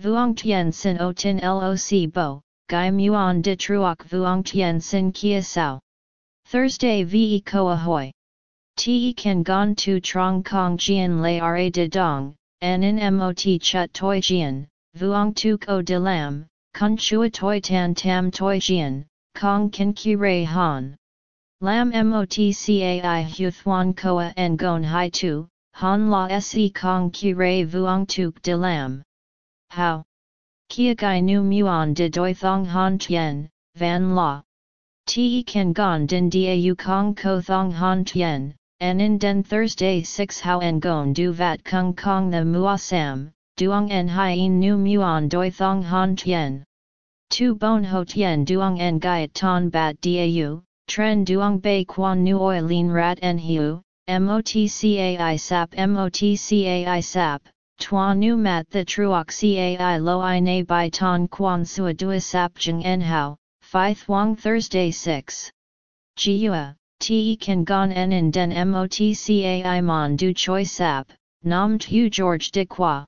Vuong Tien Sin O Tin Loc Bo, Gai Muon De Truoc Vuong Tien Sin Kia Sao. Thursday Ve Ko Ahoy. Te Kan Gon Tu Trong Kong Jian Lay Ra De Dong, An In Mot Chut Toi Jian, Vuong Tu Ko De Lam, Kun Chua Toi Tan Tam Toi Jian, Kong Kin Ki Ray Han. Lam Motcai Hu Thuan Koa and Gon Hai Tu, Han La Se Kong Ki Ray Vuong Tuk De Lam. How? Kia Gai Nu Muon De Doi Thong Han Tien, Van La. Te Kan Gon Din Dau Kong Ko Thong Han Tien, and in Den Thursday 6 How En Gon Du Vat Kung Kong The Mua Sam, Duong En Hien Nu Muon Doi Thong Han Tien. Tu Bon Ho Tien Duong En Gaiet Ton Bat Dau, Tren Duong Bei Quan Nu Oi Lin Rat En Hiu, MOTCAI SAP MOTCAI SAP, Tua Nu Mat The Truoc CAI Lo I Na Bai Ton Quan Sua Dua Sap Jing En Hao, Phi Thuong Thursday 6. Jiua, Te Kan Gon En In Den MOTCAI Mon Du Choi Sap, Nam Tu George De Qua.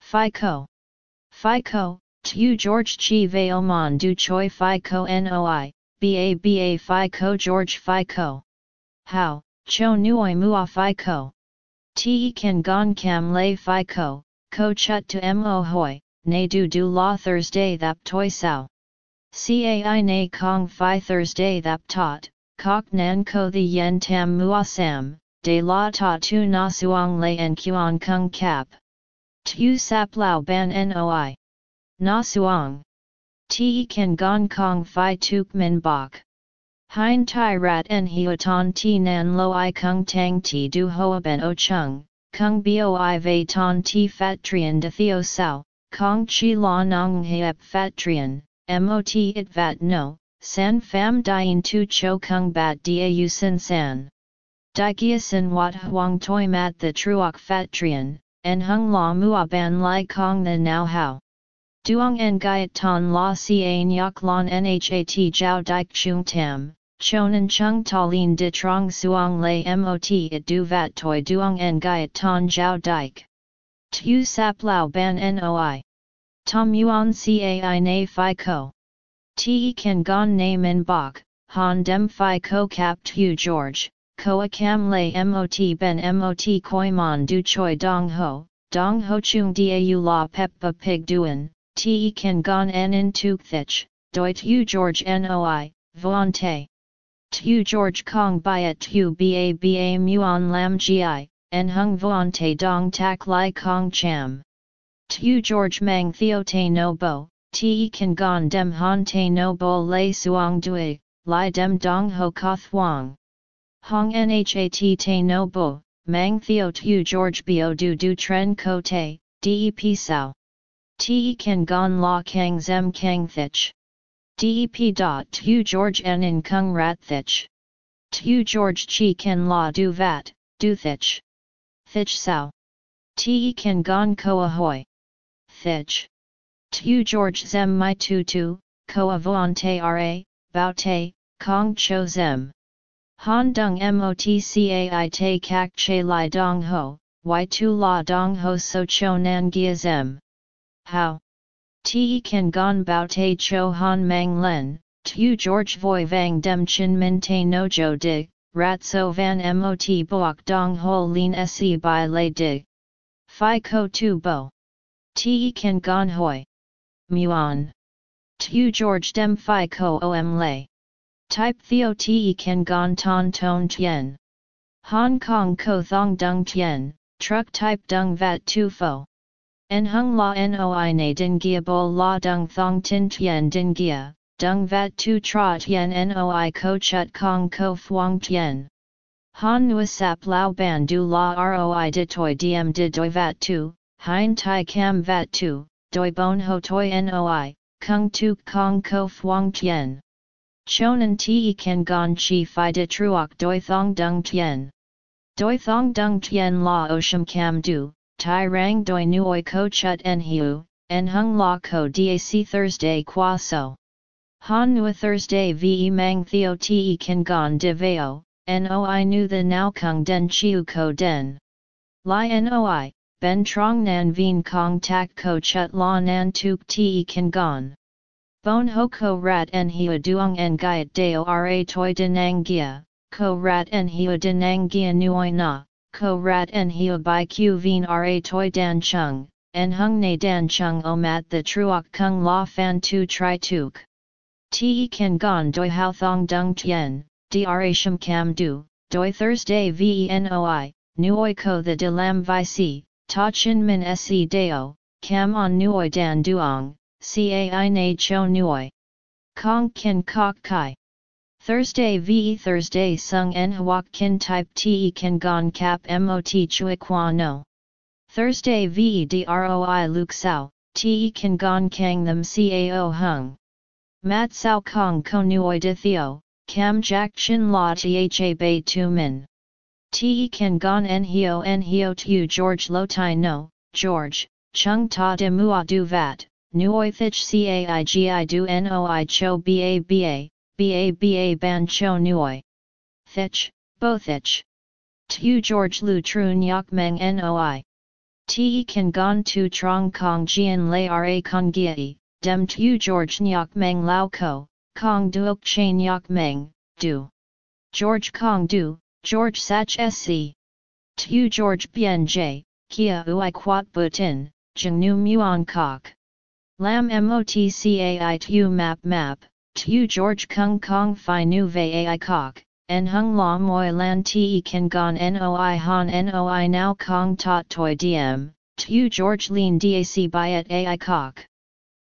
Phi Ko, Tu George Chi Veo Mon Du Choi Phi Ko Noi, Ba Ba Phi George Phi Ko. How, Cho Nuoi Mua Phi Ko. Te Kan gong kam Lay Phi Ko, Ko Chut to Mo Hoi, Ne Du Du La Thursday Thap Toi Sao. Cai Na Kong Phi Thursday Thap Tot, Kok Nan Ko The Yen Tam Mua Sam, De La Ta Tu Na Suong Lay En Kuan Kung Kap. Tu Sap Lao Ban Noi. Na Suong. Te kan gong kong fi tuk min bok. Hein tai rat en hiatan ti nan lo i kung tang ti du hoa ben o chung, kung boi ve ton ti fat trian de theo sao, kong chi la nong heap fat trian, mot it vat no, san fam dien tu cho kung bat da sin san. Di gia sin wat huang toi mat the truok fat trian, en hung la mua ban lai kong the now how. Duong en gaiet ton la ca nyok lon nhat jiao dik chung tam, chonan chung talin de trong suong lay mot it du vat toi duong en gaiet ton jiao dik. Tu sap lao ban noi. Tom yuan cai na fi ko. Te kan gon na min bok, han dem fi ko cap tu George, koa cam lay mot ben mot koi mon du choi dong ho, dong ho chung dau la peppa pig duan, te kan gon en in tuk thich, doi tu George noi, vuan te. Tu George kong byet tu ba ba muon lam gi, en hung vuan te dong tak lai kong cham. Tu George mang theo te no bo, te kan gon dem han te no bo lay suong dui, lai dem dong ho ka thuang. Hong nhat te no bo, mang theo tu George bo du du tren ko te, dep sao. Te kan gon la kang zem kang thich. Dep tu George en in kung rat thich. Tu George chi kan la du vat, du thich. Thich sao. Te kan gon ko ahoy. Thich. Tu George zem my tu tu, ko avoan te ra, bao te, kong cho zem. Han dung motcai te kak che lai dong ho, y tu la dong ho so cho nan gia zem. How? Te kan gon bao te cho han mang len, tu George voi vang dem chin min te no jo dig, rat so van mot boak dong ho lin se by lay dig. Phi ko tu bo. Te kan gon hoi. Muon. Tu George dem phi ko om lay. Type theo te kan gon ton ton tien. Hong Kong ko thong dung tien, truck type dung vat tu fo. En hung la noi na din gia bol la dung thong tin tien din gia, dung vat tu tra tien noi ko chut kong ko fuang tien. Han nua sap lao ban du la roi de toi diem de doi vat tu, hein tai cam vat tu, doi bon ho toi noi, kung tu kong ko fuang tien. Chonan te kan gon chi fi de truok doi thong dung tien. Doi thong dung tien la o osham cam du, Tai rang doi nuoi ko chut en hiu, en hung la ko dac Thursday qua so. Han nua Thursday ve mang theo te kan gon de veo, noi nu the now kung den chiu ko den. Li noi, ben trong nan vien kong tak ko chut la nan tuk te kan gon. Bon ho ko rat en hia duong en gaiet deo ra toi denang gia, ko rat en hia denang gia nuoi na, ko rat en hia bai q vien ra toi dan chung, en hung ne dan chung o mat the truok kung la fan tu tri tuk. Te kan gon doi hao thong dung tien, dra shim cam du, doi Thursday venoi, nuoi ko the de lam vi si, ta chin min se deo, cam on nuoi dan duong, cai na cho nuoi. Kong ken kok kai. Thursday ve Thursday sung en huak kin type te kan gon cap mot chui qua no. Thursday ve droi luk sao, te kan gon kang them cao hung. Mat sao kong ko nuoi de theo, cam jack chin la tha bay tu min. Te kan gon en hio en hio tu George lo tai no, George, chung ta de mua du vat, nuoi thich caigi du noi cho ba ba, ba ba ban cho nuoi. Thich, bothich. Tu George lu tru nyok meng noi. Te kan gon tu trong kong jian lay ra kong giai, dem tu George nyok meng lao ko, kong duok chain nyok meng, du. George kong du, George sach sc. Tu George bien j, kia ui quat butin, jeng nu muon kok. Lam motcai tu map map, tu George kung kong fi nu ve ai kok, en hung la moi lan te kan gon noi han noi now kong tot toi diem, tu George lean dac byet ai kok.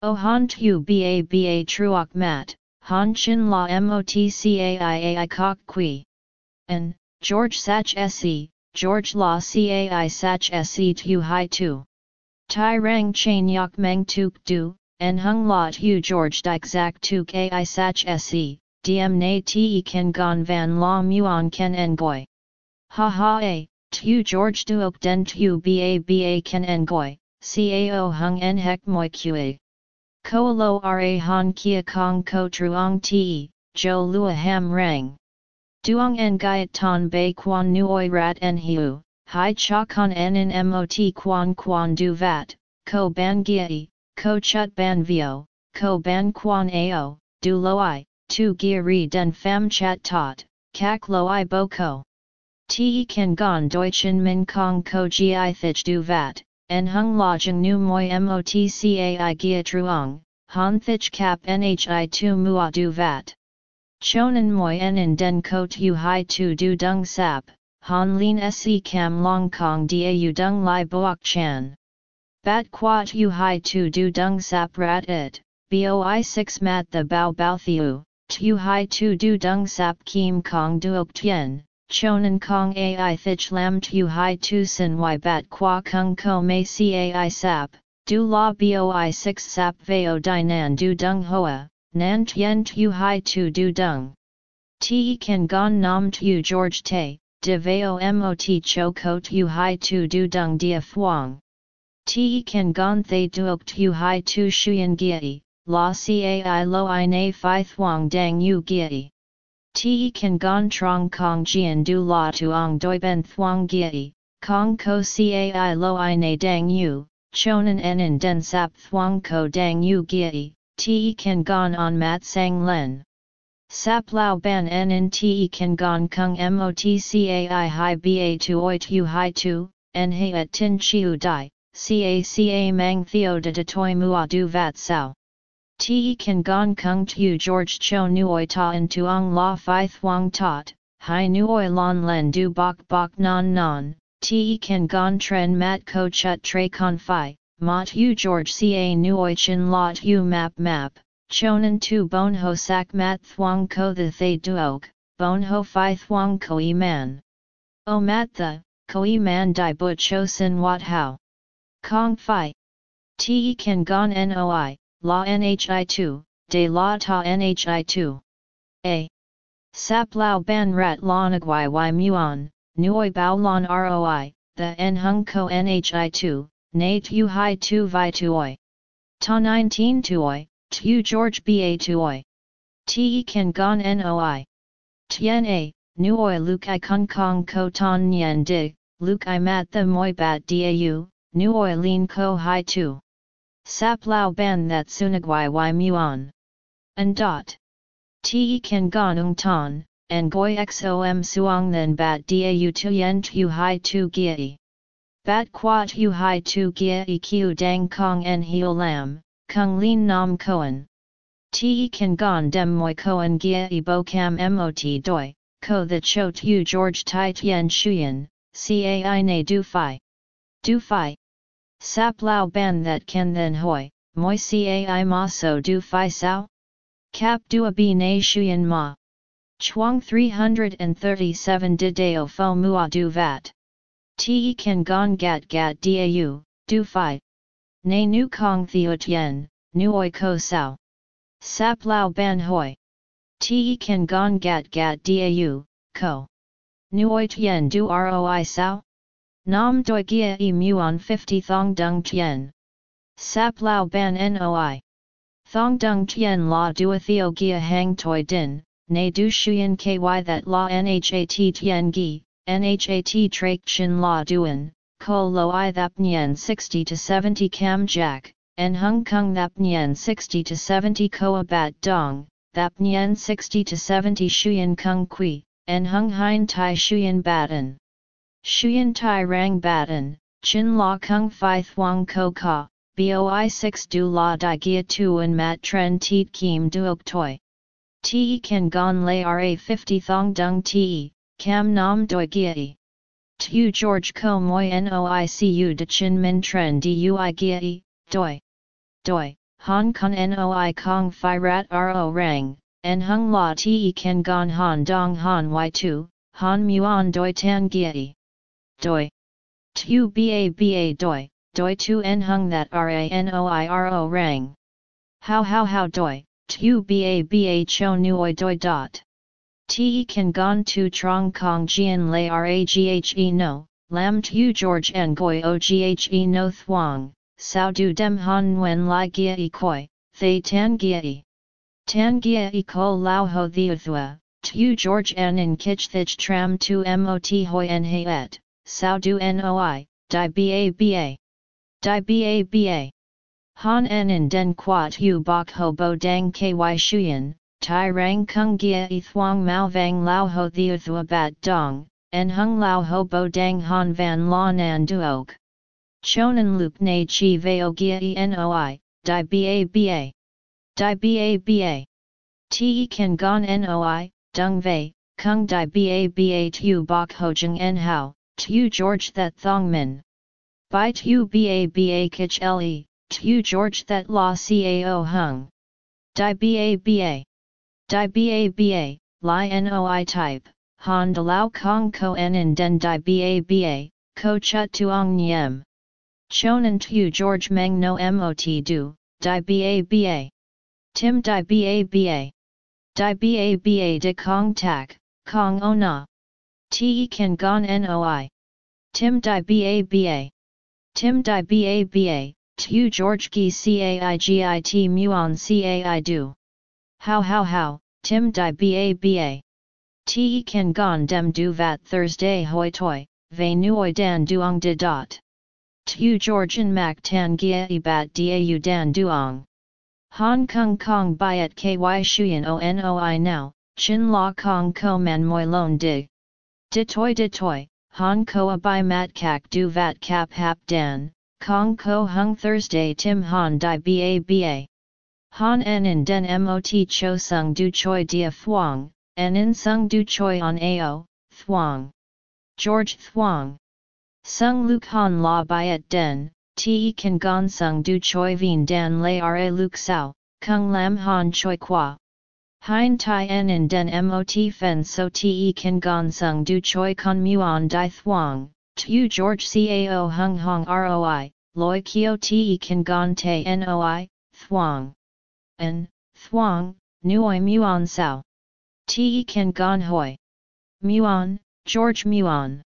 O han tu ba ba truok mat, han chin la motcai ai kok qui. En, George sach se, George la cai sach se tu hai tu. Tai rang chain yok meng tuk du, en hung lot hu George dik zak tu ai sach se, diem na te ken gon van la muon ken en. Ha ha a, tu George duok den tu ba ba ken en cao hung en hek moi kue. Ko lo ra han kia kong ko truong te, jo lua ham rang. Duong en gaiet ton bei quan nuoi rat en hiu, Hai cha con en in mot quan quan du vat, ko ban giai, ko chut ban vio, ko ban quan ao, du loi, tu giri den fam chat tot, kak loi bo ko. Te kan gon deutschen min kong ko gi thich du vat, en hung la jeng nu moi mot cai gia truong, han thich cap nhi tu mua du vat. Chonan moi en in den ko tu hai tu du dung sap, Han Lin Se Cam Long Kong Dau Dung Lai Boak Chan. Bat Quat U Hai Tu Du Dung Sap Rat It, Boi 6 Mat The Bao Bao Thiu, Tu Hai Tu Du Dung Sap Kim Kong Duok Tien, Chonan Kong Ai Thich Lam Tu Hai Tu Sin Y Bat Qua Kung Ko Mei Cai Sap, Du La Boi 6 Sap Veo Dinan Du Dung Hoa, Nan Tien Tu Hai Tu Du Dung. Te Kan Gon Nam Tu George Te, de veo mot cho ko tu hai tu du dung dia fuang. Te kan gon thay duok tu hai tu shuyen giai, la cai lo i na fi thuang dang yu giai. Te kan gon trong kong jian du la tu tuong doi ben thuang giai, kong ko cai lo i na dang yu, chonan en den sap thuang ko dang yu giai, te kan gon on mat sang len. Sap lao ban en te kan gon kung motcai hi ba tu oi tu hi tu, en he at tin chiu dai, caca mang theo de de toi mua du vat sao. Te kan gon kung tu George cho nuoi ta en tuong la fi thuong tot, hi nuoi lon len du bok bok non non, te kan gon tren mat ko chut tre con fi, mot u George ca nuoi chin lot u map map. Chonan tu bon ho sak mat thuong ko the thay duok, bon ho fi thuong ko i man. O mat the, ko i man di but cho sin wat how. Kong fi. Te kan gon noi, la Nhi2, de la ta Nhi2. A. Sap lao ban rat la nagwai y muon, nuoi bao lon roi, the en hung ko Nhi2, na tu hai tu vi tuoi. Ta 19 tuoi, Tu George Ba Tuoi. Te kan gon noi. Tien a, nuoi luk i kong kong ko ton nyen di, luk i mat the moi bat dau, nuoi lin ko hai tu. Sap lao ban that sunagwai y muon. And dot. Te kan gon ung ton, and goi xom suong then bat dau tu yen tu hai tu gia Bat qua tu hai tu gia q dang kong en heo lam, kung lin nam koan. Te kan gon dem moi koan gia e bo cam mot doi, ko the cho tu George tai tien shuyen, cai ne du fi. Du fi. Sap lao ban that can then hoi, moi cai ma so du fi sao? Cap dua bi na shuyen ma. Chuang 337 de deo fo mua du vat. Te kan gon gat gat dau, du fi. Ne nu kong theo tien, nu oi ko sao. Sap lao ban hoi. Te kan gon gat gat dau, ko. Nu oi tien du roi sao? Nam doi gia e muon 50 thong dung tien. Sap lao ban noi. Thong dung tien la dua theo gia hang toi din, ne du shuyen ky that la nhat tien gi, nhat trak chin la duan, ko lo i thap nien 60 to 70 cam jack, en hung kung thap nien 60 to 70 koa bat dong, thap nien 60 to 70 shuyen kung kui, en hung hein tai shuyen batten. Shuyan Tai Rang Batan, Chin La Kung Phi Thuong Ko Ka, Boi 6 Du La Di Gia Tu and Mat Tren Teet Kim Duok Toi. Te Kan Gon Lay Ra 50 Thong Dung Te, Cam Nam Doi Gia Tu George Ko Moi Noicu De Chin Min Tren Dui Gia Doi. Doi, Hong Kong Noi Kong Phi Rat Ro Rang, En Hung La Te Kan Gon Han Dong Han Y2, Han Muon Doi Tan Gia doi. Tu ba ba doi, doi tu en hung that ranoiro rang. How how how doi, tu ba ba cho nuoi doi dot. Te kan gon tu trong kong jian lay raghe no, lam tu george en goi oghe no thuang, sao du dem han nguen lai gia e koi, thay tan gia e. Tan gia e ko lao ho thua, tu george en in kich thich tram tu mot hoi en et sao du noi, di ba ba. Di ba ba. Han en in den quat hu bok ho bo dang ky shuyen, tai rang kung gia e thuang mao vang lao ho the thua bat dong, en hung lao ho bo dang han van la nan duok. Chonan lup na chi veo gia noi, di ba ba. Di ba ba. Te kan gon noi, dung vei, kung di ba ba tu bok ho jeng en hao, Tu George that thong min. By tu ba ba kich le, tu George that la cao hung. Di ba ba. Di ba ba, li noi type, han de lao kong ko en in den di ba ba, ko chut tuong nyem. Chonan tu George meng no mot du, di ba ba. Tim di ba ba. Di ba ba de kong tak, kong o na. Te kan gon noi. Tim di ba ba. Tim di ba ba, tu George gi caigit muon cai du. How how how, Tim di ba ba. Te kan gon dem du vat Thursday hoi toi, ve nuoi dan duong de dot. Tu Georgian mak tan gia bat dau dan duong. Hong Kong Kong byet ky shuyen o noi now, chin la kong ko man moi lon dig. De toi de toi, Han ko bai mat kak du vat kap hap dan, kong ko hung Thursday tim han di ba ba. Han en in den mot cho sung du choi dia thuong, en in sung du choi on ao, thuong. George thuong. Sung luk han la byet den, te kan gon sung du choi vien dan lay ra luk sao, kung lam han choi qua. Hein tai en in den mot fen so te kan gon sung du choi con muon di thuong, tu George cao hung hong roi, loi kio te kan gon te noi, thuong. En, thuong, nuoi muon sao. Te kan gon hoi. Muon, George muon.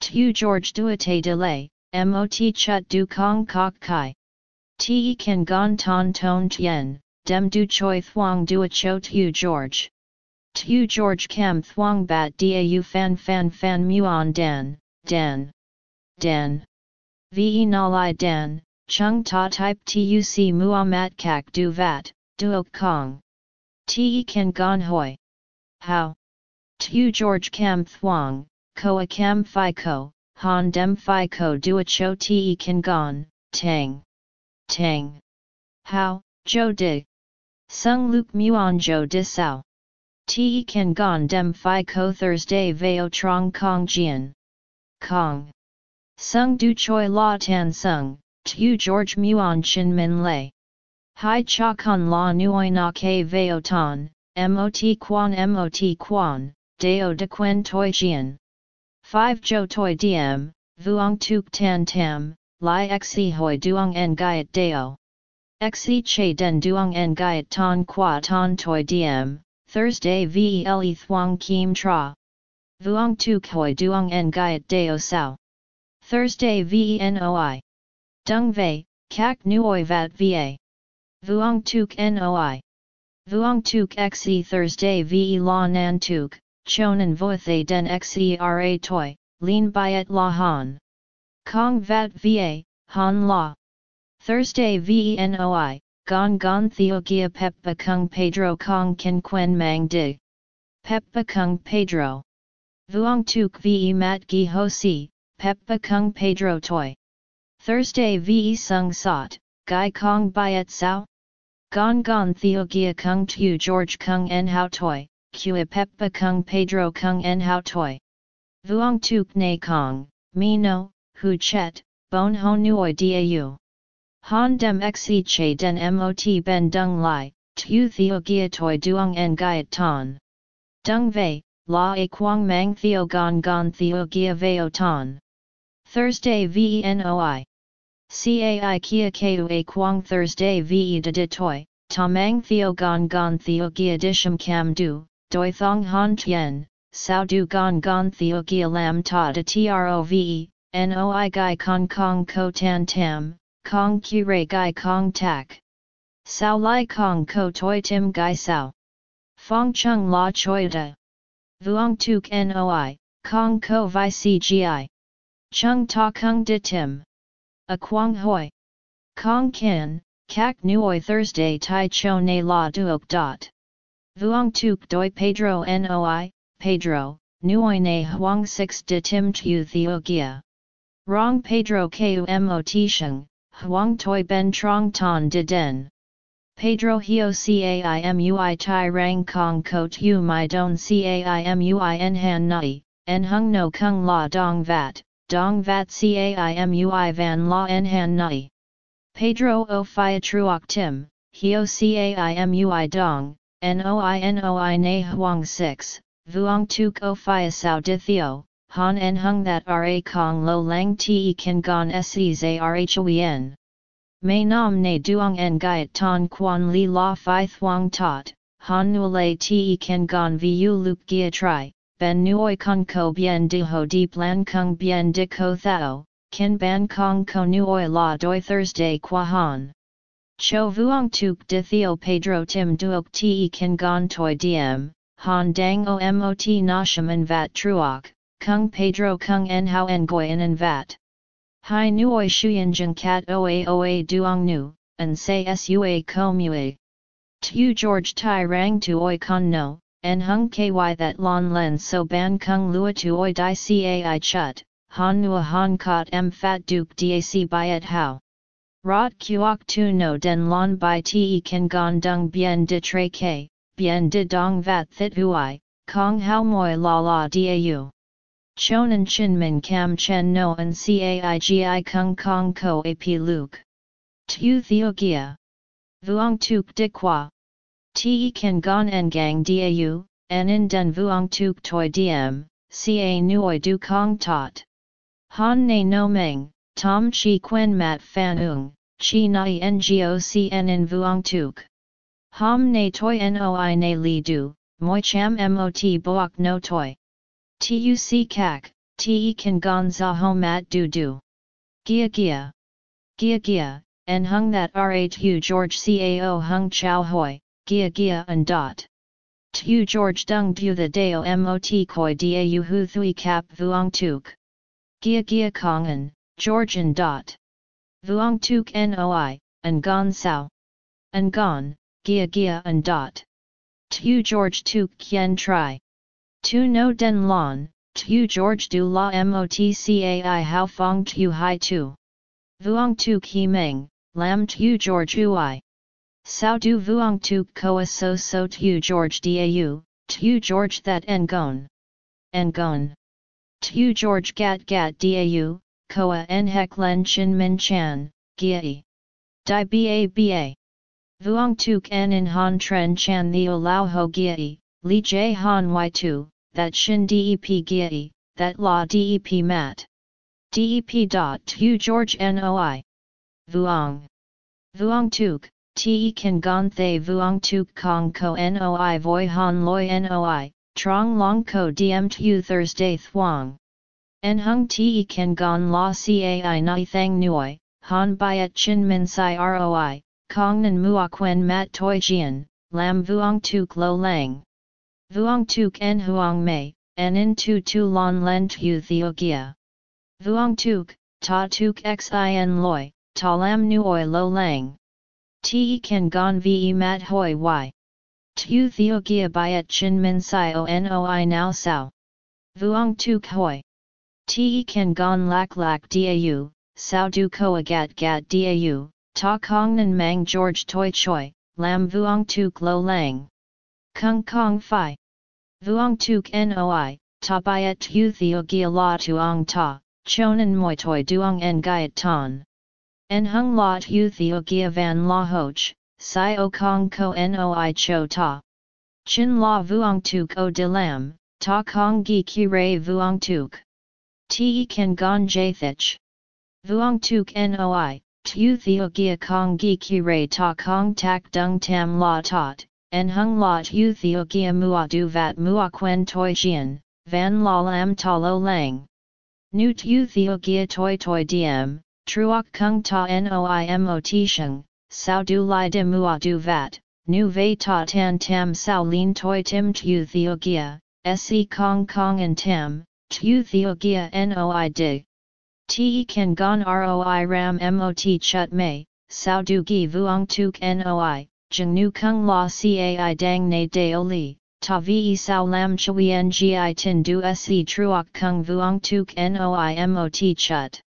Tu George duate delay, mot chut du kong kok kai. Te kan gon ton ton tien, dem du choi thuong dua cho tu George. Tu George cam thuong bat dau fan fan fan muon dan, dan, dan. ve nalai dan, chung ta type tuc muamat kak du vat, duok kong. Te kan gon hoi. How? Tu George Cam Thuong, Koa Cam Phi Ko, Han Dem Phi Ko Dua Cho Te Kan Gon, Tang. Tang. How, Jo Di. Sung Jo Di Sao. Te Kan Gon Dem Phi Ko Thursday Veo Trong Kong Jian. Kong. Sung Du Choi La Tan Sung, Tu George Muon Chin Min Lei. Hai Cha Kon La Nuoi Na Ke Veo Tan, Mot Quan Mot Quan, Deo De Quen Toi Jian. 5 Jo Toi Diem, Vuong Tuk Tan Tam, Lai Xe Hoi Duong En Gaiet Deo. Xe Che Den Duong En Gaiet Ton Qua Ton Toi Diem, Thursday Vele Thuong Kim Tra. Vuong Tuk Hoi Duong En Gaiet Deo Sao. Thursday Venoi. Dung Vei, Kak Nuoi Vat Va. Vuong Tuk Noi. Vuong Tuk Xe Thursday Ve La Nan Tuk, Chonan Voithe Den Xera Toi, Lin Biet La Han. Kong Vat Va, Han La. Thursday Venoi, Gon Gon Theogia Peppa Kung Pedro Kong Ken Quen Mang Dig. Peppa Kung Pedro. Vuong Tuk Ve Mat Gi Ho Si, Peppa Kung Pedro Toy. Thursday Ve Sung Sot, Gai Kong Biet Sao? Gong Gong Theo Gia Kung Tu George Kung En Hao Toi, Kua Peppa Kung Pedro Kung En Hao Toi. Vuong Tuk Ne Kong, Mi No, Hu Chet, Bon Ho Nuoi Dau. Han Dem Xe Che Den Mot Ben Dung Lai, Tu Theo Gia Toi Duong En Gaiet Ton. Dung Vei, La A Quang Mang Theo Gon Gon Theo Gia Veo Ton. Thursday Venoi. Cai Kia Ku A Quang Thursday Ve De De Toi, Tamang Theo Gon Gon Theo Gia Disham Cam Du, Doi Thong Han Tien, Sao Du Gon Gon Theo Gia Lam Ta De Trove, Noi Gai Kong Kong Ko Tan Tam, Kong Kure Gai Kong Tak. Sao Lai Kong Ko Toi Tim Gai Sao. Fong Chung La Choi Da. Vuong Tuk Noi, Kong Ko Vi CGI. Chung Ta Kung De Tim. A Quang Hoi. Kong Kin, Kak Nuoi Thursday Tai Cho Ne La Duok Dot. Vuong Tuk Doi Pedro Noi, Pedro, Nuoi Ne Huang 6 De Tim Tu Theo Gia. Rong Pedro Ku Mot Sheng, Huang Toi Ben Trong Ton De Den. Pedro Hio Caimui Tai Rang Kong Ko Tu Mai Don Caimui En Han Nai, En Hung No Kung La Dong Vat, Dong Vat Caimui Van La En Han Nai. Pedro O Phia Truoc Tim, Hio Caimui Dong, Noi Noi Ne Huang 6, Vuong Tuk O Phia Sao Di Theo, Han En Hung That Ra Kong Lo Lang Te Kan Gon Se Zarhoen. May Nam Ne Duong En Gaiet Ton Quan Li La Phi Thuong Tot, Han Nuole Te Kan Gon Vu Luke Gia Tri, Ben Nuoi Kong Ko Bien Di Ho Di Plan Kung Bien Di Ko Thao, Ken Ban Kong Ko Nuoi La Doi Thursday Qua Han. Cho Vuong Tuk de Theo Pedro Tim Duok Te Kan Gon Toi Diem, Han Dang O Mot Nashaman Vat Truok, Kung Pedro Kung En Hao En Goi En Vat. Hai Nuoi Shuyan Jung Kat Oa Oa Duong Nu, and say Sua Ko Mue. Tu George Tai Rang Tu Oi Kon No, En Hung Ky That Lon Len So Ban Kung Lua Tu Oi Dai Cai Chut, Han Nua Han Kot M Fat Duke Dac Biet How. Rot Kuok Tu No Den Lon Bai Te Kan Gon Dung Bien De Tre K, Bien De Dong Vat Thit Hui, Kong Hao Moi La La Dau. Chonan Chin Min Cam Chen No An Caigi Kung Kong Ko Ap Luke. Tu Theo Gia. Vuong Tuk Dikwa. Te Kan Gon Ngang Dau, En Den Vuong Tuk Toi Diem, Ca Nuoi Du Kong Tot. Han Ne No Meng, Tom Chi Quen Mat Fan Ung, Chi Nai Ngoc En In Vuong Tuk. Ham Ne Toi Noi Ne Li Du, Moi Cham Mot Boak No Toi. Tuc Kak, Te Kan Gon Za Ho Mat Du Du. Gia Gia. Gia Gia, and Hung That Rhu George Cao Hung Chow Hoi, Gia Gia and Dot. Tu George Dung Du the Dao Mot Koi Dau Hu Thui cap Vuong Tuk. Gia Gia Kongan, Georgian dot. Vuong tuk noi, and gon sao. And gon, gia gia and dot. Tu George tuk kien tri. Tu no den lon, tu George du la motcai how fong tu hai tu. Vuong tu he meng, lam tu George ui. Sao du vuong tuk koa so so tu George dau, tu George that en gon. En gon. Tu George gat gat dau, koa en hek len chin min chan, gie. Di ba ba. Vuong tuk en in han tren chan theo lao ho gie, li j han y tu, that shin dep gie, that la dep mat. Dep tu George noi. Vuong. Vuong tuk, te kan gon thay vuong tuk kong ko noi voi han loi noi, trong long ko diem tu Thursday thuong. En hung te kan gon la cai nai thang nuoi, han byet chin min sai roi, kong nan mua quen mat toi jian, lam vuong tuk lo lang. Vuong tuk en huang mei, en in tu tu lon len tu theo gia. Vuong tuk, ta tuk xin loi, ta lam nuoi lo lang. Te kan gon ve mat hoi y. Tu theo gia byet chin min sai o noi now sao. Vuong tuk hoi. Te kan gon lak lak dau, sao du koa gat gat dau, ta kong nan mang George toi choi, lam vuong tuk lo lang. Kung kong fi. Vuong tuk noi, ta byet tu theo gia la tuong ta, chonan moi toi duong en gaiet ton. En hung la tu theo gia van la hoch, si o kong ko noi cho ta. Chin la vuong tuk o de lam, ta kong gi ki re vuong tuk. Te kan gon jathich. Vuong tuk noi, tu theo gia kong gi ki re ta kong tak dung tam la tot, en hung la tu theo gia mua du vat mua quen toi jian, van la lam ta lo lang. Nu tu theo gia toi toi diem, truok kung ta noi mot sheng, sao du li de mua du vat, nu ve ta tan tam sao lin toi tim tu theo gia, se kong kong and tam, tu theo gia noi dig. Te kan gon roi ram mot chut mei, sao du gi vuong tuk noi, jeng nu kung la cai dang ne deo li, ta ve sao lam chui ngi tin du se truok kung vuong tuk noi mot chut.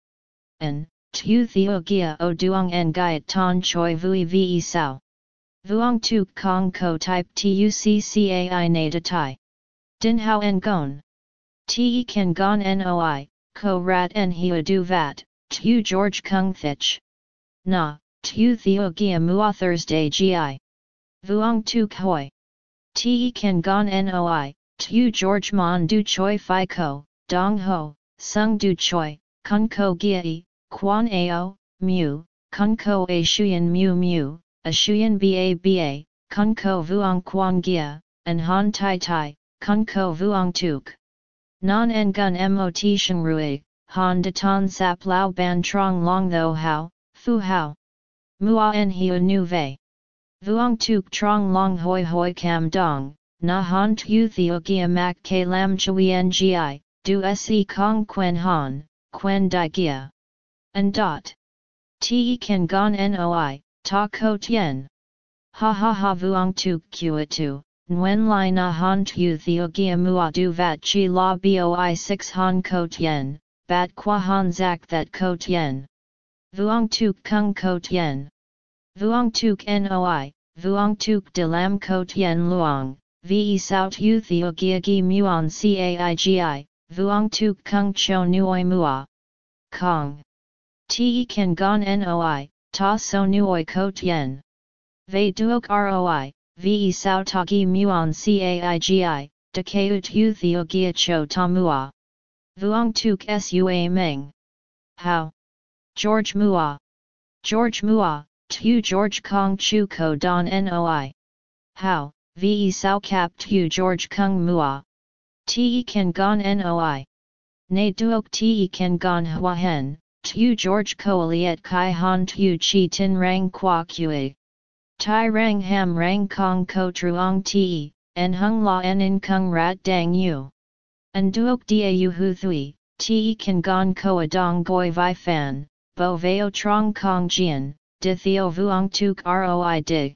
En, tu theo gia o duong en gaiet ton choi vui ve sao. Vuong tuk kong ko type tuccai na de tai. Din hao en gon. Te kan gon noi, ko rat en hia du vat, tu George kung thich. Na, tu theo gia mua Thursday gi. Vuong tuk hoi. Te kan gon noi, tu George mon du choi fi ko, dong ho, sung du choi, kun ko gia quan ao, mu, kun ko a shuyen mu mu, a shuyen ba ba, kun ko vuong quan gia, and han tai tai, kun ko vuong tuk. Non en gun mot shen rui, han de ton sap lao ban trong long tho hao, fu hao. Mua en hiu nu vei. Vuong tuk trong long hoi hoi cam dong, na han tu theo gia mak ke lam chui ngi, du se kong quen han, quen di gia. And dot. Te kan gon noi, ta ko tien. Ha ha ha vuong tuk kua tu, Nguyen Lai Na Han Tu Theo Gia Mua Du Vat Chi La Boi 6 Han Ko Tien, Bat Qua Han Zak That Ko Tien. Vuong Tuk Kung Ko Tien. Vuong Tuk Noi, Vuong Tuk De Lam Ko Tien Luong, Ve Sao Tu Theo Gia Gi Muon Caigi, Vuong Tuk Kung Cho Nuoi Mua. Kong. Te Kan Gon Noi, Ta So Nuoi Ko Tien. Ve Duok Roi, ve sao tagi muon caigi, de keut u theo gia cho tamua. Vuong tuk sua meng. How? George Mua. George Mua, tu George Kong Chu Ko Don Noi. How, ve sao cap tu George Kung Mua. Te kan gon Noi. Ne duok te kan gon hua hen, tu George Ko liet kai han tu chi tin rang qua kue. Tai rang ham rang kong ko truong ti, en hung la en in kung rat dang yu. An duok da hu thui, te kan gon koa dong goi vi fan, bo veo trong kong jian, di theo vuong tuk roi dig.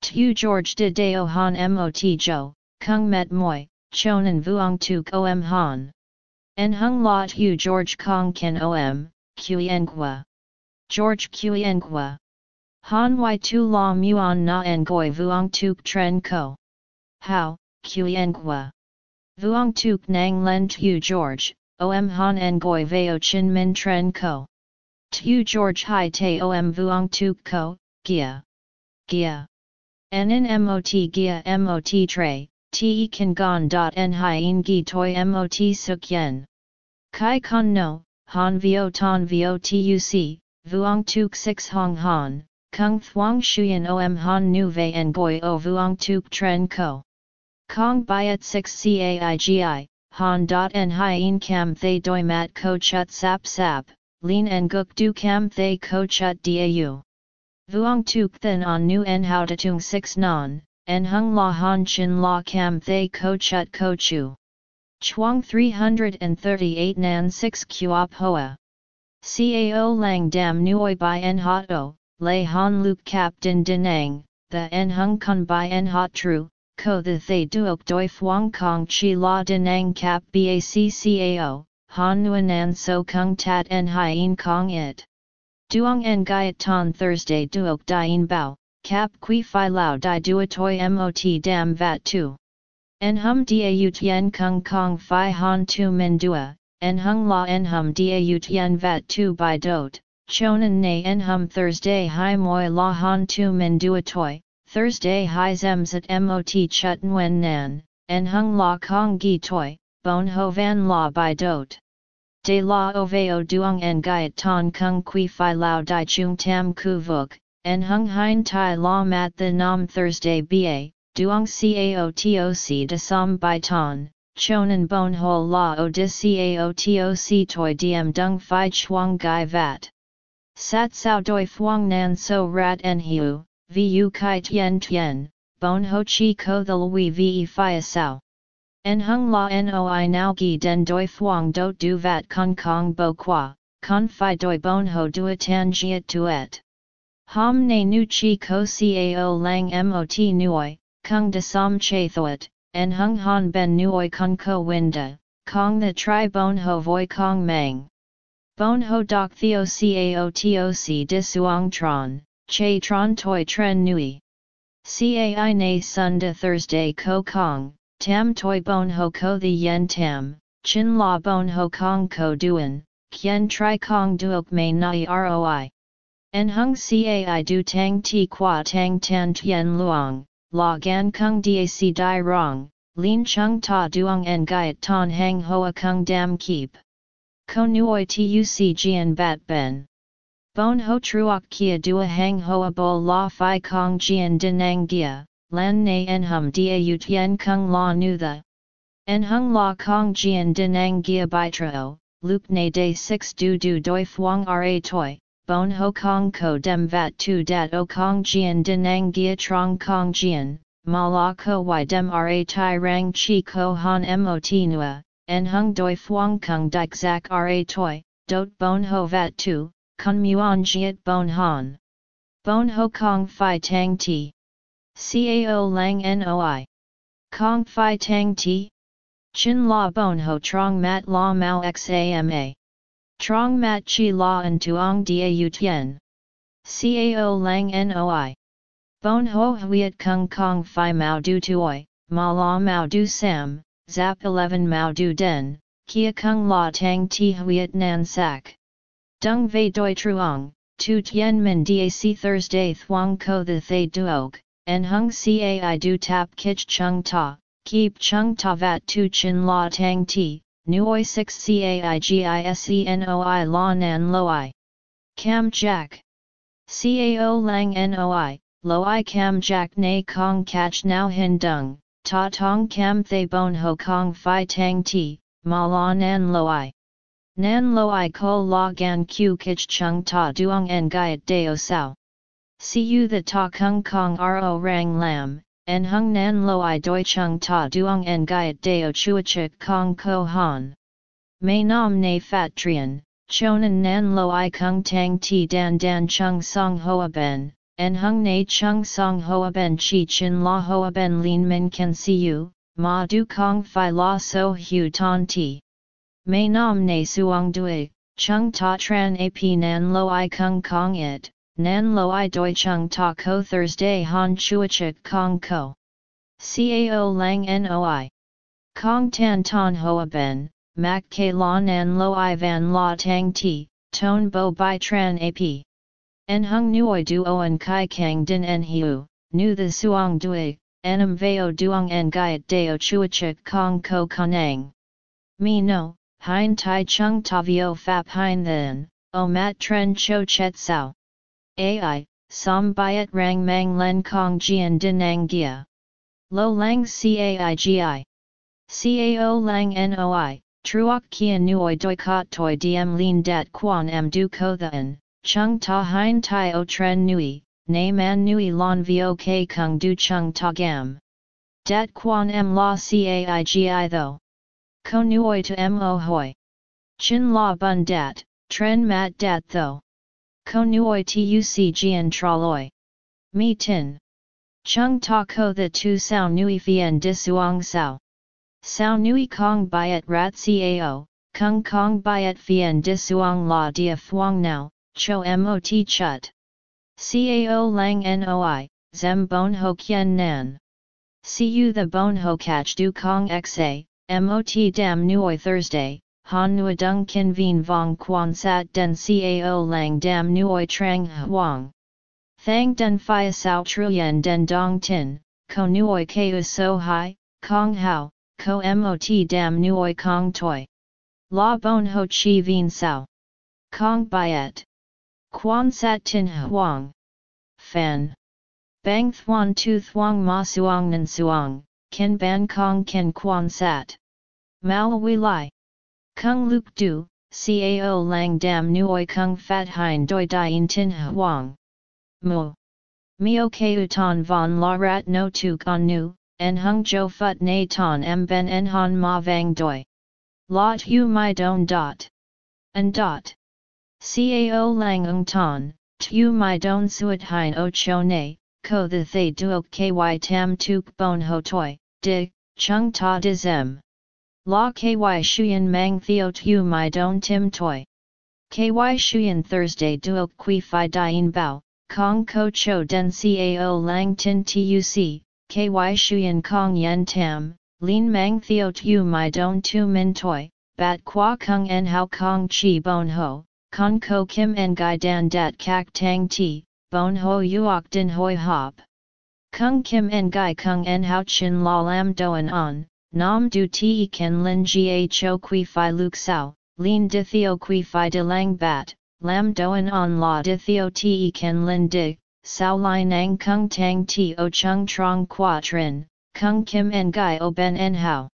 Tu George de deo han mot jo, kung met moi, chonan vuong tuk om han. En hung la tu George kong ken om, qua. George qua. Han y tu la muon na en goi vuong tuk tren ko. How, qua. Vuong tuk nang len tu George, om han en goi veo chin min tren ko. Tu George hai te om vuong tuk ko, gia. Gia. En in mot gia mot tre, te kan gon dot en hien gi toi mot suk yen. Kai kon no, han vio ton vio tuc, vuong tuk 6 hong han, kung Thuong shuyen om han nu ve en goi o vuong tuk tren ko. Kong byet 6 caigi, han dot en hien cam thay doi mat ko chut sap sap, lin en guk du cam thay ko chut dau. Vuong tuk then on nu en how tung 6 non, en hung la han chin la cam thay ko chut ko chu. Chuang 338 nan 6 kuop hoa. Cao lang dam nuoi by en hot o, lay han luke cap din dinang, the en hung kun by en hot tru, ko the thay duok doi fuang kong chi la dinang cap baccao, han nuanan so kung tat en hien kong it. Duong en gaiet ton Thursday duok dien bao, cap qui fi lao di duatoy mot dam vat tu. En hum da tien kung kong fi han tu min dua, en hung la en hum da tien vat tu by dot, chonan na en hum Thursday hi moi la han tu min dua toi, Thursday hi zems at mot chut nguen nan, en hung la kong gi toi, bon ho van la by dot. De la oveo duong en gaiet ton kung qui fi lao di chung tam ku vuk, en hung hein tai la mat the nam Thursday ba, duong cao toc de som by ton, chonan bon ho la o de cao toc toi diem dung fi chuang gai vat. Sat sao doi fuang nan so rat en hiu, vu kai tien tien, bon ho chi ko the lui ve fi sao. En hung la noi now gi den doi fuang dot du vat kong kong bo qua, con fi doi bon ho dua tan jiet tuet. Hom ne nu chi ko cao lang mot nuoi, kung de som che thoat, en hung han ben nuoi kung ko winda, kong the tri bon ho voi kong mang. Bon ho doc theo cao toc di suong tron, che tron toi tren nui. Cai na sun de Thursday ko kong, tam toi bon ho ko the yen tam, chin la bon ho kong ko duan, kien tri kong duok may nai roi. En hung cai du tang ti qua tang tan tien luong, la gan kung dac di rong, lin chung ta duong en gaiet ton hang hoa kung dam keep. Ko nuoi tuc jian bat ben. Bon ho truok kia dua hang hoa bo la fi kong jian dinang gia, lan na en hum dia u tien kung la nu the. En hung la kong jian dinang gia bai trao, luke na day 6 du du doi fuang ra toi, bon ho kong ko dem vat tu dat o kong jian dinang gia trong kong jian, ma la ko y dem ra tai rang chi ko han mot nua, en hung doi fuang kung dik zak ra toi, dot bon ho vat tu, kun muon jiet bon han. Bon ho kong fi tang ti. Cao lang noi. Kong fi tang ti? Chin la bon ho trong mat la mau xama. Trong mat chi la en tuong dia u tien. Cao lang noi. Bon ho huiet kung kong fi mau du tuoi, ma la mau du sam, zap 11 mau du den, kia kung la tang ti huiet nan sak. Dung vei doi truong, tu tien min dac Thursday thuong ko the thay duog, en hung cai du tap kich chung ta, keep chung ta vat tu chin la tang ti, nuoi 6 cai gisενoi la nan loi. Cam jack. Cao lang noi, loi cam jack na kong catch now hin dung, ta tong cam thay bon ho kong fi tang ti, ma la nan loi. Nan loi ko la gan q kich chung ta duong en gaiet deo sao. See you the ta kung kong ro rang lam, en hung nan lo i doi chung ta duong en gaiet deo chuachik kong ko han. may nam ne fat trian, chonan nan lo i kung tang ti dan dan chung song hoa ben, en hung na chung song hoa ben chi chin la hoa ben lin min can see you, ma du kong fi la so hu ton ti. May nam ne suong dui, chung ta tran ap nan lo i kung kong it, nan lo i doi chung ta ko Thursday han chuachik kong ko. Cao lang noi. Kong tan ton hoa ben, mak ke la nan lo i van la tang ti, ton bo bai tran ap. En hung nuoi du oan kai kang din en hiu, nu the suong dui, enam veo duong en gaiet deo chuachik kong ko kanang. Mi no, hein tai chung tavio fap hein then, o mat tren cho chet sao. Ai, som byet rang mang len kong jian din ang gia. Lo lang caigi. Cao lang noi, truok kia nuoi doi kot toi diem lin dat quan am du ko the chung ta hein tai o tren nui, na man nui lon vo k kung du chung ta gam. Dat quan am la caigi tho. Ko nuoi to mo hoi. Chin la bun dat, tren mat dat tho. Ko nuoi tuc jian traloi. Mi tin. Chung ta ko the tu sao nui fien disuang sao. Sao nui kong byet rat cao, kung kong byet fien disuang la dia fuang now, cho mot chut. Cao lang noi, zem bon ho kien nan. See you the bon ho catch du kong xa, mot dam nuoi Thursday, han nua dung kin vien vong quan sat den cao lang dam nuoi trang huang. Thang den phia sao truyen den dong tin, ko nuoi keu so hai, kong hao, ko mot dam nuoi kong toi. La bon ho chi vien sao. Kong byet. Quan sat tin huang. Fan. Bang thuan tu thuang ma suang nan suang, ken ban kong ken quan sat. Mao wi lai. Kung luk du, cao lang dam nuoi kung fat hein doi dien tin huang. Mu. Mio keuton von la rat no tu con nu, en hung jo phut na ton em ben en han ma vang doi. Lot hu my don dot. And dot. Cao lang ung ton, tu my don suet hein o cho ne, ko the thay duok ky tam tuk bon ho toi, di, chung ta dizem. La ky shuyen mang theo tu my don tim toi. Ky shuyen Thursday duok qui fi dien bao, Kong Ko Cho Den Cao Lang Tin Tuc, Ky Shuyan Kong Yen Tam, Lin Mang Theo Tu My Don Tu Min Toi, Bat Qua Kung En Hao Kong Chi Bon Ho, Kong Ko Kim En Gai Dan Dat Kak Tang Ti, Bon Ho Uok Din Hoi Hop. Kung Kim En Gai Kung En Hao Chin La Lam Doan On, Nam Du Ti Ken Lin Ga Cho Kui Fi Luk Sao, Lin Di Theo Kui Fi De Lang Bat, lam doan on la di theo te ken lin di, sao lai nang kung tang ti o chung trong qua trin, kung kim en gai o ben en hao.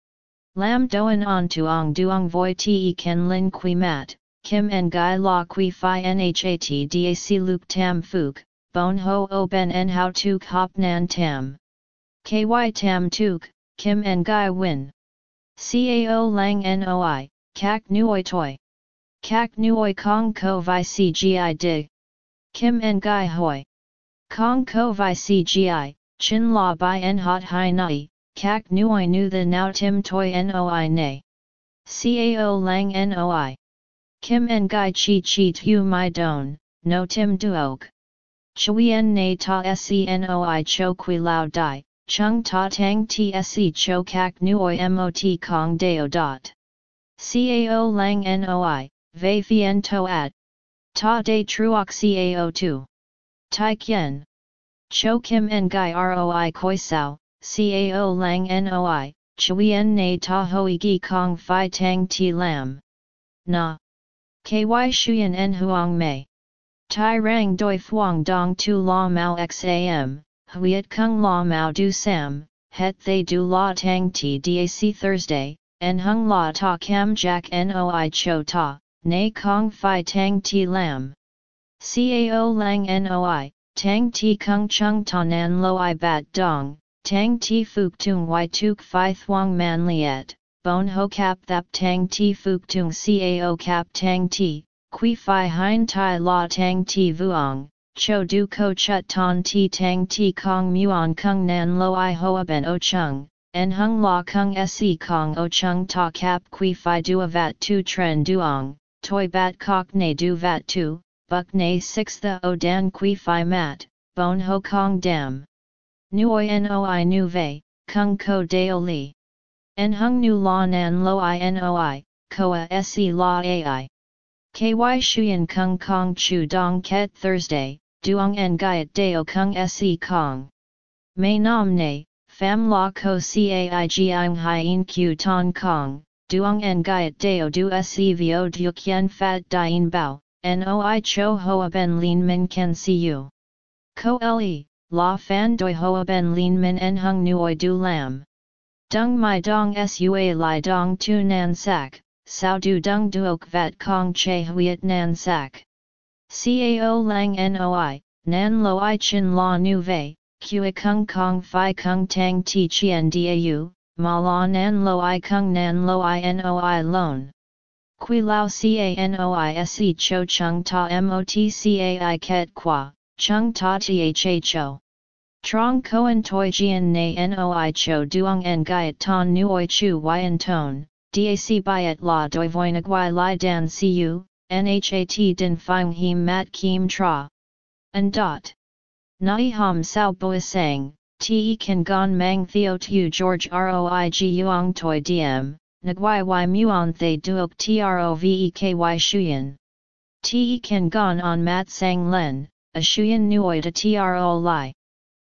Lam doan on tuong duong voi te ken lin qui mat, kim en gai la qui fi nhat dac luke tam fuk, bon ho o ben en hao tuk hop nan tam. Ky tam tuk, kim and Guy win. Cao lang noi, kak nuoi toi. Kak nuoi kong ko vi cgi dig. Kim and Guy hoi. Kong ko vi cgi, chin la bai en hot hai nai, kak nuoi nu the now tim toi noi ne. Cao lang noi. Kim and Guy chi chi tu my don, no tim duok. Chuyen na ta senoi cho qui lao dai, chung ta tang tse cho kak nuoi mot kong deo dot. Cao lang noi, Vei Fien Toat. Ta De Truoc Cao2. Tai Kien. Cho Kim En Gai Roi Koi Sao, Cao Lang Noi, Chuyen Na Ta Hoi Gi Kong Phi Tang Ti Lam. Na. Ky Shuyen En Huang Mei. Tai Rang Doi Phuong Dong Tu La Mao Xam, Huiet Kung La Mao Du Sam, Het They Du La Tang Ti Thursday, En Hung La Ta Cam Jack Noi Cho Ta, Nay Kong Phi Tang Ti Lam. Cao Lang Noi, Tang Ti Kung Chung Tanan Lo I Bat Dong, Tang Ti Fuk Tung Y Tuk Phi Thuong Man Liet, bon ho cap thap tang ti fuk tung cao cap tang ti, qui fi hein tai la tang ti vuong, cho du ko chut ton ti tang ti kong muon kung nan lo i hoa ben o chung, en hung la kung se kong o chung ta cap qui fi du vat tu tren duong, toi bat kok ne du vat tu, buk ne six the o dan qui fi mat, bon ho kong dam. Nuoi noi nu vei, kung ko deo li. En hung nu la nan lo i noi, koa se la ai. Ky shuyen kung kong chu dong ket Thursday, duong en gaiet deo kung se kong. May nam ne, fam la ko cai giang hien q ton kong, duong en gaiet deo du se vo du kien fat dien bao, noi cho hoa ben lin min ken you. Ko le, la fan doi hoa ben lin min en hung nuoi du lam. Dung mai dong sua li dong tu nan sak, sao du dung duok vat kong che huiet nan sak. Cao lang noi, nan lo i chin la nu vei, kua kung kong fi kung tang ti chien dau, ma la nan lo i kung nan lo i noi lon. Qui lao canoi se cho chung ta motcai ket qua, chung ta thho. Trong koan toi jian na noi cho duong en gaiet ton nuoi chu yn ton, dac byet la doi voinagwai li dan cu, nhat din fang him mat kim tra. And dot. Nai ham sao boi sang, te kan gon mang theo tu George roi gi yuang toi diem, nagwai y muon thay duok trovek shuyen. Te kan gon on mat sang len, a shuyen nuoi de tro li.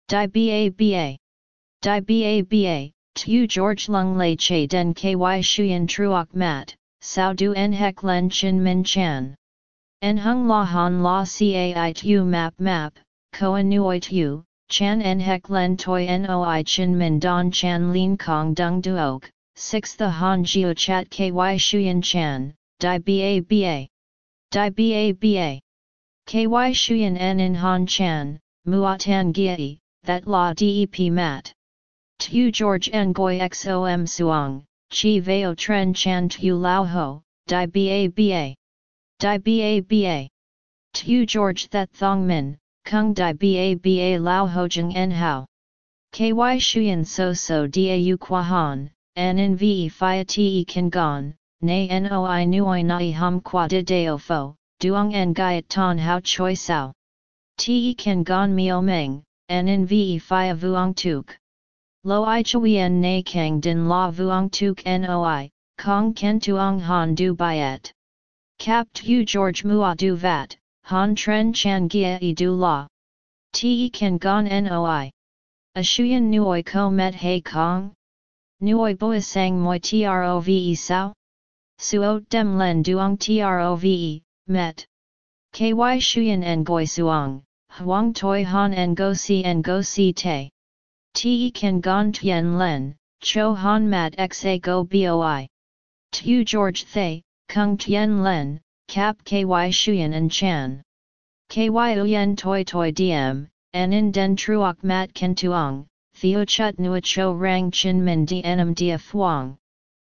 Di ba ba. Di ba ba, tu George lung lei che den ky shuyen truok mat, sao du en hek len chin min chan. En hung la han la cai tu map map, koa nuoi tu, chan en hek len toi noi chin min don chan lin kong dung duok, 6 the han jio chat ky shuyen chan, di ba ba. Di ba ba. Ky shuyen en in han chan, muatan giai, that la dep mat. Tu George Ngoi xom suang, chi veo tren chan tu lao ho, di ba ba. Di ba ba. Tu George that thong min, kung di ba ba lao ho jeng en hao. Ky shuyen so so da qua han, in ve fia te kan gon, na noi nuoi nai hum qua de deo fo, duong en gaiet ton hao choi sao. Te kan gon mio meng, en in ve fia vuong tuk. Lo i chuyen na kang din la vuong tuk noi, kong ken tuong han du byet. Cap tu George mua du vat, han tren chan gia e du la. Te kan gon noi. A shuyen nuoi ko met hay kong? Nuoi boi sang moi trove sao? Suot dem len duong trove, met. Ky shuyen en goi suong, Huang toi han en go si en go si te. Te kan gon tien len, cho han mat xa go boi. Tu George thay, kung tien len, cap ky shuyen en chan. Ky uyen toi toi diem, en in den truok mat ken tuong, theo chut nua cho rang chin min di enam dia fuang.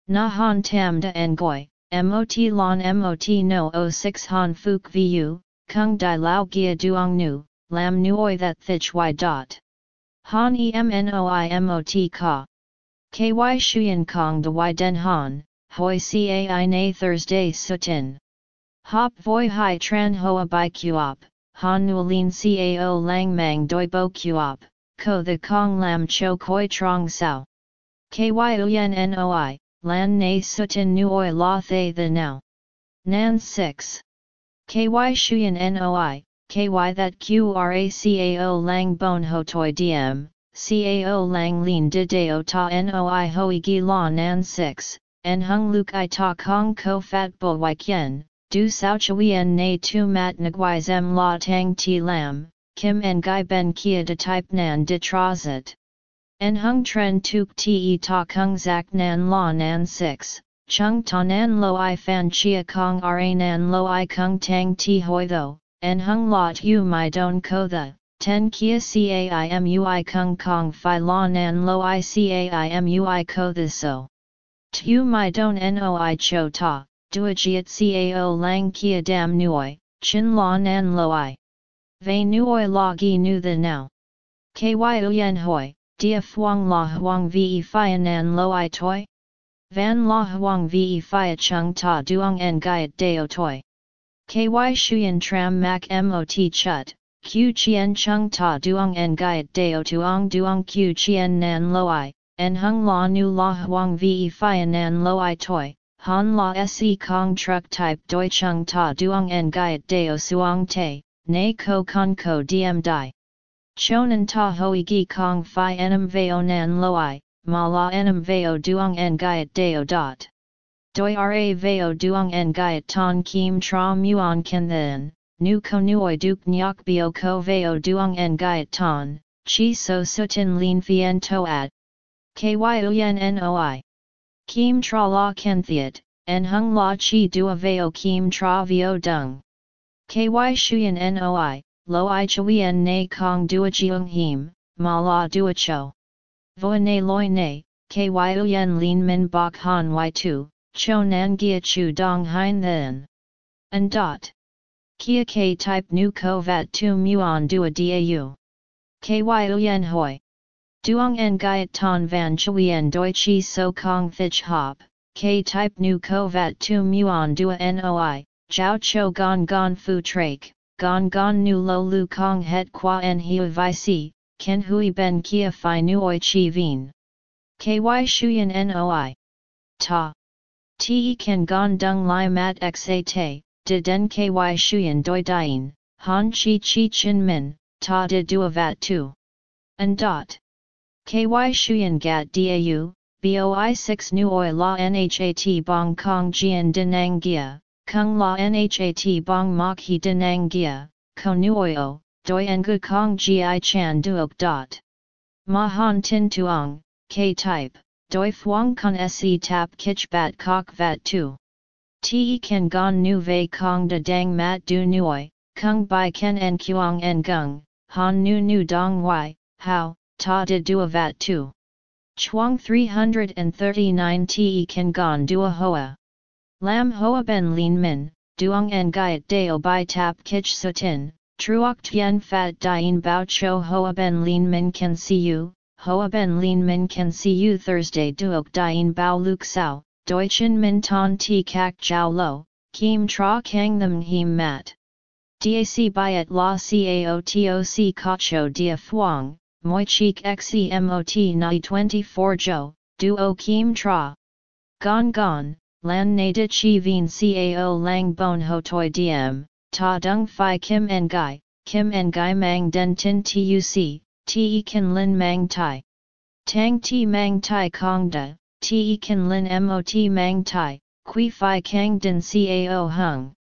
Na han tam da goi, mot lon mot no 06 han fuk vu, kung di lao gia duong nu, lam nuoi that thich y dot. Han emnoimot ka. Ky shuyen kong de y den han, hoi cai na Thursday sutin. Hop voi hai tran hoa bai kuop, han nuolin cao lang mang doi bo kuop, ko the kong lam cho koi trong sao. Ky uyen noi, lan na sutin nuoi la thay the now. Nan 6. Ky shuyen noi, ky that qracao lang bon ho diem, cao lang lin de deo ta noi hoi gi la nan 6, en hung luk i ta kong ko fat bo wai kien, du sao chuyen na tu mat nguai zem la tang ti lam, kim en gai ben kia de type nan de trazet. En hung tren tuk te ta kung zak nan la nan 6, chung ta nan lo i fan chia kong ra nan lo i kung tang ti hoi tho, en hung lot u my don ko the, ten kia caimui kung kong fi la nan lo i caimui ko the so. Tu mai don noi cho ta, duajiat cao lang kia dam nuoi, chin la nan loi. Ve nuoi la gi nu the now. Ky uyen hoi, dia fuang la huang ve fi nan lo i toi? Van la huang ve fi chung ta duong en gaiet deo toi. Ky shuyen tram mak mot chut, q chien chung ta duong en gaiet deo tuong duong q chien nan loi, en hung la nu la huang ve fi nan loi toi, han la se kong truck type doi chung ta duong en gaiet deo suong te, ne ko con ko diem dai. Chonan ta hoi gi kong fi enam veo nan loi, ma la enam veo duong en gaiet deo dot. Doi ra veo duong en gaiet ton kim tra muon ken then, nu ko nuoi duk nyok bio ko veo duong en gaiet ton, chi so sutin lin fien toat. Ky uyen noi. Kim tra la ken thiet, en hung la chi dua veo kim tra vio dung. Ky shuyen noi, lo i chuyen na kong dua jiung him, ma la dua cho. Voa ne loi ne, ky uyen lin min bok han y tu, cho nan gia chu dong hein then. And dot. Kia k type nu ko vat tu muon dua dau. Ky uyen hoi. Duong en gaiet ton van chuyen doi chi so kong thich hop, k type nu ko vat tu muon dua noi, jiao cho gon gon fu trake, gon gon nu lo lu kong het qua en hiu vi si, ken hui ben kia fi nuoi chi vien. Ky shuyen noi. Ta. Te ken gon dung lai mat xa te, de den ky shuyen doi dien, han chi chi chin min, ta de dua vat tu. And dot. KY Shuyan Gat DAU, BOI 6 Nu Oi La Nhat Bong Kong Jian Denang Gia, Kung La Nhat Bong Mok He Denang Gia, Ko Nu Oi O, Doi Ngu Kong Gi Chan Duok Dot. Ma Han Tin Tuong, K Type, Doi Phuong Con Se Tap Kich Bat Kok Vat Tu. Te Ken Gon Nu Ve Kong da Dang Mat Du Nuoi, Kung Bai Ken En Kuong En Gung, Han Nu Nu Dong Wai, How, ta de dua vat tu. Chuang 339 te kan gon dua hoa. Lam hoa ben lin min, duong en gaiet deo bai tap kich sutin, truok tien fat dien bao cho hoa ben lin min can see you, hoa ben lin min can see you Thursday duok dien bao luk sao, deutschen min ton ti kak jiao lo, kim tra kang them him mat. DAC byet la caotoc kacho dia fuang, moi cheek xemot nai 24 jo, duo kim tra. Gon gon, lan na de chi vien cao lang bon ho toi diem, ta dung fi kim en gai, kim en gai mang den tin tuc, te kan lin mang tai. Tang ti mang tai kong da, te kan lin mot mang tai, qui fi kang den cao hung.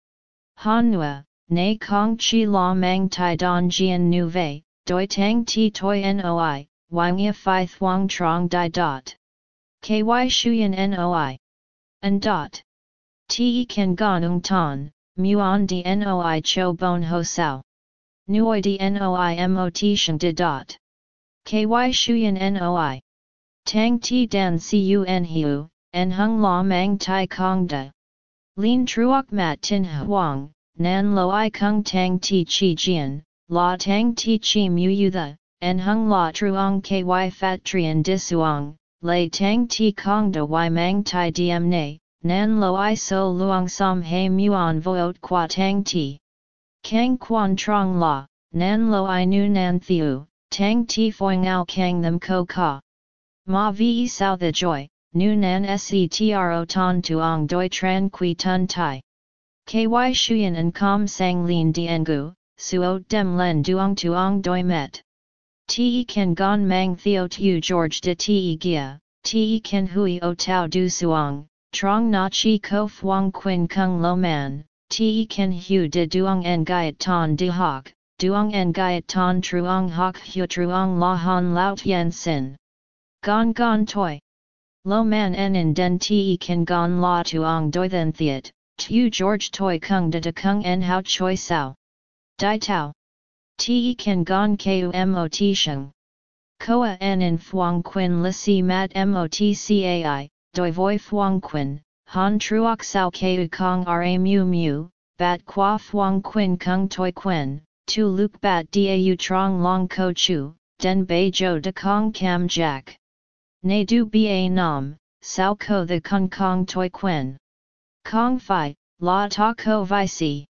Hanua, na kong chi la mang tai don jian nu vei, doi tang ti toi noi, wang fi thuang trong di dot. Ky shuyen noi. And dot. Te kan gon ung ton, muon di noi cho bon ho sao. Nuoi di noi mot shen di dot. Ky shuyen noi. Tang ti dan cun hiu, en hung la mang tai kong da. Lin truok mat tin huang, nan lo i kung tang ti chi jian, la tang ti chi mu yu the, en hung la truong ky fat trian disuong, lay tang ti kong de y mang tai diem ne, nan lo i so luang som he muon voot qua tang ti. Kang quan trong la, nan lo i nu nan thiu, tang ti foing ao kang them ko ka. Ma vi sao the joy, nu nan setro ton tuong doi tran qui tun tai. Ky shuyen and com sang lin diengu, suot dem len duong tuong doi met. Te kan gon mang theo tu George de te gia, te kan hui o tau du suong, trong na chi ko fuang quin kung lo man, te kan hu de duong en gaiet ton de hoc, duong en gaiet ton truong hoc hu truong la han lao tien sin. Gon gon toi. Lo man en in den te kan gon la tuong doi then thiet, tu George toi kung de de kung en hao choi sao. Dai Tao. Te kan gon ku mot sheng. Koa en in fuang quin lisi mat mot cai, doi voi phuong quin, han truok sao keu kong ra mu mu, bat qua phuong quin kung toi quin, tu luk bat dau trong long ko chu, den bei jo de kong cam jack. Ne du ba nam, sao ko the kung kong toi quin. Kong fi, la ta ko vi si.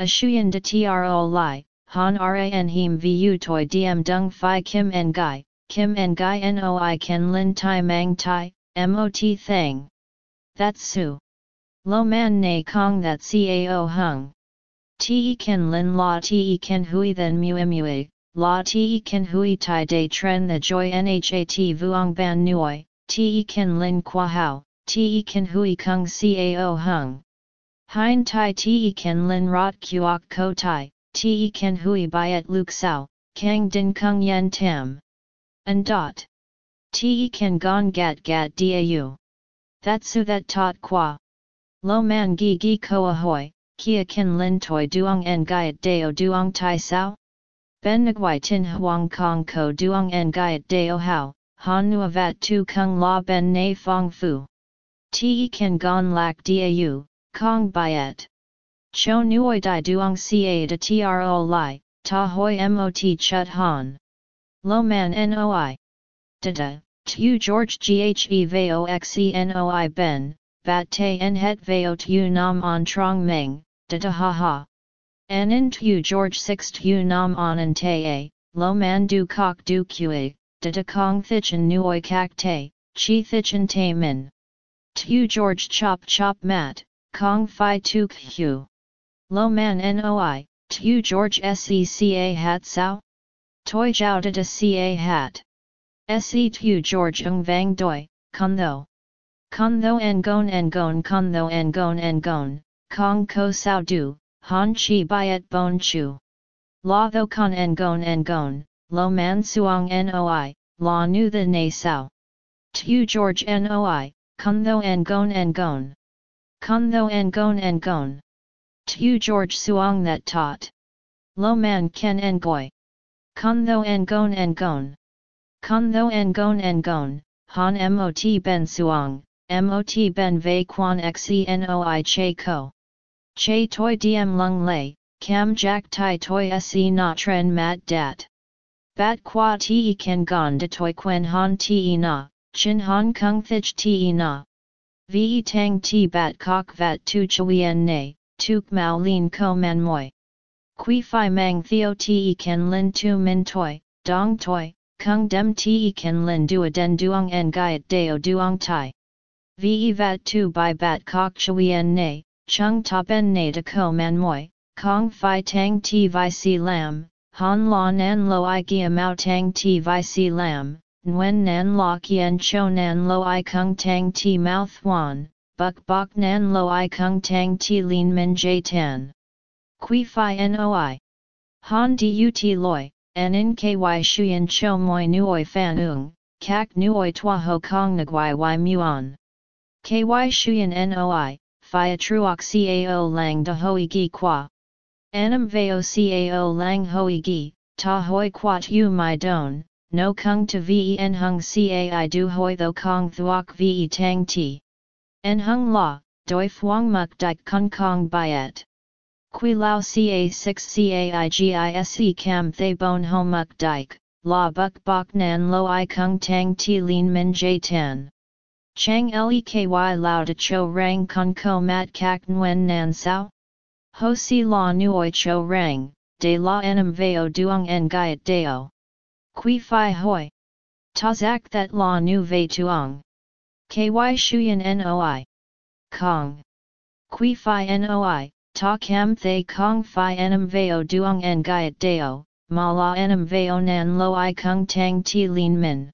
A shuyen de tro li, han ran him vu toi diem dung fi kim en gai, kim en gai noi ken lin tai mang tai, mot thang. That's su. Lo man na kong that cao hung. Te ken lin la te ken hui then mu mue, la te ken hui tai de tren the joy nhat vuong ban nuoi, te ken lin qua hao, te ken hui kung cao hung. Hein tai te ken lin rot kuok ko tai, te ken hui byet luk sao, kang din kung yen tam. And dot. Te ken gon gat gat dau. That su that tot qua. Lo man gi gi ko ahoy, kia ken lin toi duong en gaiet dao duong tai sao? Ben nguai tin huang kong ko duong en gaiet dao hao, han nu vat tu kung la ben na fong fu. Te ken gon lak dau, kong byet. Cho nuoi di duong ca de tro li, ta hoi mot chut han. Lo man noi. Dada, tu George ghe veo xenoi ben, bat te en het veo tu nam on trong meng, dada ha ha. En in tu George 6 tu nam on en te a, lo man du kok du kue, dada kong thichen nuoi kak te, chi thichen te min. Tu George chop chop mat, kong fi tu kyu. Lo man noi, tu George seca hat sao? Toi jiao dada ca hat. Se tu George ung vang doi, con tho. Con tho en gon en gon con tho en gon en gon, kong ko sao du, han chi byet bon chu. La tho con en gon en gon, lo man suong noi, la nu the na sao. Tu George noi, con tho en gon en gon. Con tho en gon en gon. Tu George suong that taught. Lo man ken en goi. Con tho en gon Con tho en gon en gon, han mot ben suong, mot ben vei quan xenoi che ko. Che toi diem lung lei, cam jack tai toi se na tren mat dat. Bat qua te ken gon de toi quen han te na, chin han kung thich te na. Ve tang ti bat kok vat tu chuyen ne, tuk mao lin ko man moi. Qui fi mang theo te ken lin tu min toi, dong toi, Kung dem te kan lin dua den duong en gaiet deo duong tai. Ve vat tu by bat kok chuyen ne, chung ta ben ne de ko man moi, kong fi tang ti vi si lam, han la nan lo i gia mao tang ti vi si lam, nguen nan la kien cho nan lo i kung tang ti mao thuan, buk bok nan lo i kung tang ti lin min j tan. Qui fi noi. Han dut loi, en in ky shuyen cho moi nuoi fan ung, kak nuoi tua ho kong nguai y muon. Ky shuyen noi, fia truok cao lang de hoi gi qua. Anam veo cao lang hoi gi, ta hoi quat u my don, no kung to ven hung cai du hoi tho kong thuok ve tang ti. En hung la, doi phuong muk dik kung kong byet. Qui lao ca6 caigise cam thay bon homuk dike, la buk bok nan lo i kung tang ti lin min j tan. Chang leky lao de cho rang kun ko mat kak nguen nan sao? Ho si la nuoi cho rang, de la enam veo duong en gaiet deo. Qui fi hoi. Ta zak that la nu ve tuong. Ky shuyen noi. Kong. Qui fi noi, Ta kam thay kong fi enam veo duong en gaiet deo, ma la enam veo nan lo i kung tang ti lin min.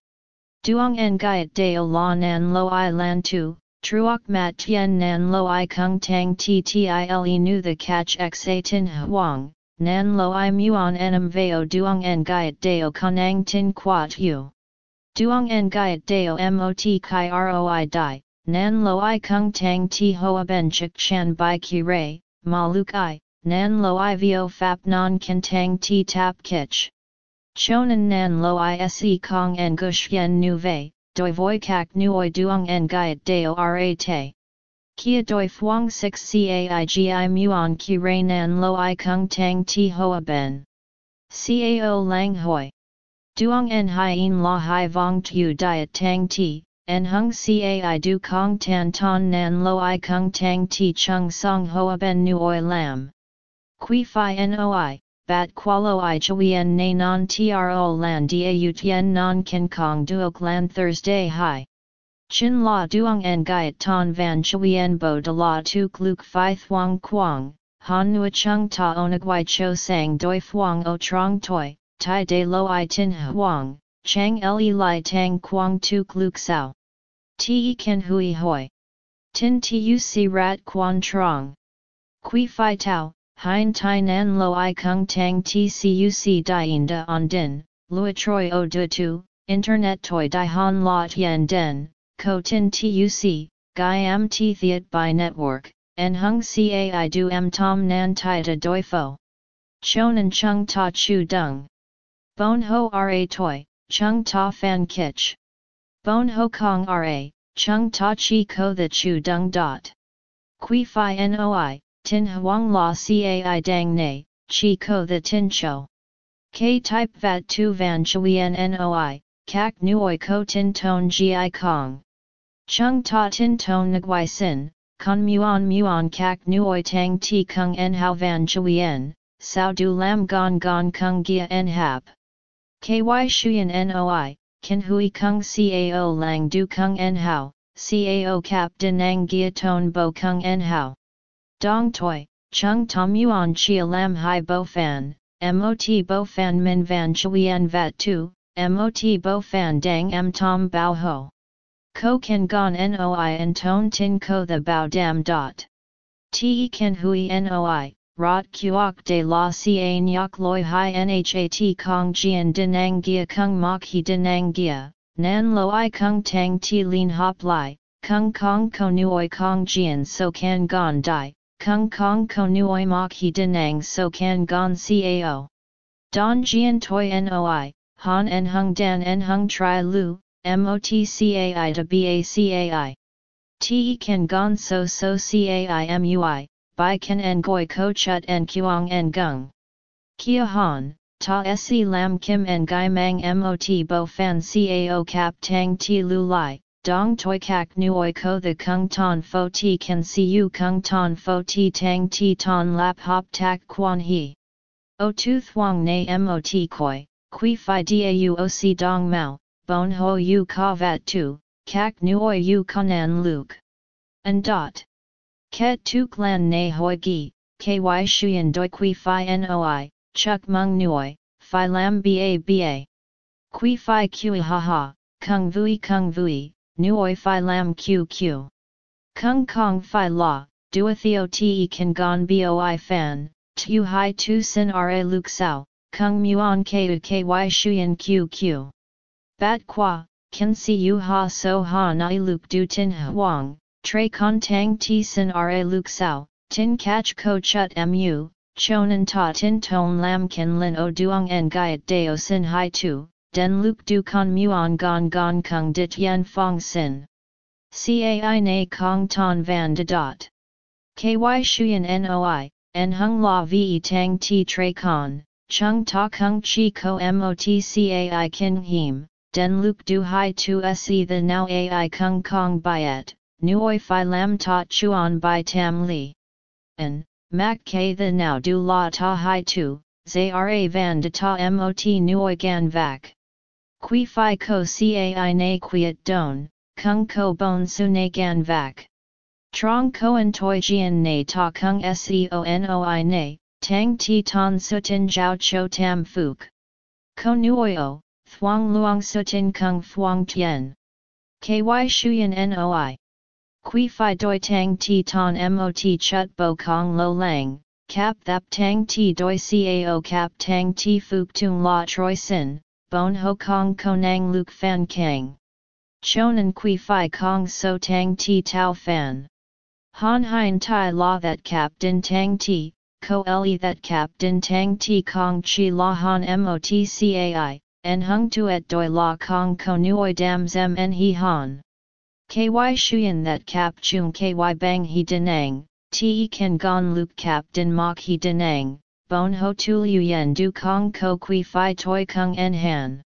Duong en gaiet deo la nan lo i lan tu, truok mat tien nan lo i kung tang ti tile nu the catch xa tin huang, nan lo i muon enam veo duong en gaiet deo konang tin quat u. Duong en gaiet deo mot kai roi di, nan lo i kung tang ti hoa ben chik chan bai ki ray, ma luk i, nan lo i vio fap non kentang ti tap kich. Chonan nan lo i se kong en gush yen nu vei, doi voi kak nuoi duong en deo ra te. Kia doi fuang 6 caigi muon ki ray nan lo i kung tang ti hoa ben. Cao lang hoi. Duong en hien la hai vong tu diet tang ti, en hung cai du kong tan ton nan lo i kung tang ti chung song hoa ben nuoi lam. Qui fi noi, bat qualo i chuyen na non tro lan da tien non kin kong duok lan Thursday high. Chin la duong en gaiet ton van Chui chuyen bo de la tu kluk fi thuang quang, han nua chung ta onagwai cho sang doi thuang o trong toi, tai de lo i tin huang, chang le li tang quang tu kluk sao. Te ken hui hoi. Tin tu rat quan trong. Qui fi tau, hein tai nan lo i kung tang tcuc dien da on din, lui troi o de tu, internet toi di han la tien den, ko tin tuc, gai am ti thiet by network, en hung cai du m tom nan tai da doi fo. Chonan chung ta chu dung. Bon ho ra toi, chung ta fan kich. Bon ho kong ra, chung ta chi ko the chu dung dot. Qui fi noi, tin huang la cai dang ne, chi ko the tin cho. K type vat tu van chuyen noi, kak nuoi ko tin ton gi kong. Chung ta tin ton nguai sin, con muon muon kak nuoi tang ti kung en hao van chuyen, sao du lam gon gon kung gia en hap. Ky shuyen noi, kin hui kung cao lang du kung en hao, cao cap denang gia ton bo kung en hao. Dong toi, chung tom yuan chia lam hai bo fan, mot bo fan min van chuyen vat tu, mot bo fan dang m tom bao ho. Ko ken gon noi en ton tin ko the bao dam dot. Te ken hui noi, rot kuok de la si ca nyok loi hai nhat kong jian denang gia kung mok hi denang gia, nan lo i kung tang ti lin hop lai, kung kong ko nuoi kong jian so kan gon dai, kung kong ko nuoi mok hi denang so kan gon cao. Don jian toi noi, han en hung dan en hung tri lu, motcai to bacai. Te kan gon so so cai mui, bai kan goi ko chut en kuang en gung. Kia han, ta se lam kim en gai mang mot bo fan cao cap tang ti lu lai, dong toi kak nuoi ko the kung ton fo ti kan siu kung ton fo ti tang ti ton lap hop tak quan he. O tu thuang na mot koi, qui fi dauoc dong mao, bon ho yu ka vat tu, kak nuoi yu kanan luke. And dot. Ket tuk lan ne hoi gi, ky shuyen doi qui fi noi, chuk mung nuoi, fi lam ba ba. Qui fi kui ha ha, kung vui kung vui, nuoi fi lam q q. Kung kong fi la, duathio te kan gon boi fan, tu hai tu sin ra luk sao, kung muon ku ky shuyen q q. Bat qua, kan si u ha so ha nai luk du tin huang, Tre con tang ti sin ra luk sao, tin catch ko chut mu, chonan ta tin ton lam kin lin o duong en gaiet deo sin hai tu, den luk du con muon gon gon kung dit yen fong sin. Cai na kong ton van de dot. Ky shuyen noi, en hung la ve tang ti tre con, chung ta kung chi ko mot cai kin him, den luk du hai tu se the now ai kung kong byet nuoi phi lam ta chuan by tam li. En, mak k the now du la ta hai tu, zara van de ta mot nuoi gan vac. Qui fi ko cai na quiet don, kung ko bon su na gan vac. Trong koan toi jian na ta kung seonoi na, tang ti ton sutin jiao cho tam fuk. Ko nuoi o, thuang luang sutin kung thuang tien. Ky shuyen noi. Qui fi doi tang ti ton mot chut bo kong lo lang, cap thap tang ti doi cao cap tang ti fuk tung la troi sin, bon ho kong konang luk fan kang. Chonan qui fi kong so tang ti tau fan. Han hein tai la that cap din tang ti, ko le that cap din tang ti kong chi la han mot cai, en hung tuet doi la kong ko nuoi dam zem en he han. Ky shuyen that cap chung ky bang he denang, te kan gon luke cap din mok he denang, bon ho tu liu yen du kong ko kui fi toi kung en han.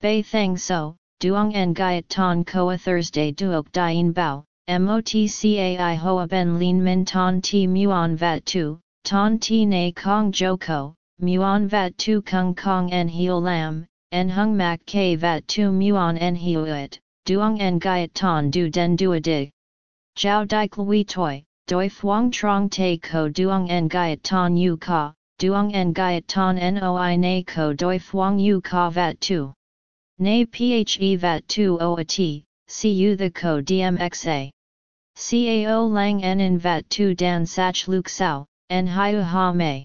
Bei thang so, duong en gaiet ton koa Thursday duok dien bao, motcai hoa ben lin min ton ti muon vat tu, ton ti na kong joko, muon vat tu kung kong en heo lam, en hung mak k vat tu muon en Heo it duong en gaiet ton du den dua dig. Jiao di klui toi, doi fuang trong te ko duong en gaiet ton yu ka, duong en gaiet ton noi na ko doi fuang yu ka vat tu. Na phe vat tu o a t, cu the ko dmxa. Cao lang en in vat tu dan sach luk sao, en hiu ha mei.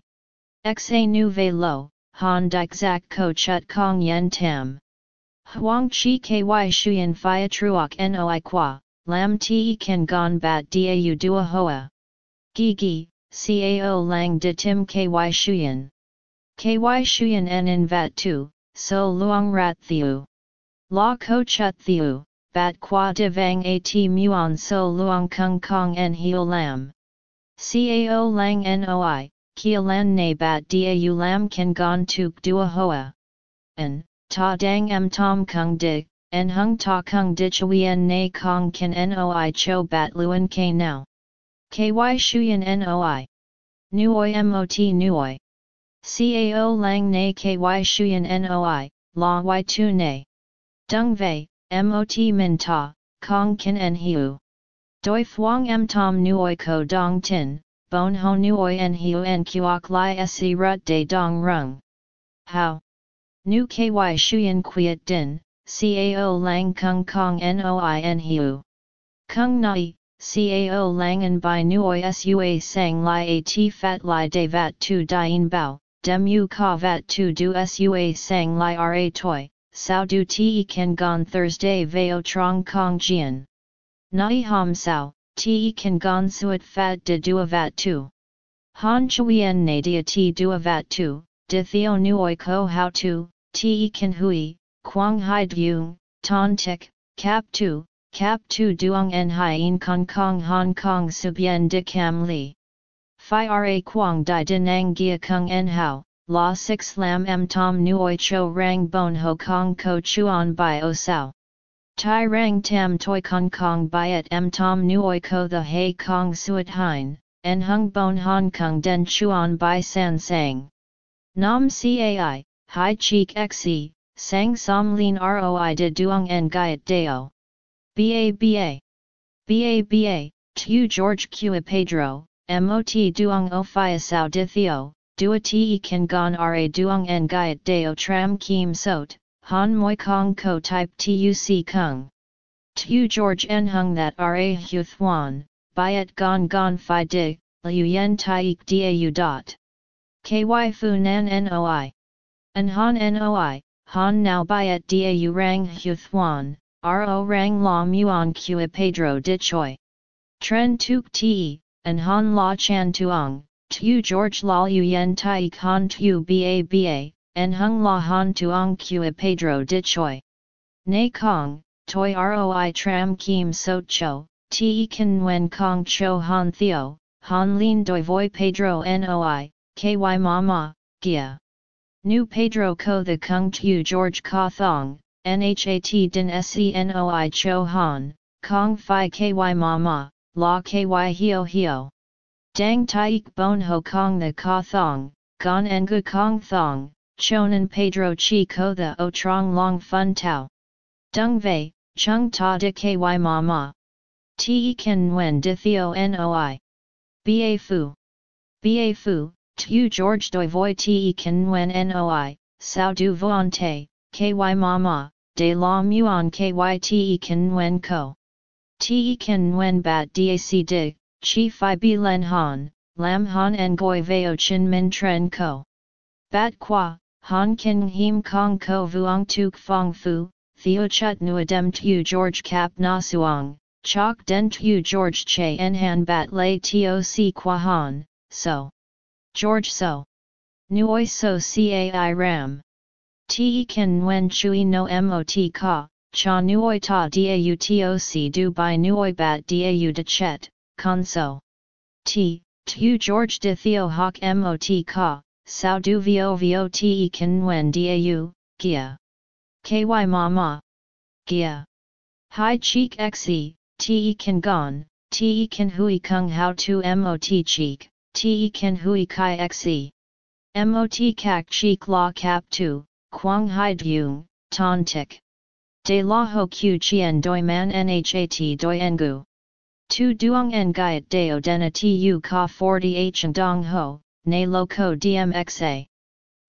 Xa nu ve lo, han dik zak ko chut kong yen tam. Huang chi ky shuyen fia truok noi qua, lam te kan gon bat dau dua hoa. Gi gi, cao lang de tim ky shuyen. Ky shuyen en in vat tu, so luong rat thiu. La ko chut thiu, bat qua de vang at muon so luong kung kong en heo lam. Cao lang noi, kia lan na bat dau lam kan gon tuk dua hoa. En, ta dang em tom kung di, en hung ta kung di chuyen na kong kan noi cho bat luen k now. Ky shuyen noi. Nuoi mot nuoi. Cao lang na ky shuyen noi, la y tu na. Dung vei, mot min ta, kong kan en hiu. Doi fuang em tom nuoi ko dong tin, bon ho nuoi en hiu en kuok li se rut de dong rung. How? Nu ky shuyen quiet din, cao lang kung kong noin hiu. Kung nai, cao langan by nuoi sua sang li at fat li de vat tu dien bao, dem u ka vat tu du sua sang li ra toi, sao du te kan gon Thursday veo trong kong jian. Nai ham sao, te kan gon suat fat de dua vat tu. Han chuyen na dia ti dua vat tu, de theo nuoi ko how tu, te kan hui, quang hai dung, ton tik, cap tu, cap tu duong en in kong kong hong kong subyen de cam li. Phi ra quang di dinang gia kung en hao, la 6 lam m tom nuoi cho rang bon ho kong ko chuan bai o sao. Tai rang tam toi kong kong byet m tom nuoi ko the hay kong suet hein, en hung bon hong kong den chuan bai san sang. Nam cai, Hai cheek xe, sang som lin roi de duong en gaiet deo. Ba ba. Ba ba, tu George Qa Pedro, mot duong o fia sao de theo, dua te kan gon ra duong en gaiet deo tram kim sot, han moi kong ko type tuc kung. Tu George en hung that ra hu thuan, byet gon gon fi dig, liu yen taik dau dot. Ky fu nan noi. An han noi, han now byet dau rang hu thuan, ro rang la muon kua pedro di choi. Tren tuk te, an han la chan tuong, tu george la Yu yen tai han tu ba ba, en hung la han tuong kua pedro di choi. Nay kong, toi roi tram kim so cho, te kan wen kong cho han theo, han lin doi voi pedro noi, ky mama, gia. Nu Pedro ko the kung tu George ka thong, nhat din scnoi cho han, kong fi ky mama, la ky hio hio. Dang taik bon ho kong the ka thong, gon engu kong thong, chonan Pedro chi ko the o trong long fun tau. Dung vei, chung ta de ky mama. Te ken wen de theo noi. Ba fu. Ba fu, Tu George doi voi te kan nguen noi, sao du voan te, ky mama, de la muon ky te kan nguen ko. Te kan nguen bat dac dig, chi fi bi len han, lam han en goi veo chin min tren ko. Bat qua, han kin him kong ko vuong tuk fong fu, theo chut nuadem tu George cap na suong, chok den tu George che en han bat lay toc qua han, so. George So. Nuoi So Cai Ram. Te kan nguen chui no mot ka, cha nuoi ta dau toc du by nuoi bat dau de chet, conso. T, tu George de Theo Hawk mot ka, sao du vo vo te kan nguen dau, gia. Ky ma ma. Gia. Hai cheek xe, te kan gon, te kan hui kung how to mot cheek, te kan hui kai xe. Mot kak cheek la cap tu, quang hai dung, ton tik. De la ho q chien doi man nhat doi engu. Tu duong en gaiet deo dena tu ka 40 h and dong ho, ne lo ko dmxa.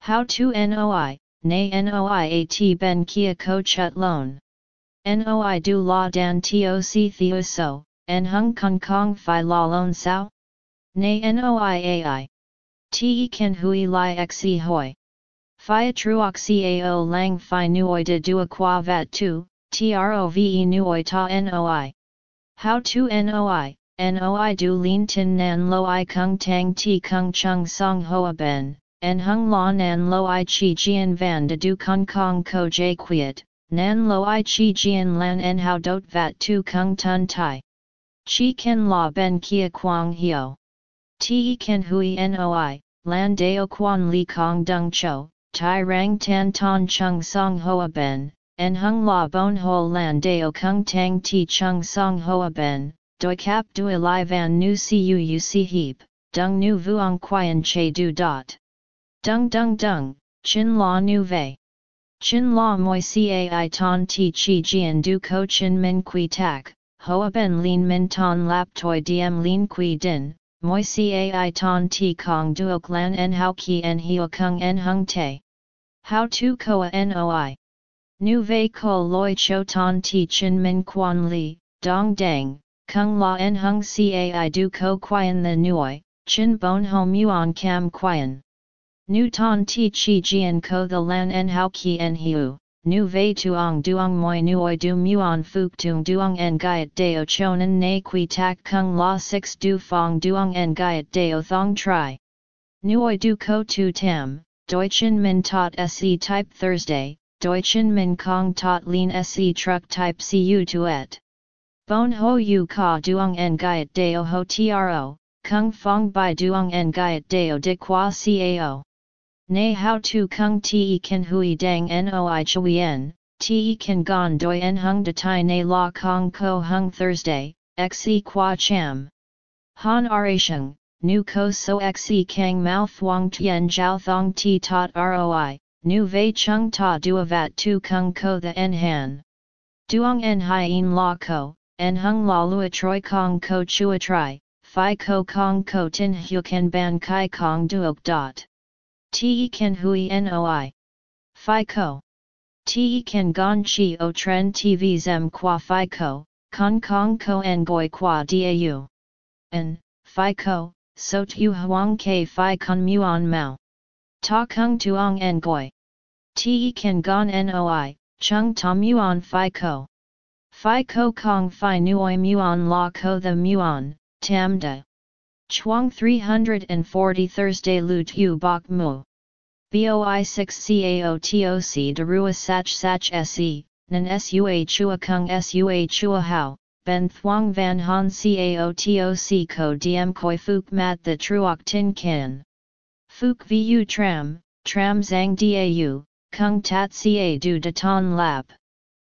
How to noi, ne noi at ben kia ko chut lon. Noi du la dan toc theo so, en hung kong kong fi la lon sao? Ne noi ai. Te ken hui li xe hoi. Phia truoc cao lang phi nuoi de dua qua vat tu, trove nuoi ta noi. How to noi, noi du lin tin nan lo i kung tang ti kung chung song hoa ben, en hung la nan lo i chi jian van de du kung kong ko j quiet, nan lo i chi jian lan en how dot vat tu kung tun tai. Chi ken la ben kia quang hio. Te ken hui noi, lan deo quan li kong dung cho, tai rang tan ton chung song hoa ben, en hung la bon ho lan deo kung tang ti chung song hoa ben, doi cap dui li van nu cu si heap, dung nu vuong quian che du dot. Dung dung dung, chin la nu vei. Chin la moi cai ton ti chi jian du ko chin min qui tak, hoa ben lin min ton lap toi diem lin qui din, moi cai ton ti kong duok lan en hao ki en hio kung en hung te. How to koa noi. Nu vei ko loi cho ton ti chin min quan li, dong dang, kung la en hung cai du ko quian the nuoi, chin bon hom yuan cam quian. Nu ton ti chi jian ko the lan en hao ki en hiu, nu vei tuong duong moi nuoi du muon fuk tung duong en gaiet deo chonan na qui tak kung la 6 du fong duong en gaiet deo thong tri. Nuoi du ko tu tam, Deutschen Min tot se type Thursday, Deutschen Min Kong tot lin se truck type cu tuet. Bon ho yu ka duong en gaiet deo ho tro, kung fong bai duong en gaiet deo de qua cao. Nay how to kung te kan hui dang noi chuyen, te kan gon doi en hung de tai na la kong ko hung Thursday, xe qua cham. Han arasheng, nu ko so xe kang mao thuong tien jiao thong ti tot roi, nu vei chung ta duavat tu kung ko the en han. Duong en hien la ko, en hung la lua troi kong ko chua tri, fi ko kong ko tin hu ken ban kai kong duok dot. Te ken hui noi. Fi ko. Te ken gon chi o tren tv zem qua fi ko, kong kong ko en goi qua dau. En, ko, so tu huang ke fi kun muon mao. Ta kung tuong en goi. Te kan gon noi, chung ta muon fi ko. Fi ko kong fi nuoi muon la ko the muon, tam da. Chuang 340 Thursday lu tu bok mu. Boi 6 cao toc de rua sach sach se, nan sua chua kung sua chua hao, ben thuang van han cao toc ko diem koi fuk mat the truok tin kan. Fuk vu tram, tram zang dau, kung tat ca du de ton lap.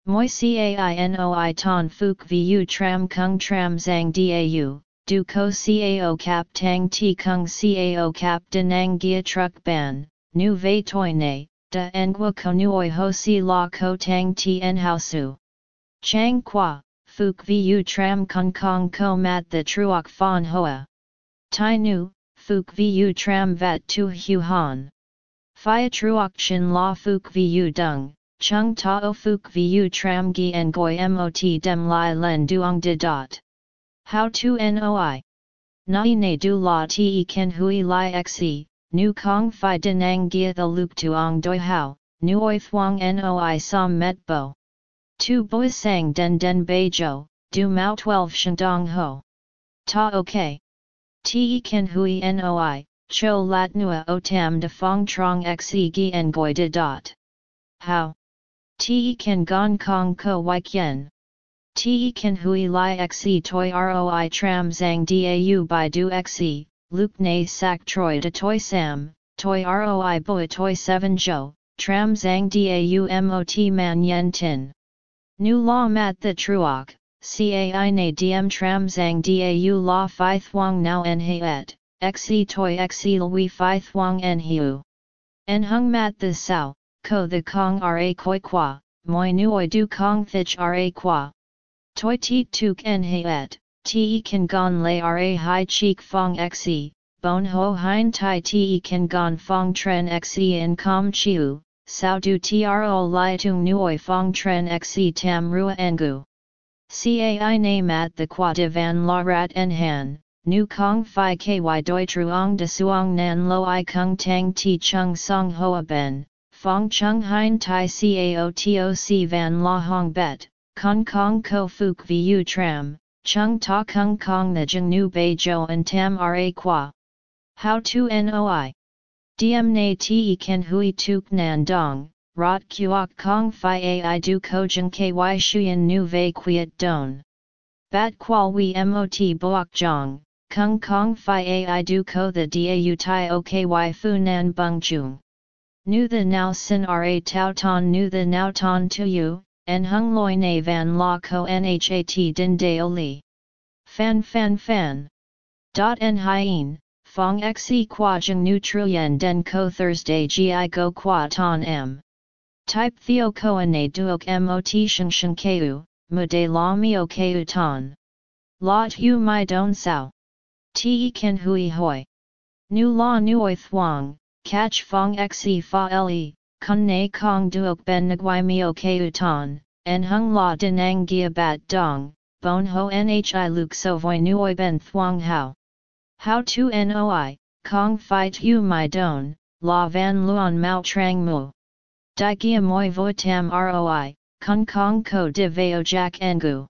Moi cainoi ton fuk vu tram kung tram zang dau, du ko cao cap tang ti kung cao cap denang gia truck ban, nu vei toi ne, da ngwa konuoi ho si la ko tang ti en hao su. Chang qua, Fuk Vu Tram Kong Kong Ko Mat The Truok Fan Hoa. Tai Nu, Fuk Vu Tram Vat Tu Hu Han. Phia Truok Chin La Fuk Vu Dung, Chung Ta O Fuk Vu Tram Gi Goi Mot Dem Lai Len Duong De Dot. How to Noi. Nai Ne Du La Te Ken Hui Lai Xe, Nu Kong Phi Denang Gia The Luke Tuong Doi How, Nuoi Thuong Noi Som Met Bo. Tu boi sang den den bei jo, du mao 12 shandong ho. Ta ok. Te ken hui noi, cho lat nua o tam de fong trong xe gi en goi de dot. how? Te ken gong kong ko wai kien. Te kan hui li xe toi roi tram zang dau by du xe, luke ne sak troi de toi sam, toi roi boi toi 7 jo, tram zang dau mot man yen tin. Nu la mat the truok, cai na diem tram zang dau la phi thuang now en he et, xe toi xe lui phi thuang en hiu. En hung mat the sao, ko the kong ra koi qua, moi nuoi du kong thich ra qua. Toi ti tuk en he et, te kan gon lay ra hai cheek fong xe, bon ho hein tai te kan gon fong tren xe in com chiu, sao du tro li tung nuoi fong tren xe tam rua engu. Cai at the qua divan la rat en han, nu kong fi ky doi truong de suong nan lo i kung tang ti chung song hoa ben, fong chung hein tai cao toc van la hong bet, kong kong ko fuk vu tram, chung ta kung kong the jing nu bei jo and tam ra qua. How to noi? Diem na te ken hui tuk nan dong, rot kuok kong fi ai du ko jing ky shuyen nu vei quiet don. Bat qual we mot boak jong, Kung Kong Phi Ai Du Ko the Dau Tai O OKY Fu Nan Bung Chung. Nu the Now Sin Ra Tao Ton Nu the Now Ton Tu Yu, En Hung Loi Na Van La Ko Nhat Din Dao Li. Fan Fan Fan. Dot En Hien, Fong Xe Qua Jung Nu Truyen Den Ko Thursday Gi Go Qua Ton M. Type Theo Koa Na Duok Mot Sheng Sheng Keu, Mu De La Mio Keu Ton. La Tu Mai Don Sao. Te ken hui hoi. Nu la nuoi thuang, catch fong xe fa le, kun na kong duok ben nguai mio keu ton, en hung la dinang gia bat dong, bon ho nhi luk so voi nuoi ben thuang hao. How to noi, kong fi tu mai don, la van luon mao trang mu. Di gia moi voi tam roi, kung kong ko de veo jack engu.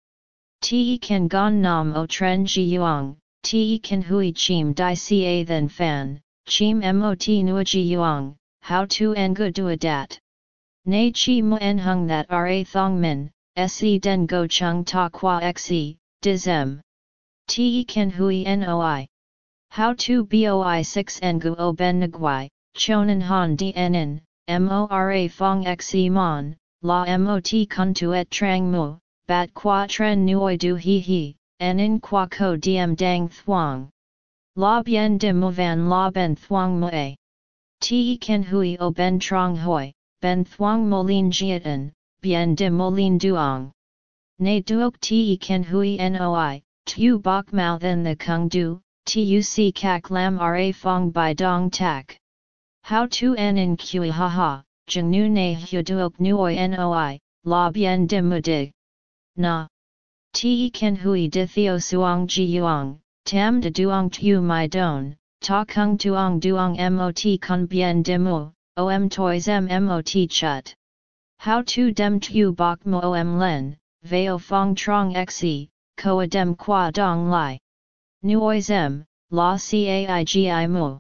Te ken gon nam o tren ji yuang, te kan hui chim di ca then fan, chim mot nuaji yuang, how to engu dua dat. Nei chi mu en hung that ra thong min, se den go chung ta qua xe, dizem. Te kan hui noi. How to boi 6 engu o ben nguai, chonan han dnn, mora fong xe mon, la mot kun tuet trang mu, bat qua tren nuoi du hi hi, en in qua ko diem dang thuang. La bien de mu van la ben thuang mue. Ti ken hui o ben trong hoi, ben thuang molin jiatan, bien de molin duong. Ne duok ti ken hui noi, tu bok mao then the kung du, tuc kak lam ra fong by dong tak. How to en in kui ha ha, jeng nu ne hu duok nuoi noi, la bien de mu dig. Na. Te ken hui de theo suong ji yuang, tam de duong tu mai don, ta kung tuong duong mot kun bien de mu, om toys mot chut. How to dem tu bok mo om len, veo fong trong xe, koa dem qua dong lai. Nuois m, la caigi mu.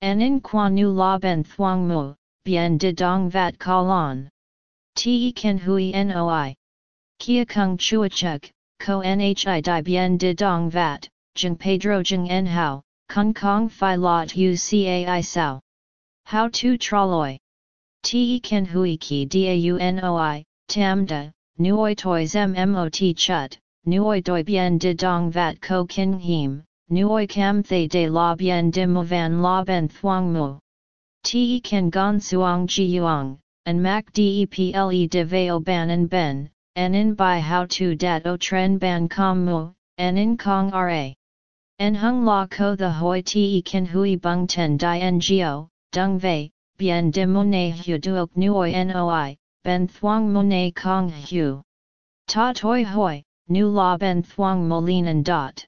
En in qua nu la ben thuong mu, bien de dong vat kalon. Te ken hui noi. Kia kung chuachuk, ko nhi di bien de dong vat, jeng pedro jeng en hao, kung kong fi lot UCAI cai sao. How to troloi. Te ken hui ki daunoi, tam da, nuoi tois mmot chut, nuoi doi bien de dong vat ko kin him, nuoi cam thay de la bien de mu van la ben thuang mu. Te ken gon suong ji yuang, and mac deple de veo ban and ben, and in by how to dat o tren ban com mu, and in kong ra. En hung la ko the hoi te ken hui bung ten di ngo, dung vei, bien de mu ne hu duok nuoi noi, ben thuang mu ne kong hu. Ta toi hoi, nu la ben thuang molin and dot.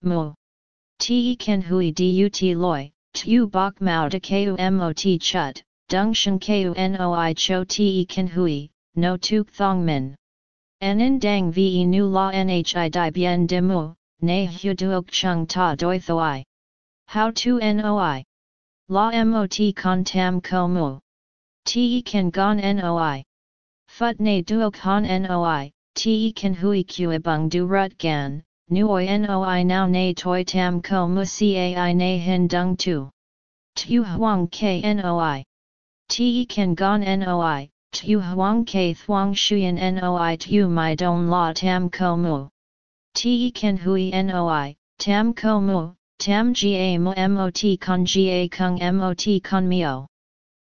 Mu. Te ken hui dut loi, tu bok mao de ku mot chut, dung shen ku noi cho te ken hui, no tuk thong min. En in dang ve nu la nhi di bien de mu, ne hu duok chung ta doi thoi. How to noi? La mot con tam ko mu. Te kan gon noi. Phut ne duok han noi, te kan hui kue bung du rut gan, nuoi noi now ne toi tam ko mu cai ne hin dung tu. Tu huang k noi. Te kan gon noi, tu huang k thuang shuyen noi tu my don la tam ko mu. Te kan hui noi, tam ko mu, tam ga mu mot con ga kung mot con mio.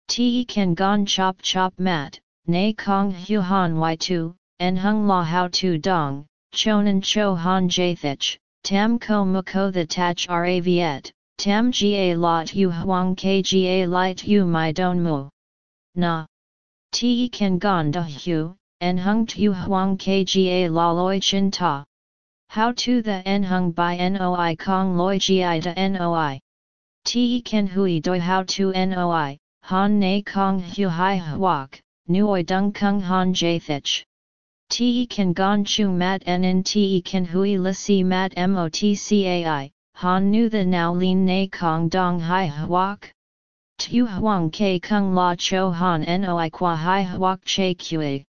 Te kan gon chop chop mat, na kong hu han y tu, en hung la how tu dong, chonan cho han jathich, tam ko mu ko the tach raviet, tam ga lot hu huang kga light hu my don mu. Na. Te kan gon da hu, en hung tu huang kga la loi chin ta. How to the en hung by noi kong loi gi da noi. Te kan hui doi how to noi, han na kong hu hai huak, nuoi dung kung han jathich. Te kan gon chu mat en te kan hui la si mat motcai, han nu the now lin na kong dong hai huak. Tu huang ke kung la cho han noi qua hai huak che kue.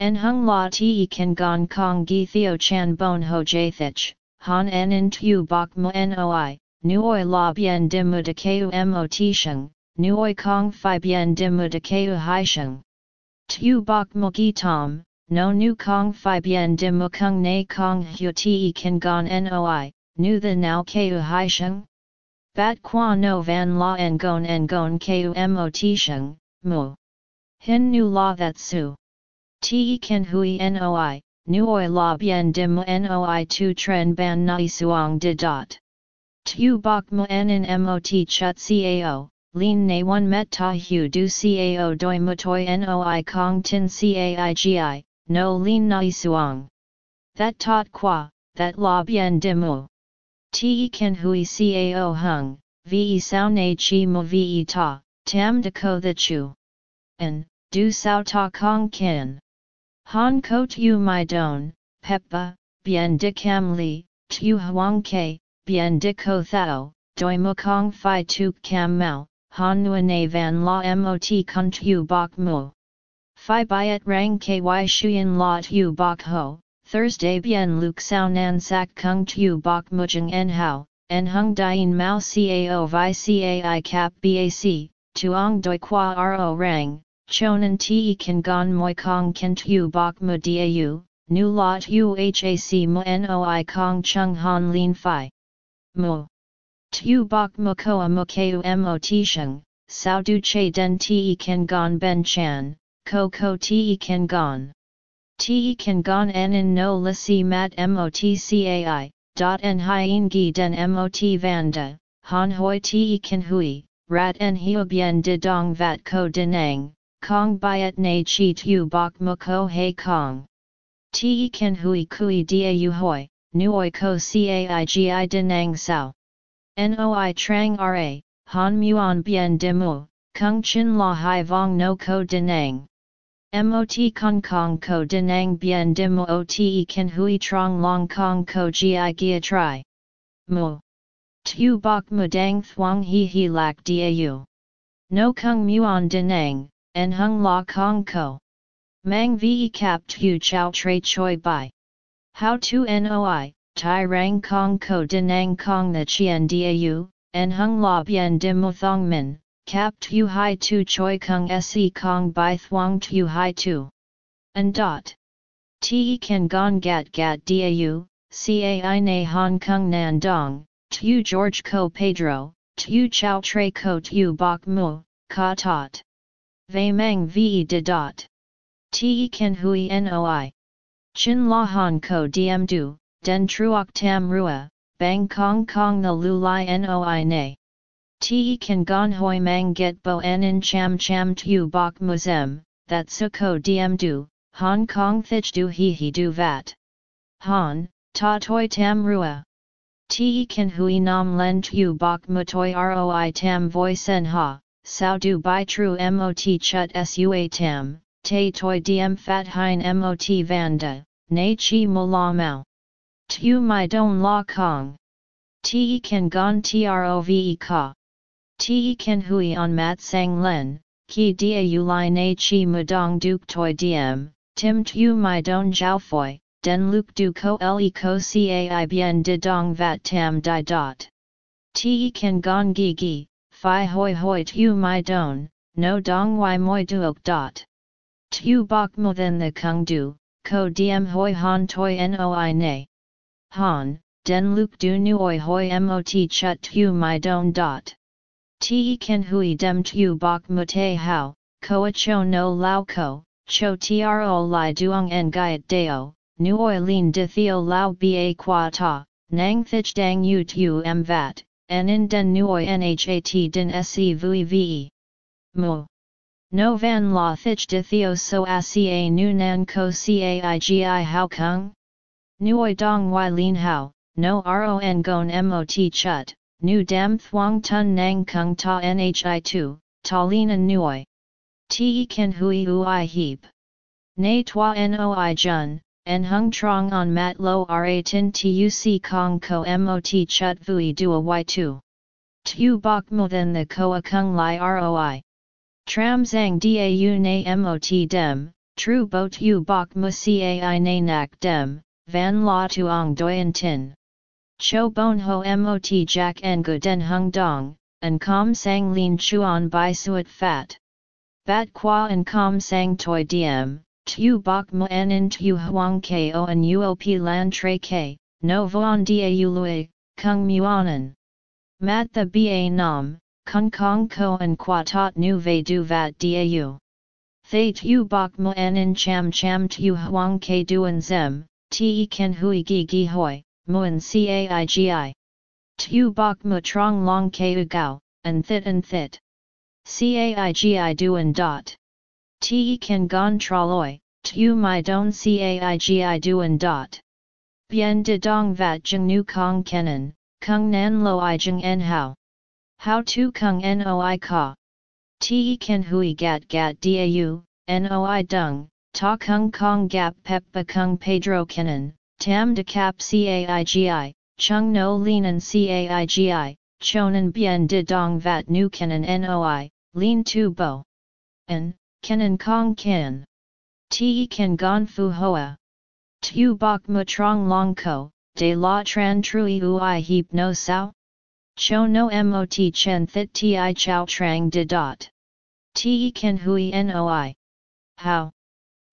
En hung la te kan gon kong gi theo chan bon ho jathich, han en in tu bok mu noi, nuoi la bien dimu de keu mot sheng, nuoi kong fi bien dimu de keu hai sheng. Tu bok mo gi tom, no nu kong fi bien dimu kung na kong hu te kan gon noi, nu the now keu hai sheng? Bat qua no van la en gon en gon keu mot sheng, mu. Hin nu la that su. Te kan hui noi, nuoi la bien dim noi tu tren ban nai suang de dot. Tu bok mu en mot chut cao, lin na one met ta hu du cao doi mutoi noi kong tin caigi, no lin nai suang. That tot qua, that la bien dimu. Te kan hui cao hung, ve sao na chi mu ve ta, tam de ko the chu. En, du sao ta kong kin. Han ko tu my don, peppa, bien de cam li, tu huang ke, bien de ko thao, doi mu kong fi tu cam mau, han nuane van la mot kun tu bok mu. Phi byet rang ky shuyen la tu bok ho, Thursday bien luk sao nan sak kung tu bok mujang en hao, en hung dien mao cao vi cai cap bac, tuong doi qua ro rang, chonan te kan gon moi kong ken tu bok mu dau, nu lot uhac mu noi kong chung han lin fi. Mu. Tu bok mu koa mu keu mot sheng, sao du che den te kan gon ben chan, ko ko te kan gon. Te kan gon en in no la si mat motcai, dot en hien gi den mot vanda, han hoi te kan hui, rat en hio bien de dong vat ko denang, Kong byet na chi tu bok mo ko he kong. Te kan hui kui dia u hoi, nuoi ko caigi denang sao. Noi trang ra, han muon bien demu, kung chin la hai vong no ko denang. Mot kong kong ko denang bien demu o te kan hui trong long kong ko gi gia tri. Mu. Tu bok mu dang thuang hi hi lak dia u. No kung muon denang, en hung la kong ko. Mang ve cap tu chow tre choi bai. How to noi, tai rang kong ko denang kong the chien dau, en hung la bien dim thong min, cap tu hai tu choi kung se kong bai thuang tu hai tu. And dot. Te kan gon gat gat dau, cai na hong kong nan dong, tu George ko Pedro, tu chow tre ko tu bok mu, ka tot. Vei Meng Ve De Dot. Te Kan Hui Noi. Chin La Han Ko Diem Du, Den Truok Tam Rua, Bang Kong Kong The Lu Lai Noi Ne. Te Kan Gon Hoi Mang Get Bo En In Cham Cham Tu Bok Muzem, That Su Ko Diem Du, Hong Kong Thich Du He He Du Vat. Han, Ta Toi Tam Rua. Te Kan Hui Nam Len Tu Bok Mutoi Roi Tam Voi Sen Ha. Sao du bai tru mot chut sua tam, te toi diem fat hein mot vanda, na chi mo la mau. Tu my don la kong. Te kan gon trove ka. Te kan hui on mat sang len, ki dia u li na chi mudong duk toi diem, tim tu mai don jiao foi, den luk du ko le ko cai bien de dong vat tam di dot. Te kan gong gi gi, fi hoi hoi tu mai don, no dong y moi duok dot. Tu bok mo then the kung du, ko diem hoi han toi noi ne. Han, den luk du nuoi hoi mot chut tu mai don dot. Te ken hui dem tu bok mute hao, koa cho no lao ko, cho tro li duong en gaiet deo, nuoi lin de theo lao ba qua ta, nang thich dang u tu m vat, en in den nuoi nhat din se vui ve. Mu. No van la thich de theo so a nu nan ko caigi hao kung? Nuoi dong y lin hao, no ron gon mot chut, nu dam thuang tun nang kung ta nhi tu, ta lin nuoi. Te ken hui ui heap. Nay tua noi jun, en hung trong on mat lo ra tin tuc kong ko mot chut vui dua y2. Tu bok mo then the koa kung li roi. Tram zang dau na mot dem, tru bot u bok mu cai na nak dem, van la tuong doyen tin. Cho bon ho mot jack en gu den hung dong, and com sang lin chuan by suet fat. Bat qua and com sang toi diem, tu bok mu en in tu huang ko and uop lan tre ke, no vuan da lui, kung muanan. Mat the ba nam, kung kong ko and qua tot nu ve du vat dau. Thay tu bok mu en in cham cham tu huang ke duan zem, te ken hui gi gi hoi, muan caigi. Tu bok mu trong long ke gao, and thit and thit. Caigi duan dot. Te ken gon traloi, tu mai don caigi duan dot. Bien de dong vat jeng nu kong kenan, kung nan lo i jeng en hao. How tu kung noi ka. Te ken hui gat gat dau, noi dung, ta kung kong gap pep ba kung pedro kenan, tam de cap caigi, chung no linan caigi, chonan bien de dong vat nu kenan noi, lin tu bo. En, kenan kong ken. Te ken gon fu hoa. Tu bok mu trong long ko, de la tran trui ui heap no sao? Cho no mot chen thit ti chow trang de dot. Te ken hui noi. How?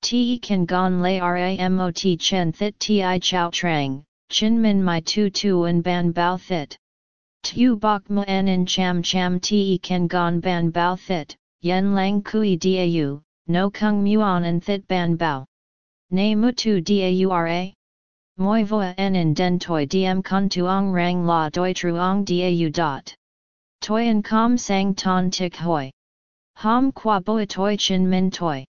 Te ken gon lay ramot chen thit ti chow trang, chin min my tu tu and ban bao thit. Tu bok mu en in cham cham te ken gon ban bao thit, yen lang kui dau, no kung muon and thit ban bao. Ne mutu daura? Moi voa en in den toi diem kun tuong rang la doi truong dau dot. Toi en com sang ton tik hoi. Hom qua boa toi chin min toi.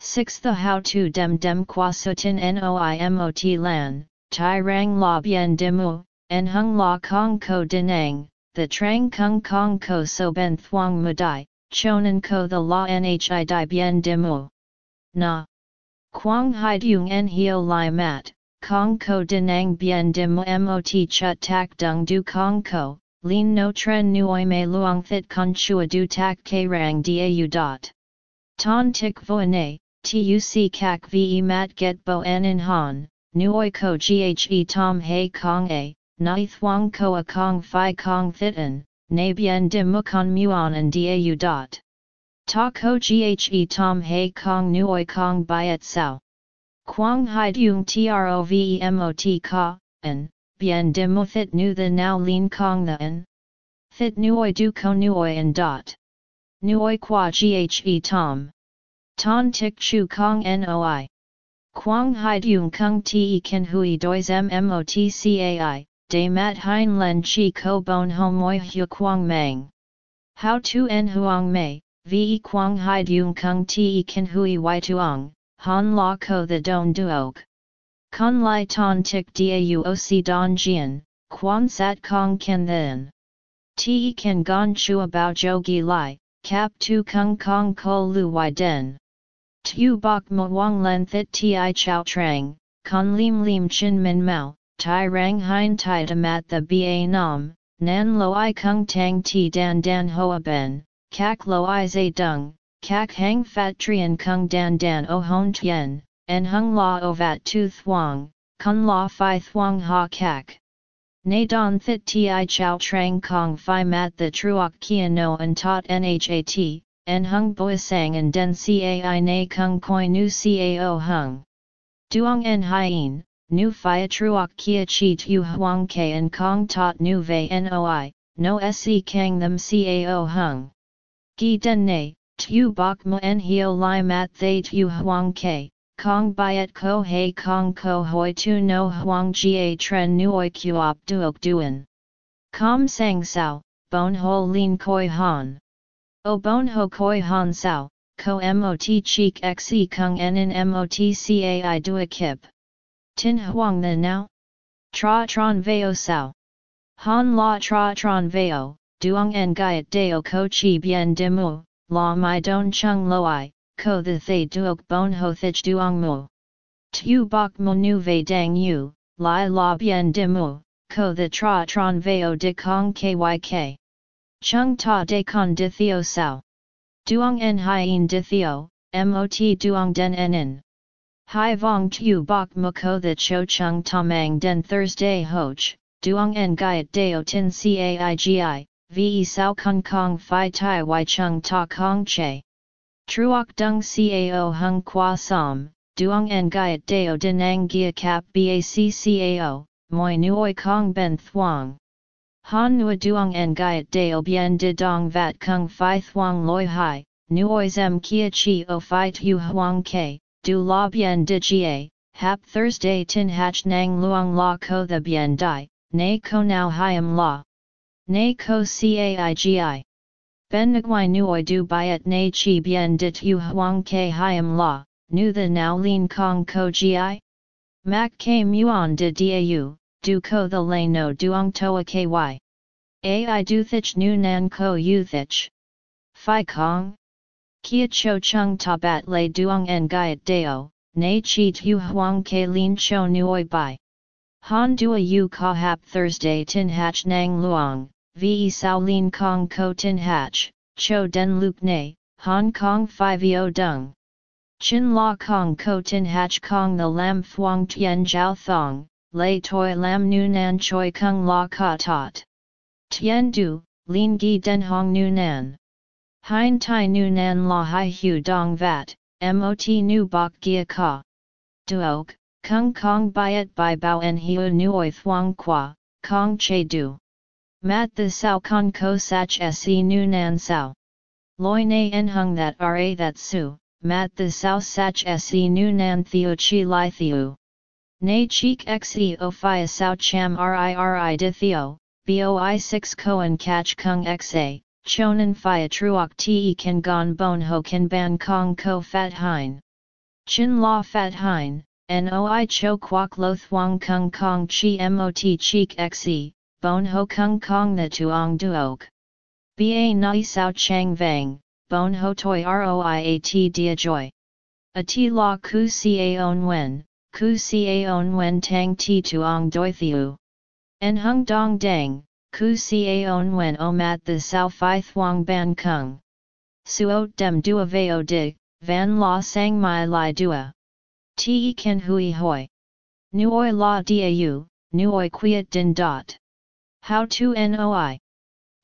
6 The how to dem dem qua sutin noi mot lan, tai rang la bien dimu, en hung la kong ko dinang, the trang kung kong ko so ben thuong mudai, chonan ko the la nhi di bien dimu. Na. Quang hai dung en hio lai mat, Kong ko denang bien de mot chut tak dung du kong ko, lin no tren nuoi me luong thit con chua du tak ke rang da u dot. Ton tik voine, tuc kak ve mat get bo en in han, nuoi ko ghe tom he kong a, nai thuang ko a kong fi kong thitan, na bien de mukon muon and u dot. Ta ko ghe tom he kong nuoi kong byet sao. Quang hai dung trovemot ka, an, bien de mo thit nu the now lean kong the an. Thit nuoi du ko nuoi and dot. Nuoi qua ghe tom. Ton tik chu kong noi. Quang hai dung kung te kan hui dois mmot cai, de mat hein len chi ko bon ho moi hu quang mang. How to en huang mei, ve quang hai dung kung te kan hui y tuong, Han la ko the don duok. Con lai ton tik dauoc don jian, quan sat kong ken then. Ti ken gon chua bao jogi lai, cap tu kung kong ko lu y den. Tu bok mo wang len thit ti chao trang, con lim lim chin min mao, tai rang hein tai mat the ba nam, nan lo i kung tang ti dan dan hoa ben, kak lo i zay dung, kak hang fat trian kung dan dan o hon tien, en hung la o vat tu thuang, kun la fi thuang ha kak. Na don thit ti chow trang kong fi mat the truok kia no and tot nhat, en hung boi sang and den cai na kung koi nu cao hung. Duong en hien, nu fi truok kia chi tu huang ke and kong tot nu ve noi, no se kang them cao hung. Gi den ne, tu bok mo en hio li mat they tu huang ke, Kong byet ko hei kong ko hoi tu no huang jia tren nuoi kuop duok duen. Com sang sao, bon ho lin koi han. O bon ho koi han sao, ko mot cheek xe kung en in mot cai dua kip. Tin huang the now? Tra tron veo sao. Han la tra tron veo, duong en gaiet deo ko chi bien dimu, la mai don chung loi, ko the thay duok bon ho thich duong mu. Tu bok mo nu ve dang yu, lai la bien de mu, ko the tra tron veo de kong kyk. Chung ta de con de theo sao. Duong en hien de theo, mot duong den en Hai vong tu bok mo ko the cho chung tamang den Thursday hoch, duong en gaiet deo tin caigi, ve sao kong kong fi tai y chung ta kong che. Truok dung cao hung qua som, duong en gaiet deo denang gia cap bac cao, moi nuoi kong ben thuang. Han nua duong en gaiet deo bien de dong vat kung fi thuang loi hai, nuoi zem kia chi o fi tu huang ke, du la bien de hap Thursday tin hach nang luong la ko the bien dai, ne ko now hiam la. Ne ko caigi. Ben nguai nuoi du byet na chi bien dit yu huang ke hiam la, nu the now lin kong ko gi? Mak ke muon de dau, du ko the lay no duong toa ky. Ai du thich nu nan ko yu thich. Phi kong? Kia cho chung ta bat le duong en gaiet deo, na chi tu huang ke lin cho nuoi bai. Han dua yu ka hap Thursday tin hach nang luong, ve sao lin kong ko tin hach, cho den luk ne, Hong Kong 5 dung. Chin la kong ko tin hach kong the lam thuang tien jiao thong, lay toi lam nu nan choi kung la ka tot. Tien du, lin gi den hong nu nan. Hein tai nu nan la hai hu dong vat, mot nu bok gia ka. Duok, kung kong byet by bao en hiu nuoi thuang qua, kong che du. Mat the sao con ko sach se nu nan sao. Loi na en hung that ra that su, mat the sao sach se nu nan theo chi li theo. Na cheek xe o fia sao cham ri ri di theo, boi 6 koan catch kung xa, chonan fia truok te kan gon bon ho kan ban kong ko fat hein. Chin la fat hein, noi cho quoc lo thuang kung kong chi mot cheek xe, bon ho kung kong the tuong duok. Ba nai sao chang vang, bon ho toi roiat dia joy. A ti la ku ca on wen, ku ca on wen tang ti tuong doi thiu. En hung dong dang, ku ca on wen o mat the sao fi thuong ban kung. Suot dem dua veo dig, van la sang mai lai dua. Ti ken hui hoi. Nuoi la dau, nuoi quiet din dot. How to noi?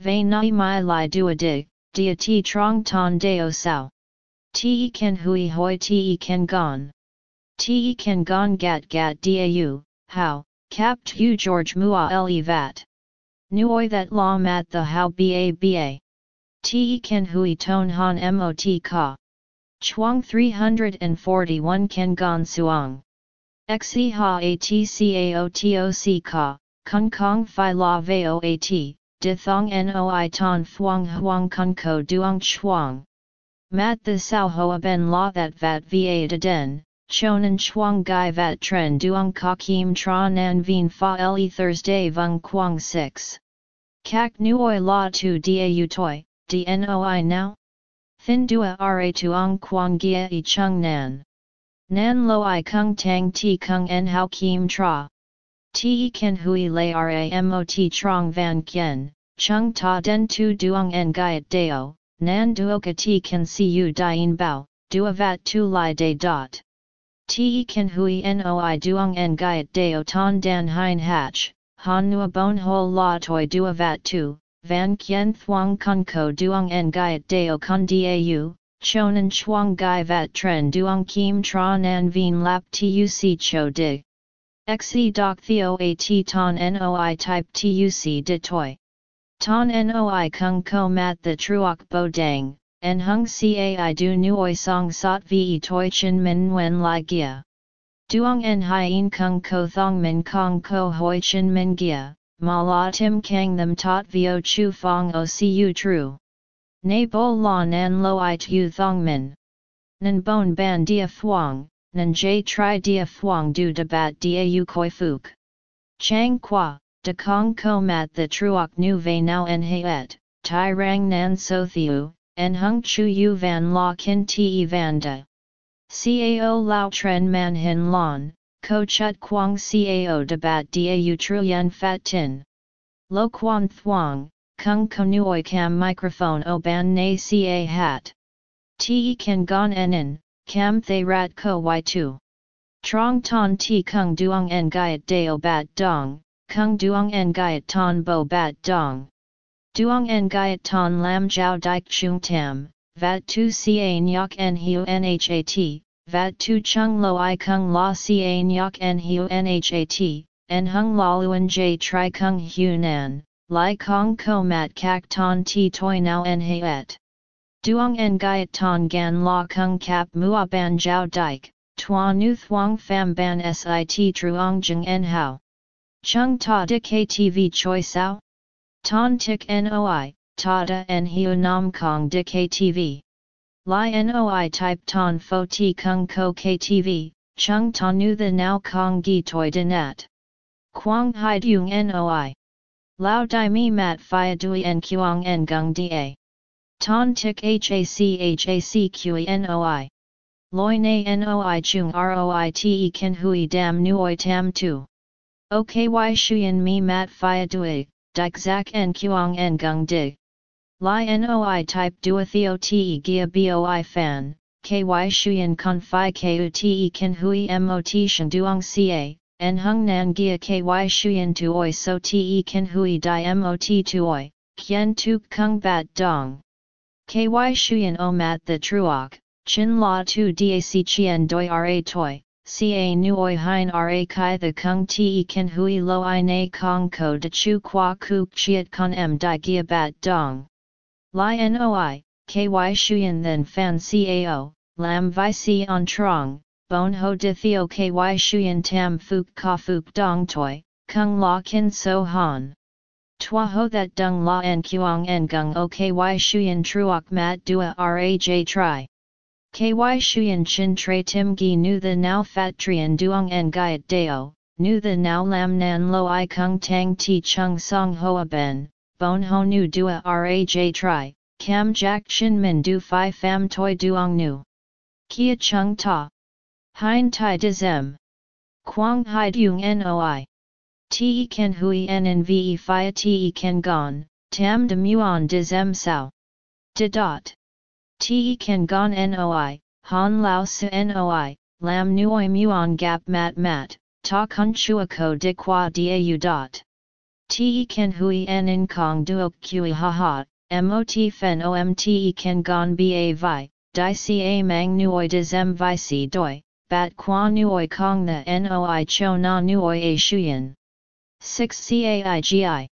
Ve nai mai lai dua dig, dia ti trong ton deo sao. Ti ken hui hoi ti ken gon. Ti ken gon gat gat dau, how, cap tu George mua le vat. Nuoi that la mat the how ba ba. Ti ken hui ton han mot ka. Chuang 341 ken gon suang. Xe ha atcaotoc ka. Kung kong fi la veo at, di thong noi ton thuong huang kung ko duong chuang. Mat the sao hoa ben la that vat va de den, chonan chuang gai vat tren duong ka kim tra nan vien fa le Thursday vung quang 6. Kak nuoi la tu da u toi, dnoi now? Thin dua ra tuong quang gia i chung nan. Nan lo i kung tang ti kung en hao kim tra. Te ken hui lay ramot trong van kien, chung ta den tu duong en gaiet deo, nan duoka ti kan si u dien bao, duavat tu li de dot. Te kan hui noi duong en gaiet deo ton dan hein hatch, han nua bon hol la toi duavat tu, van kien thuang kun ko duong en gaiet deo kun dau, chonan chuang gai vat tren duong kim tra nan vien lap tuc cho dig. Xe doc theo at ton noi type tuc de toi. Ton noi kung ko mat the truok bo dang, en hung cai du nuoi song sot ve toi chin min wen lai gia. Duong en hien kung ko thong min kong ko hoi chin min gia, ma la tim kang them tot vio chu fong o cu tru. Nay bo la nan lo i tu thong min. Nan bon ban dia thuong, nan j tri dia thuong du de bat dia u koi fuk. Chang qua, de kong ko mat the truok nu ve now en et, tai rang nan so thiu, en hung chu yu van la kin te van da. Cao lao tren man hin lon, ko chut quang cao de bat dia u truyen fat tin. Lo quan thuong, kung konuoi cam microphone o ban na ca hat. Te kan gon enin, cam thay rat ko y2. Trong ton ti kung duong en gaiet deo bat dong, kung duong en gaiet ton bo bat dong. Duong en gaiet ton lam jiao dik chung tam, vat tu ca nyok en hiu nhat, vat tu chung lo i kung la ca nyok en hiu nhat, en hung la luen j tri kung hu nan, Lai Kong Ko Mat Kak Ton Ti Toi Now En Hayet. Duong En Gaiet Ton Gan La Kung Kap Mua Ban Jiao Dike, Tua Nu Thuong Pham Ban Sit Truong Jung En Hao. Chung Ta De KTV Choi Sao? Ton Tik Noi, Ta Da En Hiu Nam Kong De KTV. Lai Noi Type Ton Fo Ti Kung Ko KTV, Chung Ta Nu The Now Kong Gi Toi De Nat. Quang Hai Dung Noi. Lao Dai Mi Mat Phia Dui En Kuang En Gung Da. Ton Tik Hac Hac Qi Noi. Loi Na Noi Chung Roi Te Ken Hui Dam Nuoi Tam Tu. OKY Shuyan Mi Mat Phia Dui, Dik Zak En Kuang En Gung Dig. Li Noi Type Dua Theo Te Gia Boi Fan, KY Shuyan Kon Phi Ku Te Ken Hui Mot Shan Duong Ca en hung nan gia ky shuyen tuoi so te kan hui di mot tuoi, kien tuk kung bat dong. Ky shuyen o mat the truok, chin la tu dac chien doi ra toi, ca nuoi hein ra kai the kung te kan hui lo i na kong ko de chu qua kuk chiet con m di gia bat dong. Li noi, ky shuyen then fan cao, lam vi si on trong, bon ho de theo ky shuyen tam fuk ka fuk dong toi, kung la kin so han. Tua ho that dung la en kuang en gung o ky shuyen truok mat dua raj tri. Ky shuyen chin tre tim gi nu the now fat trian duong en gaiet deo, nu the now lam nan lo i kung tang ti chung song hoa ben, bon ho nu dua raj tri, cam jack chin min du fi fam toi duong nu. Kia chung ta. Hein tai de zem. Quang hai dung noi. Te ken hui en ve fia te ken gon, tam de muon de zem sao. De dot. Te ken gon noi, han lao se noi, lam nuoi muon gap mat mat, ta kun chuako de qua u dot. Te ken hui en in kong duok kui ha ha, mot fen omt ken gon ba vi, di ca mang nuoi de zem vi si doi, bat qua nuoi kong na noi cho na nuoi a shuyen. 6 caigi.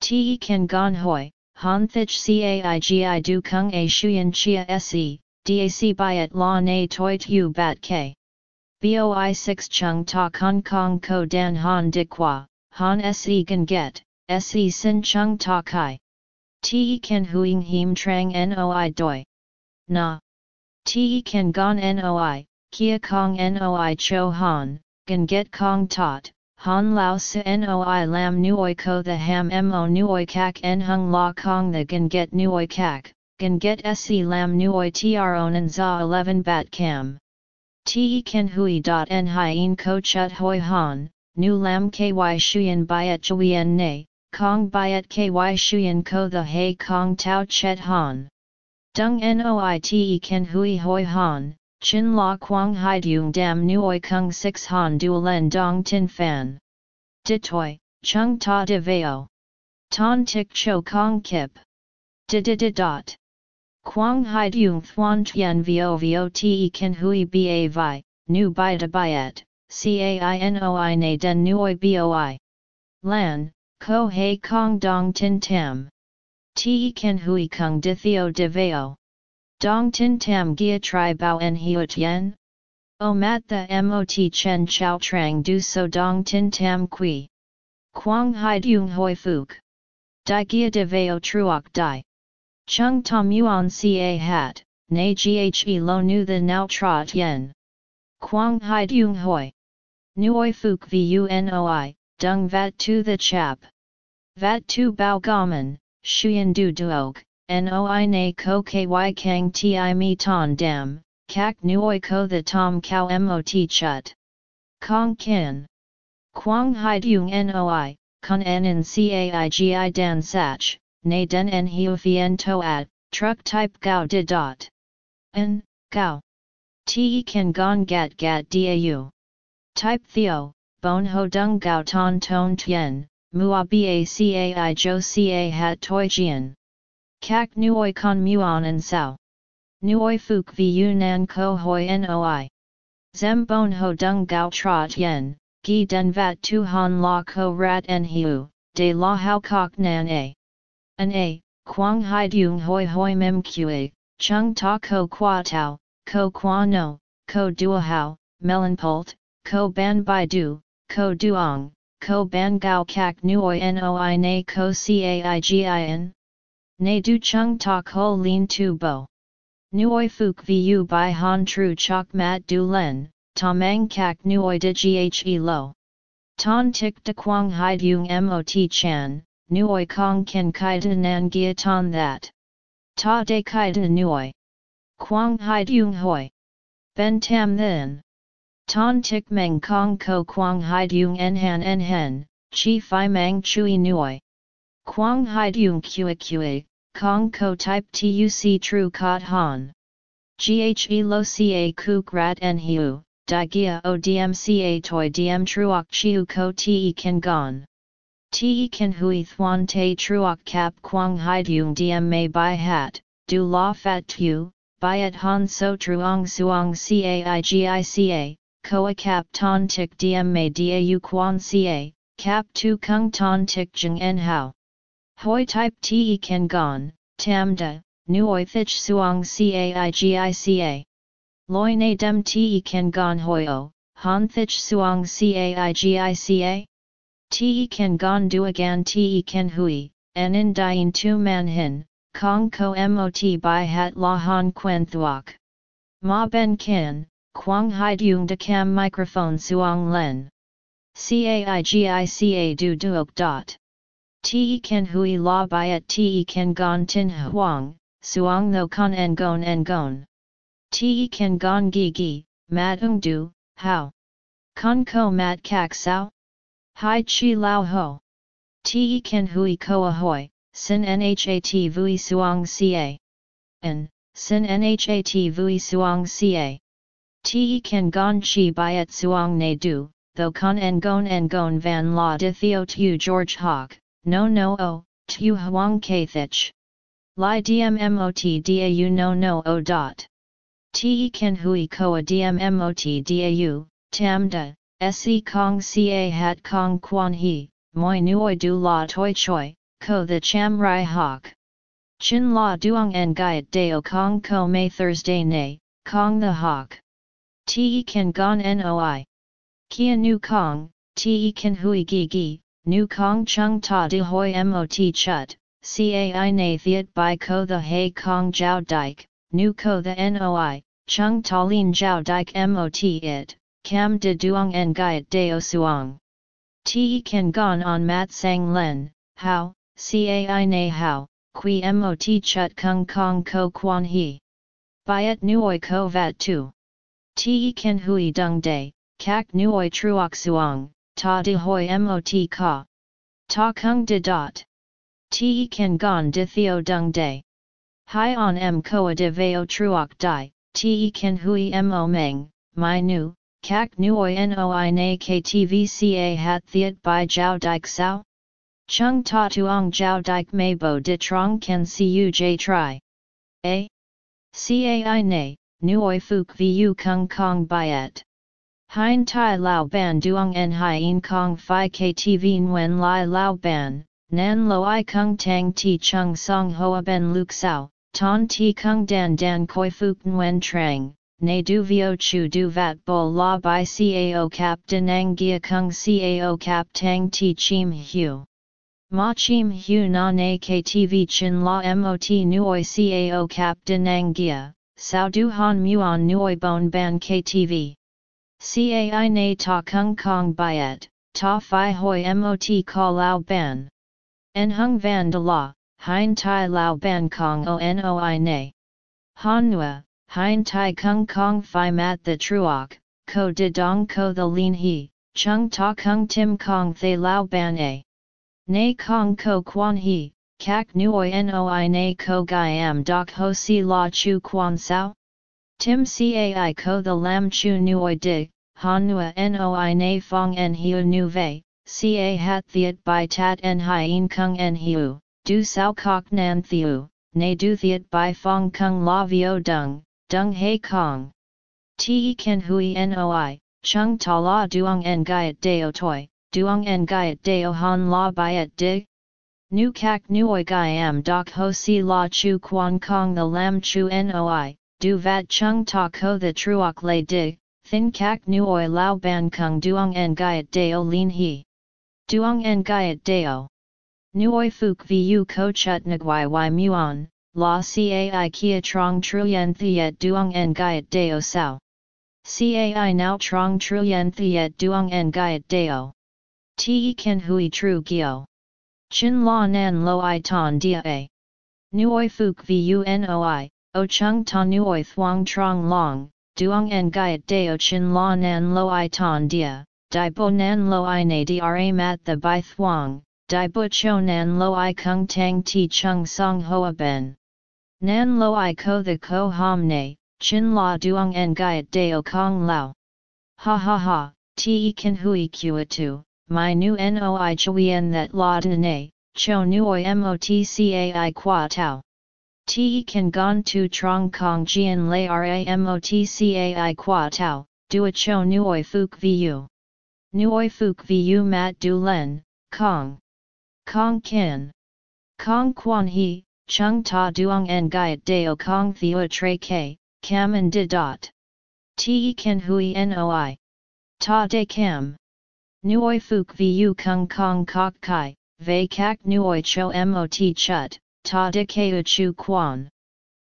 Te kan gon hoi, han thich caigi du kung a shuyen chia se, dac byet la na toi tu bat k. Boi 6 chung ta kong kong ko dan han di qua, han se gan get, se sin chung ta kai. Te kan huing him trang noi doi. Na. Te kan gon noi, Kia Kong Noi Cho Han, Gan Get Kong Tot, Han Lao Se Noi Lam Nuoi Ko the Ham Mo Nuoi Kak En Hung La Kong the Gan Get Nuoi Kak, Gan Get Se Lam Nuoi Tron Za 11 Bat Cam. Te Ken Hui dot En Hien Ko Chut Hoi Han, Nu Lam Ky Shuyen Byet Chuyen Ne, Kong Byet Ky Shuyen Ko the Hay Kong Tao Chet Han. Dung noi noite ken hui hoi han, chin la quang hai dung dam nuoi kung six han du len dong tin fan. Ditoi, chung ta de veo. Ton tik cho kong kip. Di dot. Quang hai dung thuan tien vo vo te ken hui ba vi, nu bai de biet, cainoi na den nuoi boi. Lan, ko hei kong dong tin tam. Te ken hui kung di theo de veo. Dong tin tam gia tri bao en hiot yen? O mat the mot chen chao trang du so dong tin tam qui. Quang hai dung hoi fuk. Di gia de veo truok di. Chung tom yuan ca hat, na ghe lo nu the now trot yen. Quang hai dung hoi. Nuoi fuk vunoi, dung vat tu the chap. Vat tu bao gamen, shuyen du duok, noi na ko ky kang ti mi ton dam, kak nuoi ko the tom cow mot chut. Kong kin. Quang hai dung noi, con en caigi dan sach, den en hiu fien at, truck type gao de dot. En, gao. Te kan gon gat gat dau. Type theo, bon ho dung gao ton ton tien, mua ba jo ca hat toi jian. Kak nuoi con muon and sao. Nuoi fuk vu nan ko hoi noi. Zem bon ho dung gao trot yen, gi den vat tu han la ko rat en hiu, de la hao kok nan a. An a, quang hai dung hoi hoi mem kue, chung ta ko qua tau, ko qua no, ko dua hao, melon pult, ko ban bai du, ko duong, ko ban gao kak nuoi noi na ko caigin. Ne du chung tak ho lin tu bo. Nuoi fuk vu bai han tru chok mat du len, tamang kak nuoi de ghe lo. Ton tik de quang hai dung mot chan, nuoi kong ken kai de nan gia ton that. Ta de kai de nuoi. Quang hai dung hoi. Ben tam then. Ton tik meng kong ko quang hai dung en han en hen, chi fi mang chui nuoi. Quang hai dung kue kue, Kong ko type tuc true kot han. Ghe lo ca kuk rat en hiu, di gia o dm ca toi dm truok chiu ko te kan gon. Te kan hui thuan te truok kap quang dung dm may by hat, du la fat tu, at han so truong suong caigica, koa cap ton tik dm may dau quan ca, cap tu kung ton tik jeng en hao. Hoi type te kan gon, tam da, nuoi thich suong caigica. Loi na dem te kan gon o, han thich suong caigica? Te kan gon duagan te kan hui, en in dien tu man hin, kong ko mot by hat la han quen thuok. Ma ben kin, quang hai dung de cam microphone suong len. Caigica du duok dot. Te ken hui la byet te ken gon tin huang, suang tho con en gon en gon. Te ken gon gi gi, mat ung du, how? Con ko mat kak sao? Hai chi lao ho. Te ken hui ko ahoy, sin nhat vui suang ca. En, sin nhat vui suang ca. Te ken gon chi byet suang ne du, tho con en gon en gon van la de theo tu George Hawk no no o, tu huang kathich. Li dmmot dau no no o dot. Te ken hui koa dmmot tam da, se kong ca hat kong quan he, moi nuoi du la toi choi, ko the cham rai hawk. Chin la duong en gaiet deo kong ko may Thursday nay, kong the hawk. Te ken gon noi. Kia nu kong, te ken hui gi gi, nu kong chung ta de hoi mot chut, cai na thiet by ko the hei kong jiao dike, nu ko the noi, chung ta lin jiao dike mot it, cam de duong en gaiet deo suong. Te kan gon on mat sang len, how, cai na how, qui mot chut kung kong ko quan he. Byet nuoi ko vat tu. Te kan hui dung de, kak nuoi truok suong, ta de hoi mot ka. Ta kung de dot. Te kan gon de theo dung de. Hi on m koa de veo truok dai, te kan hui mo meng, my nu, kak nuoi noi na ktvca hat thiet by jiao dik sao? Chung ta tuong jiao dik mei bo de trong kan cuj tri. A. Cai na, nuoi fuk vu kung kong byet. Hein tai lao ban duong en hien kong fi ktv nguyen lai lao ban, nan lo i kung tang ti chung song hoa ben luk sao, ton ti kung dan dan koi fuk nguyen trang, ne du vio chu du vat bol la by cao cap denang gia kung cao cap tang ti chim hu. Ma chim hu na na ktv chin la mot nuoi cao cap denang gia, sao du han muon nuoi bon ban ktv. Cai na ta kung kong byet, ta fi hoi mot ka lao ban. En hung van de la, hein tai lao ban kong o noi na. Han nua, tai kung kong fi mat the truok, ko de dong ko the lin he, chung ta kung tim kong the lao ban a. Nay kong ko quan he, kak nuoi noi na ko gai am dok ho si la chu quan sao? Tim cai ko the lam chu nuoi dig, han nua noi na fong en hiu nu vei, ca hat thiet by tat en hien kung en hiu, du sao kok nan thiu, na du thiet by fong kung la vio dung, Dung He Kong. Te Ken Hui Noi, Chung Ta La Duong En Gaiet Deo Toi, Duong En Gaiet Deo Han La Biet Dig? Nu Kak Nuoi Gaiam Dok Ho Si La Chu Quan Kong The Lam Chu Noi, Du Vat Chung Ta Ko The Truok Le Dig, Thin Kak Nuoi Lao Ban Kung Duong En Gaiet Deo Lin He. Duong En Gaiet Deo. Nuoi Fuk Vu Ko Chut Nagwai Y Muon, La Cai Kia Trong Truyen Thiet Duong En Gaiet Deo Sao. Cai Now Trong Truyen Thiet Duong En Gaiet Deo. Te Ken Hui Tru Gyo. Chin La Nan Lo I Ton Dia A. Nuoi Fuk Vu Noi, O Chung Ta Nuoi Thuong Trong Long, Duong En Gaiet Deo Chin La Nan Lo I Ton Dia, Dai Bo Nan Lo I Na Dra Mat The Bai Thuong, Dai Bo Cho Nan Lo I Kung Tang Ti Chung Song Hoa Ben. Nan lo i ko the ko ham ne, chin la duong en gaiet deo kong lao. Ha ha ha, te kan hui kua tu, my nu noi chuyen that la ne, cho nuoi motcai qua tau. Te kan gon tu trong kong jian lay ra motcai qua tau, du a cho nuoi fuk vu. Nuoi fuk vu mat du len, kong. Kong kin. Kong quan he, chung ta duong en gaiet deo kong theo tre ke, cam and de dot. Te ken hui noi. Ta de cam. Nuoi fuk vu kung kong kok kai, ve kak nuoi cho mot chut, ta de keu chu quan.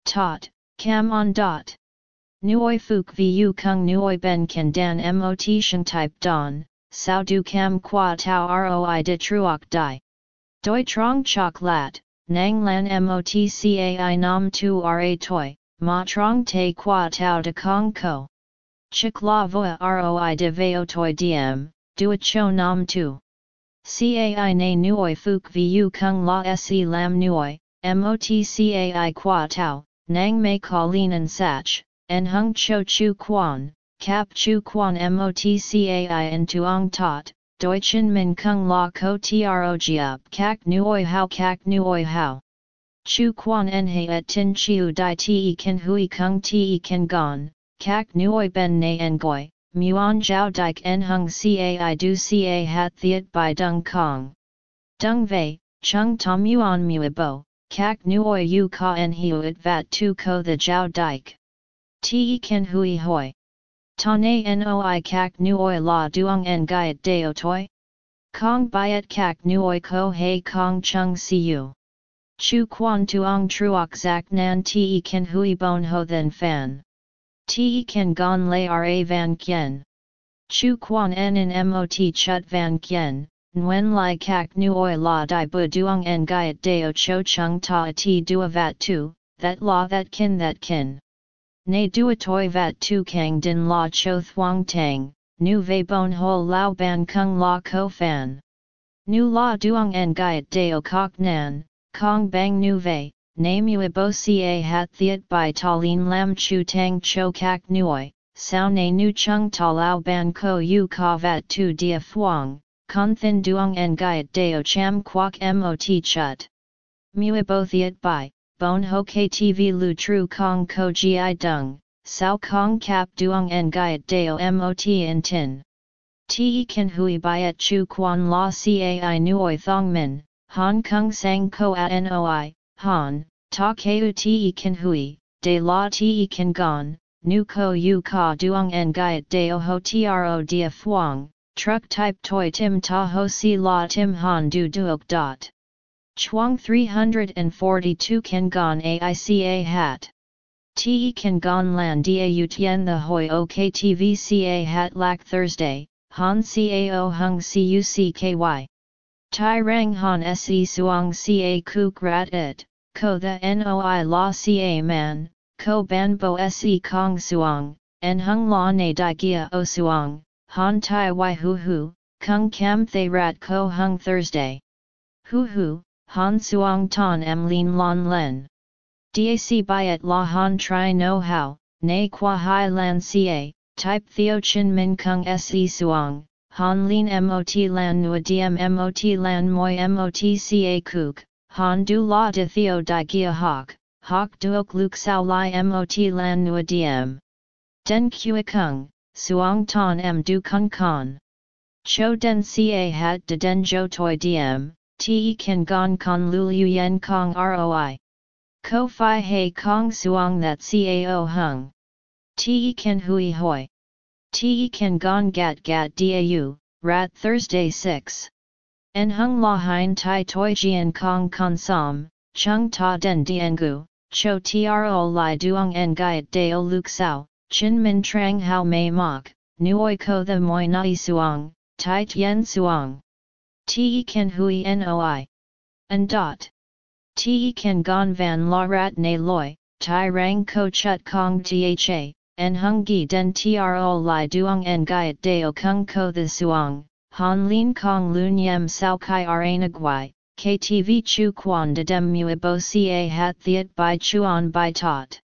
Tot, cam on dot. Nuoi fuk vu kung nuoi ben kan dan mot shen type don, sao du cam qua tau roi de truok dai. Doi trong chok lat, Nang lan motcai nam tu ra toi, ma trong te qua tau de kong ko. Chik la voa roi de veo toi diem, dua cho nam tu. Cai na nuoi fuk vu kung la se lam nuoi, motcai qua tau, nang me kalin sach, en hung cho chu quan, cap chu quan motcai en tuong tot, Deutschen Min Kung La Ko Trog Kak Nuoi Hao Kak Nuoi Hao. Chu Quan En He Et Tin Chiu Dai Te Ken Hui Kung Te Ken Gon, Kak Nuoi Ben Ne En Goi, Muon Jiao Dik En Hung Cai Du Ca Hat Thiet Bai Dung Kong. Dung Vei, Chung Tom Muon Muibo, Kak Nuoi Yu Ka En Huit Vat Tu Ko The Jiao Dik. Te Ken Hui Hoi. Tane noi kak nuoi la duong en gaiet deo toi? Kong byet kak nuoi ko hei kong chung siu. Chu quan tuong truok zak nan ken hui bon ho then fan. Te ken gon lay ra van kien. Chu quan en in mot chut van kien, Nguyen lai kak nuoi la di bu duong en gaiet deo cho chung ta ti dua vat tu, that la that kin that kin. Nay toi vat tu kang din la cho thuang tang, nu ve bon ho lao ban kung la ko fan. Nu la duong en gaiet deo kok nan, kong bang nu ve, name you uibo ca hat thiet by ta lin lam chu tang cho kak nuoi, sao ne nu chung ta lao ban ko yu ka vat tu dia fuang, con thin duong en gaiet deo cham quoc mot chut. Muibo thiet by, bon ho ktv lu tru kong ko gi dung, sao kong kap duong en gaiet deo mot in tin. Te kan hui byet chu quan la cai nuoi thong min, Hong Kong sang ko at noi, han, ta keu te kan hui, de la te kan gon, nu ko yu ka duong en gaiet de ho tro dia fuang, truck type toy tim ta ho si la tim han du duok dot. Chuang 342 kan gon aica hat. Te kan gon lan da u tien the hoi ok tvca hat lak Thursday, han cao hung cucky. Tai rang han se suang ca kuk rat it, ko the noi la ca man, ko ban bo se kong suang, en hung la ne di gia o suang, han tai y hu hu, kung kam thay rat ko hung Thursday. Hu hu, han suang ton em lin lon len. Dac byet la han tri no how, ne qua hai lan ca, type theo chin min kung se suang, Han lin mot lan nua diem mot lan moi mot ca kuk, han du la de theo di gia hok, hok duok luk sao li mot lan nua diem. Den kua kung, suang ton m du kung con. Cho den ca hat de den jo toi diem, te kan gon con lu yen kong roi. Ko fi hei kong suang that cao hung. Te kan hui hoi. Te kan gon gat gat dau, rat Thursday 6. En hung la hein tai toi jian kong kon som, chung ta den diengu, cho tro li duong en gaiet deo luk sao, chin min trang hao mei mok, nuoi ko the moi nai suang, tai tien suang. Te kan hui noi. And dot. Te kan gon van la rat ne loi, tai rang ko chut kong tha, en hung gi den tro li duong en gaiet deo kung ko the suang, han lin kong lun yem sao kai aranagwai, ktv chu quan de dem muibo ca hat thiet by chuan by tot.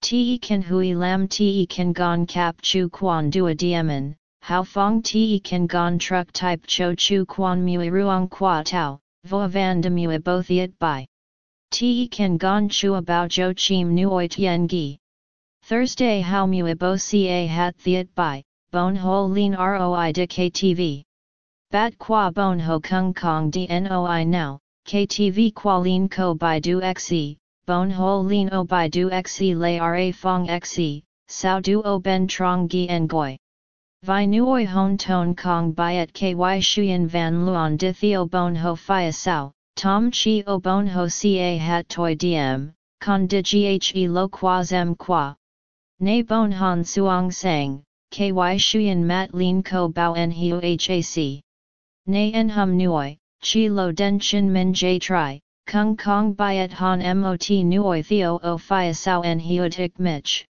Te kan hui lam te kan gon cap chu quan dua diemen, how fong te kan gon truck type cho chu quan mui ruang qua tau, vo van de muibo thiet by. Te kan gon chu about jo chim nuoi tien gi. Thursday how muibo ca hat thiet by, bon ho lin roi de ktv. Bat qua bon ho kung kong dnoi now, ktv qua lin ko by du xe, bon ho lin o by du xe lay ra fong xe, sao du o ben trong gi en goi. Vi nuoi hon ton kong byet ky shuyen van luon di theo bon ho fia sao, tom chi o bon ho ca hat toi diem, con di ghe lo qua zem qua. Ne bon han suong sang, ky shuyen mat lin ko bao en hiu hac. Nay en hum nuoi, chi lo den chin min jay tri, kung kong byet han mot nuoi theo o fia sao en hiot mich.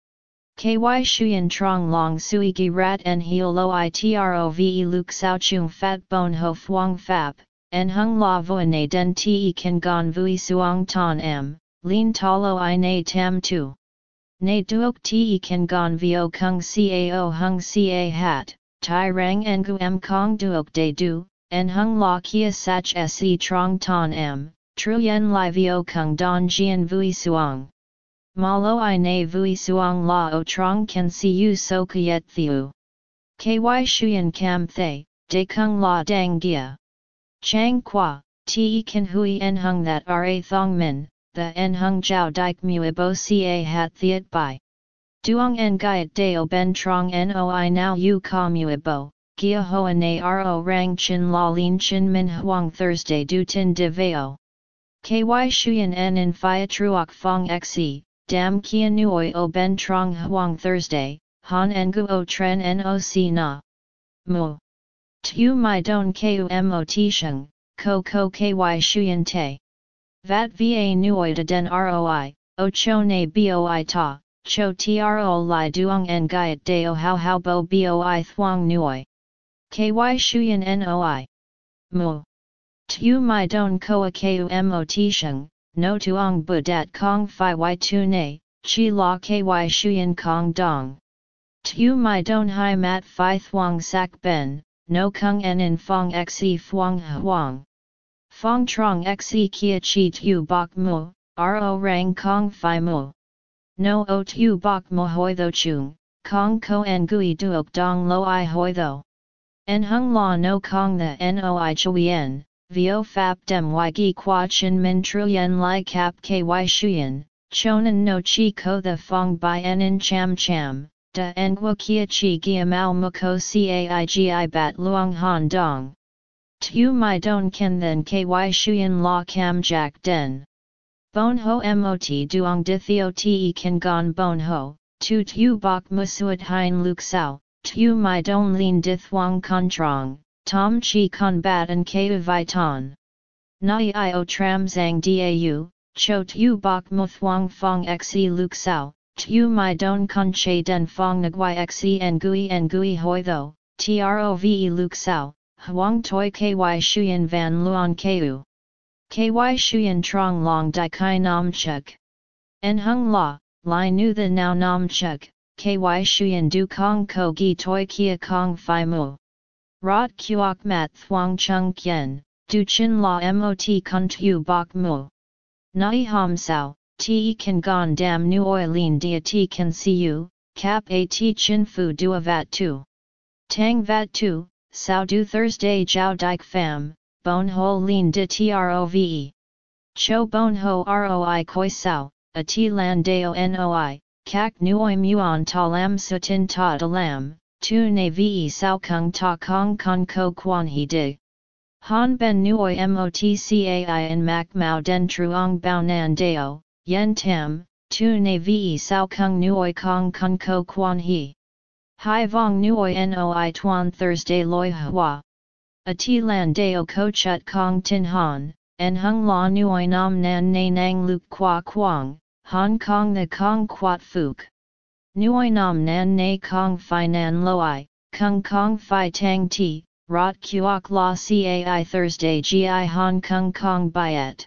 Ky shuyen trong long sui gi rat en hio lo i trove luk sao chung fat bon ho fuang fap, en hung la voine den te kan gon vui Suong ton m, lin talo i na tam tu. Ne duok te kan gon vio kung cao hung ca hat, tai rang engu m kong duok de du, en hung la kia sach se trong ton m, truyen li vio kung don jian vui suang. Malo i na vui suang la o trong can see you so kayet thiu. Ky shuyen kam thay, de kung la dang gia. Chang qua, te kan hui en hung that ra thong min, the en hung jiao dik muibo ca hat thiet bai. Duong en gaiet deo ben trong noi now u ka muibo, Gia hoa na ro rang chin la lin chin min huang Thursday du tin de veo. Ky shuyen en in fia truok fong xe, dam kia nuoi o ben trong huang Thursday, han engu o tren noc na. Mu. Tu mai don ku mot sheng, ko ko ky shuyen te. Vat va nuoi de den roi, o cho ne boi ta, cho tro Lai duong en gaiet deo how how bo boi thuang nuoi. Ky shuyen noi. Mu. Tu mai don koa ku mot sheng, no tuong bu dat kong fi y tu ne, chi la ky shuyen kong dong. Tu mai don hai mat fi thuong sak ben, no kung en in fong xe thuong huang. Fong trong xe kia chi tu bok mu, ro rang kong fi mu. No o tu bok mo hoi tho chung, kong ko en gui duok dong lo i hoi tho. En hung la no kong the noi chuyen, vio fap dem y gi qua chin min truyen li cap ky shuyen, chonan no chi ko the fong by en in cham cham, da engwa kia chi gia mao muko caigi bat luang han dong. Tu mai don ken then ky shuyen la cam jack den. Bon ho mot duong di theo te kan gon bon ho, tu tu bok musuat hein luk sao, tu mai don lin di thuong con trong, tom chi con bat and keu vi ton. Nai io tram zang dau, cho tu bok mu thuong fong xe luk sao, tu mai don con che den fong nguai xe en gui en gui hoi tho, trove luk sao, huang toi ky shuyen van luon keu. Ky shuyen trong long di kai nam chuk. En hung la, li nu the now nam chuk, ky shuyen du kong ko gi toi kia kong fi mu. Rot kuok mat thuang chung kien, du chin la mot kun tu bok mu. Nai ham sao, te kan gon dam nu oi lin dia ti kan see you, cap a chin fu du a vat tu. Tang vat tu, sao du Thursday jiao dik fam, bon ho lin de trove. Cho bon ho roi koi sao, a ti lan deo noi, kak nuoi muon ta lam sutin ta de lam, tu ne ve sao kung ta kong kong ko quan he di. Han ben nuoi motcai in mak mao den truong bao nan deo, yen tam, tu ne ve sao kung nuoi kong kong ko quan he. Hai vong nuoi noi tuan Thursday loi hua. A ti lan deo ko chut kong tin han, en hung la nuoi nam nan na nang luk qua quang, Hong Kong the kong quat fuk. Nuoi nam nan na kong fi nan loi, kung kong fi tang ti, rot kuok la cai Thursday gi Hong Kong kong byet.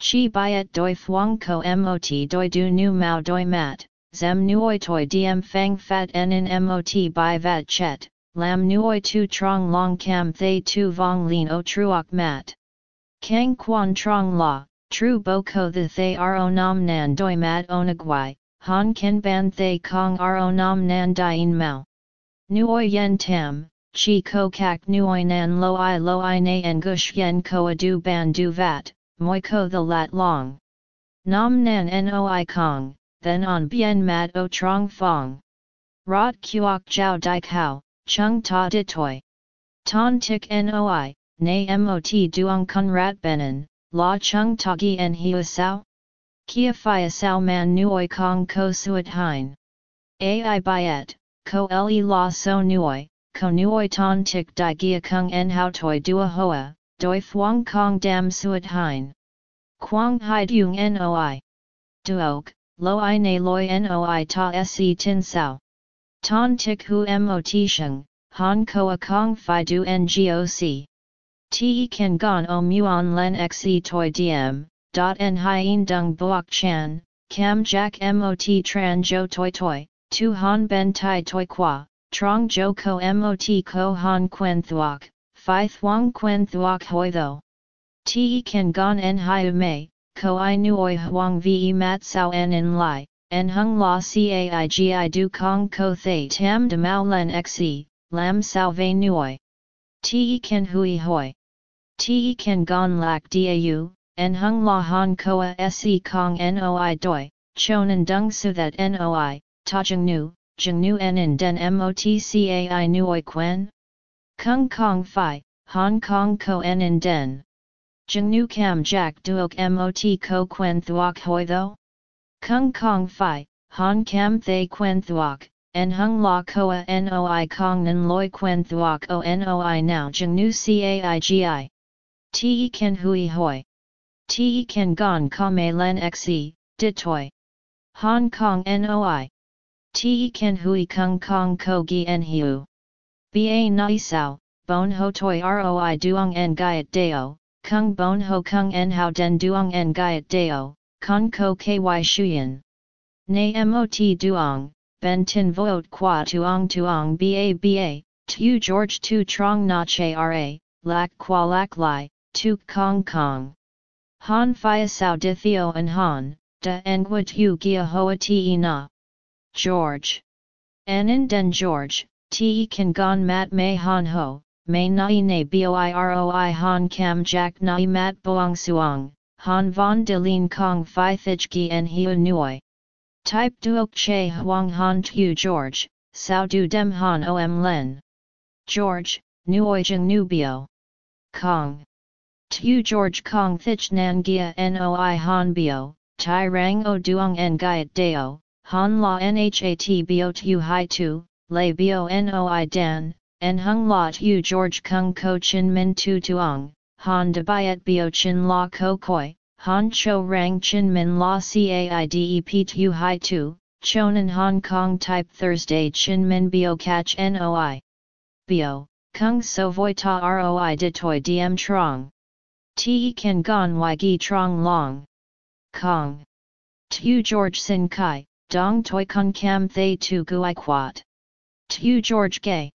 Chi byet doi fuang ko mot doi du nu mao doi mat, zem nuoi toi diem fang fat en in mot by vat chet, lam nuoi tu trong long cam thay tu vong lin o truok mat. Kang quan trong la, tru bo ko the thay ro nam nan doi mat onagwai, han ken ban thay kong ro nam nan dien mao. Nuoi yen tam, chi ko kak nuoi nan lo i lo i na en gush yen ko a du ban du vat, moi ko the lat long. Nam nan noi kong, then on bien mat o trong fong. Rot kuok jiao dik hao, chung ta di toi. Ton tik noi, na mot duong kun rat benen, la chung ta gi en hiu sao? Kia fia sao man nuoi kong ko suat hein. Ai byet, ko le la so nuoi, ko nuoi ton tik di gia kung en hao toi dua hoa, doi thuong kong dam suat hein. Quang hai dung noi. Duok, lo i na loi noi ta se tin sao. Ton tik hu mot sheng, han koa kong fi du ngoc. Te kan gon o muon len xe toi diem, dot en hien dung buok chan, cam jack mot tran jo toi toi, tu han ben tai toi qua, trong jo ko mot ko han quen thuok, fi thuong quen thuok hoi tho. Te kan gon en hiu mei, ko i nuoi huang ve mat sao en in lai, en hung la caigi du kong ko thay tam de mao len xe, lam sao ve nuoi. Te ken hui hoi. Te ken gon lak dau, en hung la han koa se kong noi doi, chonan dung su that noi, ta jeng nu, jeng nu en in den motcai nuoi quen? Kung kong fi, Hong Kong ko en in den. Jeng nu cam jack duok mot ko quen thuok hoi tho? Kung kong fi, han cam thay quen thuok, en hung la koa noi kong nan loi quen thuok o noi now jeng nu caigi. Te ken hui hoi. Te ken gon kame len xe, dit toi. Hong Kong noi. Te ken hui kung kong ko gi en hiu. Ba nai sao, bon ho toi roi duong en gaiet deo, kung bon ho kung en hao den duong en gaiet deo, con ko ky shuyen. Nay mot duong, ben tin voot qua tuong tuong ba ba, tu George tu trong na che ra, lak qua lak lai, tu kong kong. Han phia sao di theo an han, da engwa tu gia hoa te na. George. Anin den George, te kan gon mat may han ho, may nai ne boiroi han kam jack nai mat boang suang, han von de lin kong phi thich gi en hiu nuoi. Type duok che huang han tu George, sao du dem han om len. George, nuoi jeng nubio. Kong. Tu George Kong thich nan gia noi han bio, tai rang o duong en gaiet deo, han la nhat bo tu hai tu, lay bo noi dan, en hung la tu George Kung ko chin min tu tuong, han de biet bo chin la ko koi, han cho rang chin min la caidep tu hai tu, chonan Hong Kong type Thursday chin min Bio catch noi. Bio, kung so voi ta roi de toi diem trong. Te kan gon y gi trong long. Kong. Tu George Sin Kai, Dong toi kun kam thay tu gui quat. Tu George gay.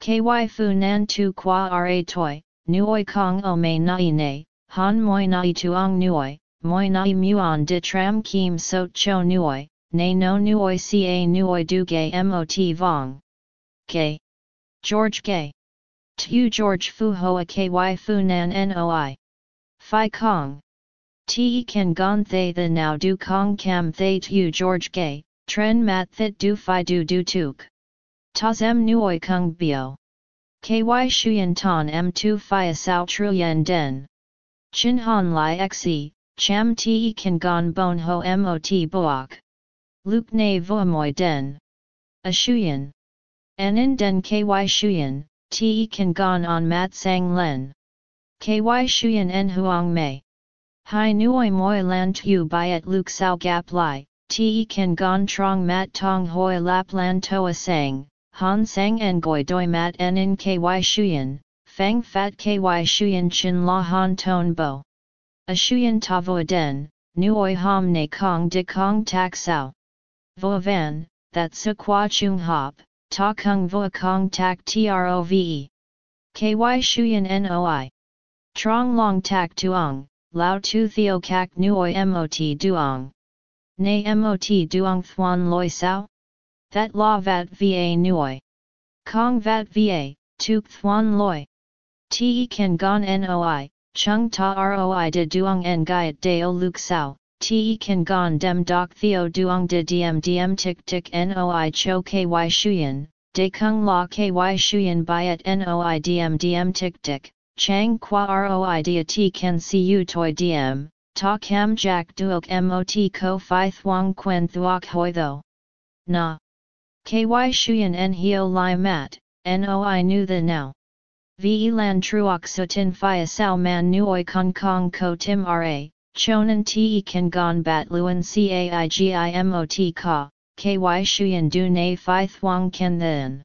Ky fu nan tu qua ra toi, nuoi kong o may nai ne, han moi nai tuong nuoi, moi nai muon de tram kim so cho nuoi, ne no nuoi ca nuoi du gay mot vong. Gay. George gay. Tu George fu hoa ky fu nan noi. Phi kong. Te kan gon thay the now du kong cam thay tu George gay, tren mat thit du fi du du tuk. Ta zem nuoi kung bio. Ky shuyen ton m tu fi sao truyen den. Chin han li xe, cham te kan gon bon ho mot boak. Luke ne voamoy den. A shuyen. Anin den ky shuyen, te kan gon on mat sang len. Ky shuyen en huang mei. Hai nuoi moi lan tu byet luk sao gap lai, te kan gon trong mat tong hoi lap lan toa sang, han sang en goi doi mat en in ky shuyen, fang fat ky shuyen chin la han ton bo. A shuyen ta vo den, nuoi ham ne kong de kong tak sao. Vo van, that su qua chung hop, ta kung vo kong tak trove. Ky shuyen noi. Trong long tak tuong, lao tu theo kak nuoi mot duong. Nay mot duong thuan loi sao? That la vat va nuoi. Kong vat va, tuk thuan loi. Te kan gon noi, chung ta roi de duong en gaiet deo luk sao, te kan gon dem doc theo duong de diem diem tik tik noi cho ky shuyen, de kung la ky shuyen byet noi diem diem tik tik. Chang qua roi dia ti can see you toi diem, ta cam jack duok mot ko fi thuang quen thuok hoi tho. Na. Ky shuyen en hio lai mat, noi nu the now. Ve lan truok sutin fi sao man nuoi kong kong ko tim ra, chonan te kan gon bat luen caigimot ka, ky shuyen du ne fi thuang ken then.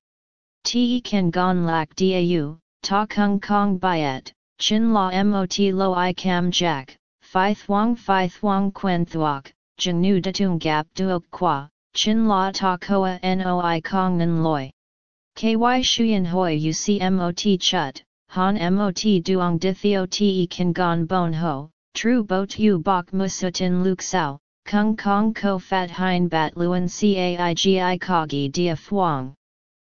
Te kan gon lak dau, Ta kung kong byet, chin la mot lo i cam jack, phi thuong phi thuong quen thuok, nu datung gap duok qua, chin la ta koa noi kong nan loi. Ky shuyen hoi ucmot chut, han mot duong di theo te kan gon bon ho, tru bo tu bok musutin luk sao, kung kong ko fat hein bat luen caigi kogi dia thuong.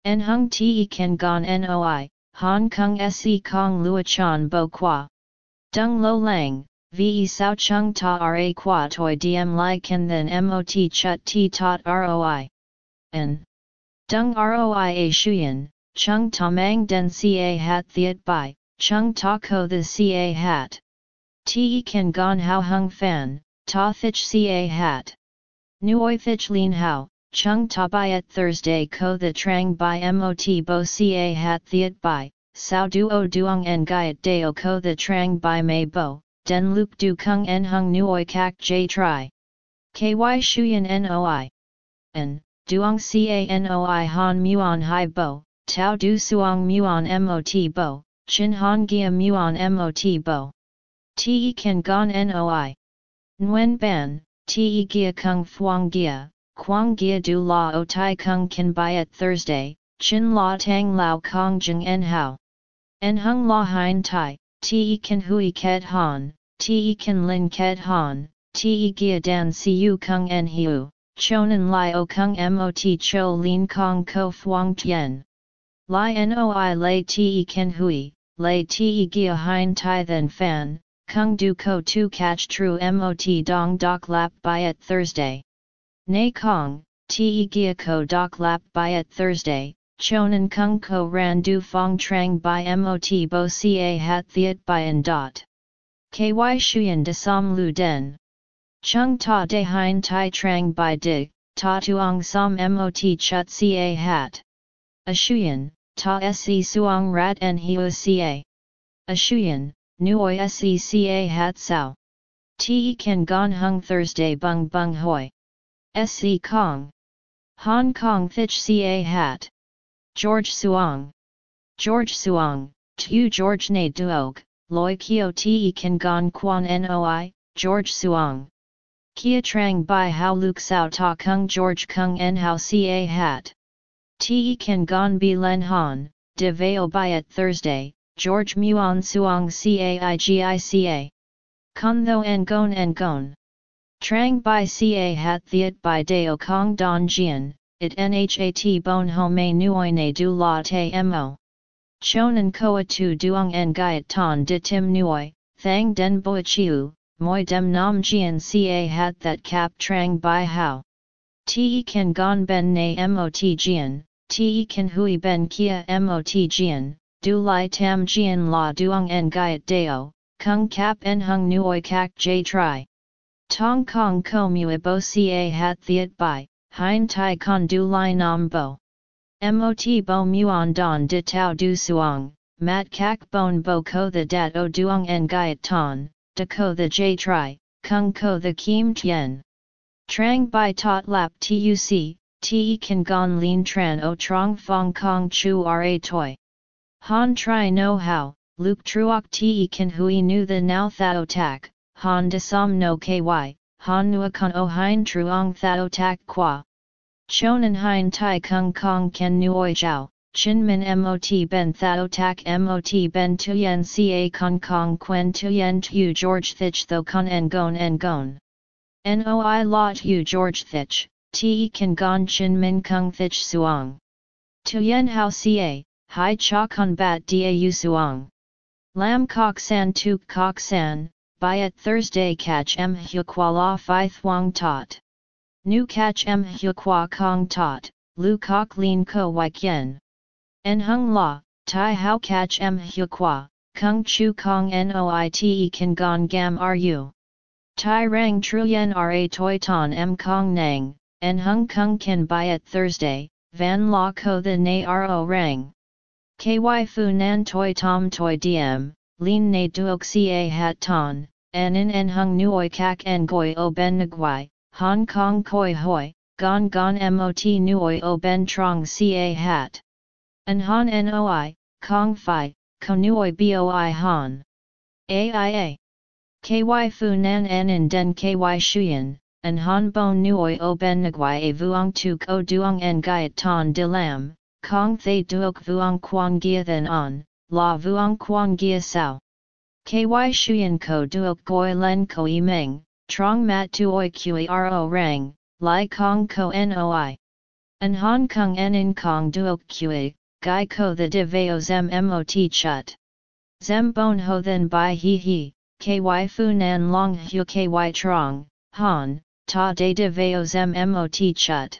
En hung te kan gon noi, Hong Kong se Kong Luachan Bo Qua. Dung Lo Lang, ve sao chung ta ra qua toi diem lai ken then mot chut ti tot roi. N. Dung roi a shuyen, chung ta mang den ca hat thiet bai, chung ta ko the ca hat. Te kan gon hao hung fan, ta thich ca hat. Nuoi thich lin hao, Chung tabayat Thursday ko the trang by mot bo ca hat thiet by, sao duo duong en gaiet deo ko the trang by mei bo, den luk du kung en hung nuoi kak j tri. Ky shuyen noi. En, duong ca noi han muon hai bo, tau du suong muon mot bo, chin han gia muon mot bo. te kan gon noi. Nguyen ban, te gia kung fuang gia, quang gia du la o tai kung kan at Thursday, chin la tang lao kong jeng en hao. En hung la hein tai, te kan hui ket han, te kan lin ket han, te gia dan siu kung en hiu, chonan lai o kung mot cho lin kong ko fuang tien. Lai noi lay te kan hui, lay te gia hein tai then fan, kung du ko tu catch true mot dong dok lap by at Thursday. Nay kong, te gia ko dok lap by at Thursday, chonan kung ko ran du fong trang by mot bo ca hat thiet by and dot. Ky shuyen de som lu den. Chung ta de hein tai trang by dig, ta tuong som mot chut ca hat. A shuyen, ta se suong rat en hiu ca. A shuyen, nuoi seca hat sao. Te kan gon hung Thursday bung bung hoi. Sc Kong. Hong Kong Thich ca hat. George Suong. George Suong, tu George ne duog, loi kio te kan gon quan noi, George Suong. Kia trang bai hao luk sao ta kung George kung en hao ca hat. Te kan gon bi len han, de veo by at Thursday, George Muon Suong Caigica. Con tho en gon en gon. Trang by ca hat thiet by deo kong don jian, it nhat bon home nuoi ne du la te mo. Chonan koa tu duong en gaiet ton de tim nuoi, thang den boi chiu, moi dem nam jian ca hat that cap trang by how. Te kan gon ben na mot jian, te kan hui ben kia mot jian, du lai tam jian la duong en gaiet deo, kung kap en hung nuoi kak j tri. Tong kong ko mue bo ca hat thiet bai, hein tai con du lai nam bo. Mot bo muon don de tau du suong, mat kak bon bo ko the dat o duong en gaiet ton, de ko the j tri, kung ko the kim tien. Trang bai tot lap tuc, te kan gon lin tran o trong fong kong chu ra toi. Han tri no how, Luke truok te kan hui nu the now thao tak, Han de som no ky, Han nua con o hein truong thao tak qua. Chonan hein tai kung kong ken nuoi jiao, chin min mot ben thao tak mot ben tuyen ca kong kong quen tuyen tu George thich tho con en gon en gon. Noi lot tu George thich, te kan gon chin min kung thich suong. Tuyen hao ca, Hai cha kun bat da suang. Lam kok san tuk kok san, at Thursday catch em hu kwa la fi thuang tot. Nu catch em hu kwa kong tot, lu kok lin ko wai kien. En hung la, tai how catch em hu kwa, kung chu kong noite kan gong gam ru. Tai rang truyen ra toi ton em kong nang, en hung kung by at Thursday, van la ko the na ro rang. Ky fu nan toi tom toi diem, lin ne duok ca hat ton, en in en hung nuoi kak en goi o ben nguai, Hong Kong koi hoi, gon gon mot nuoi o ben trong ca hat. An han noi, kong fi, ko nuoi boi han. Aia. Ky fu nan en in den ky shuyen, an han bon nuoi o ben nguai e vuong tu ko duong en gaiet ton de lam, Kong Thay Duok Vuong Quang Gia Then On, La Vuong Quang Gia Sao. KY Shuyan Ko Duok Goi Len Ko I Meng, Trong Mat Tuoi Kui Ro Rang, Lai Kong Ko Noi. An Hong Kong En In Kong Duok Kui, Gai Ko The De Veo Zem Mot Chut. Zem Bon Ho Then Bai He He, KY Fu Nan Long Hu KY Trong, Han, Ta De De Veo Zem Mot Chut.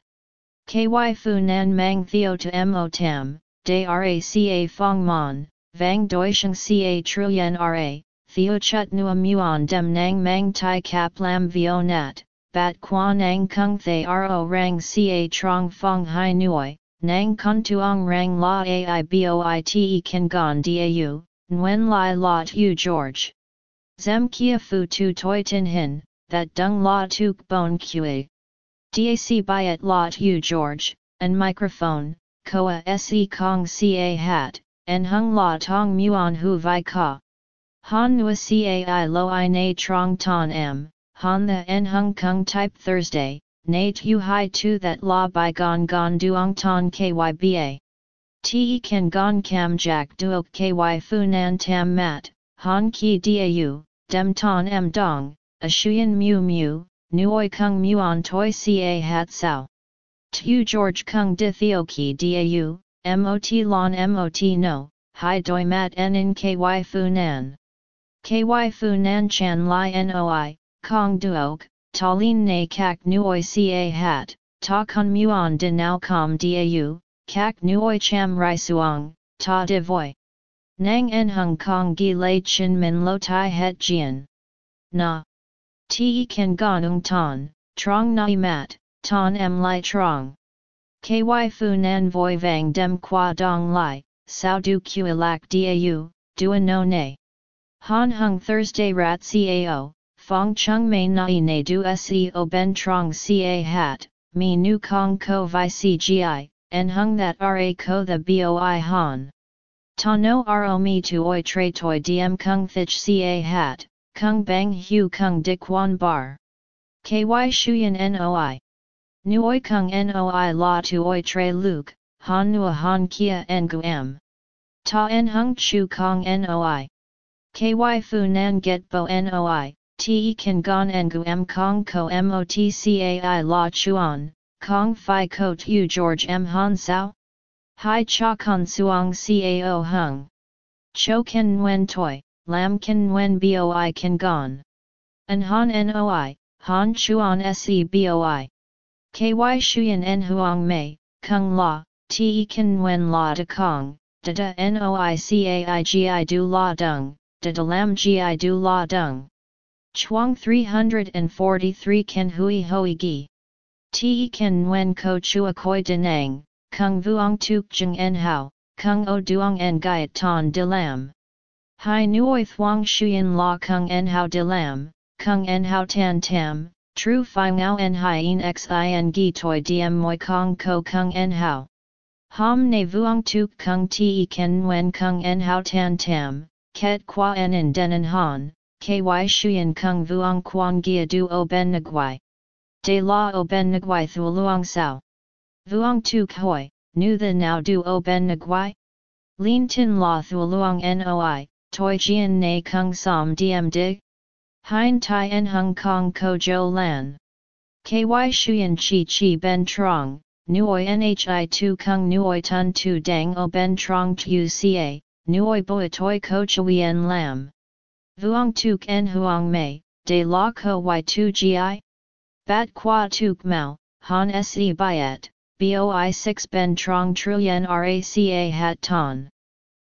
KY Fu Nan Mang Theo to Mo Tam, De Raca Fong Mon, Vang Doisheng Ca Truyen Ra, Theo Chut Nua Muon Dem Nang Mang Tai Kap Lam Vio Nat, Bat Quan Ang Kung Thay Ro Rang Ca Trong Fong Hai Nuoi, Nang Kun Tuong Rang La Ai Boite Kan Gon Dau, Nguyen Lai Lot U George. Zem Kia Fu Tu Toi Tin Hin, That Dung La Tuk Bon Kui. DAC Byet Lot U George, and microphone, Koa Se Kong Ca Hat, and Hung La Tong Muon Hu Vi Ka. Han Nua Cai Lo I Na Trong Ton M, Han the En Hung Kung Type Thursday, Na Tu Hai Tu That La Bai Gon Gon Duong Ton KYBA. Te Kan Gon Cam Jack Duok KY Fu Nan Tam Mat, Han Ki Dau, Dem Ton M Dong, A Shuyan Mu Mu, Nuoi Kung Muon Toi Ca Hat Sao. Tu George Kung Di Theo Ki Dau, Mot Lon Mot No, Hai Doi Mat En In KY Fu Nan. KY Fu Nan Chan Lai Noi, Kong Duok, Talin Ne Kak Nuoi Ca Hat, Ta Kun Muon De Nao Com Dau, Kak Nuoi Cham Rai Suong, Ta De Voi. Nang En Hong Kong Gi Lei Chin Min Lo Tai Het Jian. Na. Ti Kan Gon Ung Ton, Trong Nai Mat, Ton Em Lai Trong. KY Fu Nan Voi Vang Dem Qua Dong Lai, Sao Du Kuilak Dau, Dua No Ne. Han Hung Thursday Rat Cao, Fong Chung Mei Nai Ne Du Seo Ben Trong Ca Hat, Mi Nu Kong Ko Vi Cgi, En Hung That Ra Ko The Boi Han. Ta No Ro Mi Tu Oi Tre Toi Diem Kung Thich Ca Hat, Kung Bang Hu Kung Dik Wan Bar. KY Shuyan Noi. Nuoi Kung Noi La Tu Oi Tre Luke, Han Nua Han Kia Ngu M. Ta En Hung Chu Kong Noi. KY Fu Nan Get Bo Noi, Te Kan Gon Ngu M Kong Ko Motcai La Chuan, Kong Phi Ko Tu George M Han Sao? Hai Cha Kon Suong Cao Hung. Cho Ken Nguyen Toi, Lam Ken Nguyen Boi Kan Gon. An Han Noi, Han Chuan Se Boi. KY Shuyan En Huang Mei, Kung La, Te Kan Wen La De Kong, Da Da Noi Cai Gi Du La Dung de de lam gi du la dung. Chuang 343 Ken hui hoi gi. Ti ken Wen ko chua koi denang, kung vuong tuk jeng en hao, kung o duong en gaiet ton de lam. Hai nuoi thuong shuyen la kung en hao de lam, kung en hao tan tam, tru fi ngao en hien xin gi toi diem moi kong ko kung en hao. Ham ne vuong tuk kung ti ken nguen kung en hao tan tam, Ket qua en in denan han, ky shuyen kung vuong quan gia du o ben nguai. De la o ben thu luong sao. Vuong tu hoi, nu the now du o ben nguai? Lin tin la thu luong noi, toi jian na kung som diem dig? Hein tai en Hong kong ko jo lan. Ky shuyen chi chi ben trong, nuoi nhi tu kung nuoi tun tu dang o ben trong tu ca, nuoi boi toi ko chuyen lam. Vuong tuk en huang mei, de la ko y tu gi? Bat qua tuk mao, han se byet, boi 6 ben trong truyen raca hat ton.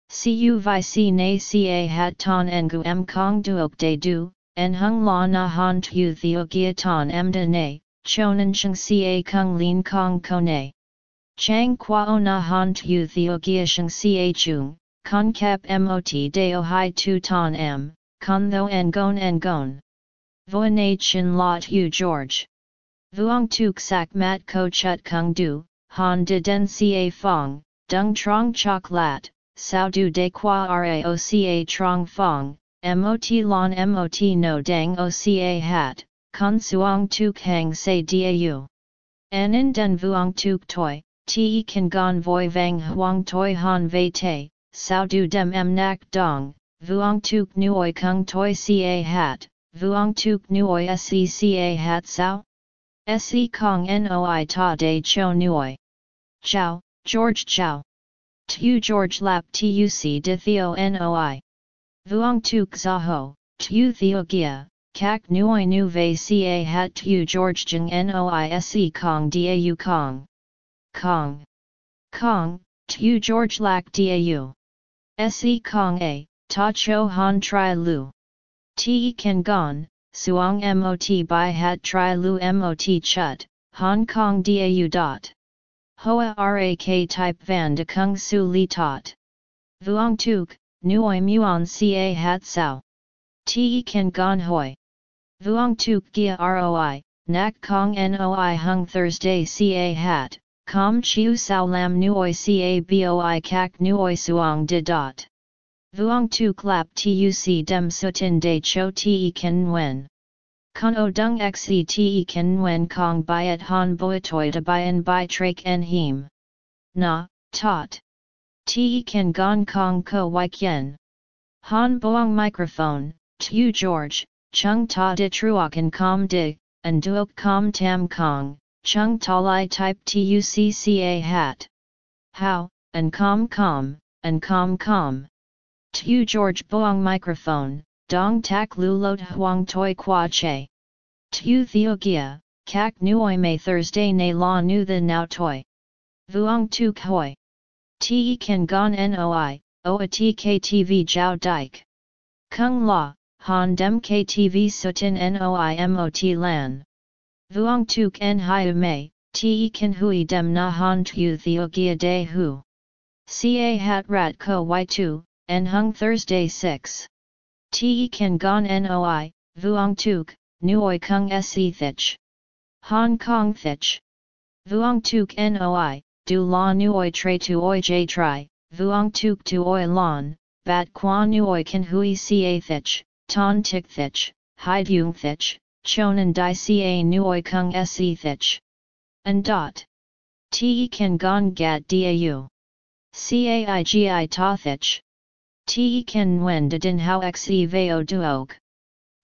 Cu vi si na ca hat ton en gu em kong duok de du, en hung la na han tu theo gia ton em de ne, chonan sheng ca kung lin kong ko ne. Chang qua o na han tu theo gia sheng ca chung, con cap mot deo hai tu ton m, con tho en gon en gon. Voa chin la tu George. Vuong tuk sak mat ko chut kung du, han de den ca fong, dung trong chok lat, sao du de qua rao ca trong fong, mot lon mot no dang o ca hat, con suong tuk hang say dau. An in den vuong tuk toi, te kan gon voi vang huang toi han vei te, sao du dem em nak dong, vuong tuk nuoi kung toi ca hat, vuong tuk se ca hat sao? Se kong noi ta de cho nuoi. Chow, George Chow. Tu George lap tuc de theo noi. Vuong tuk zaho, tu theo gia, kak nuoi nu ve ca hat tu George jeng noi se kong dau kong. Kong. Kong, tu George lak dau. Se Kong A, Ta Cho Han Tri Lu. Te Kan Gon, Suong Mot Bai Hat Tri Lu Mot Chut, Hong Kong Dau. Dot. Hoa Rak Type Van de Kung Su Li Tot. Vuong Tuk, Nuoi Muon Ca Hat Sao. Te Kan Gon Hoi. Vuong Tuk Gia Roi, Nak Kong Noi Hung Thursday Ca Hat, Com chiu sao lam nuoi ca boi kak nuoi suong de dot. Vuong tu clap tuc dem sutin de cho te ken nguen. Con o dung xe te ken nguen kong byet han boitoi de byen by trake en him. Na, tot. Te ken gong kong ko yen. Han boang microphone, tu George, chung ta de truokan com de, and duok com tam kong, chung ta li type tucca hat. How, and com com, and com com. Tu George Boang microphone, dong tak lu lot huang toi qua che. Tu Theogia, kak nuoi may Thursday na la nu the now toi. Vuong tu hoi. Te kan gon noi, o jiao dike. Kung la, han dem ktv sutin noi mot lan. Vuong tuk en hiu mei, te kan hui dem na han tu Theogia de hu. Ca hat rat ko y2, en hung Thursday 6. Te kan gon noi, vuong tuk, nuoi kung se thich. Hong Kong thich. Vuong tuk noi, du la nuoi tre tu oi j tri, vuong tuk tu oi lon, bat qua nuoi kan hui ca thich, ton tik thich, hai dung thich, chonan di ca nuoi kung se thich. And dot. Te kan gon gat dau. Caigi ta thich. Te ken wen de din hao xe veo duog.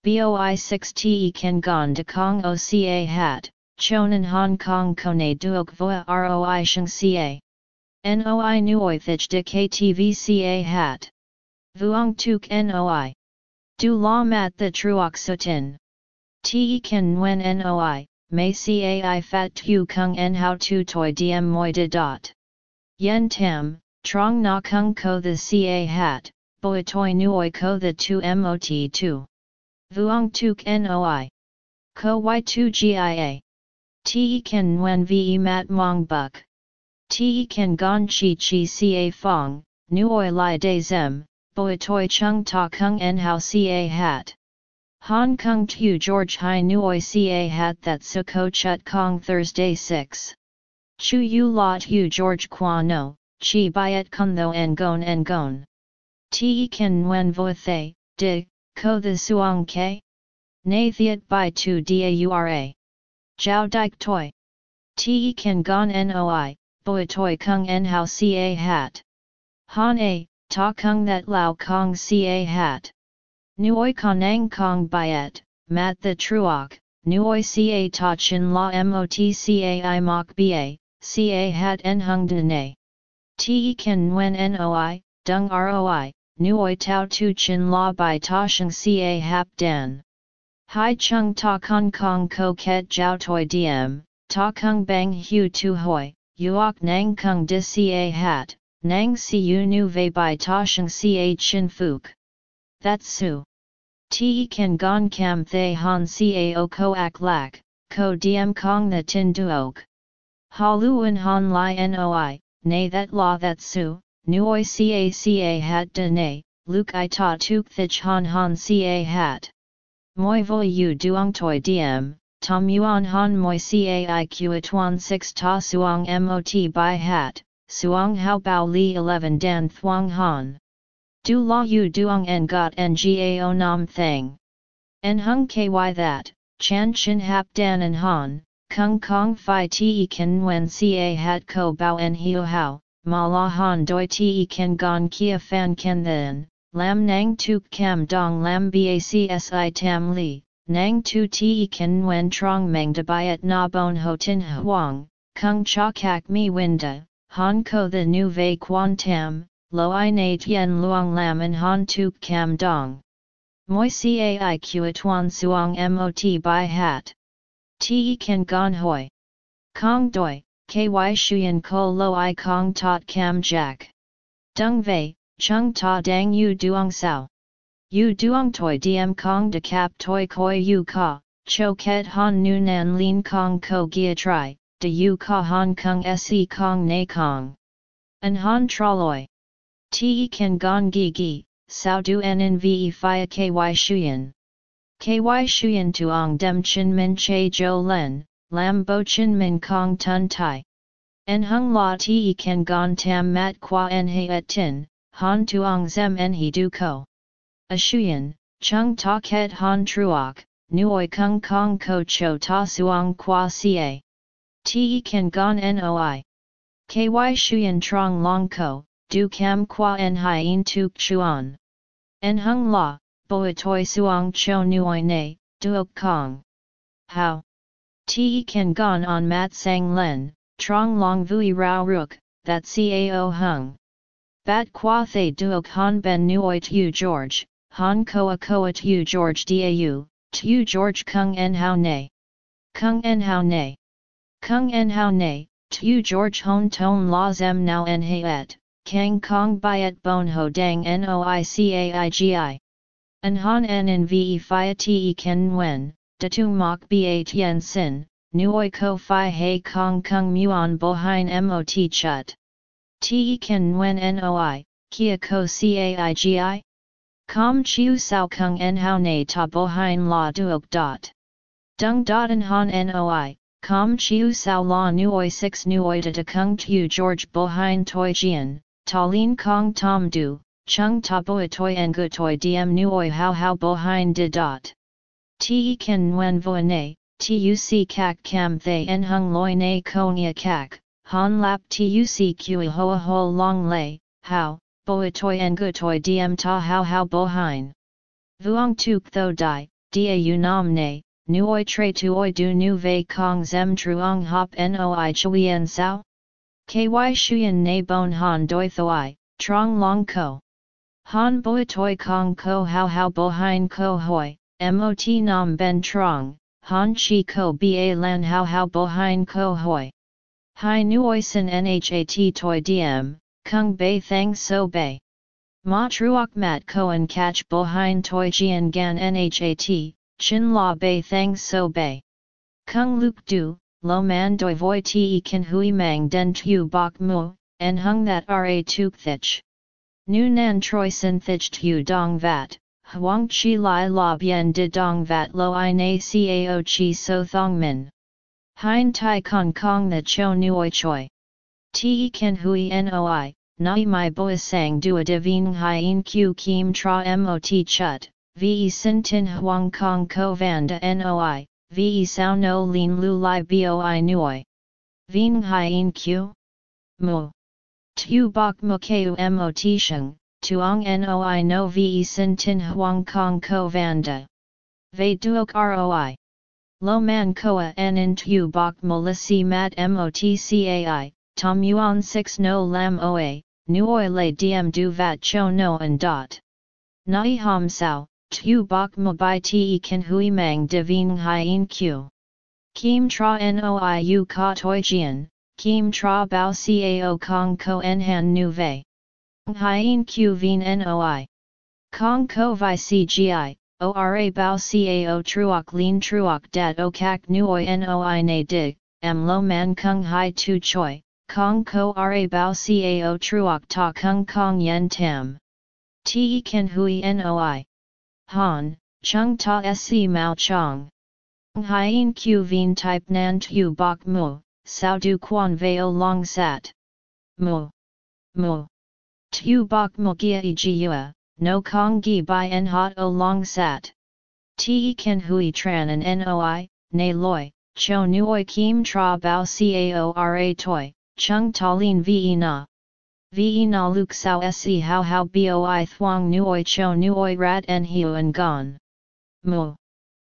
Boi 6 te ken gon de kong o ca hat, chonan Hong Kong kone duog voa roi sheng ca. Noi nuoi thich de ktv ca hat. Vuong tuk noi. Du la mat the truok sutin. Te ken wen noi, may cai fat tu kung en how tu toi diem moi de dot. Yen tam, Trong na kung ko the ca hat, boi toi nuoi ko the tu mot tu. Vuong tuk noi. Ko y2 gia. Te kan nguen ve mat mong buk. Te kan gon chi chi ca fong, nuoi li de zem, boi toi chung ta kung en hao ca hat. Hong Kong tu George Hai Nuoi Ca hat that su ko chut kong Thursday 6. Chu yu la tu George Qua no, chi byet kun tho en gon en gon. Te ken nguen vo thay, di, ko the suong ke? Nay thiet by tu daura. Jiao dik toi. Te ken gon noi, boi toi kung en hao ca hat. Han a, ta kung that lao kong ca hat. Nuoi kanang kong byet, mat the truok, nuoi ca ta chin la mot ca i mok ba, ca hat en hung de Te ken nguen noi, dung roi, nuoi tau tu chin la bai ta sheng ca hap dan. Hai chung ta kong kong ko ket jiao toi diem, ta kung bang hu tu hoi, uok nang kung di ca hat, nang si u nu vei bai ta sheng ca chin fuk. That's su. Te ken gon kam thay han o ko ak lak, ko diem kong the tin duok. Ha luan han li noi, nay that la that su, nuoi ca ca hat de nay, luk i ta tuk thich han han ca hat. Moi voi yu duong toi diem, tom yuan han moi ca i q tuan 6 ta suong mot by hat, suong hao bao li 11 dan thuong han. Du la yu duong en got ngao nam thang. En hung ky that, chan chin hap dan en han, Kung Kong Phi Te Ken Wen Ca Hat Ko Bao En Hiu Hao, Ma La Han Doi Te Ken Gon Kia Fan Ken Then, Lam Nang Tuk Kam Dong Lam Bacsi Tam Li, Nang Tu Te Ken Wen Trong Meng De Biat Na Bon Ho Tin Huang, Kung Cha Kak Mi Winda, Han Ko The Nu Vei Quan Tam, Lo I Na Tien Luang Lam and Han Tuk Kam Dong. Moi Cai Tuan Suang Mot Bai Hat. Te kan gon hoi. Kong doi, ky shuyen ko lo i kong tot kam jack. Dung vei, chung ta dang yu duong sao. Yu duong toi diem kong de cap toi koi yu ka, cho ket han nu nan lin kong ko gia tri, de yu ka han kong se kong na kong. An han traloi. Te kan gon gi gi, sao du en ve fia ky shuyen. KY Shuyan Tuong Dem Chin Min Che Jo Len, Lam Bo Chin Min Kong Tun Tai. En Hung La Ti Ken Gon Tam Mat Qua En He Et Tin, han tuong zem en he du ko. A chung ta ket han truok, nuoi kung kong ko cho ta suong qua ca. Te kan gon noi. Ky shuyen trong long ko, du kam qua en hien tuk chuan. En hung la, boi toi suong cho nuoi ne, duok kong. How? Te kan gon on mat sang len, trong long vui rao ruk, that cao hung. Bat qua thay duok han ben nuoi tu George, han koa koa tu George dau, tu George kung en hao ne. Kung en hao ne. Kung en hao ne, tu George hon ton la zem now en et, kang kong byet bon ho dang noicaigi. An han en in ve fia te ken nguen, de tu mok ba tien sin, nuoi ko fi hei kong kung muon bohin mot chut. Te ken nguen noi, kia ko caigi? Com chiu sao kung en hao ne ta bohin la duok dot. Dung dot en han noi, com chiu sao la nuoi 6 nuoi de kung tu George bohin toi jian, ta lin kong tom du, chung ta boi toi en gu toi diem nuoi how bo bohin de dot. Te ken nguen vo ne, tuc kak cam thay en hung loi ne konya kak, han lap tuc kui hoa ho long lay, how, boi toi en toi diem ta how how bohin. Vuong tuk tho di, dia u nam ne, nuoi tre tuoi du nu vei kong zem truong hop noi chuyen sao? Ky shuyen ne bon han doi thoi, trong long ko. Han boi toi kong ko how how bohin ko hoi, mot nam ben trong, han chi ko ba lan how how bohin ko hoi. Hai nuoi sin nhat toi diem, kung bei thang so bei. Ma truok mat koan catch bohin toi jian gan nhat, chin la bei thang so bei. Kung luk du, lo man doi voi te kan hui mang den tu bok mu, en hung that ra tuk thich. Nu nan troi sin thich tu dong vat, huang chi lai la bien de dong vat lo i na cao chi so thong min. Hein tai kong kong the cho nuoi choi. Te kan hui noi, nai mai boi sang dua divine hien q kim tra mot chut, ve sin tin huang kong ko van de noi, ve sao no lin lu lai boi nuoi. Vien hien q? Mu. Tu bok mu keu mot sheng, tuong noi no ve sin tin huang kong ko van de. Ve duok roi. Lo man koa en in tu bok molisi mat motcai, tom yuan 6 no lam oa, nuoi le diem du vat cho no and dot. Nai ham sao, tu bok mo bai te kan hui mang divine hien q. Kim tra noi u ka toi jian, kim tra bao cao kong ko en han nu vei. Hien q vien noi. Kong ko vi cgi, ora bao cao truok lin truok dat o kak nuoi noi na dig, m lo man kung hai tu choi, kong ko ra bao cao truok ta kung kong yen tam. Te kan hui noi. Han, chung ta sc mao chong. Hien q vien type nan tu bok mu, sao du quan veo long sat. Mu. Mu. Tu bok mu gia i yua, no kong gi by en hot o long sat. Te kan hui tran and noi, ne loi, cho nuoi kim tra bao cao ra toi, chung talin ve na. Ve na luk sao se how how boi thuang nuoi cho nuoi rat en hiu en gon. Mu.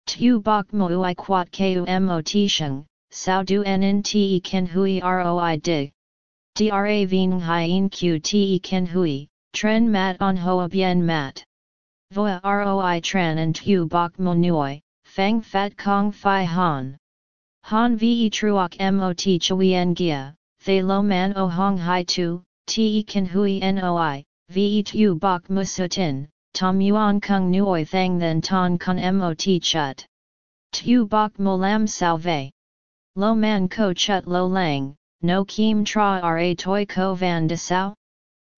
Tu bok mo ui quat ku mot sheng, sao du en in te kan hui roi dig. Dra ving hien q te kan hui, tren mat on hoa bien mat. Voa roi tran and tu bok mo nuoi, fang fat kong fi han. Han ve truok mot chuyen gia, thay lo man o hong hai tu, te kan hui noi, ve tu bok musutin, tom yuan kung nuoi thang then ton con mot chut. Tu bok mo lam salve. Lo man ko chut lo lang, no kim tra ra toi ko van de sao?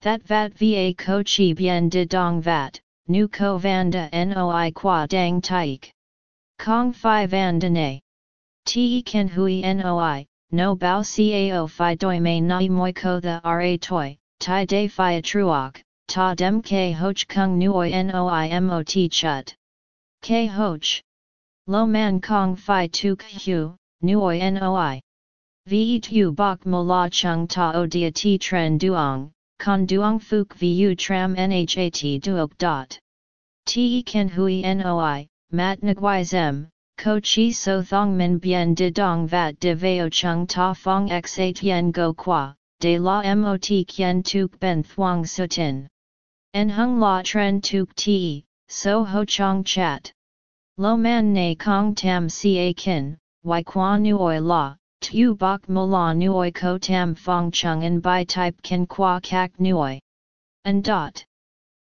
That vat va ko chi bien de dong vat, nu ko van de noi qua dang taik. Kong fi van de ne. Te kan hui noi, no bao cao fi doi mei nai moi ko the ra toi, tai de fi truok, ta dem ke hoch kung nuoi noi mot chut. Ke hoch. Lo man kong fi tuk hu, nuoi noi. Vi tu bok mo la chung ta o dia ti tren duong, con duong fuk vu tram nhat duok dot. Te ken hui noi, mat nguai zem, ko chi so thong min bien de dong vat de veo chung ta fong x8 yen go qua, de la mot kien tuk ben thuang sutin. En hung la tren tuk te, so ho chong chat. Lo man ne kong tam ca kin, y qua nuoi la, tu bok mo la nuoi ko tam fong chung en by type kin qua kak nuoi. And dot.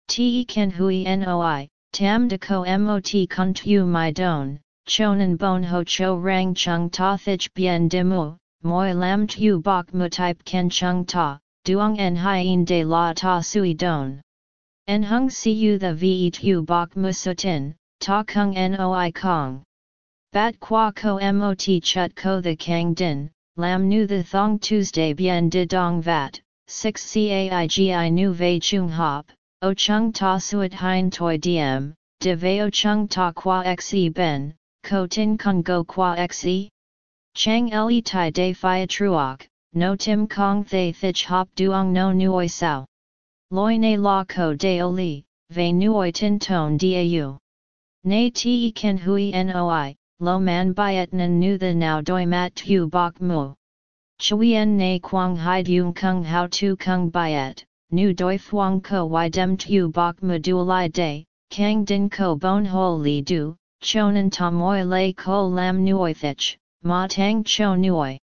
Te ken hui noi, tam de ko mot kun tu my don, chonan bon ho cho rang chung ta thich bien dimu, moi lam tu bok mu type ken chung ta, duong en hien de la ta sui don. En hung siu the ve tu bok musutin, ta kung noi kong. Bat qua ko mot chut ko the kang din, lam nu the thong Tuesday bien de dong vat, 6 caigi nu ve chung hop, o chung ta suet hein toi diem, de veo chung ta qua xe ben, ko tin kong go qua xe? Chang le tai de phia truok, no tim kong thay thich hop duong no nuoi sao. Loi ne la ko de o li, ve nuoi tin ton dau. Ne te ken hui noi, lo man byet nan nu the now doi mat tu bok mu. Chuyen ne quang hai dung kung how tu kung byet, nu doi thuang ko y dem tu bok mu duolai de, kang din ko bon ho li du, chonan moi le ko lam nuoi thich, ma tang cho nuoi.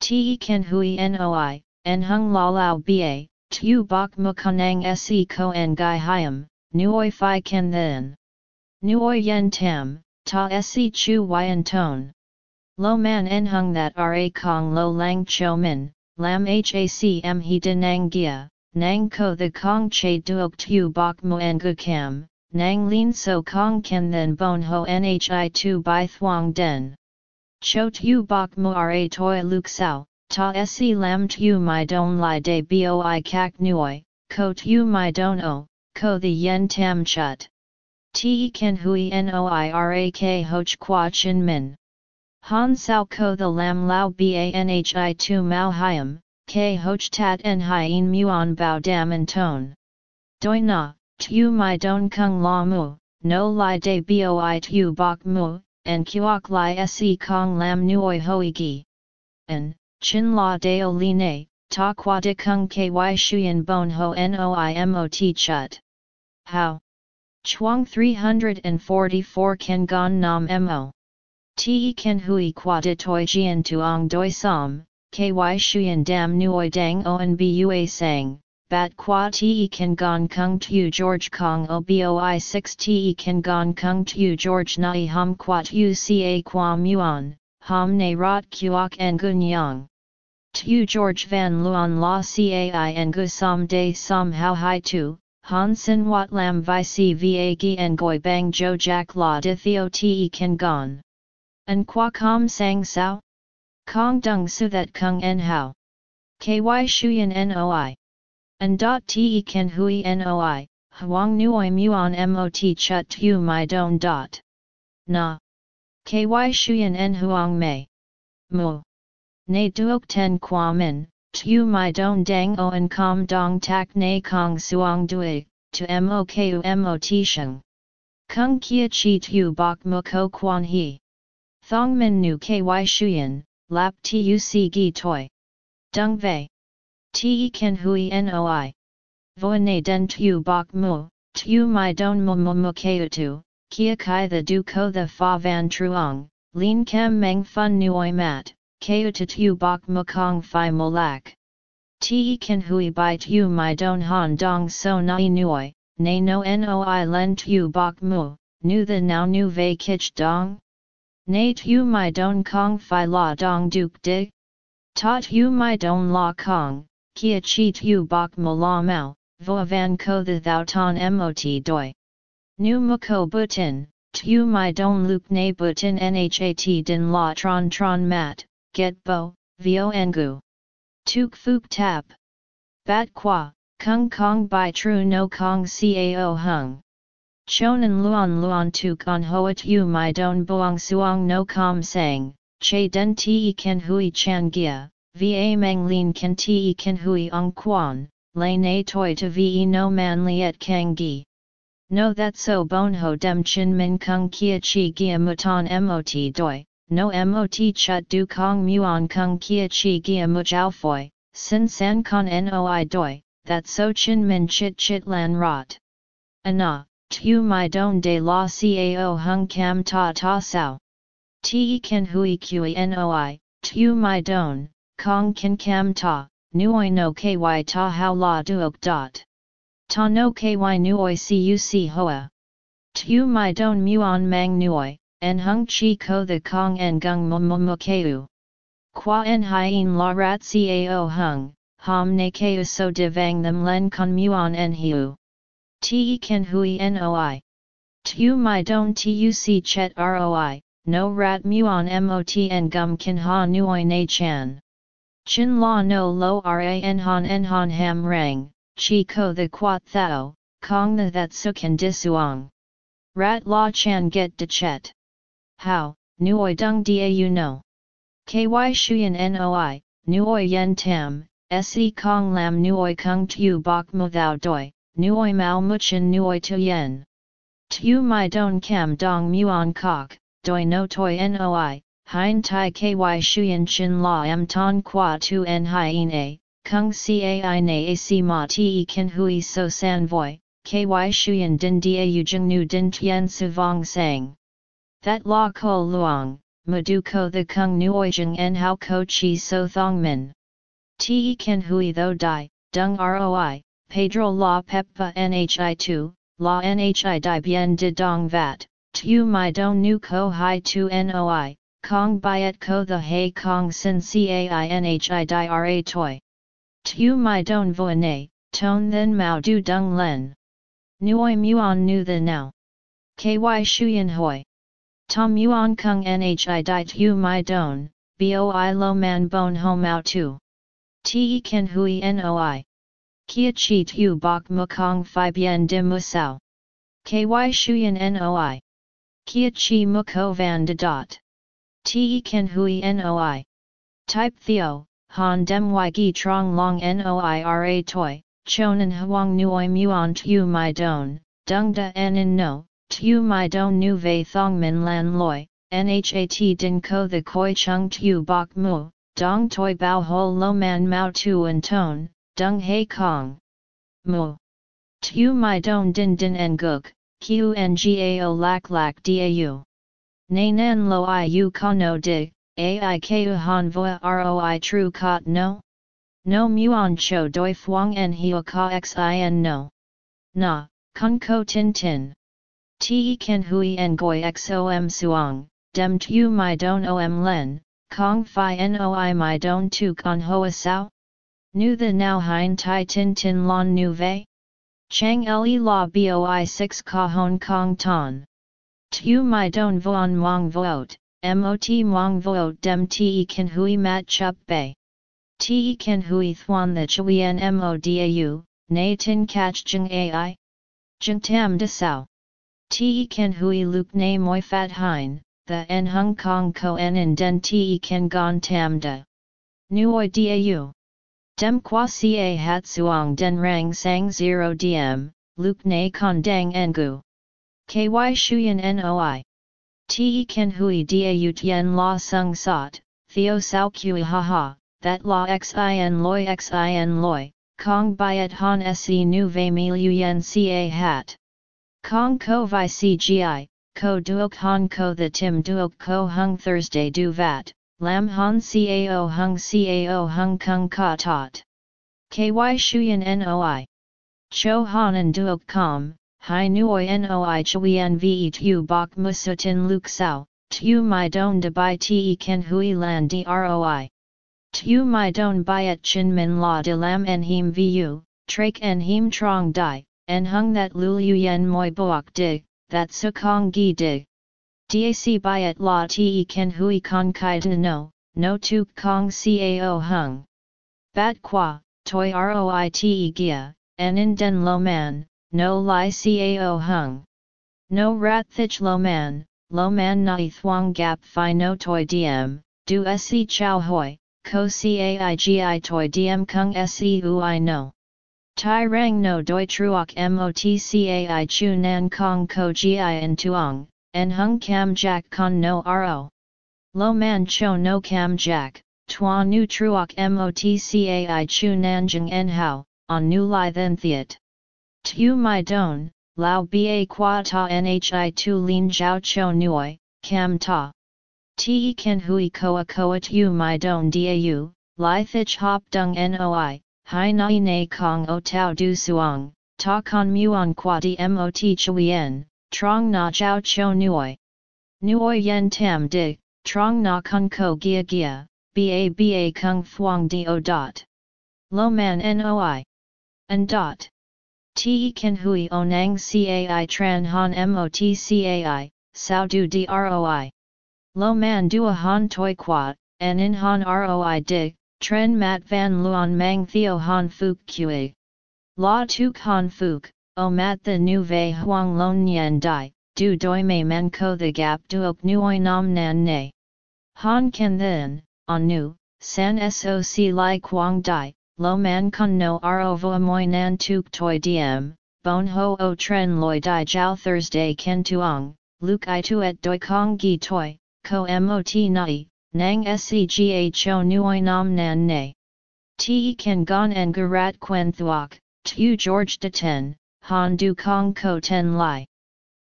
Te ken hui noi, en hung la lao ba, Tu bok mu kanang se ko en gai hiam, nuoi fi ken then. Nuoi yen tam, ta se chu yen ton. Lo man en hung that ra kong lo lang cho min, lam hacm he denang gia, nang ko the kong che duok tu bok mu en gu kam, nang lin so kong ken then bon ho nhi tu by thuang den. Cho tu bok mu ra toi luk sao, Ta se lam tu my don li de boi kak nuoi, ko tu my don o, ko the yen tam chut. Te ken hui noi rak hoch qua chin min. Han sao ko the lam lao banhi tu mao hiam, ke hoch tat en hien muon bao dam en ton. Doi na, tu my don kung la mu, no li de boi tu bok mu, en kuok li se kong lam nuoi hoi gi. En, Chin la deo li ne, ta qua de kung ky shuyen bon ho noi mot chut. How? Chuang 344 ken gon nam mo. Te ken hui qua de toi jian tuong doi som, ky shuyen dam nuoi dang oan bua sang, bat qua te ken gon kung tu George Kong o boi 6 te ken gon kung tu George nai hum qua tu ca qua muon, hum ne rot kuok en gun yang. Tu George van Luan la cai en gu som de Sam how hai tu, han sin wat lam vi si va gi en goi bang jo jack la de theo te kan gon. En qua com sang sao? Kong dung su that kung en how. Ky shuyen noi. En dot te kan hui noi, huang nuoi muon mot chut tu my don dot. Na. Ky shuyen en huang mei. Mu. Ne duok ten qua min, tu my don dang oan com dong tak ne kong suong dui, to moku mot sheng. Kung kia chi tu bok mo ko quan he. Thong min nu ky shuyen, lap tu si gi toi. Dung vei. Te ken hui noi. Ne den tu bok mu, tu my don mo mo mo tu, kia kai the du ko the fa van truong, lin kem meng fun nuoi mat, Keu tu bok fi molak. Te kan hui bai tu my don han dong so nai nuoi, na no noi len tu bok mu, nu the now nu ve kich dong? Na tu my don kong fi la dong duk dig? Ta tu my don la kong, kia chi tu bok mo la mau, vo van ko the thou ton mot doi. Nu muko butin, tu my don luk na butin nhat din la tron tron mat, get bo, vio engu. Tuk fuk tap. Bat qua, Kung Kong Bai Tru No Kong Cao Hung. Chonan Luan Luan Tu Con Hoat U Mai Don Buang Suang No Com Sang, Che Den Te Ken Hui Chan Gia, Va Meng Lin Ken Te Ken Hui Ong Quan, Lay Na Toi To Ve No Man Liet Kang Gi. No that so bon ho dem chin min kung kia chi gia mutan mot doi, no mot chut du kong muon kung kia chi gia mu jiao foi, sin san con noi doi, that so chin min chit chit lan rot. Ana, tu my don de la cao hung cam ta ta sao. Te ken hui kui noi, tu my don, kong kin cam ta, nuoi no ky ta how la duok dot. Ta no ky nuoi cuc hoa. Tu my don muon mang nuoi, en hung chi ko the kong en gung keu. Qua en hien la rat cao hung, ham ne keu so de vang them len con muon en hiu. Te ken hui noi. Tu my don tuc chet roi, no rat muon mot en gum kin ha nuoi na chan. Chin la no lo ran han en han ham rang, chi ko the quat thao, kong the that suk sukan disuang. Rat la chan get de chet. How, nuoi dung da you know. Ky shuyan noi, nuoi yen tam, se kong lam nuoi kung tu bok mo thou doi, nuoi mao muchin nuoi tu yen. Tu my don kam dong muon kok, doi no toi noi, hein tai ky shuyan chin la em ton qua tu en hien a, kung cai na ac ma te ken hui so san voi, ky shuyan din da yu jing nu din tien su vong sang. That la ko luang, madu ko the kung nuoi jing en hao ko chi so thong min. Te ken hui tho dai, dung roi, Pedro la peppa nhi tu, la nhi di bien de dong vat, tu my don nu ko hai tu noi, kong byet ko the hay kong sin cai nhi di ra toi. Tu my don vo ne, ton then mao du dung len. Nuoi muon nu the now. Ky shuyen hoi. Tom yuan kung nhi di tu my don, boi lo man bon ho mao tu. Te ken hui noi. Kia chi tu bok mu kong fi bien de mu sao. Ky shuyen noi. Kia chi mu ko van de dot. Te ken hui noi. Type theo, han dem y gi trong long noi ra toi, chonan huang nuoi muon tu my don, dung da en in no, tu mai don nu vei thong min lan loi, nhat din ko the koi chung tu bok mu, dong toi bao ho lo man mao tu and ton, dung hei kong. Mu. Tu mai don din din en guk, kiu ngao lak lak dau. Nan lo i u kono dig, ai ku han voa roi tru kot no? No muon cho doi fuang en hio ka xin no. Na, kun ko tin tin. Te ken hui en goi xom suang, dem tu my don om len, kong fi noi my don tu con hoa sao? Nu the now hein tai tin tin lon nu ve? Chang le la boi 6 ka hong kong ton. Tu my don vuan mong voot, mot mong voot dem te kan hui mat chup bay. Te kan hui thuan the chuyen modau, na tin catch jing ai? Jing tam de sao. Te kan hui luk na moi fat hein, the en Hong Kong ko en in den te kan gon tam de. Nuoi dau. Dem qua ca hat suang den rang sang 0 dm, luk na con dang engu. Ky shuyan noi. Te ken hui dau tien la sung sot, theo sao kui ha ha, that la xin loi xin loi, kong byet han se nu ve mi yen ca hat. Kong ko vi cgi, ko duok han ko the tim duok ko hung Thursday du vat, lam han cao hung cao hung kung ka tot. Ky shuyan noi. Cho han and duok com, hi nuoi noi chuyen ve tu bok musutin luk sao, tu my don de bai te ken hui lan droi. Tu my don byet chin min la de lam en him vu, trak en him trong dai, en hung that lul yen moi boak dig, that sukong gi dig. Dac byet la te ken hui con kai de no, no tu kong cao hung. Bat qua, toi roi te gia, an in den lo man, no li cao hung. No rat thich lo man, lo man nai thuang gap fi no toi diem, du se chow hoi, ko caigi toi diem kung se ui no. Tai rang no doi truok mot cai chu nan kong ko gi in tuong, en hung cam jack con no ro. Lo man cho no cam jack, tua nu truok mot cai chu nanjing en hao, on nu li then thiet. Tu my don, lao ba qua ta nhi tu lin jiao cho nuoi, cam ta. Te ken hui koa koa tu my don dau, li thich hop dung noi, hai nai na kong o tau du suang, ta con muon qua di mot chuyen, trong na jiao cho nuoi. Nuoi yen tam di, trong na kun ko gia gia, ba ba kung thuang do dot. Lo man noi. And dot. Te kan hui onang cai tran han mot cai, sao du droi. Lo man dua han toi qua, and in han roi dig, tren mat van luon mang theo han fuk kue. La tuk han fuk, o mat the nu ve huang lon nyen dai, du doi mei men ko the gap duok nuoi nam nan ne. Han ken then, on nu, san soc li quang dai, lo man kun no ro vo moi nan tuk toi diem, bon ho o tren loi dai jiao Thursday ken tuong, luk i tuet doi kong gi toi, ko mot nai, nang secga cho nuoi nam nan ne. Te ken gon en garat quen thuok, tu George de ten, han du kong ko ten lai.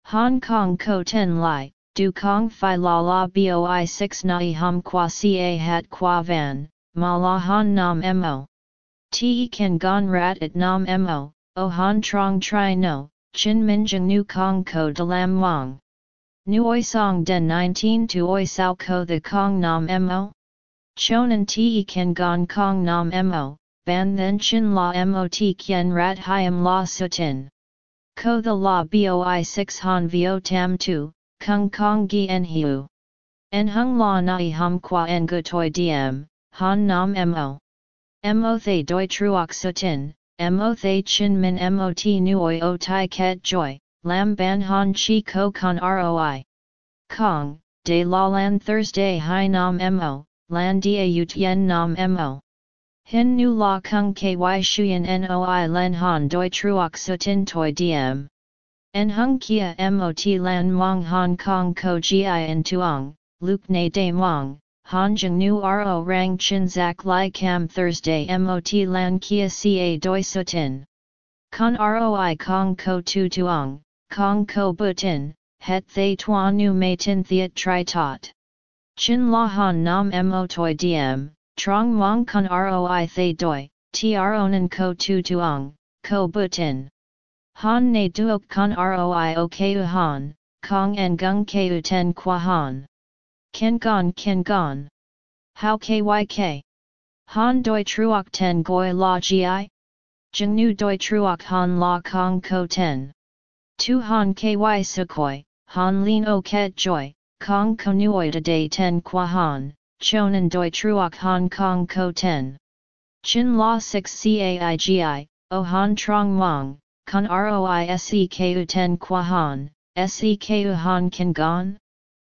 Hong Kong ko ten lai, du kong fi la la boi 6 nai hum qua ca hat qua van, ma la han nam mo. Te kan gon rat at nam mo, o han trong tri no, chin min jeng nu kong ko de lam wang. Nu oi song den 19 tu oi sao ko the kong nam mo? Chonan te kan gon kong nam mo, ban then chin la mot kien rat hiam la sutin. Ko the la boi 6 han vio tam tu, kung kong gi en hiu. En hung la nai hum qua en gu toi diem, han nam mo. Mo thay doi truok sutin, mo thay chin min mot nuoi o tai ket joy, lam ban han chi ko con roi. Kong, de la lan Thursday hi nam mo, lan dia ut yen nam mo. Hin nu la kung ky shuyen noi len han doi truok sutin toi diem. En hung kia mot lan mong hong kong ko gi en tuong, luk ne de mong, Han Jung Nu Ro Rang Chin Zak Lai Cam Thursday Mot Lan Kia Ca Doi Sutin. Con Roi Kong Ko Tu Tuong, Kong Ko Butin, Het Thay Tuan Nu Mei Tin Thiet Tri Tot. Chin La Han Nam Mo Toi Diem, Trong Mong Con Roi Thay Doi, Tronan Ko Tu Tuong, Ko Butin. Han Ne Duok Con Roi O Keu Han, Kong En Gung Keu Ten Qua Han. Ken gon ken gon. How kyk? Han doi truok ten goi la gi? Jeng nu doi truok han la kong ko ten. Tu han ky sukoi, han lin o ket joy, kong ko nuoi de day ten qua han, chonan doi truok han kong ko ten. Chin la 6 caigi, o han trong mong, con roi seku ten qua han, seku han kan gon?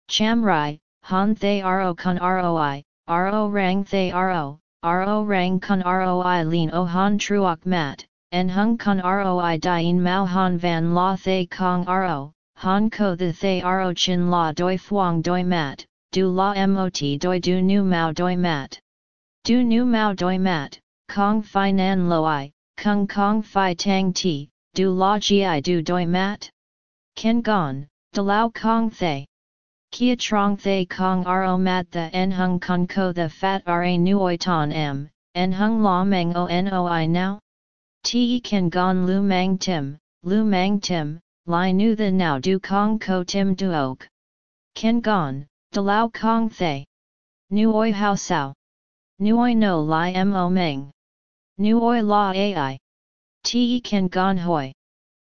Cham rai, Han thay ro kun roi, ro rang thay ro, ro rang kun roi lin o han truok mat, en hung kun roi dien mao han van la thay kong ro, han ko the thay ro chin la doi fuang doi mat, du la mot doi du nu mao doi mat. Du nu mao doi mat, kong fi nan loi, kung kong fi tang ti, du la gi du doi mat? Ken gon, de lao kong thay. Kia trong thay kong ro mat the en hung kun ko the fat ra nuoi ton m, en hung la meng o noi now? Te kan gon lu mang tim, lu mang tim, li nu the now du kong ko tim duok. Ken gon, de lao kong thay. Nuoi hao sao. Nu oi no li mo meng. Nuoi la ai. Te kan gon hoi.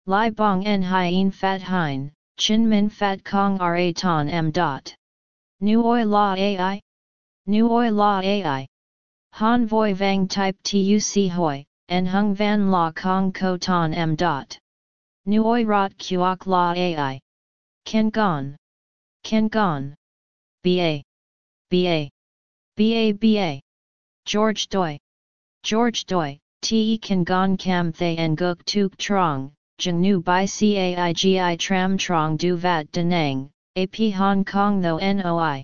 Lai bong en hien fat hein, Chin Min Fat Kong Ra Ton M. Dot. Nu Oi La Ai? Nu Oi La Ai? Han Voi Vang Type Tuc Hoi, en hung van la kong ko ton m dot. Nuoi rot kuok la ai. Ken gon. Ken gon. ba. ba. ba ba. George doi. George doi, te kan gon kam thay en guk tuk trong, nu bai caigi tram trong du vat denang, ap Hong Kong tho noi.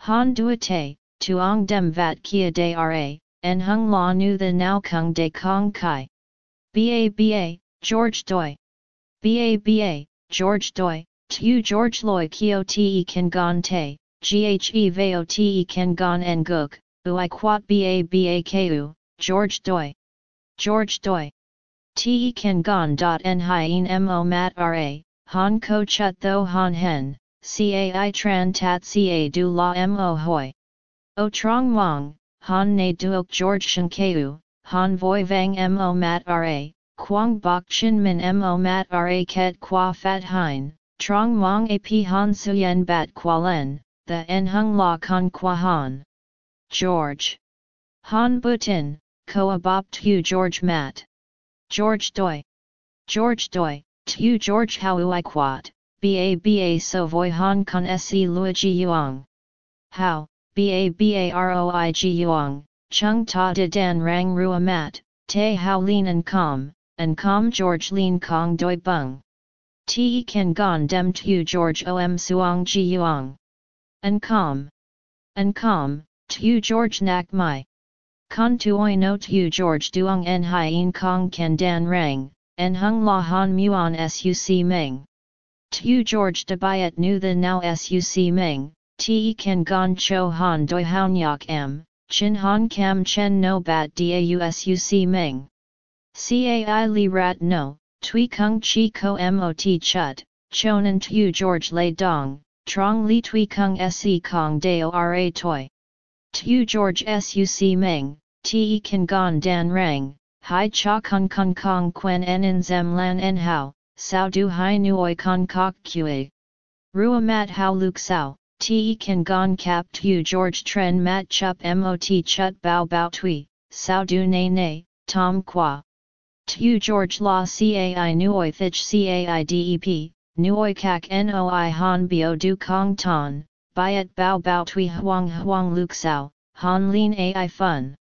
Han duate, tuong dem vat kia de en hung la nu the now kung de kong kai. Ba ba, George doi. Ba ba, George doi, tu George loi kio te kan gon te, ghe veo te kan gon en guk, ui quat ba ba ku, George Doi. George Doi. Te kan gon en hien mo mat ra, han ko chut tho han hen, cai tran tat ca du la mo hoi. O trong wang, han ne duok George shen keu, han voi vang mo mat ra, quang bok chin min mo mat ra ket qua fat hein, trong wang ap han suyen bat qua len, the en hung la con qua han. George. Han Butin, Koa Bop Tu George Mat. George Doi. George Doi, Tu George How I Quat, Ba Ba So Voi Han Con Se Luigi Yuang. How, Ba Ba Yuang, Chung Ta De Dan Rang Rua Mat, Te How Lin and Com, and Com George Lin Kong Doi Bung. Te Kan Gon Dem Tu George Om suong Ji Yuang. And Com. And Com, Tu George Nak Mai. Con tuoi no tu George duong en hien kong ken dan rang, en hung la han muon suc meng. Tu George de bayat nu the now suc meng, te ken gon cho han doi yak m, chin han kam chen no bat dau suc meng. Cai li rat no, tui kung chi ko mot chut, chonan tu George lay dong, trong li tui kung se kong deo ra toi. Tu George suc meng, te kan gon dan rang, hai cha kun kun kong quen en zem lan en hao, sao du hai nuoi con kok kue. Rua mat hao luk sao, te kan gon kap tu George tren mat chup mot chut bao bao tui, sao du ne ne, tom qua. Tu George la cai nuoi thich cai dep, nuoi kak noi han bio du kong ton, byet bao bao tui huang huang luk sao, han lin ai fun.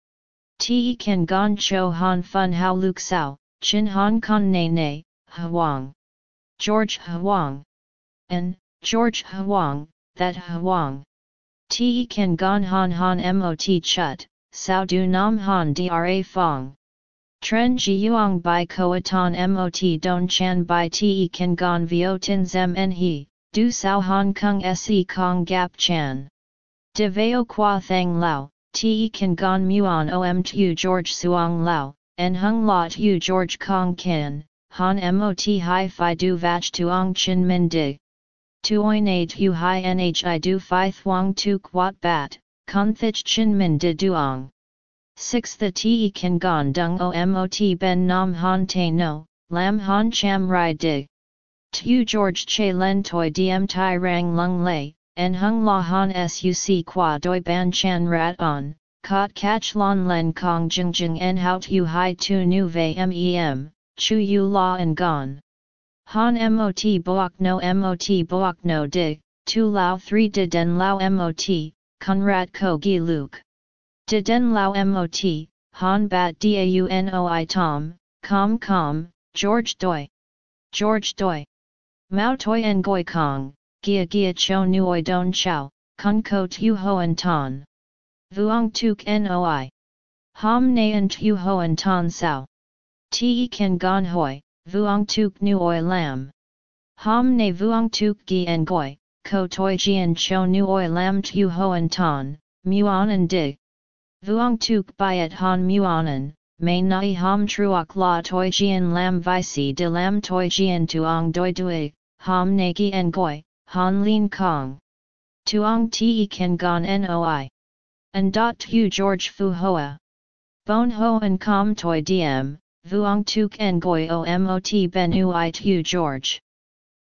Te kan gon cho han fun hao luk sao, chin han con ne ne, huang. George huang. And, George huang, that huang. Te kan gon han han mot chut, sao du nam han dra fong. Tren ji yuang bai koatan mot don chan bai te kan gon vio tin zem en he, du sao han kung se kong gap chan. De veo qua thang lao, te kan gon muon om tu George suang lao, en hung la tu George kong kin, han mot hi fi du vach tuong chin min dig. Tuoi na tu hi nhi du fi thuong tu quat bat, con thich chin min di duong. 6 The te kan gon dung omot ben nam han te no, lam han cham rai dig. Tu George che len toi diem tai rang lung lay, en hung la han suc qua doi ban chan rat on, kot catch lon len kong jing jing en how tu hai tu nu ve mem, chu yu la en gon. Han mot boak no mot boak no di, tu lao 3 de den lao mot, rat ko gi luke. De den lao mot, han bat daunoi tom, com com, George doi. George doi. Mao toi en goi kong, gia gia cho nuoi don chao, kun ko tu hoan ton. Vuong tuk noi. Hom nayan tu hoan ton sao. Te kan gon hoi, vuong tuk nuoi lam. Hom ne vuong tuk gi en goi, ko toi jian cho nuoi lam tu hoan ton, muonan dig. Vuong tuk byet han muonan, may nai hom truok la toi jian lam visi de lam toi jian tuong doi dui, hom ne gi en goi, Han Lin Kong. Tuong Te Kan Gon Noi. And dot tu George Fu Hoa. Bon Ho and Com Toi Diem, Vuong Tuk Ngoi O Mot Ben Ui Tu George.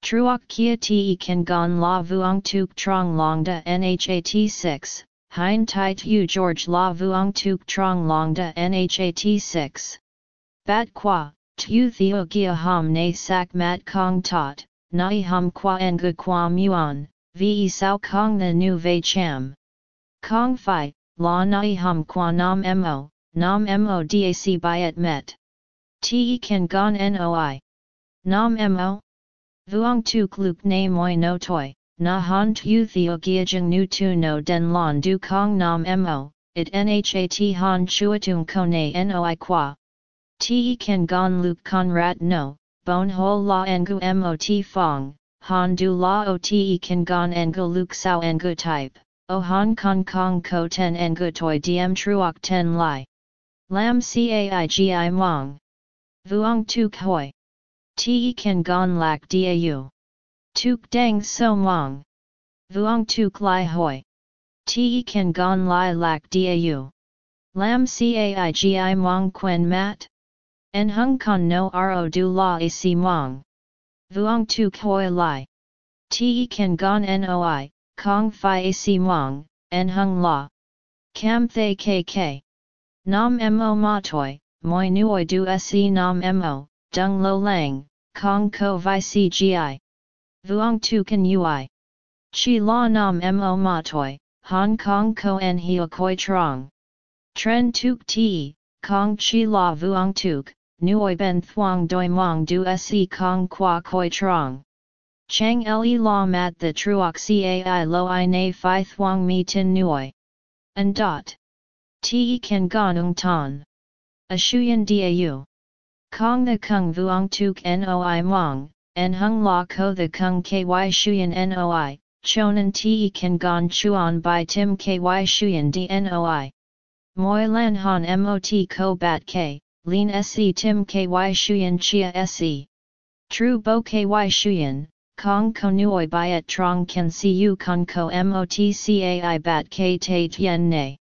Truok Kia Te Kan Gon La Vuong Tuk Trong Long Da Nhat 6, Hein Tai Tu George La Vuong Tuk Trong Long Da Nhat 6. Bat qua, tu theo gia ham ne sak mat kong tot, nai hum qua engu qua muon, ve sao kong the nu ve cham. Kong fi, la nai hum qua nam mo, nam mo dac byet met. Te kan gon noi. Nam mo? Vuong tu kluk na moi no toi, na han tu theo giajeng nu tu no den lon du kong nam mo, it nhat han chuatung kone noi qua. Te kan gon luk kon rat no, bon ho la engu mot fong, han du la o te kan gon engu luk sao engu type, o han kong kong ko ten engu toi diem truok ten lai. Lam caigi mong. Vuong tuk hoi. Te kan gon lak dau. Tuk dang so mong. Vuong tuk lai hoi. Te kan gon lai lak dau. Lam caigi mong quen mat. En hung con no ro du la a si mong. Vuong tu koi lai. Te kan gon noi, kong fi a si mong, en hung la. Cam thay kk. Nam mo ma toi, moi nuoi du se nam mo, dung lo lang, kong ko vi cgi. Vuong tu kan ui. Chi la nam mo ma toi, Hong Kong ko en hio koi trong. Tren tuk ti, kong chi la vuong tuk, nuoi ben thuong doi mong du se kong qua koi trong. Chang le la mat the truok cai lo i na fi thuong mi tin nuoi. And dot. Te kan ung ton. A shuyen dau. Kong the kung vuong tuk noi mong, en hung la ko the kung ky shuyen noi, chonan te kan gon chuan by tim ky shuyen dnoi. Moi lan han mot ko bat k, Lean se tim ky shuyen chia se. True bo ky shuyen, kong konuoi byet trong kan siu con ko mot cai bat k te tien ne.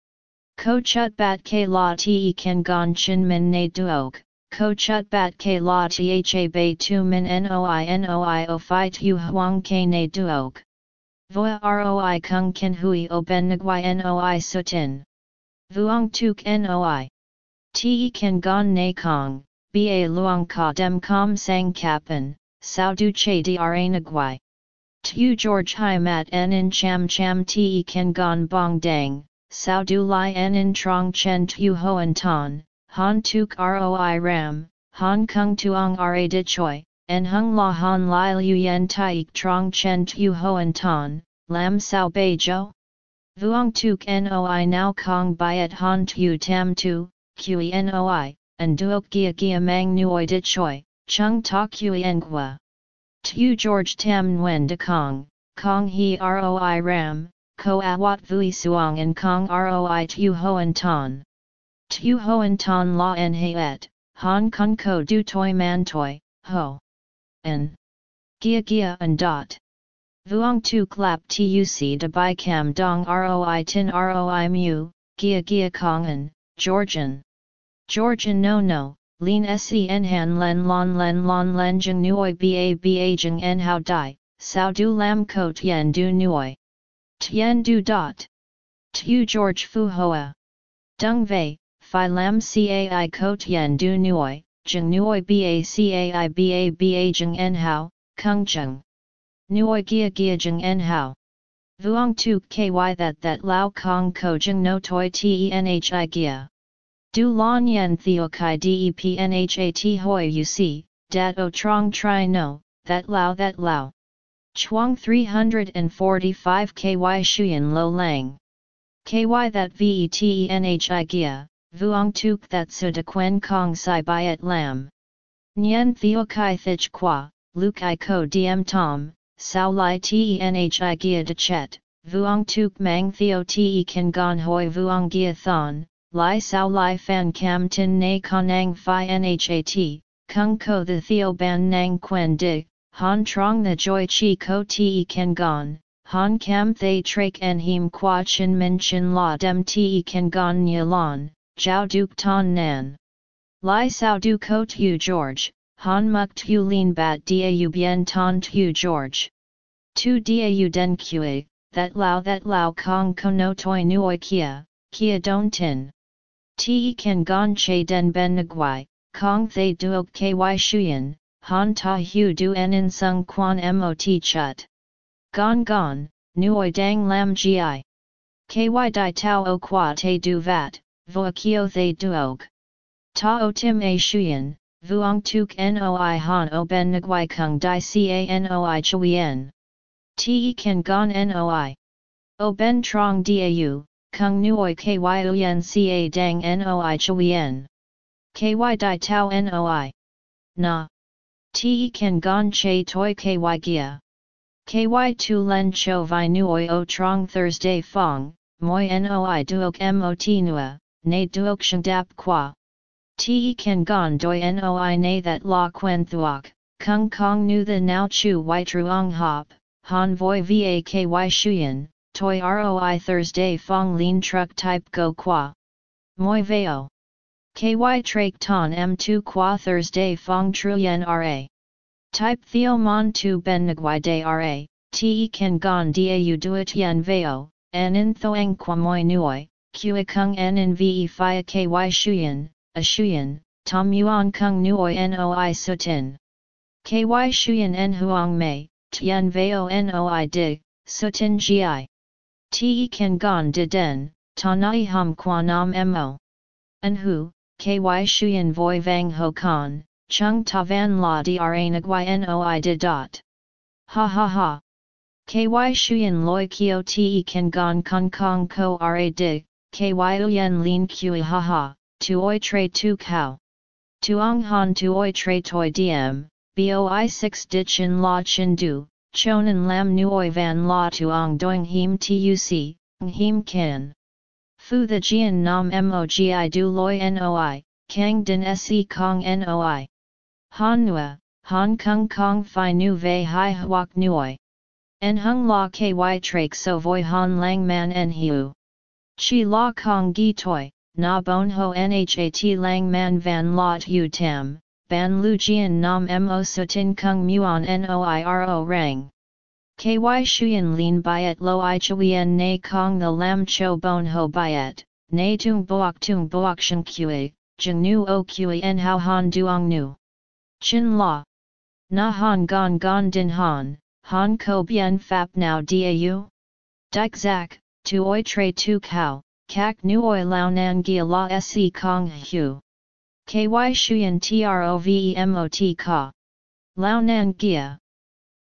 Ko chut bat k la te kan gon chin min ne duok, ko chut bat k la tha bay tu min noi noi o fi tu huang k ne duok. Voa roi kung ken hui o ben nguai noi sutin. Vuong tuk noi. Te kan gon na kong, ba luang ka dem kom sang kapan, sao du che dra nagwai. Tu George hai mat en in cham cham te kan gon bong dang, sao du lai en in trong chen tu hoan ton, han tuk roi ram, han kung tuong ra di choi, en hung la han lai lu yen taik trong chen tu hoan ton, lam sao bei jo? Vuong tuk noi now kong byet han tu tam tu, qenoi, and duok gia gia mang nuoi dit choi, chung ta qua. Tu George Tam Nguyen De Kong, Kong He Roi Ram, Ko Awat Vui Suong and Kong Roi Tu Hoan Ton. Tu Hoan Ton La En et, Han Kong Ko Du Toi Man Toi, Ho. En. Gia Gia and Dot. Vuong Tu Clap Tuc De Bai Cam Dong Roi Tin Roi Mu, Gia Gia Kongan, Georgian. Georgian no no, lin se en han len lon len lon len jeng nuoi ba ba jeng en how dai, sao du lam ko tien du nuoi. Tien du dot. Tu George fu hoa. Dung vei, phi lam cai ko tien du Nui, jeng Nui ba cai ba ba jeng en Hao, kung jeng. Nui gia gia jeng en Hao. Vuong tu ky that that lao kong ko jeng no toi tenhi gia. Du lon yen theo kai depnhat hoi see, dat o trong tri no, that lao that lao. Chuang 345 ky shuyen lo lang. Ky that vetenhi gia, vuong tuk that su de quen kong sai byet lam. Nyen theo kai thich qua, luk i ko diem tom, sao lai tenhi gia de chet, vuong tuk mang theo te kan gon hoi vuong gia thon, Lai sao lai fan cam tin na konang phi nhat, kung ko the theo ban nang quen di, han trong the joy chi ko te kan gon, han cam thay trak en him qua chin min chin la dem te kan gon nye lon, jiao duk ton nan. Lai sao du ko tu George, han muk tu lin bat dau bien ton tu George. Tu dau den kue, that lao that lao kong kono toi nuoi kia, kia don tin. Te kan gon che den ben nguai, kong thay duok ky shuyen, han ta hu du en sung quan mot chut. Gon gon, nuoi dang lam gi. Ky di tau o qua te du vat, voa kio thay duog. Ta o tim a shuyen, vuong tuk noi han o ben nguai kung di ca noi chuyen. Te kan gon noi. O ben trong dau, kung nuoi ky uyen ca dang noi chuyen. Ky di tau noi. Na. Te kan gon che toi ky gia. Ky tu len cho vi nuoi o trong Thursday fong, moi noi duok mot nua, ne duok shang dap qua. Te kan gon doi noi na that la quen thuok, kung kong nu the now chu y truong hop, han voi va ky shuyen, toi roi Thursday fong lean truck type go qua. Moi veo. Ky trak ton m2 qua Thursday fong truyen ra. Type theo mon tu ben nguai de ra, te kan gon dau duet yen veo, en in thoang moi nuoi, kua kung en in ve fia ky shuyen, a shuyen, tom yuan kung nuoi noi sutin. Ky shuyen en huang mei, tien veo noi dig, sutin gi. Te kan gon de den, ta nai hum nam mo. En hu, ky shuyen voi vang ho kan, chung ta van la dra nagui noi de dot. Ha ha ha. Ky shuyen loi kio te kan gon kong kong ko ra dig, ky uyen lin kui ha ha tuoi tre tu kao. Tuong han tuoi tre toi diem, boi 6 di chin la chin du, chonan lam nuoi van la tuong doing him tuc, him kin. Fu the jian nam mogi du loi noi, kang din se kong noi. Han nua, han kung kong fi nu vei hai huak nuoi. En hung la ky trak so voi han lang man en hiu. Chi la kong gi toi, na bon ho nhat lang man van lot u tam, ban lu jian nam mo sutin kung muon noiro rang. Ky shuyen lin byet lo i chuyen na kong the lam cho bon ho byet, na tung boak tung boak shen kue, jeng nu o kue en hao han duong nu. Chin la. Na han gon gon din han, han ko bien fap now dau? Dik zak, tu oi tre tu kao, kak nuoi lao nan gia la se kong hu. Ky shuyen trovemot ka. Lao nan gia.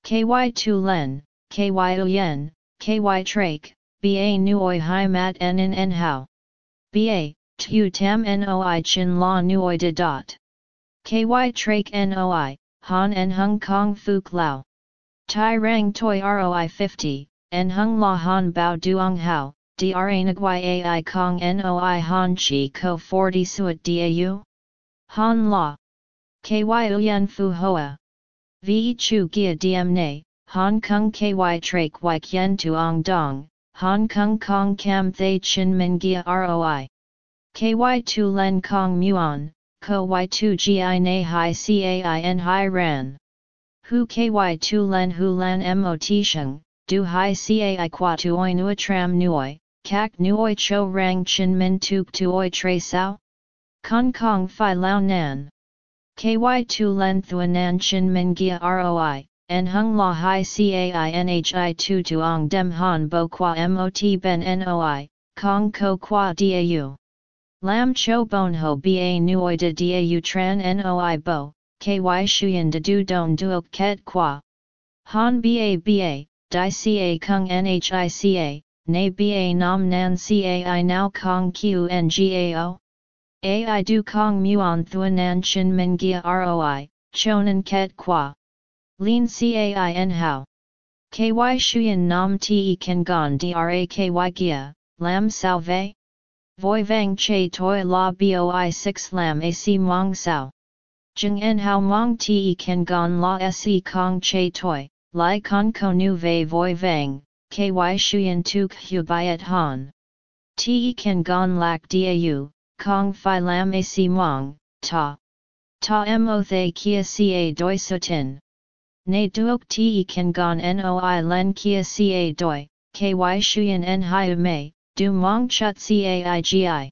Ky tu len, ky uyen, ky trak, ba nuoi hai mat en en hao. Ba, tu tam noi chin la nuoi de dot. Ky trak noi, han en hung kong fuk lao. Tai rang toi roi 50, en hung la han bao duong hao, dra nguai ai kong noi han chi ko 40 suat dau? Han la. Ky uyen fu hoa. Vi chu gia diem ne, han Kong ky trak y kien tuong dong, han kung kong kam thay chin min gia roi. Ky tu len kong muon, ko y tu gi na hi cain hi ran. Hu ky tu len hu len mot sheng, du hi cai qua tuoi nuatram nuoi, kak nuoi cho rang chin min tuk tuoi tre sao? Kong kong fi lao nan. Ky tu len nan chin min gia roi, en hung la hi cainhi tu tuong dem han bo qua mot ben noi, kong ko qua dau. Lam cho bon ho ba nuoi de dau tran noi bo, ky shuyen de du don duok ket qua. Han ba ba, di ca kung nhica, na ba nam nan cai now kong qngao? Ai du kong muon thuanan chin min gia roi, chonan ket qua. Lin cai en hao. Ky shuyen nam te kan gon dra ky gia, lam sao ve? Voi vang che toi la boi 6 lam ac mong sao. Jung en hao mong te kan gon la se kong che toi, lai con ko nu ve voi vang, ky shuyen tuk hu byet han. Te kan gon lak dau, kong fi lam ac mong, ta. Ta mo thay kia ca doi sutin. Ne duok te kan gon noi len kia ca doi, ky shuyen en hiu mei, du mong chut caigi.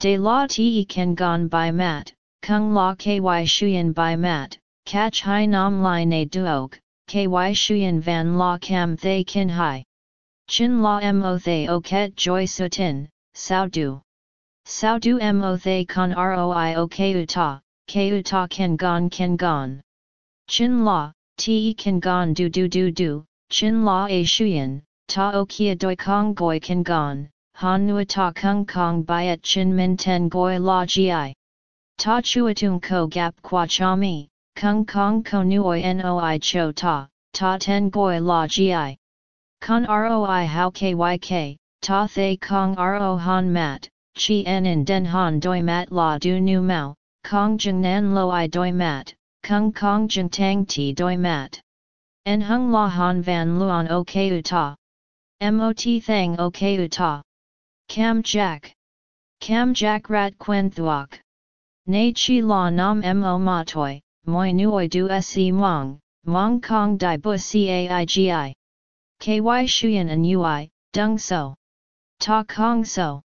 De la te kan gon by mat, kung la ky shuyen by mat, catch hai nam lai na duok, ky shuyen van la cam thay kin hai. Chin la mo thay o ket joy sutin, sao du. Sao du mo thay con roi o ke uta, ke uta ken gon ken gon. Chin la, te ken gon du du du du, chin la a shuyen, ta o kia doi kong goi ken gon, han nua ta kung kong byet chin min ten goi la gi. Ta chuatung ko gap qua cha mi, kung kong ko nuoi noi cho ta, ta ten goi la gi. Con roi how kyk, ta thay kong ro han mat, chi en in den han doi mat la du nu mau, kong jeng nan lo i doi mat, kung kong jeng tang ti doi mat. En hung la han van luan o uta. Mot thang o ke uta. Cam jack. Cam jack rat quen thuok. Nei chi la nam mo ma toi, moi nuoi du se mong, mong kong di bu caigi. Ky shuyen and ui, dung so. Ta kong so.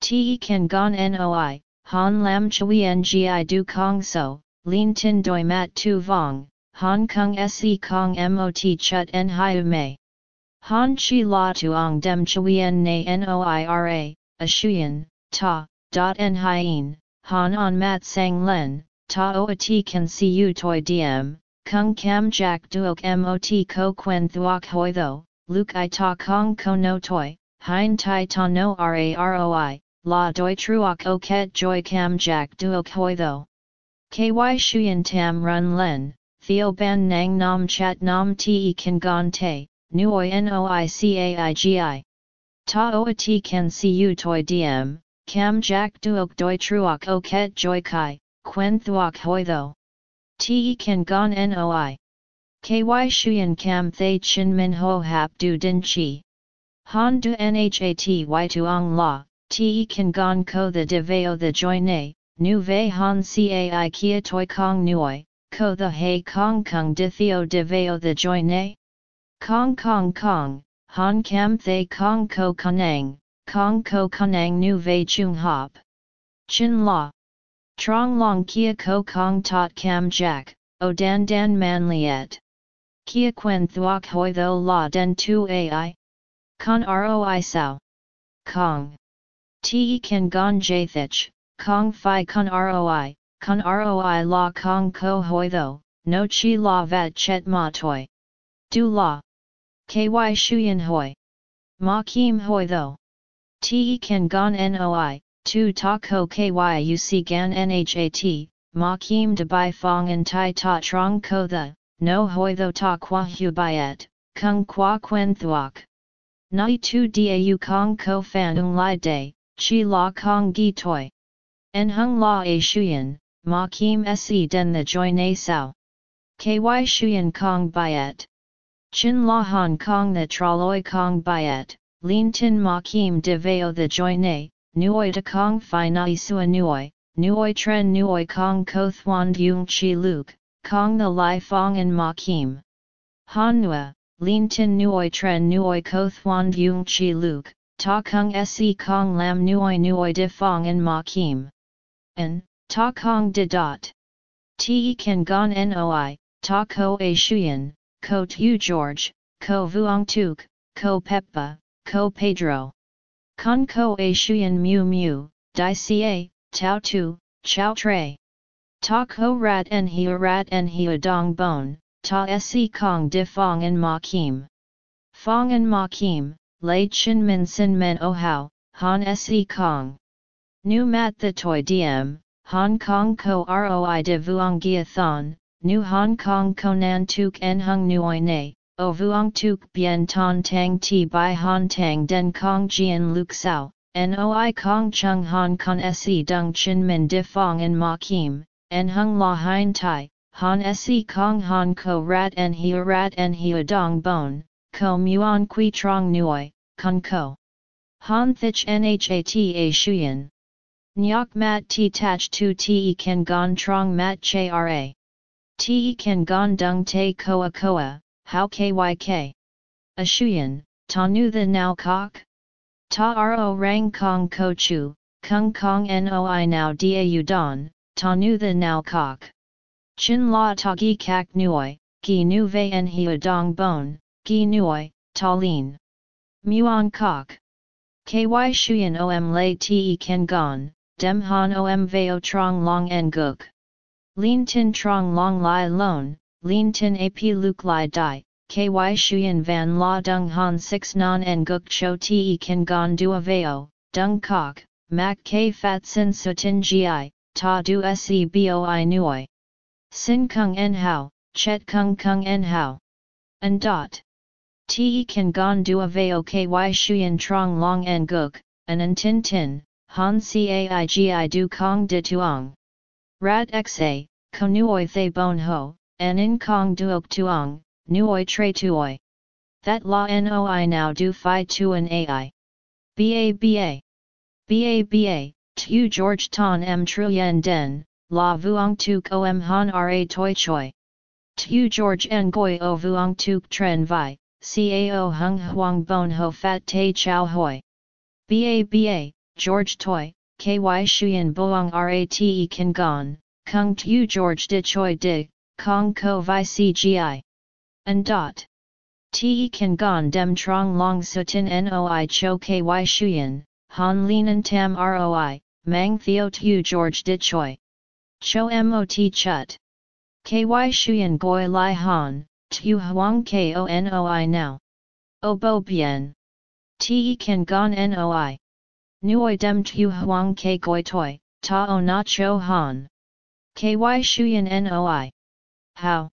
Te kan gon noi, han lam chui ngi du kong so, lin tin doi mat tu vong, Hong Kong se kong mot chut en hiu mei. Han chi la tuong dem chuyen na noira, a shuyen, ta, dot en hien, han on mat sang len, ta o a ti kan si u toi diem, kung cam jack duok mot ko quen thuok hoi tho, luk i ta kong ko no toi, hein tai ta no raroi, la doi truok o ket joy cam jack duok hoi tho. Ky shuyen tam run len, theo ban nang nam chat nam te kan gon te, nuoi noi caigi. Ta oa ti kan si u toi diem, jack duok doi truok o ket joy kai, quen thuok hoi tho. Te kan gon noi. Ky shuyen cam thay chin min ho hap du din chi. Han du nhaty tuong la, te kan gon ko the de veo the joy ne, nu ve han cai kia toi kong nuoi, ko the hei kong kong di theo de veo the joy ne? Kong kong kong, han cam thay kong ko kanang, kong ko kanang nu ve chung hop. Chin la. Trong long kia ko kong tot cam jack, o dan dan man liet. Kia quen thuok hoi tho la den tu ai. Con roi sao. Kong. Te kan gon jathich, kong fi con roi, con roi la kong ko hoi tho, no chi la vat chet ma toi. Du la. Ky shuyen hoi. Ma kim hoi tho. Te kan gon noi, tu ta ko ky uc gan nhat, ma kim de bai fong en tai ta trong ko the, no hoi tho ta qua hu byet, kung qua quen thuok. Nai tu dau kong ko fan ung lai day, chi la kong gi toi. En hung la a shuyen, ma kim se den the joy na sao. Ky shuyen kong byet. Chin la hong kong the traloi kong byet, lin tin ma kim de veo the joy na, nuoi de kong fi nai sua nuoi, nuoi tren nuoi kong ko thuan yung chi luke, kong the lai fong en ma kim. Han nua, lin tin nuoi tren nuoi ko thuan yung chi luke, ta kung se kong lam nuoi nuoi de fong en ma kim. Ta Kong de dot. Te kan gon noi, ta ko a shuyen, ko tu George, ko vuong tuk, ko peppa, ko Pedro. Con ko a shuyen mu mu, di ca, tau tu, chao tre. Ta ko rat en hi rat en hi dong bon, ta se kong de fong en ma kim. Fong en ma kim, lei chin min sin men o hao, han se kong. Nu mat the toi diem, Hong Kong ko roi de vuong gia thon, nu Hong Kong ko nan tuk en hung nuoi ne, o vuong tuk bien ton tang ti by han tang den kong jian luk sao, noi kong chung hong con se dung chin min di fong en ma kim, en hung la hein tai, han se kong han ko rat en hi rat en hi dong bon, ko muon qui trong nuoi, con ko. Han thich nhat a shuyen. Nyok mat ti tach tu te kan gon trong mat che ra. Te kan gon dung te koa koa, how kyk. A shuyen, ta nu the now kok? Ta ro rang kong ko chu, kung kong noi now da u don, ta nu the now kok. Chin la ta gi kak nuoi, gi nu vei en hia dong bon, gi nuoi, ta lin. Muon kok. Ky shuyen om lay te ken gon, dem han om veo trong long en guk. Lin tin trong long lai lon, lin tin ap luk lai dai, ky shuyen van la dung han 6 non en guk cho te ken gon dua veo, dung kok, mak k fat sin sutin gi, ta du se boi nuoi. Sin kung en hao, chet kung kung en hao. And dot. Te kan gon dua veo ky shuyen trong long en guk, an an tin tin, han caigi du kong de tuong. Rat xa, ko nuoi thay bon ho, an in kong duok tuong, nuoi tre tuoi. That la noi now do fi tuan ai. Ba ba. Ba ba, tu George ton m truyen den, la vuong tuk om han ra toi choi. Tu George en goi o vuong tuk tren vi, cao hung huang bon ho fat te chow hoi. Ba ba, George toi, ky shuyen boang rate kan gon, kung tu George de choi dig, kong ko vi cgi. And dot. Te kan gon dem trong long sutin noi cho ky shuyen, han linan tam roi, mang theo tu George de choi. Cho mot chut. Ky shuyen goi lai han, Tu huang konoi now. O bo bien. Te kan gon noi. Nuoi dem tu huang ke goi toi, ta o na cho han. Ky shuyen noi. How?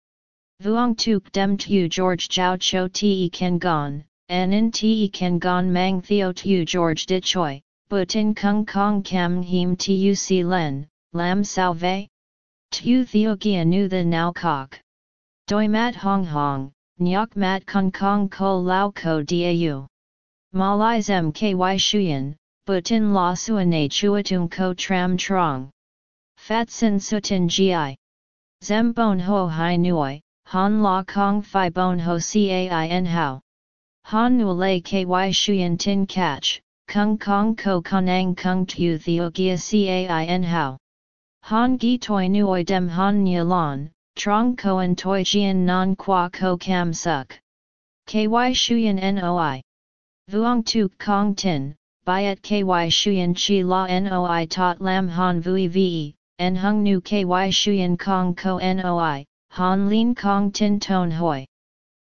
Vuong tuk dem tu George Jiao cho te kan gon, an in te kan gon mang theo tu George dit choi, but in kung kong kam him tu si len, lam salve? Tu theo gia nu the now kok. Doi mat hong hong, nyok mat kong kong ko lao ko dau. Malai zem ky shuyen, butin la suane chuatung ko tram trong. Fat sin sutin gi. Zem bon ho hai nuoi, han la kong fi bon ho cain hao. Han nu lay ky shuyen tin catch, kung kong ko konang kung tu theo gia cain hao. Han gi toi nuoi dem han lan, Trong koan toi jian non qua ko kam suk. Ky shuyan noi. Vuong tu kong tin, byet ky shuyan chi la noi tot lam han vui ve, en hung nu ky shuyan kong ko noi, han lin kong tin ton hoi.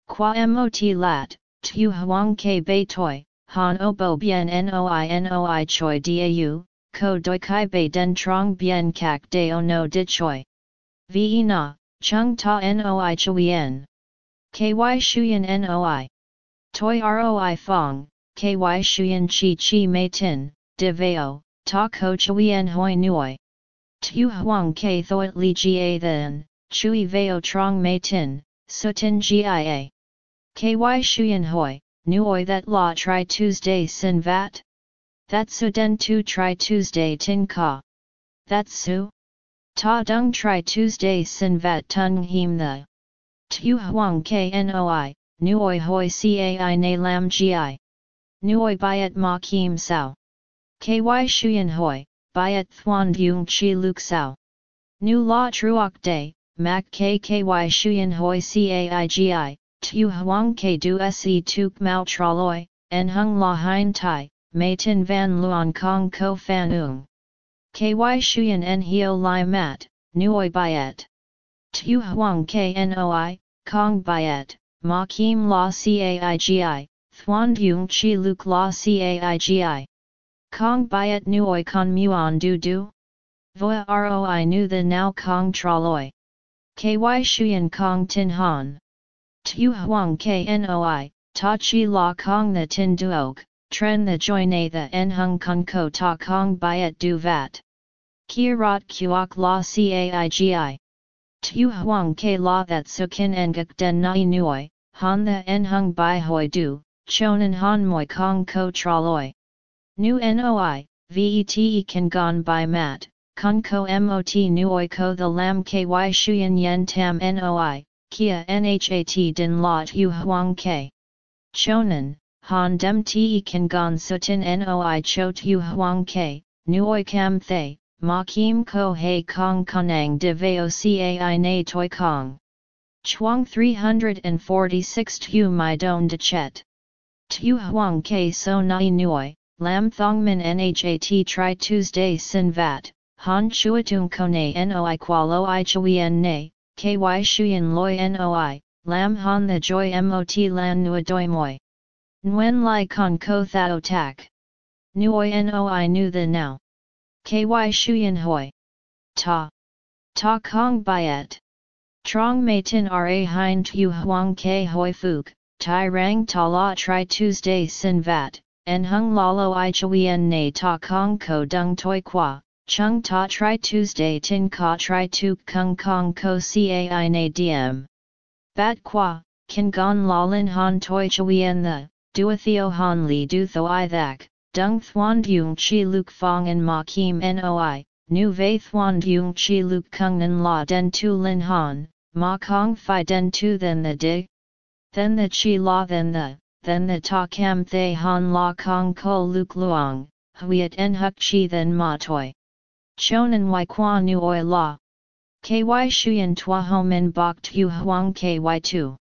Qua mot lat, tu huang ke bei toi, han obo bien noi noi choi dau, ko doi kai bei den trong bien kak deo no di choi. Ve na, Chung ta noi chuyen. Ky shuyen noi. Toi roi fong, ky shuyen chi chi mei tin, de veo, ta ko chuyen hoi nuoi. Tu huang ke thoit li ga then, chui veo trong mei tin, sutin gia. Ky shuyen hoi, nuoi that la tri Tuesday sin vat? That su den tu tri Tuesday tin ka. That su? Ta dung tri Tuesday sin vat tung him the. Tu huang knoi, nuoi hoi cai na lam gi. Nuoi byet ma kim sao. Ky shuyen hoi, byet thuan dung chi luk sao. Nu la truok day, mak k ky shuyen hoi cai gi, tu huang ke du se tuk mao traloi, en hung la hein tai, mei tin van luon kong ko fan ung. Ky shuyen en hio lai mat, nuoi byet. Tu huang noi kong byet, ma kim la caigi, thuan dung chi luk la caigi. Kong byet nuoi con muon du du? Voa roi nu the now kong traloi. Ky shuyen kong tin han. Tu huang knoi, ta chi la kong the tin duog, tren the joine the en hung kun ko ta kong byet du vat. Kirat kuok la caigi. Tu huang ke la that sukin engak den nai nuoi, han the en hung bai hoi du, chonan han moi kong ko traloi. Nu noi, vet kan gon by mat, kun ko mot nuoi ko the lam ky shuyen yen tam noi, kia nhat din la yu huang ke. Chonan, han dem te kan gon sutin noi cho tu huang ke, nuoi kam thay, ma kim ko hei kong kanang de veo cai na toi kong. Chuang 346 Tu mai don de chet. Tu huang ke so nai nuoi, lam thong min nhat tri Tuesday sin vat, han chuatung kone noi qualo i chuyen ne, ky shuyen loi noi, lam han the joy mot lan nua doi moi. Nguyen lai con ko thao tak. Nuoi noi nu the now. Ky shuyen hoi. Ta. Ta kong byet. Trong mei tin ra hein tu huang ke hoi fuk, tai rang ta la tri Tuesday sin vat, en hung lalo i chuyen ne ta kong ko dung toi qua, chung ta tri Tuesday tin ka tri tu kung kong ko cai na diem. Bat qua, kan gon la lin han toi chuyen the, duathio han li du tho i thak, dung thuan dung chi luk fong en ma kim noi, nu vei thuan dung chi luk kung nan la den tu lin han, ma kong fi den tu then the dig. Then the chi la then the, then the ta cam thay han la kong ko luk luang, huiet en huk chi then ma toi. Chonan y qua nu oi la. Ky shuyen tua homen bok tu huang ky tu.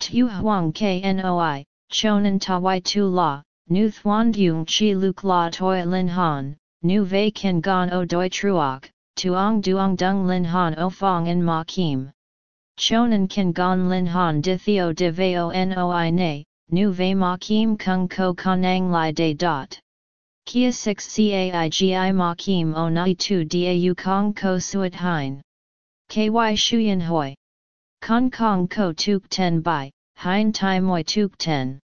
Tu huang knoi, chonan ta y tu la, nu thuan dung chi luk la toi lin han, nu vei kan gon o doi truok, tuong duong dung lin han o fong en ma kim. Chonan kan gon lin han di theo de veo noi ne, nu ve ma kim kung ko kanang lai de dot. Kia 6 caigi ma kim o nai tu dau kong ko suat hein. Ky shuyen hoi. Kong kong ko tuk ten bai, hein tai moi tuk ten.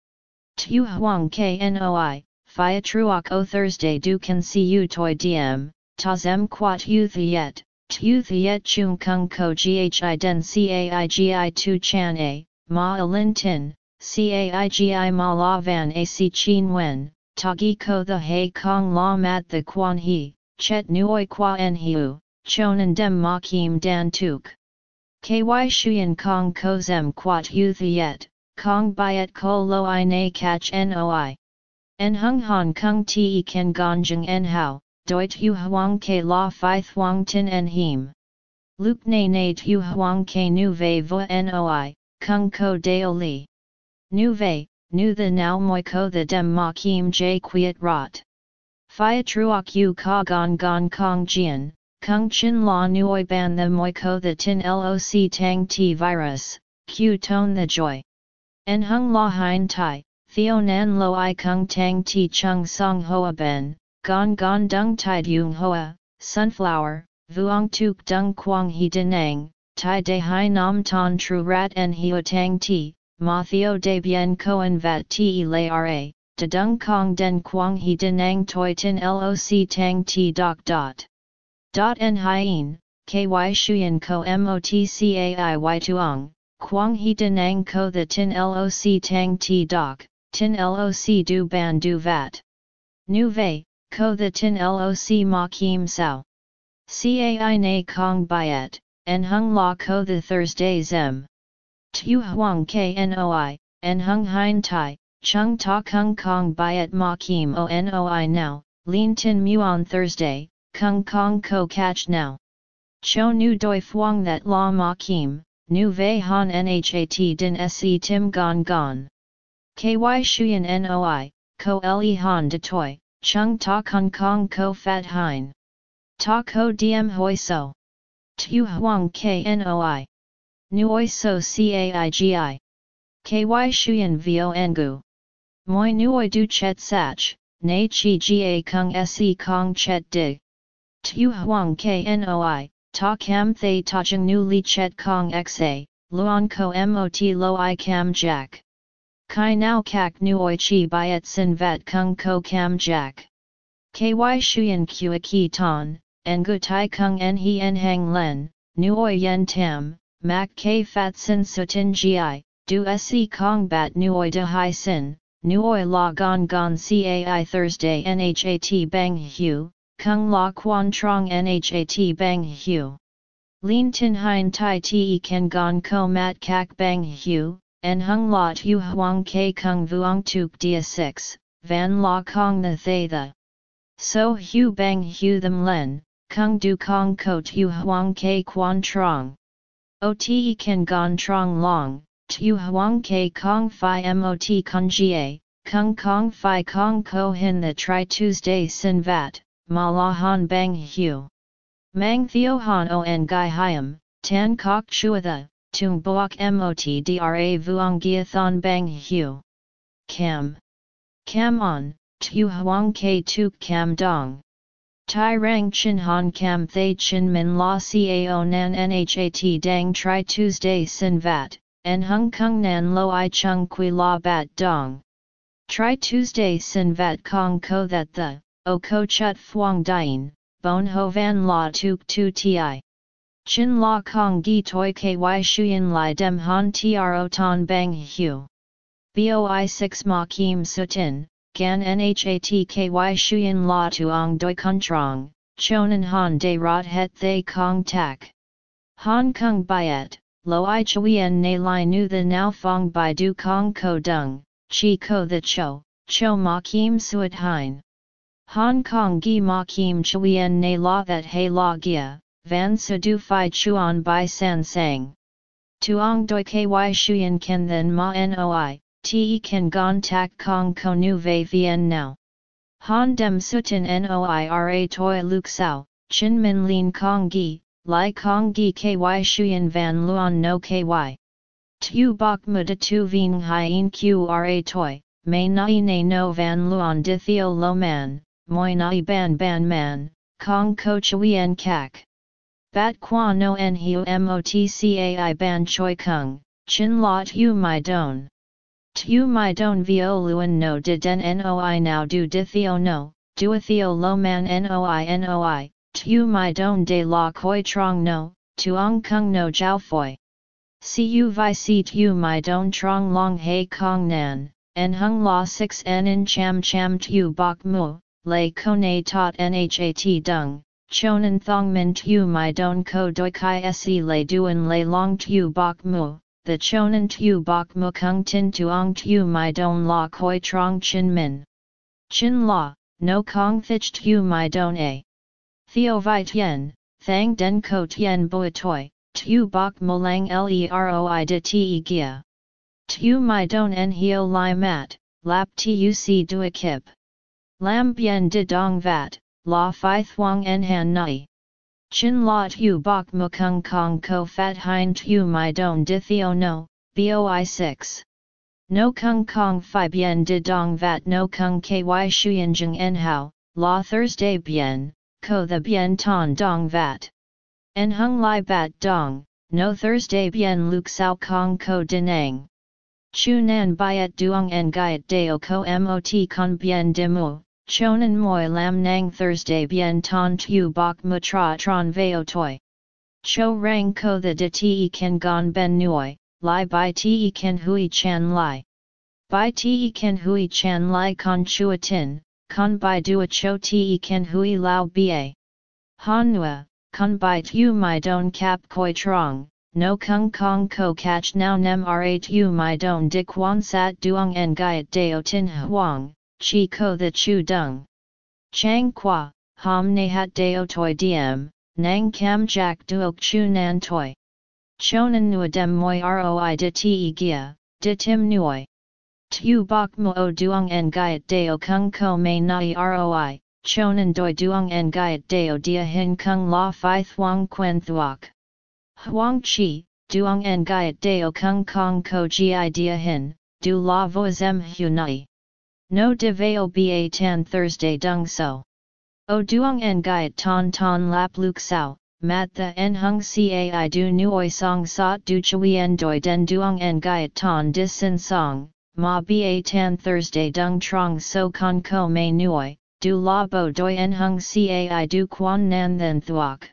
Tu huang knoi, Phia truok o Thursday du can see you toi diem, ta zem quat u yet, tu yet chung kung ko ghi den caigi tu chan a, ma a lin tin, caigi ma la van a si chin wen, ta gi ko the hei kong la mat the quan he, chet nuoi qua en hiu, chonan dem ma kim dan tuk. Ky shuyen kong ko zem quat u yet, kong byet ko lo i na catch noi. En hung hong kung te ken gonjeng en hao, doit hu huang ke la fi thuang tin en him. Luke na na tu huang ke nu ve vo noi, kung ko deo li. Nu ve, nu the now moi ko the dem ma kim j quiet rot. Phia truok u ka gon gon kong jian, kung chin la nuoi ban the moi ko the tin loc tang t virus, q tone the joy. En hung la hein tai, Theo nan lo i kung tang ti chung song hoa ben, gong gong dung tai dung hoa, sunflower, vuong tuk dung quang he denang, tai de hai nam ton tru rat en hio tang ti, ma theo de bien koen vat ti le ra, de dung kong den quang he denang toi tin loc tang ti dot dot. Dot en hien, ky shuyen ko motcai tuong, quang he denang ko the tin loc tang ti doc tin loc du ban du vat. Nu vei, ko the tin loc ma kim sao. Cai na kong byet, en hung la ko the Thursday zem. Tu huang knoi, en hung hein tai, chung ta kung kong byet ma kim o noi now, lin tin muon Thursday, kung kong ko catch now. Cho nu doi fuang that la ma kim, nu vei han nhat din se tim gon gon. Ky Shuyan Noi, Ko Le Han De Toi, Chung Ta Kong Kong Ko Fat Hein. Ta Ko Diem Hoi So. Tu Huang Knoi. Nuoi So Caigi. Ky Shuyan Vo Ngu. Moi Nuoi Du Chet Sach, Na Chi Ga Kung Se Kong Chet Dig. Tu Huang Knoi, Ta Cam Thay Tajang Nu Li Chet Kong Xa, Luan Ko Mot Lo I Cam Jack. Kai nao kak nuoi chi byet sin vat kung ko kam jack. Ky shuyen kua ki ton, en gu tai kung en he en hang len, nuoi yen tam, mak k fat sin sutin gi, du se kong bat nuoi de hai sin, nuoi la gon gon cai Thursday nhat bang hu, kung la quan trong nhat bang hu. Lin tin hein tai te ken gon ko mat kak bang hu, en hung la tu huang ke kung vuong tuk dia 6, van la kong the thay the. So hu bang hu them len, kung du kong ko tu huang ke quan trong. O te kan gon trong long, tu huang ke kong fi mot kong jie, kung kong fi kong ko hin the tri Tuesday sin vat, ma la han bang hu. Mang theo han on gai hiam, tan kok chua the, tung boak mot dra vuong gia thon bang hu. Cam. Cam on, tu huang ke tuk cam dong. Tai rang chin han cam thay chin min la cao nan nhat dang tri Tuesday sin vat, en hung kung nan lo i chung kui la bat dong. Tri Tuesday sin vat kong ko that the, o ko chut fuang dien, bon ho van la tuk tu ti. Chin la kong gi toi ky shuyen li dem han tro ton bang hu. Boi 6 ma kim sutin, gan nhat ky shuyen la tuong doi kuntrong, chonan han de rot het thay kong tak. Han kung byet, lo i chuyen na li nu the now fong by du kong ko dung, chi ko the cho, cho ma kim suet hein. Hong Kong gi ma kim chuyen na la that he la gia, van su du fi chuan by san sang. Tuong doi ky shuyen ken then ma noi, te kan gon tak kong ko nu ve vien now. Han dem sutin noira toi luk sao, chin min lin kong gi, lai kong gi ky shuyen van luon no ky. Tu bok muda tu ving hien qra toi, may nai ne no van luon di theo lo man, moi nai ban ban man, kong ko chuyen kak. Bat qua no en hiu motcai ban choi kung, chin lot hu my don. Tu my don vio luen no de den noi now do di theo no, do a theo lo man noi noi, tu my don de la koi trong no, tuong kung no jiao foi. Cu vi si tu my don trong long he kong nan, en hung la 6 en in cham cham tu bok mu, lay kone tot nhat dung, chonan thong min tu my don ko doi kai se lay duan lay long tu bok mu, the chonan tu bok mu kung tin tuong tu my don la koi trong chin min. Chin la, no kong thich tu my don a. Theo vi tien, thang den ko tien boi toi, tu bok mo lang leroi de te gia. Tu my don en hio li mat, lap tuc dua kip. Lam bien de dong vat, la fi thuang en han nai. Chin la tu bok mukung kong ko fat hein tu my don di theo no, boi 6. No kung kong fi bien de dong vat no kung ky jung en hao, la Thursday bien, ko the bien ton dong vat. En hung lai bat dong, no Thursday bien luk sao kong ko denang. Chu nan byet duong en gaiet deo ko mot con bien de mu, chonan moi lam nang Thursday bien ton tu bok mutra tron veo toi. Cho rang ko the de te ken gon ben nuoi, li by te ken hui chan li. By te ken hui chan li con chua tin, con by dua cho te ken hui lao ba. Han nua, con by tu my don cap koi trong, no kung kong ko catch now nem ra tu my don di quan sat duong en gaiet deo tin huang, chi ko the chu dung. Chang qua, ham ne hat deo toi diem, nang kam jack duok chu nan toi. Chonan nu dem moi roi de te gia, de tim nuoi. Tu bok mo o duong en gaiet deo kung ko may nai roi, chonan doi duong en gaiet deo dia hin kung la fi thuang quen thuok. Huang chi, duong en gaiet deo kung kong ko gi dia hin, du la vo zem hu nai. No de veo ba tan Thursday dung so. O duong en gaiet ton ton lap luk sao, mat the en hung cai du nuoi song sot du chui en doi den duong en gaiet ton dis sin song, ma ba tan Thursday dung trong so con ko may nuoi, du la bo doi en hung cai du quan nan then thuok.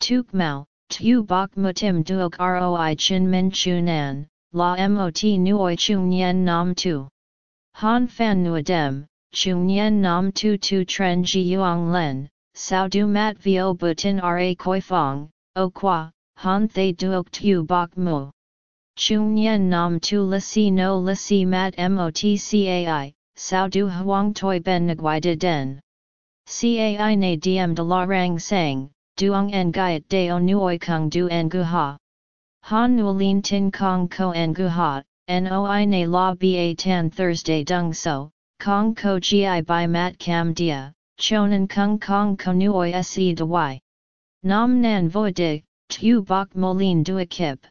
Tuk mau, tu bok mutim duok roi chin min chu nan, la mot nuoi chung yen nam tu. Han fan nuadem, chung yen nam tu tu tren ji yuang len, sao du mat vio butin ra koi fong, o qua, han thay duok tu bok mu. Chung yen nam tu lisi no lisi mat motcai, sao du huang toi ben nguai de den. cai na diem de la rang sang, duong en gaiet deo nuoi kung du en gu ha. Han nuolin tin kong ko en gu ha, noi na la ba tan Thursday dung so, kong ko gi by mat cam dia, chonan kung kong ko nuoi se de y. Nam nan vo de, tu bok molin du kip.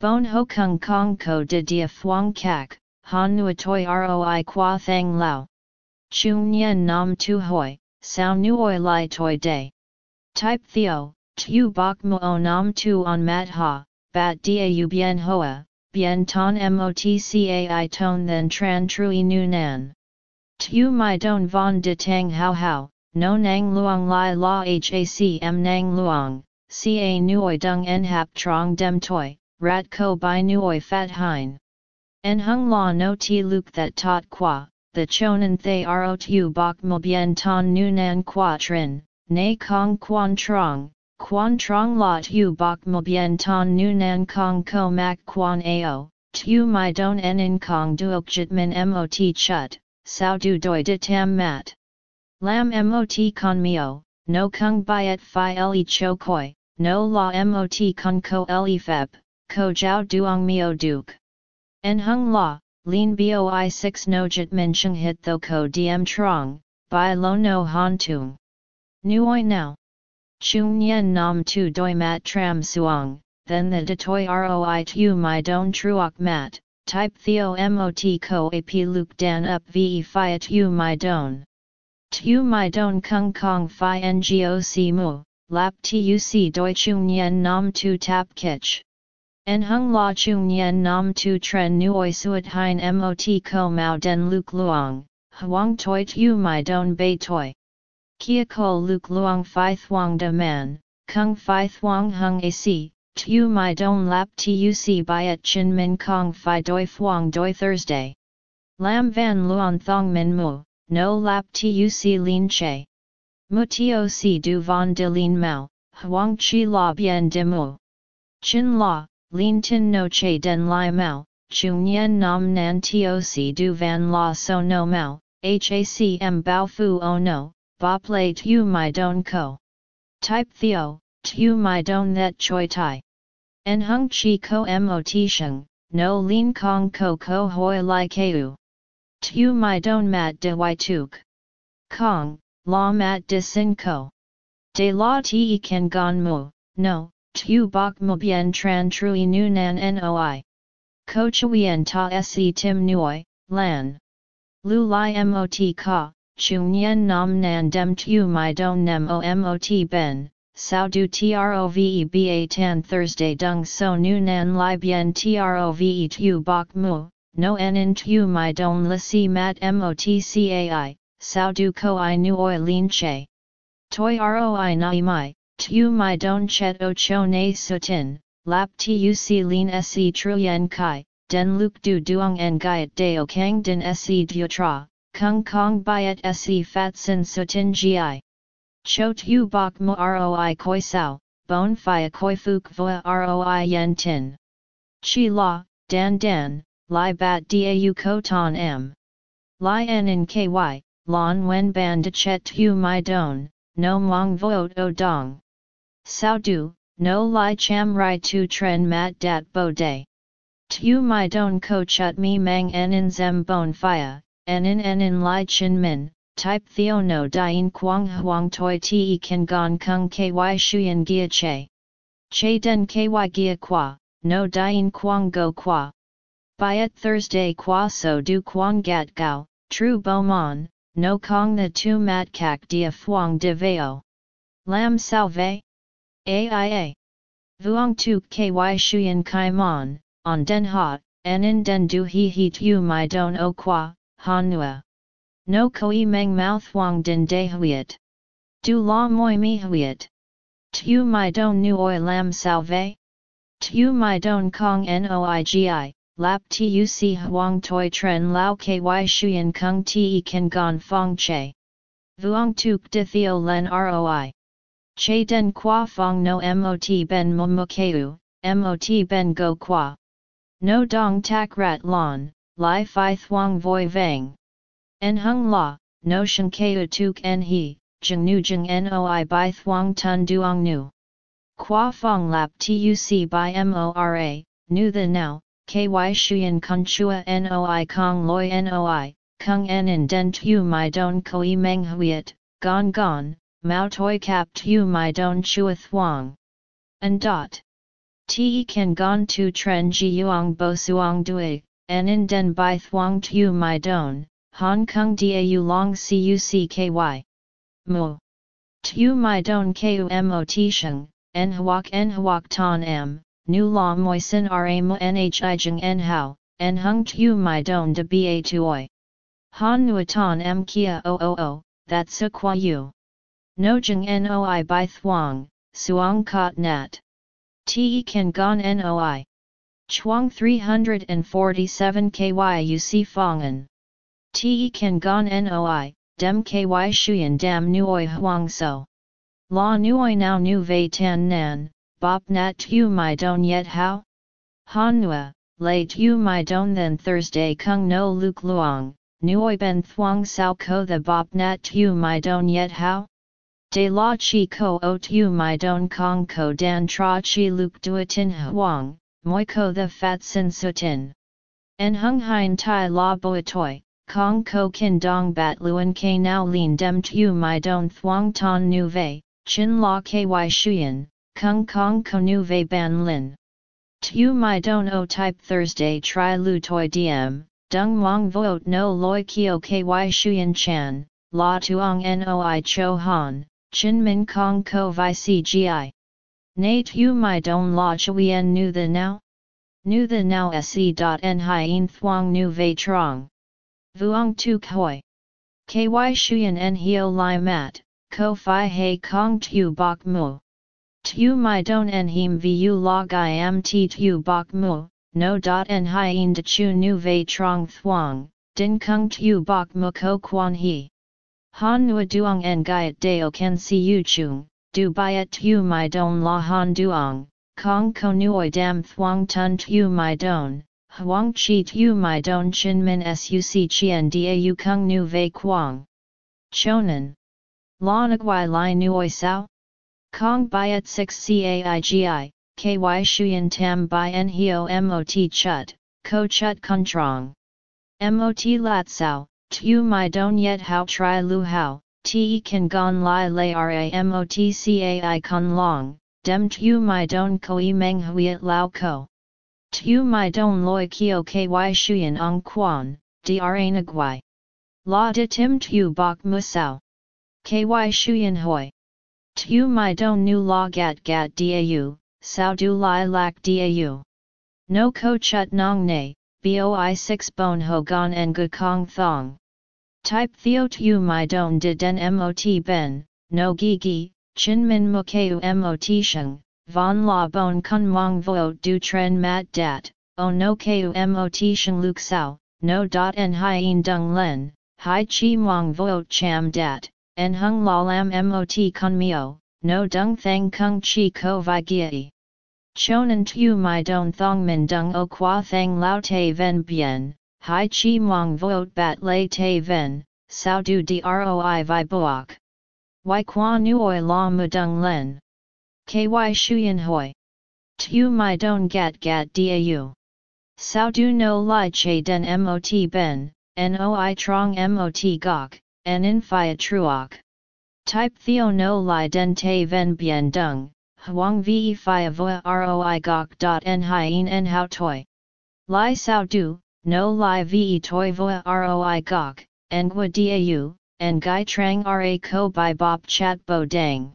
Bon ho kung kong ko de dia phuong kak, han nuoi roi qua thang lao. Chung yen nam tu hoi, sao nuoi lai toi day. Type theo, tu bok mo nam tu on mat ha, bat u bien hoa, bien ton motcai ton then tran trui nu nan. Tu mai don von de tang hao hao, no nang luang lai la hacm nang luang, ca nuoi dung en hap trong dem toi, rat ko by nuoi fat hein. En hung la no ti luk that tot qua, the chonan thay ro tu bok mo bien ton nu nan qua trin, nay kong quan trong, quan trong la tu bok mo bien ton nu nan kong ko mak quan ao, tu mai don en in kong duok jit min mot chut, sao du doi de tam mat. Lam mot con mio, no kung byet phi le cho koi, no la mot con ko le feb, ko jiao duong mio duke. En hung la, Lin boi 6 no jit min chung hit tho ko diem trong, by lo no han tung. Nuoi now. Chung yen nam tu doi mat tram suang, then the de toi roi tu my don truok mat, type theo mot ko ap luk dan up ve fi tu my don. Tu my don kung kong fi ngoc mu, lap tuc doi chung yen nam tu tap kich. En hung la chung yen nam tu tren nuoi suat hein mot ko mao den luk luang, huang toi tu my don bei toi. Kia ko luk luang fi thuang de man, kung fi thuang hung ac, tu my don lap tuc byet chin min kong fi doi thuang doi Thursday. Lam van luan thong min mu, no lap tuc lin che. Mu toc du von de lin mao, huang chi la bien de mu. Chin la, Lin tin no che den lai mao, chung yen nam nan toc du van la so no mao, hacm bao fu o no, ba play tu my don ko. Type theo, tu my don that choi tai. En hung chi ko mot sheng, no lin kong ko ko hoi lai keu. Tu my don mat de y tuk. Kong, la mat de sin ko. De la ti kan gon mu, no, Tu bok mo bien tran trui nu nan noi. Ko chuyen ta se tim nuoi, lan. Lu li mot ka, chung yen nam nan dem tu my don nem o mot ben, sao du trove ba tan Thursday dung so nu nan li bien trove tu bok mu, no en in tu my don li si mat mot cai, sao du ko i nu oi lin che. Toi roi nai mai, Tu mai don chet o cho na sutin, lap tu si lin se truyen kai, den luk du duong en gaiet deo kang din se dutra, kung kong byet se fat sin sutin gi. Cho tu bok mo roi koi sao, bon fia koi fuk voa roi yen tin. Chi la, dan dan, li bat dau ko ton m. Li en in ky, lon wen ban de chet tu mai don, no mong voot o dong. Sao du, no li cham rai tu tren mat dat bo day. Tu mai don ko chut mi mang en in zem bon fia, en in en in li chin min, type theo no dien quang huang toi te kan gon kung ky shuyen gia che. Che den ky gia qua, no dien quang go qua. Byet Thursday qua so du quang gat gao, true bo mon, no kong the tu mat kak dia fuang de veo. Lam salve? AIA. Vuong tu ky shuyen kai mon, on den ha, en in den du he he tu mai don o qua, han nua. No koi meng mouth wang din de huiet. Du la moi mi huiet. Tu mai don nu oi lam salve? Tu mai don kong noigi, lap tu si huang toi tren lao ky shuyen kung te kan gon fong che. Vuong tuk de theo len roi. Che den qua fong no mot ben momokeu, mot ben go qua. No dong tak rat lon, li fi thuong voi vang. En hung la, no shen keu tuk en he, jing nu jing noi by thuang tun duong nu. Qua fong lap tuc by mora, nu the now, ky shuyen kun chua noi kong loi noi, kung en in den tu my don koi meng huiet, gong gong, mao toi kap tu my don chua thuang. And dot. Te kan gon tu tren ji yuang bo suang dui, en in den by thuang tu my don, Hong Kong dau long cucky. Mu. Tu my don ku mot sheng, en huak en huak ton m, nu la moi sin ra mu nhi jeng en hao, en hung tu my don de ba tuoi. Han nuaton m kia o o o, that su qua yu. No jeng noi by thuang, suang kot nat. Te kan gon noi. Chuang 347 kyuc fongan. Te kan gon noi, dem ky shuyen dam nuoi huang so. La nuoi now nu vei tan nan, bop nat tu my don yet how? Han nua, lay tu my don then Thursday kung no luk luang, nuoi ben thuang sao ko the bop nat tu my don yet how? De la chi ko o tu my don kong ko dan tra chi luk duatin huang, moi ko the fat sin sutin. En hung hein tai la boatoi, kong ko kin dong bat luen ke now lin dem tu my don thuang ton nu vei, Chin la ky shuyen, kung kong konu ve ban lin. Tu my don o type Thursday tri lu toi diem, dung mong vote no loi kio ky shuyen chan, la tuong noi cho han, chin min kong ko vi cgi. Nay tu my don la chuyen nu the now? Nu the now dot en thuong nu ve trong. Vuong tu koi. Ky shuyen en hio lai mat, ko fi he kong tu bok mu. Tu my don en him vu log i am ti tu bok mu, no dot en hien de chu nu ve trong thuang, din kung tu bok mu ko quan he. Han nua duong en gaiet deo ken si yu chung, du byet tu my don la han duong, kong ko nuoi dam thuang tun tu my don, huang chi tu my don chin min suc chien da kung nu vei quang. Chonan. La Nguai Lai Nuoi Sao? Kong Biat 6 Caigi, Ky Shuyan Tam Bai En Hio Mot Chut, Ko Chut Kuntrong. Mot Lat Sao, Tu Mai Don Yet How Tri Lu How, Te Kan Gon Lai Lai Ra Mot Cai Kun Long, Dem Tu Mai Don Koi Meng Huiet Lao Ko. Tu Mai Don Loi Kio Ky Shuyan Ong Quan, Dra Nguai. La De Tim Tu Bok Musao. Ky Shuyan Hoi. Tu my don nu la gat gat dau, sao du lai lak dau. No ko chut nong ne, boi 6 bon ho gon en gu kong thong. Type theo tu my don de den mot ben, no gi gi, chin min mu keu mot sheng, von la bon kun mong vo du tren mat dat, o no keu mot sheng luk sao, no dot en hien dung len, hai chi mong vo cham dat en hung la lam mot Kun mio, no dung thang kung chi ko vi giai. Chonan tu my don thong min dung o qua thang lao te ven bien, hai chi mong vote bat lay te ven, sao du droi vi boak. Wai qua nuoi la mu dung len. Ky shuyen hoi. Tu my don gat gat dau. Sao du no li che den mot ben, noi trong mot gok, en in phia truoc. Type theo no li den te ven bien dung, huang ve phia voa roi gok dot en hien en hao toi. Li sao du, no li ve toi voa roi gok, en gua dau, en gai trang ra ko by bop chat bo dang.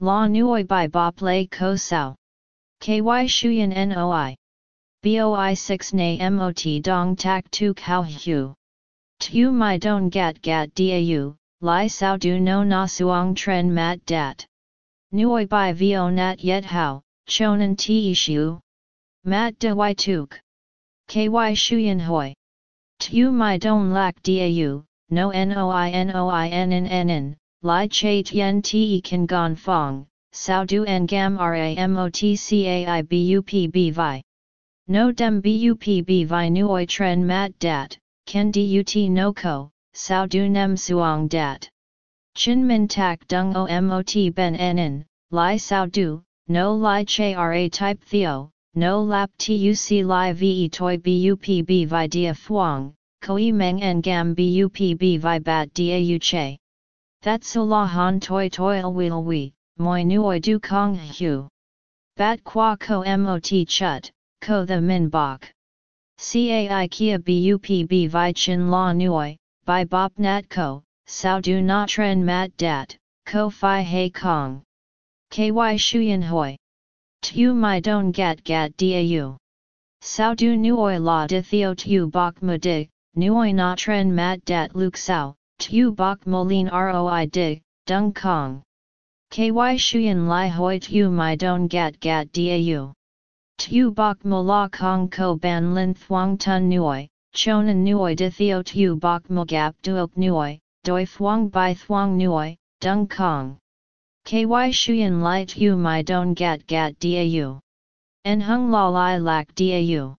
La nuoi by bop lay ko sao. Ky shuyen noi. Boi 6 na mot dong tak tu kao hu. Tu my don gat gat dau, li sao du no na suong tren mat dat. Nuoi bai vio nat yet how, chonan ti ishu. Mat de y tuk. Ky shuyen hoi. Tu my don lak dau, no noi noi n n n n, li che tien te kan gon fong, sao du en gam ra mot cai bup b vi. No dem bup b vi nuoi tren mat dat, ken dut no ko, sao du nem suong dat. Chin min tak dung omot ben enin, li sao du, no li che ra type theo, no lap tuc li ve toi bup b vi dia fuang, koi meng en gam bup b vi bat da u che. That so la han toi toi wil we, moi nuoi du kong hu. Bat qua ko mot chut, ko the min bok. Cai kia bup b vi chin la nuoi, by bop nat ko, sao du na tren mat dat, ko fi he kong. Ky shuyen hoi. Tu my don gat gat dau. Sao du nuoi la di theo tu bok mu di, nuoi na tren mat dat luk sao, tu bok molin roi di, dung kong. Ky shuyen li hoi tu my don gat gat dau. Tu bok mo la kong ko ban lin thuang tun nuoi, chonan nuoi di theo tu bok mo gap duok nuoi, doi thuang bai thuang nuoi, dung kong. Ky shuyen light hu my don gat gat dau. En hung la lai lak dau.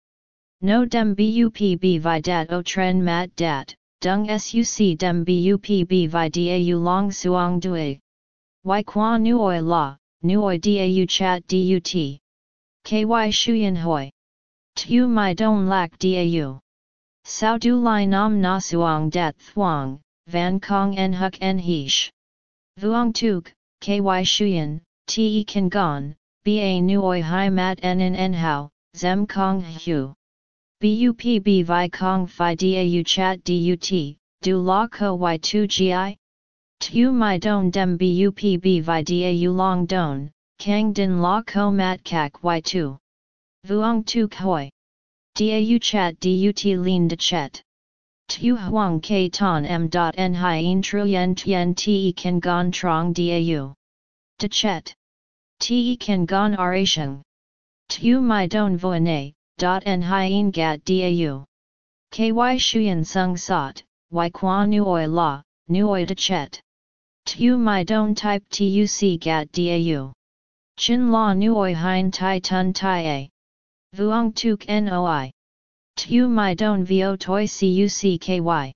No dem bup b vi dat o tren mat dat, dung suc dem bup b vi dau long suang dui. Y qua nuoi la, nuoi dau chat dut. Ky shuyen hoi. Tu my don lak dau. Sao du lai nam na suang dat thuang, van kong en huk en hish. Vuong tuk, ky shuyen, te kan gon, ba nuoi hai mat en en en hao, zem kong hu. Bup b vi kong fi dau chat dut, du la ko y2 gi? Tu my don dem bup b vi dau long don, kang din la ko mat kak y2. Vuong tuk hoi. Dau chat dut lin de chet. Tu huang ke ton m en hien truyen tien te kan gon trong dau. De chet. Te kan gon arasheng. Tu my don voine, dot en hien gat dau. Ky shuyen sung sot, y qua nuoi la, nuoi de chet. Tu my don type tuc gat dau. Chin la nuoi hein tai tun tai a. Vuong tuk noi. Tu my don vo toi cucky.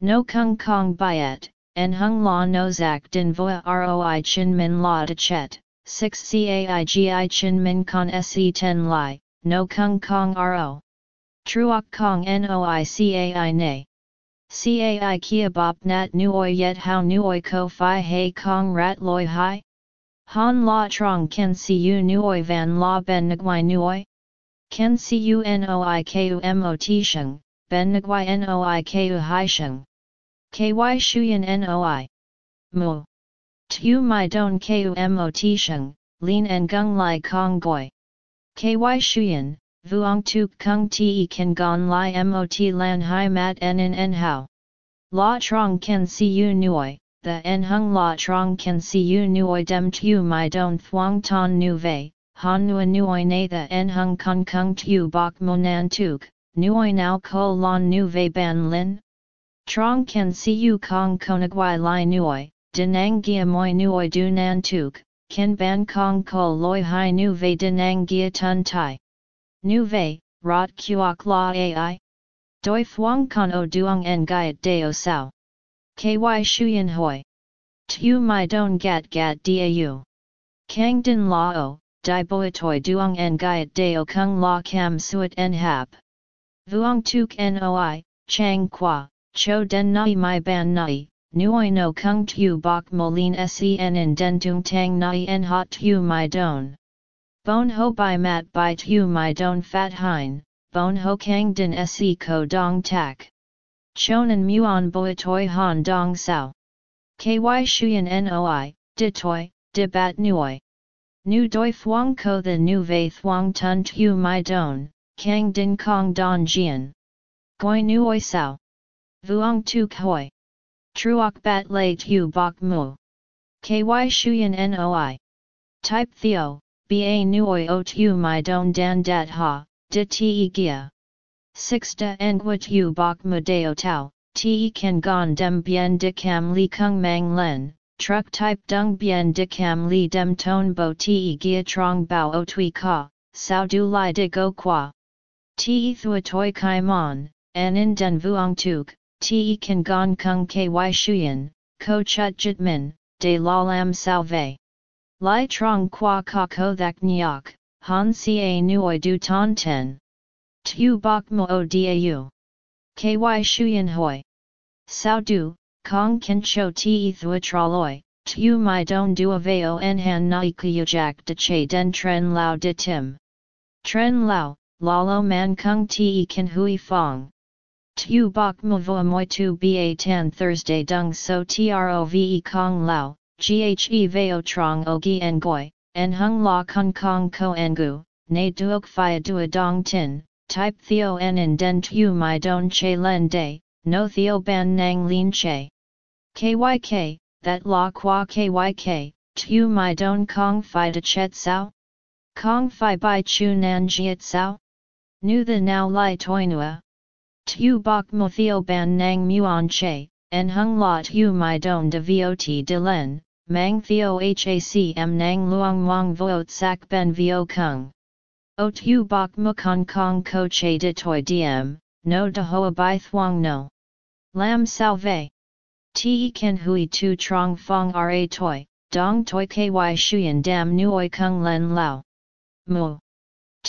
No kung kong byet, en hung la nozak din voa roi chin min la de chet, 6 caigi chin min con se 10 li, no kung kong ro. Truok kong noi cai ne. Cai kia bop nat nuoi yet how nuoi ko fi he kong rat loi hai? Han la trong ken siu nuoi van la ben nguai nuoi? Ken cu noi ku mot sheng, ben nguai noi ku hai sheng. Ky shuyen noi. Mu. Tu my don ku mot sheng, lin en gung lai kong goi. Ky shuyen, vuong tuk kung te kan gon lai mot lan hai mat en en en hao. La trong ken cu nuoi, the en hung la trong ken cu nuoi dem tu my don thuang ton nu vei, han nua nuoi na the en hung kong kung tu bok monan tuk, nuoi nao ko lon nu ve ban lin? Trong see you kong konagwai li nuoi, denang gia moi nuoi du nan tuk, ken ban kong ko loi hai nu ve denang gia tun tai. Nu ve, rot kuok la ai? Doi thuang kon o duong en gaiet deo sao. Ky shuyen hoi. Tu my don gat gat dau. Kang din la o, di boitoi duong en gaiet deo kung la cam suet en hap. Vuong tuk noi, chang qua, cho den nai mai ban nai, nuoi no kung tu bok molin sen in den tung tang nai en hot tu my don. Bon ho by mat by tu my don fat hein, bon ho kang din se ko dong tak. Chonan muon boitoi han dong sao. Ky shuyen noi, di toi, di bat nuoi. Nu doi thuang ko the nu vei thuang tun tu my don, kang din kong don jian. Goi nu oi sao. Vuong tu koi. Truok bat lay tu bok mu. Ky shuyen noi. Type theo, ba nuoi o tu my don dan dat ha, di te gia. Six da ngwa tu bok mu deo tau, te kan gon dem bien de cam li kung mang len, truck type dung bien de cam li dem ton bo te gia trong bao o tui ka, sao du li de go qua. Te thua toi kai mon, an in den vuong tuk, te kan gon kung ky shuyen, ko chut jit min, de la lam salve. Lai trong qua ka ko thak nyok, han ca nuoi du ton ten. Tu bok mo o dau. Ky shuyen hoi. Sao du, kong ken cho ti thua traloi, tu mai don du aveo en han nai kuyujak de che den tren lao de tim. Tren lao, lalo man kung ti kan hui fong. Tu bok mo vo moi tu ba tan Thursday dung so trove kong lao, ghe veo trong ogi en goi, en hung la kung kong ko engu, ne duok fia dua dong tin, type theo en in den tu mai don che len day, no theo ban nang lin che. KYK, that la qua KYK, tu mai don kong fi de chet sao? Kong fi bai chu nan jiet sao? Nu the now lai toinua. Tu bok mo theo ban nang muon che, en hung la tu mai don de vot de len, mang theo hacm nang luang wang voot sak ben vio kung. O tu bok mu kong kong ko che de toi diem, no de hoa bai thuong no. Lam salve. Te ken hui tu trong fong ra toi, dong toi ky shuyen dam nuoi kung len lao. Mu.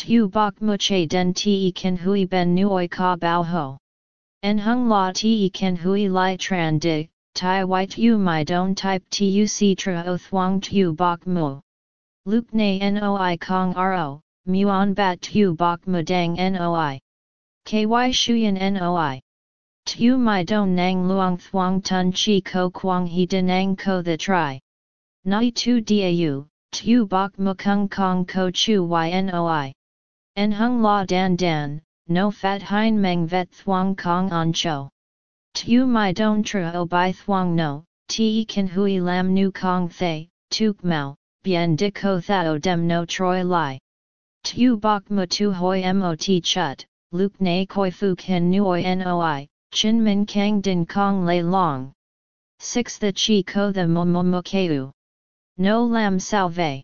Tu bok mu che den te ken hui ben nuoi ka bao ho. En hung la te ken hui lai tran dig, tai white tu my don type tuc tra o thuang tu bok mu. Luke ne noi kong ro, muon bat tu bok mudang noi. Ky shuyen noi. Tu mai don nang luang thuang tun chi ko quang he denang ko the tri. Nai tu dau, tu bok mukung kong ko chu ynoi. En hung la dan dan, no fat hein meng vet thuang kong on cho. Tu mai don o bai thuang no, ti kan hui lam nu kong thay, tuk mau, bien de ko thao dem no troi lai. Tu bok mu tu hoi mot chut, luk na koi fu ken nuoi noi, chin min kang din kong lay long. 6 The chi ko the mo mo mo keu. No lam salve.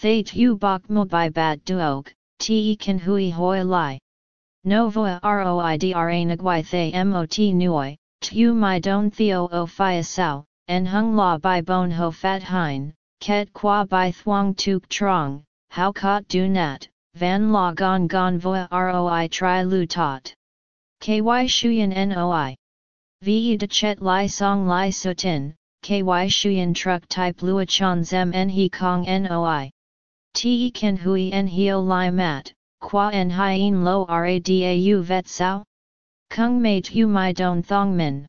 Thay tu bok mo bai bat duog, te kan hui hoi lai. No voa roidra nagwai thay mot nuoi, tu mai don theo o fia sao, en hung la bai bon ho fat hein, ket qua bai thuang tuk trong, how cot du nat, van la gon gon voa roi tri lu tot. Ky shuyen noi. Ve de chet lai song lai sutin, ky shuyen truck type lua chan zem en he kong noi. Te ken hui en hio lai mat, qua en hien lo radau vet sao? Kung mei tu mai don thong min.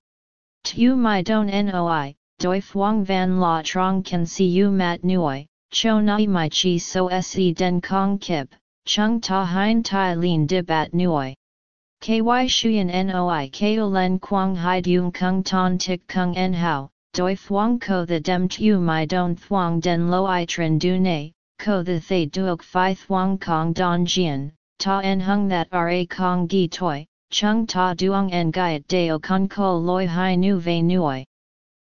Tu mai don noi, doi fuang van la trong kan si u mat nuoi, cho nai mai chi so se den kong kip, chung ta hein tai lin di bat nuoi. Ky shuyen noi ko len quang hai dung kung ton tik kung en hao, doi thuang ko the dem tu mai don thuang den lo i trin du ne, ko the thay duok fi thuang kong don jian, ta en hung that ra kong gi toi, chung ta duong en gaiet deo kung ko loi hai nu ve nuoi.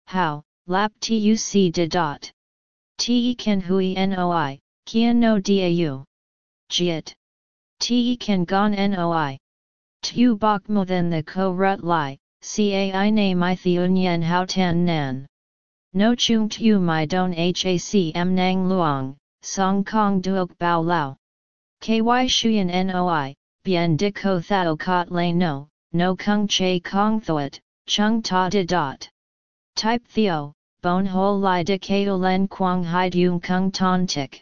How, lap tuc de dot. Te ken hui noi, kian no dau. Jiet. Te ken gon noi. Tu bok mo then the ko rut lai, cai na my theun hao tan nan. No chung tu my don hac nang luang, song kong duok bao lao. Ky shuyen noi, bien de ko thao kot lay no, no kung che kong thoat, chung ta de dot. Type theo, bon hol lai de kao len quang hai dung kung ton tik.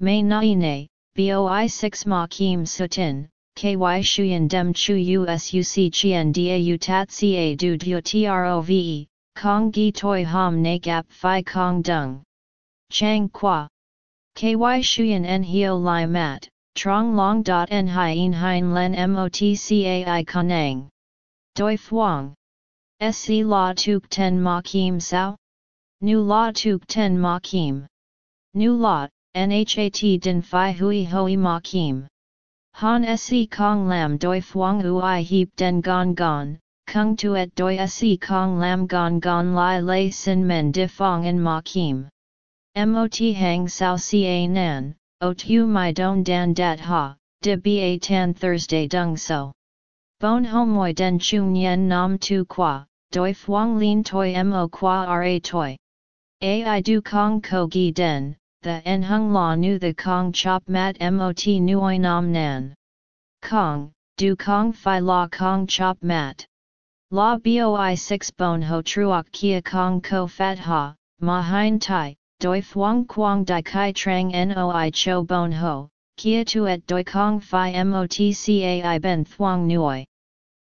May nai ne, boi 6 ma kim sutin, ky shuyen dem chu usuc chien dau tat ca du dio trove, kong gi toi ham na gap fi kong dung. Chang qua. Ky shuyen en hio lai mat, trong long dot en hien hien len motcai kanang. Doi fuang. Se la tuk ten ma kim sao? Nu la tuk ten ma kim. Nu la, nhat din fi hui hoi ma kim. Han se kong lam doi fuang ui heap den gon gon, kung tuet doi se kong lam gon gon lai lei sin men di fong en ma kim. Mot hang sao ca nan, o tu my don dan dat ha, de ba tan Thursday dung so. Bon homoi den chung yen nam tu qua, doi phuong lin toi mo qua ra toi. Ai du kong ko gi den, the en hung la nu the kong chop mat mot nuoi nam nan. Kong, du kong fi la kong chop mat. La boi 6 bon ho truok kia kong ko fat ha, ma hein tai, doi phuong quang di kai trang noi cho bon ho, kia tuet doi kong fi motcai ben thuong nuoi.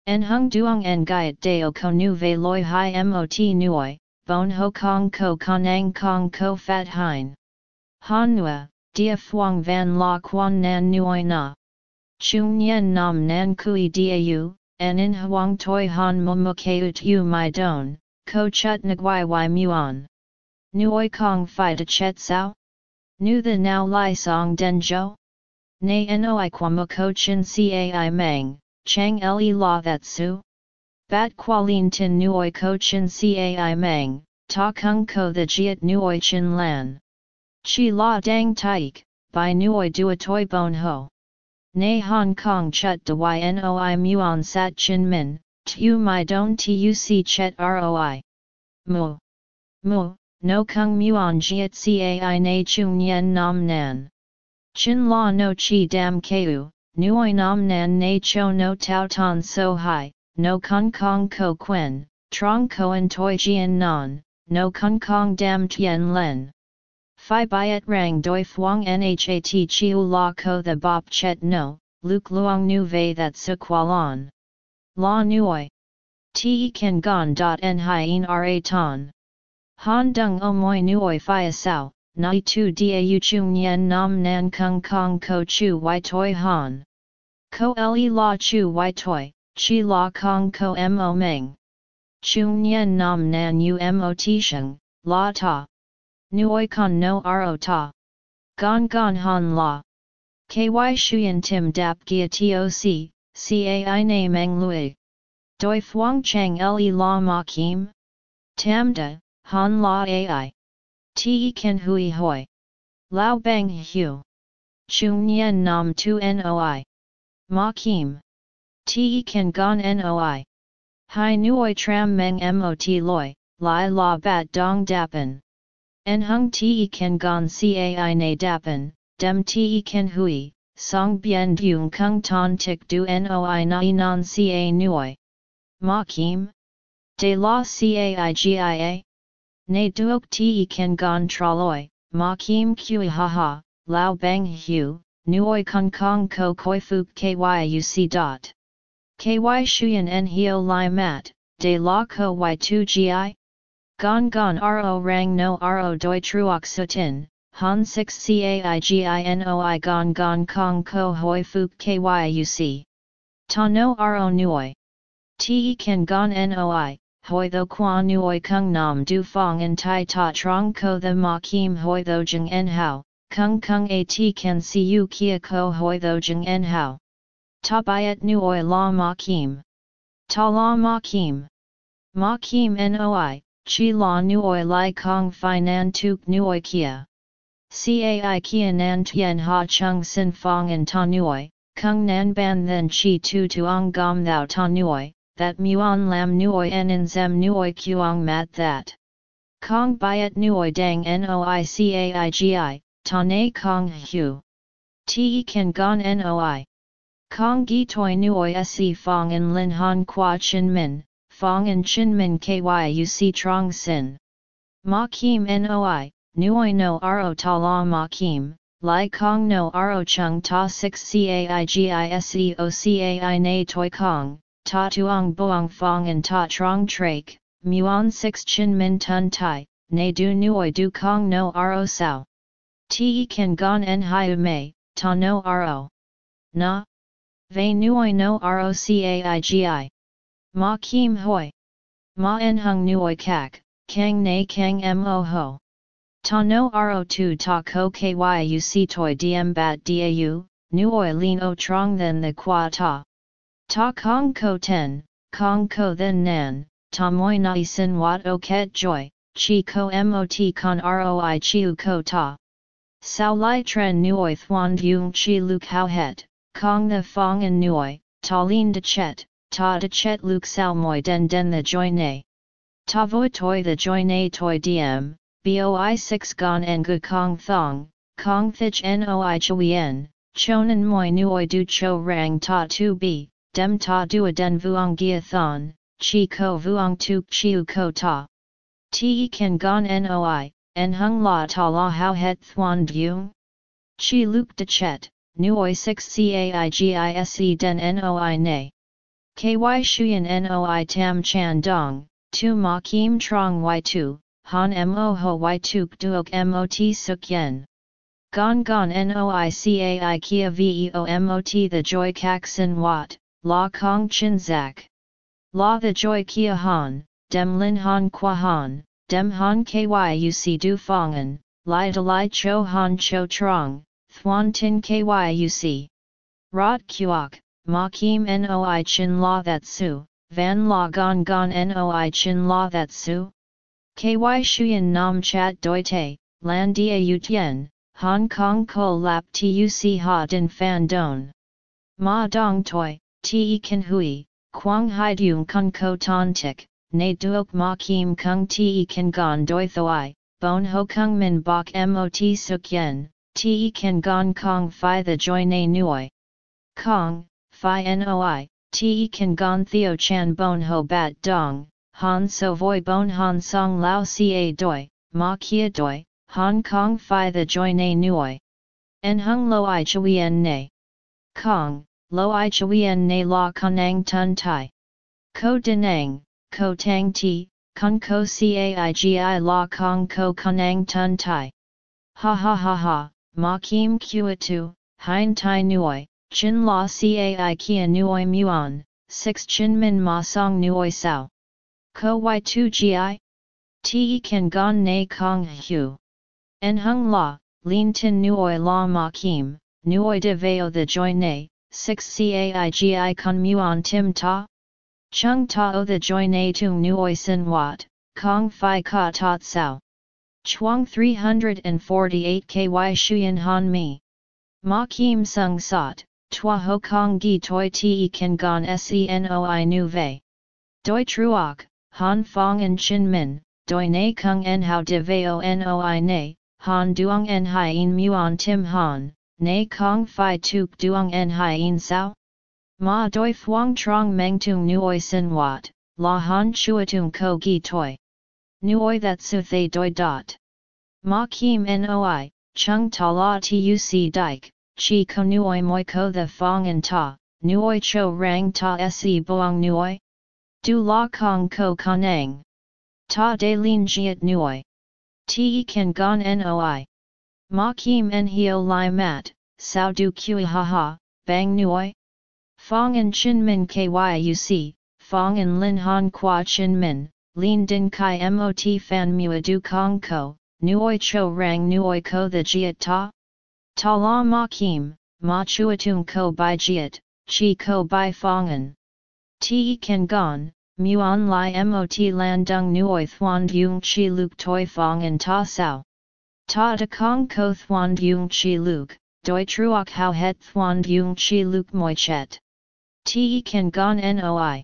En hung duong en gaiet deo ko nu ve loi hi mot nuoi, bon ho kong ko kanang kong ko fat hein. Han nua, dia phuong van la quan nan nuoi na. Chung yen nam nan kui dau, en in huang toi han mumukeut u mai don, ko chut nguai y muon. Nuoi kong fi de chet sao? Nu the now lai song den jo? Nei noi kwamako chin cai mang, chang le la that su? Bat qualin tin nuoi ko chin cai mang, ta kung ko the jiet nuoi chin lan. Chi la dang taik, by nuoi dua toi bon ho. Nay Hong Kong chut de ynoi muon sat chin min, tu mai don tuc chet roi. Mu. Mu, no kung muon jiet cai na chung yen nam nan. Chin la no chi dam keu, nuoi nam nan na cho no tau ton so hai, no kung kong ko quen, trong koen toi jian non, no kung kong dam tien len. Phi byet rang doi phuong nhat chiu la ko the bop chet no, luk luong nu vei that su qualon. La nuoi. Te kan gon dot en hien ra ton. Han dung o moi nuoi phi sao, nai tu da chung yen nam nan kung kong ko chu y toi han. Ko le la chu y toi, chi la kong ko mo meng. Chung yen nam nan u mo ti sheng, la ta. Nuoi con no ro ta. Gon gon han la. Ky shuyen tim dap gia toc, cai na meng lui. Doi phuong chang le la ma kim? Tam da, han la ai. Te ken hui hoi. Lao bang hu. Chung yen nam tu noi. Ma kim. Te ken gon noi. Hai nuoi tram meng mot loi, lai la bat dong dapen. En hung te ken gon cai na dapen, dem te ken hui, song bien dung kung ton tik du noi nai non ca nuoi. Ma kim? De la cai gia? Ne duok te ken gon traloi, ma kim kui ha lao bang hu, nuoi kung kong ko koi fuk kyuc dot. Ky shuyen en hio lai mat, de la ko y2 gi? Gon gon ro rang no ro doi truok sutin, han 6 caiginoi gon gon kong ko hoi fuk kyuc. Ta no ro nuoi. Te kan gon noi, hoi tho qua nuoi kung nam du fong en tai ta trong ko the ma kim hoi tho jeng en hao, kung kung at kan siu kia ko hoi tho jeng en hao. Ta byet nuoi la ma kim. Ta la ma kim. Ma kim noi, chi la nuoi lai kong fi nan tuk nuoi kia. Cai kia nan tien ha chung sin fong and ta nuoi, kung nan ban then chi tu tuong gom thou ta nuoi, that muon lam nuoi en in zem nuoi kuong mat that. Kong byet nuoi dang noi caigi, ta ne kong hu. Te kan gon noi. Kong gi toi nuoi se fong in lin han qua chin min, fong in chin min kyu trong sin. Ma kim noi, nuoi no ro ta la ma kim, lai kong no ro chung ta 6 caigise o cai na toi kong, ta tuong boang fong and ta trong trake, muon 6 chin min tun tai, ne du nuoi du kong no ro sao. Te kan gon en hiu mei, ta no ro. Na? Ve nuoi no ro caigi. Ma kim hoi. Ma en hung nuoi kak, kang na kang mo ho. Ta no ro tu ta ko kyuc toi diem bat dau, nuoi lin o trong then the qua ta. Ta kong ko ten, kong ko then nan, ta moi nai sin wat o ket joy, chi ko mot con roi chiu ko ta. Sao lai tren nuoi thuan yung chi luk hao het, kong the fong and nuoi, ta lin de chet, ta de chet luk sao moi den den the joy ne. Ta voi toi the joy na toi diem, boi 6 gon en gu kong thong, kong thich noi chuyen, chonan moi nuoi du cho rang ta tu bi, dem ta dua den vuong gia thon, chi ko vuong tu chiu ko ta. Te kan gon noi, en hung la ta la how het thuan dung? Chi luk de chet, nuoi 6 caigise den noi ne. Ky shuyen noi tam chan dong, tu ma kim trong y tu, han mo ho y2 duok mot suk yen. Gon gon noi cai kia veo mot the joy kak sin wat, la kong chin zak. La the joy kia han, dem lin han qua han, dem han kyuc du fongen, li de li cho han cho trong, thuan tin kyuc. Rot kuok, ma kim noi chin la that su, van la gon gon noi chin la that su? Ky shuyen nam chat doi te, lan dia yutien, Hong Kong ko lap tuc ha din fan don. Ma dong toi, te kan hui, quang hai dung kun ko ton tik, ne duok ma kim kung te kan gon doi thoi, bon ho kung min bok mot suk yen, te kan gon kong fi the joy ne nuoi. Kong, phi noi, te kan gon theo chan bon ho bat dong, han so voi bon han song lao ca doi, ma kia doi, Hong Kong phi the joy na nuoi. En hung lo i chuyen ne. Kong, lo i chuyen ne la kanang tun tai. Ko denang, ko tang ti, kun ko caigi la kong ko kanang tun tai. Ha ha ha ha, ma kim kua tu, hein tai nuoi, Chin la cai kia nuoi muon, 6 chin min ma song nuoi sao. Ko y2 gi? Te kan gon na kong hu. En hung la, lin tin nuoi la ma kim, nuoi de veo the joy na, 6 cai gi con muon tim ta? Chung ta o the joy na tung nuoi sin wat, kong fi ka tot sao. Chuang 348 ky shuyen han mi. Ma kim sung sot, Tua ho kong gi toi te kan gon senoi nu vei. Doi truok, han fong en chin min, doi na kung en hao de veo noi ne, han duong en hien muon tim han, na kong fi tuk duong en hien sao? Ma doi fuang trong meng tung nuoi sin wat, la han chuatung ko gi toi. Nuoi that su thay doi dot. Ma kim noi, chung ta la tuc dike, chi ko nuoi moi ko the fong and ta, nuoi cho rang ta se boang nuoi? Du la kong ko kanang. Ta de lin jiet nuoi. Te kan gon noi. Ma kim en hio lai mat, sao du kui ha ha, bang nuoi? Fong and chin min kyuc, fong and lin han qua chin min, lin din kai mot fan mua du kong ko, nuoi cho rang nuoi ko the jiet ta? Ta la ma kim, ma chuatung ko bai jiet, chi ko bai fongen. Ti kan gon, muon li mot lan dung nuoi thuan yung chi luk toi fong fongen ta sao. Ta de kong ko thuan yung chi luk, doi truok how het thuan yung chi luk moi chet. Te kan gon noi.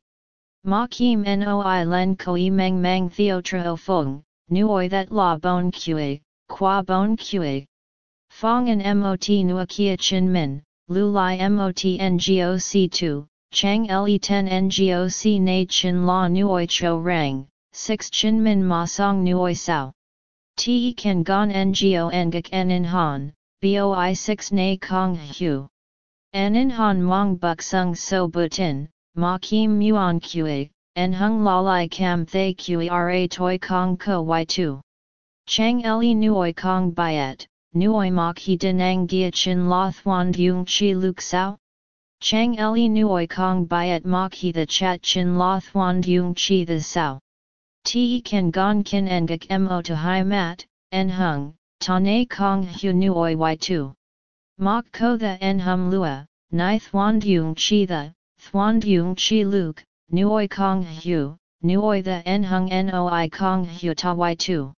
Ma kim noi len koi meng meng theo tro fung, nuoi that la bon kue, qua bon kue. Fong and MOT Nua Kia Chin Min, Lu Lai MOT NGOC 2, Chang Le 10 NGOC Na Chin La Nuoi Cho Rang, 6 Chin Min Ma Song Nuoi Sao. Te Kan Gon NGO Ngak En Han, BOI 6 Na Kong Hu. En Han Mong Buk Sung So Butin, Ma Kim Muon Kue, En Hung La Lai Cam Thay Kue Ra Toi Kong Ko Y2. Chang Le Nuoi Kong Biet nuoi mok he denang gia chin la thuan yung chi luk sao? Chang le nuoi kong byet mok he the chat chin la thuan yung chi the sao? Te kan gon kin engak mo to hai mat, en hung, ta ne kong hu nuoi y2. Mok ko the en hum lua, nai thuan yung chi the, thuan yung chi luk, nuoi kong hu, nuoi the en hung noi kong hu ta y2.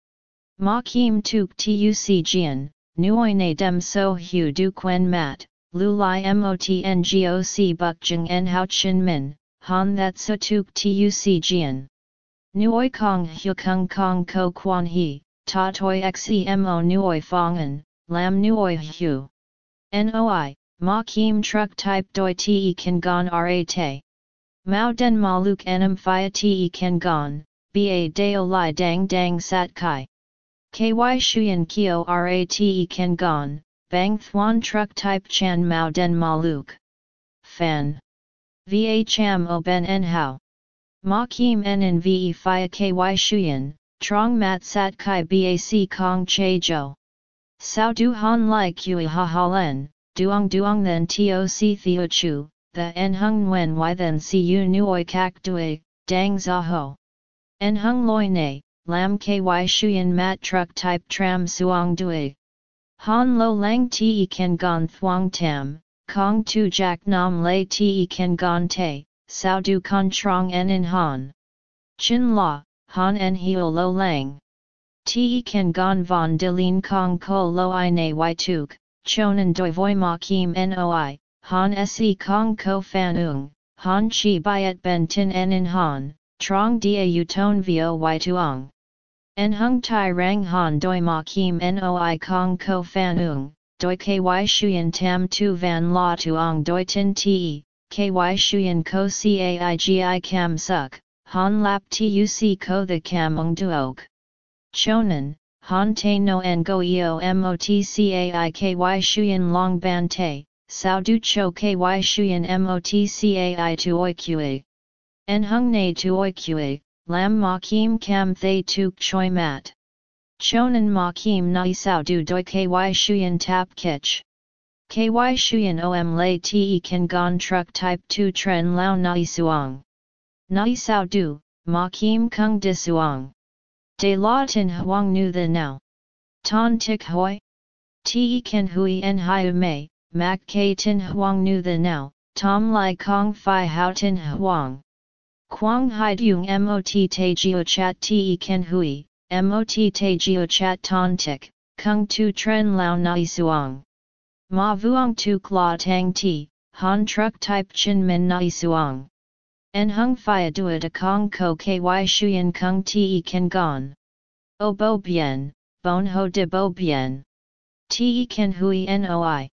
Ma kim tuk tuc jian, Nuoi na dem so hu du quen mat, lu li mot ngoc buk jeng en hao chin min, han that so tuk tuc jian. Nuoi Kong Hu Kung Kong Ko Quan He, Ta Toi Xemo Nuoi Fongan, Lam Nuoi Hu. Noi, Ma Kim Truck Type Doi Te Kan Gon Ra Te. Mao Den Maluk Enam Phia Te Kan Gon, Ba Deo Lai Dang Dang Sat Kai. KY Shuyan Kyo Rate Kan Gon, Bang Thuan Truck Type Chan Mao Den Maluk. Fan. Va O Ben En Hao. Ma Kim En En Ve Phia KY Shuyan, Trong Mat Sat Kai Bac Kong Che Jo. Sao Du Han Lai Kui Ha Ha Len, Duong Duong Then Toc Theo Chu, The En Hung Nguyen Y Then Si U Nuoi Kak Dui, Dang Za Ho. En Hung Loi Ne, Lam Ky Shuyan Mat Truck Type Tram Suong Dui. Han Lo Lang Te Ken Gon Thuong Tam, Kong Tu Jack Nam Lay Te Ken Gon Te, Sao Du Con Trong En In Han. Chin La, Han En Hio Lo Lang. Te Ken Gon Von Dilin Kong Ko Lo I Ne Y Tuk, Chonan Doi Voi Ma Kim Noi, Han Se Kong Ko Fan Ung, Han Chi Biat Ben Tin En In Han, Trong Dia U Ton Vo Y Tuong. En hung tai rang han doi ma kim noi kong ko fan ung, doi ky shuyen tam tu van la tuong doi tin te, ky shuyen ko caigi cam suk, han lap tuc ko the cam ung duog. Chonan, han te no en go eo motcai ky shuyen long ban te, sao du cho ky shuyen motcai tu oiqa. En hung ne tu oiqa, Lam ma kim kam thay tuk choi mat. Chonan ma kim nai sao du doi ky shuyen tap. Ky shuyen om lay te kan gon truck type 2 tren lao nai suang. Nai sao du, ma kim kung di suang. De la tin huang nu the now. Ton tik hoi? Te kan hui en hiu mei, mak k tin huang nu the now, tom lai kong fi hao tin huang. Quang hai dung mot te geo chat te ken hui, mot te geo chat ton tik, kung tu tren lao nai suang. Ma vuong tu kla tang ti, han truck type chin min nai suang. En hung fia duat a kong ko ky shuyen kung te ken gon. O bo bien, bon ho de bo bien. Te ken hui noi.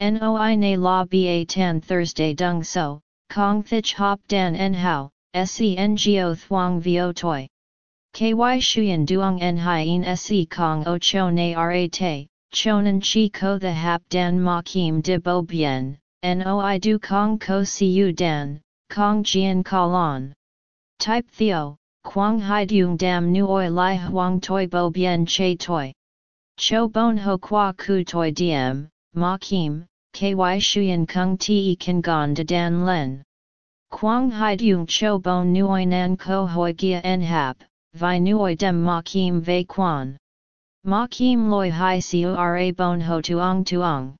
Noi na la ba tan Thursday dung so, kong thich hop dan en hao, Sengo Thuong Vio Toi. KY Shuyan Duong En Hien Se Kong O Cho Na Ra Te, Chonan Chi Ko The Hap Dan makim De Bo Bien, Noi Du Kong Ko Siu Dan, Kong Jian Kalon. Type Theo, Quang Hai Dung Dam Nuoi Lai Huang Toi Bo Bien Che Toi. Cho Bon Ho Qua Ku Toi Diem, Ma Kim, KY Shuyan Kung Te Kan Gon De Dan Len. Quang hai dung cho bon nuoi nan ko hoi gia en hap, vi nuoi dem ma kim ve quan. Ma kim loi hai cura bon ho tuong tuong.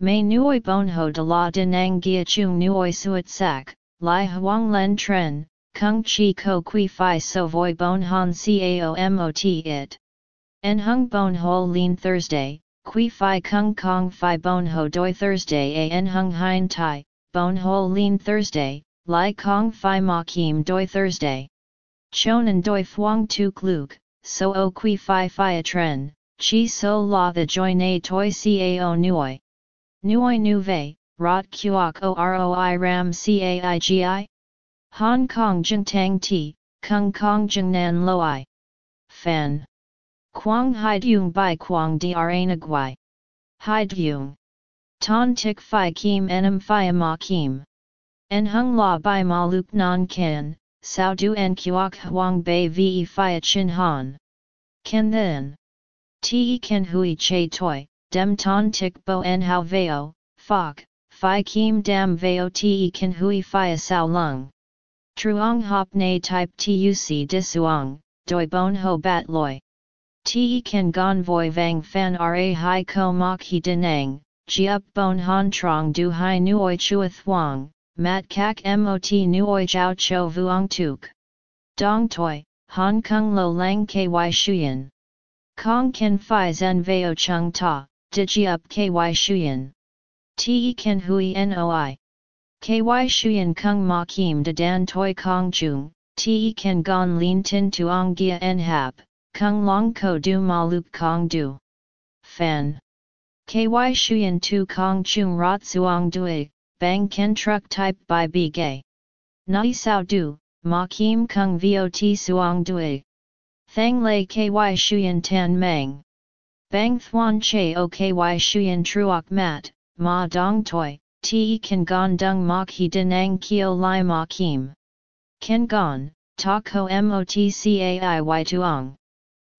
May nuoi bon ho de la denang gia chung nuoi suet sak, lai huang len tren, kung chi ko qui fi so voi bon han cao mot it. En hung bon ho lean Thursday, qui fi kung kong fi bon ho doi Thursday a en hung hein tai, bon ho lean Thursday, Lai Kong Phi Ma Kim Doi Thursday. Chonan Doi Phuong Tu Kluk, So O Qui Phi Phi A Tren, Chi So La The Joy Na Toi Cao Nuoi. Nuoi Nu Ve, Rot Kuok O Roi Ram Caigi? Hong Kong Jing Tang Ti, Kung Kong Jing Nan Loi. Fan. Quang Hai Dung Bai Quang Dra Nagui. Hai Dung. Ton Tik Phi Kim Enam Phi Ma Kim. En hung la bai ma luk non kan, sao en kuok huang bei ve fia chin han. Ken then. Te ken hui che toi, dem ton tik bo en hao veo, fok, fi kim dam veo te ken hui fia sao lung. Truong hop na type tuc disuong, doi bon ho bat loi. Te ken gon voi vang fan ra hai ko mok hi denang, ji up bon han trong du hai nuoi chua thuong, mat kak mot nuoi jiao cho vuong tuk. Dong toi, Hong Kong lo lang ky shuyen. Kong ken fi zen veo chung ta, digi up ky shuyen. Te ken hui noi. Ky shuyen kung ma kim de dan toi kong chung, te kan gon lin tin tuong gia en hap, kung long ko du maluk kong du. Fan. Ky shuyen tu kong chung rot suong dui, bang ken truck type by b gay. Nai sao du, ma kim kung vot suang dui. Thang lei ky shuyen tan mang. Bang thuan che o ky shuyen truok mat, ma dong toi, te kan gon dung mok he denang kio lai ma kim. Ken gon, ta ko motcai tuong.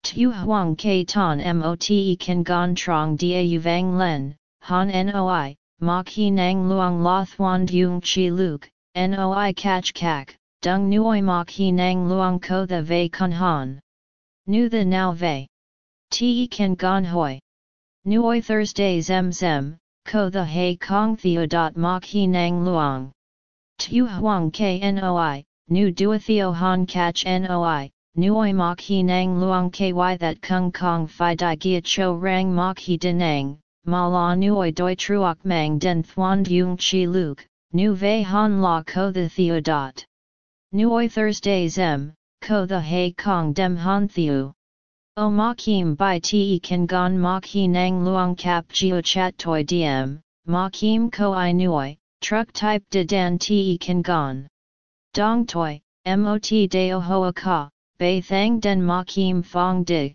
Tu huang ke ton mote kan gon trong da vang len, han noi, mok he nang luang la thuan dung chi luk, noi catch kak, dung nuoi mok he nang luang ko the ve kun han. Nu the now ve. Te kan gon hoi. Nuoi Thursday zem zem, ko the hei kong theo dot mok he nang luang. Tu huang knoi, nu duathio han catch noi, nuoi mok he nang luang ky that kung kong fi di gia cho rang mok he denang, ma la nuoi doi truok mang den thuan yung chi luk, nu ve han la ko the theodot. Nuoi Thursday zem, ko the hei kong dem han thiu. O ma him by te kan gon ma he nang luang kap geo chat toi diem, ma him ko i nuoi, truck type de dan te kan gon. Dong toi, mot deo hoa ka, bei thang den ma him fong di.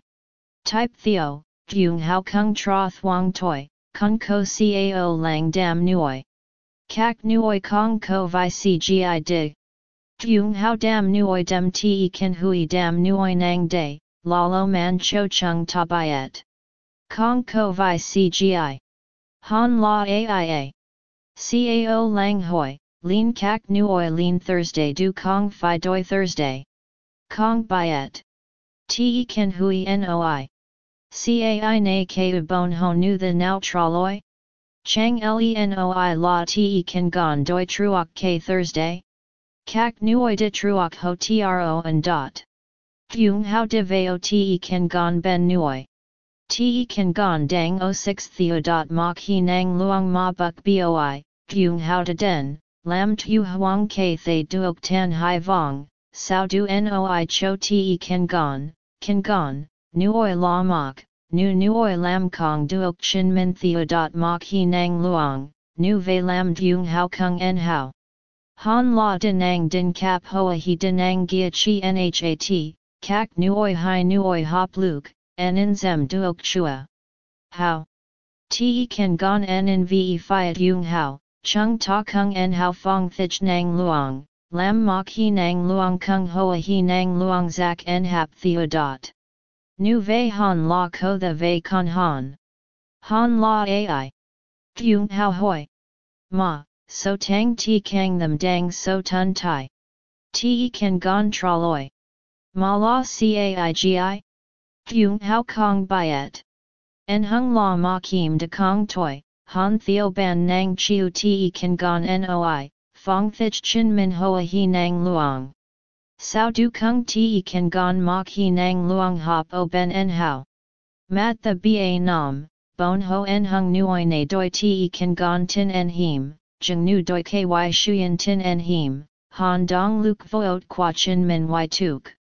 Type theo, dung hao kung tra thuang toi, kung ko cao lang dam nuoi. Kak nuoi kong ko vi cgi di. Dung hao dam nuoi dem te kan hui dam nuoi nang day lalo man cho chung tabayet. Kong ko vi cgi. Han la aia. Cao lang hoi, lin kak nuoi lin Thursday du kong fi doi Thursday. Kong byet. Te ken hui noi. Cai na ke bon ho nu the now traloi? Chang lenoi la te ken gon doi truok k Thursday? Kak nuoi de truok ho tro and dot. Yung how de veo te kan gon ben nuoi. Te kan gon dang o 6 theo dot mok he nang luang ma buk boi, yung how de den, lam tu huang ke thay duok tan hai vong, sao du noi cho te kan gon, kan gon, nuoi la mok, nu nuoi lam kong duok chin min theo dot mok he nang luang, nu ve lam yung how kung en how. Han la denang din kap hoa he denang gia chi nhat, Kak nuoi hai nuoi hop luk, en in zem duok chua. How? Te kan gon en in ve fiat yung how, chung ta kung en how fong thich nang luang, lam mok he nang luang kung hoa he nang luang zak en hap theodot. Nu ve han la ko the ve con han. Han la ai. Yung how hoi. Ma, so tang ti kang them dang so tun tai. Te kan gon traloi. Ma la ci ai gi caigi? Yung hao kong byet. En hung la ma kim de kong toi, han theo ban nang chiu te kan gon noi, fong thich chin min hoa he nang luang. Sao du kung te kan gon mok he nang luang hop o ben en hao. Mat the ba nam, bon ho en hung nuoi ne doi te kan gon tin en him, jeng nu doi ky shuyen tin en him, han dong luk voot qua chin min y tuk.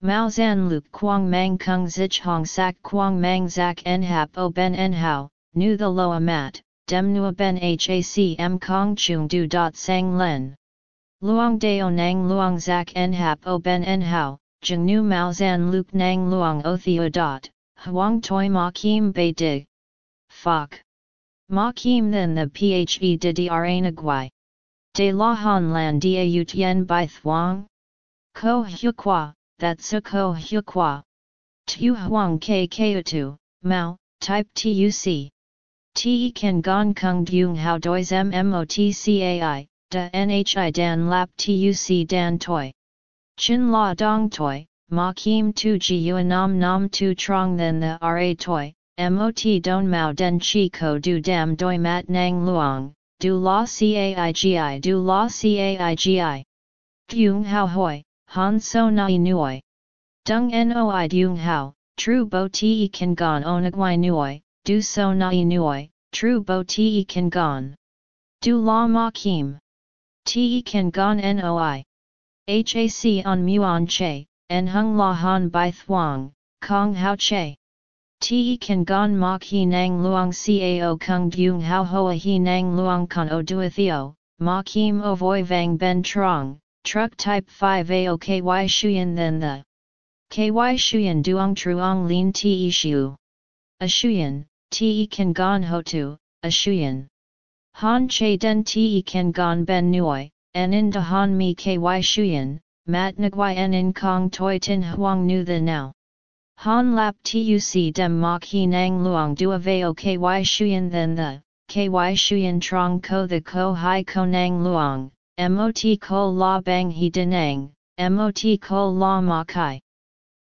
Mao Zan Luke Quang Mang Kung Zich Hong Sak Quang Mang Zak En Hap O Ben En Hao, Nu The Loa Mat, Dem Nua Ben Hac M Kong Chung Du Dot Sang Len. Luang Deo Nang Luang Zak En Hap O Ben En Hao, Jung Nu Mao Zan Luke Nang Luang O Theo Dot, Huang Toi Ma Kim Bei Dig. Fok. Ma Kim Then The Phe Didi Aranagwai. De La Han Lan Dia Utien Bai Thuong. Ko Hu Qua that suko hu qua. Tu huang ke tu mao, type tuc. Te kan gong kung dung hao dois mmotcai, da nhi dan lap tuc dan toi. Chin la dong toi, ma kim tu ji nam nam tu trong then the ra toi, mot don mao den chi ko du dam doi mat nang luang, du la caigi du la caigi. Dung hao hoi, han so nai nuoi. Dung noi dung hao, tru bo te kan gon onagwai nuoi, du so nai nuoi, tru bo te kan gon. Du la ma kim. Te kan gon noi. HAC on muon che, en hung la han by thuang, kong hao che. Te kan gon mok he nang luang cao kung dung hao hoa he nang luang con o duathio, mok him o voi vang ben trong, truck type 5 ao ky shuyen then the ky shuyen duong truong lin te shu. A shuyen, te kan gon ho tu, a shuyen. Han che den te kan gon ben nuoi, en in de han mi ky shuyen, mat nguai en in kong toi tin huang nu the now. Han lap tuc dem mok he nang luang dua veo ky shuyen then the, ky shuyen trong ko the ko hai ko nang luang, mot ko la bang he denang, mot ko la ma kai.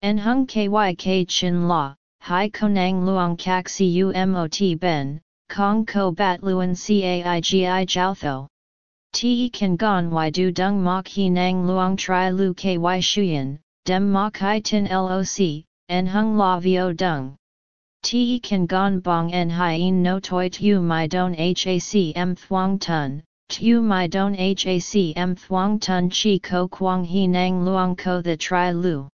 En hung ky k chin la, hai ko nang luang kak cu mot ben, kong ko bat luan caigi jiao tho. Te kan gon y du dung mok he nang luang tri lu ky shuyen, dem mok hai tin loc, en hung la vio dung. Te kan gon bong en hien no toi tu my don hac m thuang tun, tu my don hac m thuang tun chi ko quang he nang luang ko the tri lu.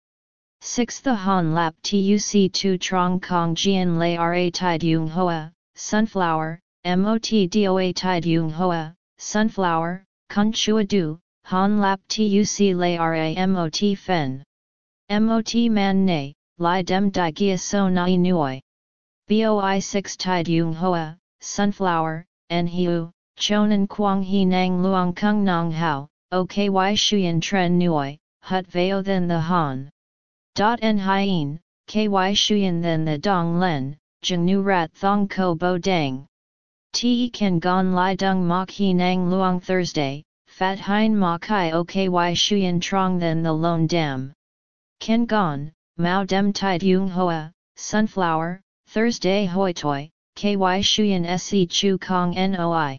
6 The Han Lap TUC 2 Trong Kong Jian Lei Ra Tide Yung Hoa, Sunflower, MOT DOA Tide Yung Hoa, Sunflower, Kun Chua Du, Han Lap TUC Lei Ra MOT Fen. MOT Man Ne, Lai dem di gia so nai nuoi. Boi 6 tide yung hoa, sunflower, en hiu, chonan quang he nang luang kung nong hao, oky shuyen tren nuoi, hut veo then the han. Dot en hien, ky shuyen then the dong len, jeng nu rat thong ko bo dang. Te kan gon lai dung mok he nang luang Thursday, fat hein ma kai oky shuyen trong then the lone dam. Ken gon, Mao Dem tai Yung Hoa, Sunflower, Thursday Hoi Toi, KY Shuyan Se Chu Kong Noi.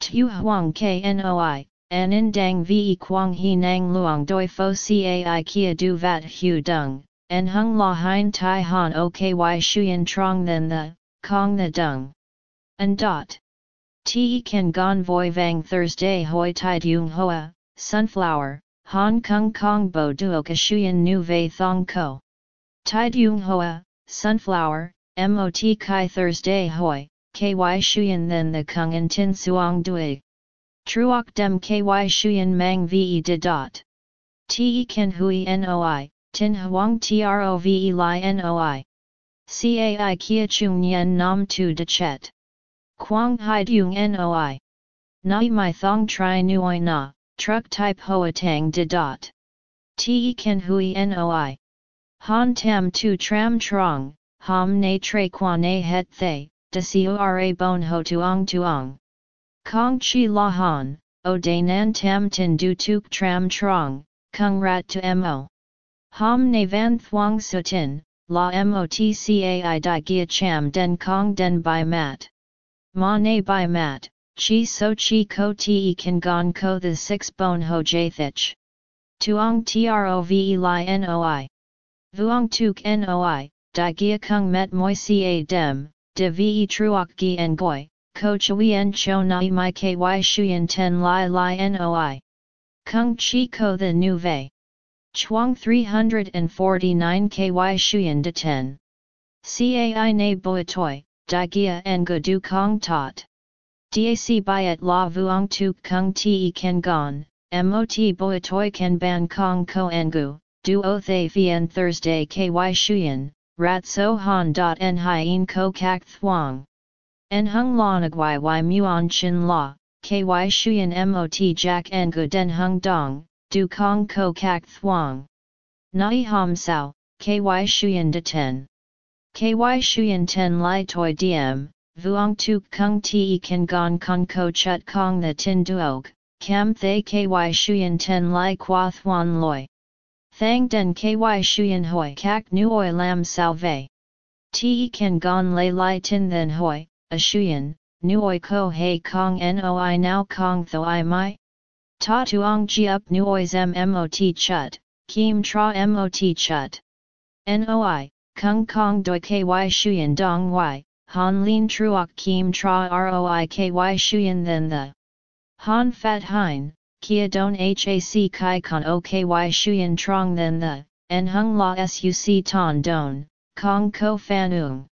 Tu Huang Knoi, Anin Dang Ve Quang He Nang Luang Doi Fo Cai Kia Du Vat Hu Dung, En Hung La Hein Tai Han O KY Shuyan Trong Then The, Kong The Dung. And Dot. Te Kan Gon Voi Vang Thursday Hoi Tide Yung Hoa, Sunflower, Hong Kong Kong Bo Duo Shuyan Nu Ve Thong Ko. Tide Yung Hoa, Sunflower, Mot Kai Thursday Hoi, Ky Shuyan then the Kung and Tin Suong Dui. Truok Dem Ky Shuyan Mang Ve De Dot. Te Ken Hui Noi, Tin Huang Trove Li Noi. Cai Kia Chung Yen Nam Tu De Chet. Quang Hai Dung Noi. Nai Mai Thong Tri Nuoi Na, Truck Type Hoa Tang De Dot. Te Ken Hui Noi. Han tam tu tram trong, ham ne tre qua ne het thay, de cora bon ho tuong tuong. Kong chi la han, o de nan tam tin du tuk tram trong, kung rat Tu mo. Ham ne van thuong tin la motcai di gia cham den kong den by mat. Ma ne by mat, chi so chi ko te kan gon ko the six bon ho jathich. Tuong trove li noi. Vuong tuk noi, di gia kung met moi ca dem, de ve truok gi en goi, ko chui en cho nai mai ky shuyen ten li li noi. Kung chi ko the nu vei. Chuang 349 ky shuyen de ten. Cai na boi toi, gia en gu du kong tot. Dac byet la vuong Tu kung te ken gon, mot boi toi ken ban kong ko engu, du o thay vien Thursday ky shuyen, rat so han dot en hien ko kak thuang. En hung la nagwai y muon chin la, ky shuyen mot jack en gu den hung dong, du kong ko kak thuang. Nai ham sao, ky shuyen de ten. Ky shuyen ten lai toi diem, vuong tuk kung te kan gon Kong ko chut kong the tin duog, kam thay ky shuyen ten lai qua thuan loi. Thang den ky shuyen hoi kak nuoi lam salve. Te kan gon lay lai tin then hoi, a shuyen, nuoi ko hei kong noi now kong tho i mai. Ta tuong ji up nuoi zem mot chut, kim tra mot chut. Noi, kung kong doi ky shuyen dong y, han lin truok kim tra roi ky shuyen then the. Han fat hein, kia don hac kai con oky shuyen trong then the, en hung la suc ton don, kong ko fan ung.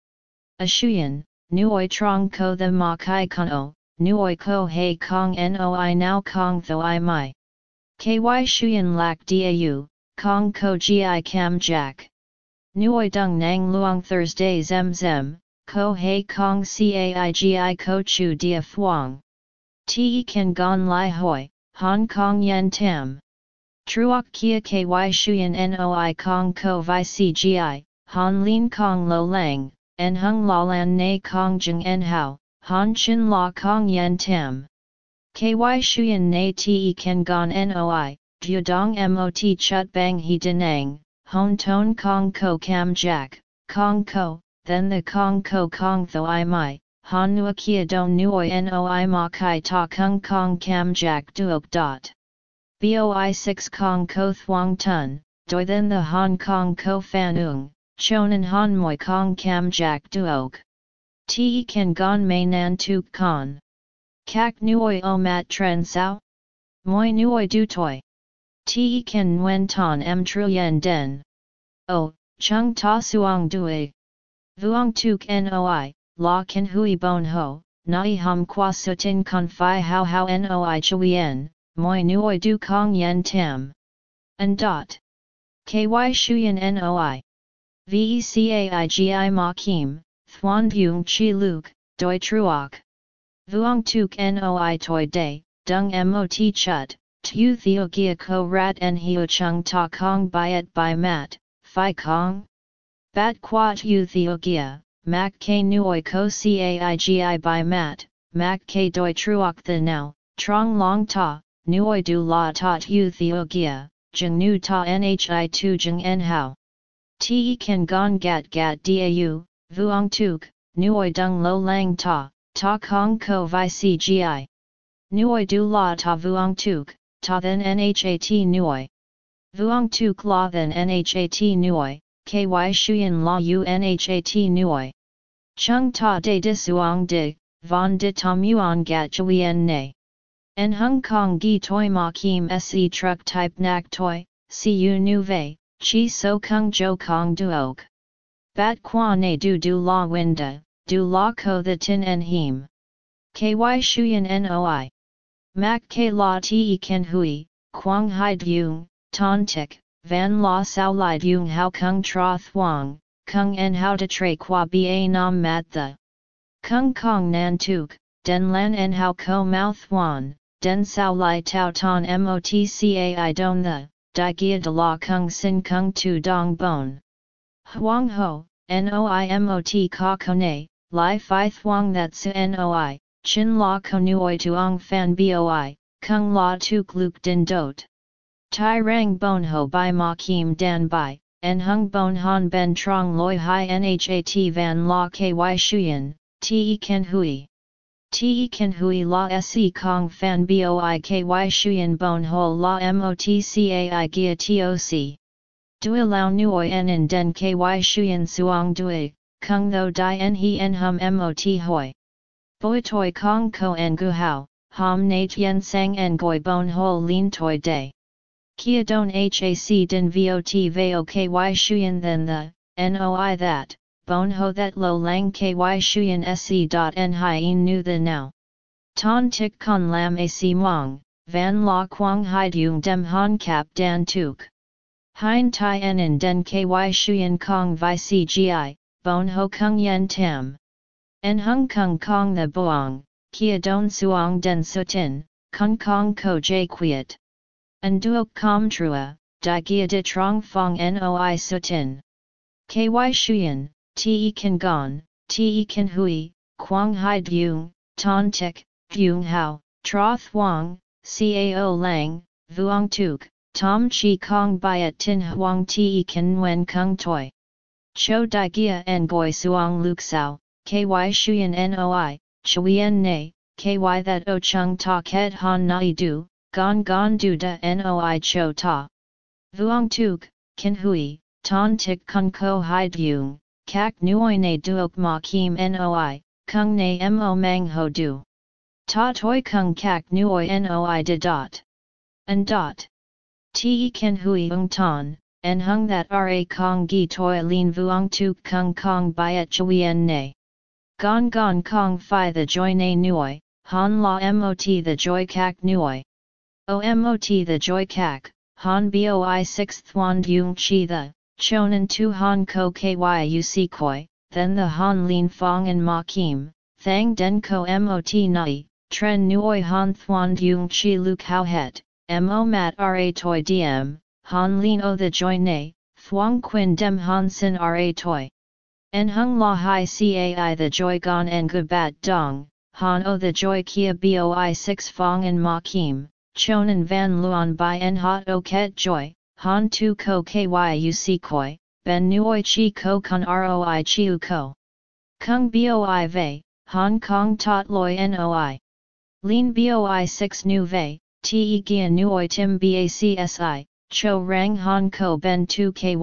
A shuyen, nuoi trong ko the ma kai con o, nuoi ko hei kong noi now kong tho i mai. Ky shuyen lak dau, kong ko gi cam jack. Nuoi dung nang luang Thursday zem zem, ko hei kong caigi ko chu dia fuang. Te kan gon lai hoi, Hong Kong yen tam. Truok kia ky shuyen noi kong ko vi cgi, han lin kong lo lang, en hung la lan na kong jeng en hao, han chin la kong yen tam. Ky shuyen na te kan gon noi, dong mot chut bang he denang, hon ton kong ko cam jack, kong ko, then the kong ko kong tho i mai, han nua kia don nuoi noi ma kai ta kung kong Kam jack duok dot. Boi 6 kong ko thuang tun, doi then the Hong Kong ko fan ung, chonan han moi kong cam jack duok. Te kan gon may nan tuk con. Kak nuoi o mat tren sao? Moi nuoi du toi. Te kan nguen ton em truyen den. O, chung ta suang dui. Vuong tuk noi, la kan hui bon ho, nai hum qua sutin con fi hao hao noi chuyen, moi nuoi du kong yen tam. And dot. Ky shuyen noi. Vecaigi ma kim, thuan byung chi luk, doi truok. Vuong tuk noi toi day, dung mot chut, tu theo gia ko rat en hiu chung ta kong byet by mat, fi kong. Bat qua tu theo gia, Mac k nuoi ko caigi by mat, Mac k doi truok the now, trong long ta, nuoi du la ta tu theo gia, jeng nu ta nhi tu jeng en hao. Te kan gon gat gat dau, vuong tuk, nuoi dung lo lang ta, ta kong ko vi cgi. Nuoi du la ta vuong tuk, ta then nhat nuoi. Vuong tuk la then nhat nuoi, ky shuyen la unhat nuoi. Chung ta de disuang de, von de tom yuan gat juyen ne. En Hong Kong gi toi ma kim se truck type nak toi, cu nu vei, chi so kung jo kong duok. Bat qua ne du du la winda, du la ko the tin en him. Ky shuyen noi. Mak k la te ken hui, quang hai dung, ton van la sao lai dung hao kung tra thuang, kung en how to tre qua ba nam mat the. Kung kong nan tuk, den lan en how ko mouth wan, den sao lai tau ton motcai don the, di gia de la kung sin kung tu dong bon. Huang ho, noimot ka kone, lai fi thuang that su noi, chin la konuoi tuong fan boi, kung la tuk luk din dot. Tai rang bon ho by ma kim dan by, en hung bon han ben trong loi hai nhat van la ky shuyen, te ken hui. Te ken hui la se kong fan boi ky shuyen bon ho la motcai gia toc. Dui lao nuoi en en den ky shuyen suang dui, kung tho di en he en hum mot hoi. Boi toi kong ko en gu hao, ham nate yen sang en goi bon ho lin toi day. Kia don hac din vot veo ky shuyen then the, noi that, bon ho that lo lang ky shuyen se dot en hien nu the now. Ton tik con lam ac mong, van la quang hai dung dem han cap dan tuk. Hein tai en den ky shuyen kong vi cgi, bon ho kung yen tam. En hung kung kong the boang, kia don suong den sutin, kung kong ko jay quiet. An duok com trua, di gia de trong fong noi sutin. Ky shuyen, te kan gon, te kan hui, quang hai dung, ton tik, dung hao, tra thuang, cao lang, vuong tuk, tom chi kong byet tin huang te kan wen kung toi. Cho di gia en goi suang luk sao, ky shuyen noi, chuyen ne, ky that o chung ta ket han nai du, Gon gon du da noi cho ta. Vuong tuk, kin hui, ton tik kun ko hai dung, kak nuoi ne duok ma kim noi, kung ne mo mang ho du. Ta toi kung kak nuoi noi de dot. and dot. Te kan hui ung ton, en hung that ra kong gi toi lin vuong tu kung kong byet chuyen ne. Gon gon kong fi the joy na nuoi, han la mot the joy kak nuoi. O mot the joy kak, han boi 6 thuan yung chi the, chonan tu han ko kyuc koi, then the han lin fong and ma kim, thang den ko mot nai, tren nuoi han thuan yung chi luk hao het, mo mat ra toi diem, han lin o the joy ne, thuang quin dem han sin ra toi. En hung la hai cai the joy gon en gu bat dong, han o the joy kia boi 6 fong and ma kim, chonan van luan by en hot o ket joy, han tu ko kyuc koi, ben nuoi chi ko kun roi chiu ko. Kung boi vei, Hong Kong tot loi noi. Lin boi 6 nu vei, te gia nuoi tim bacsi, cho rang han ko ben tu ky,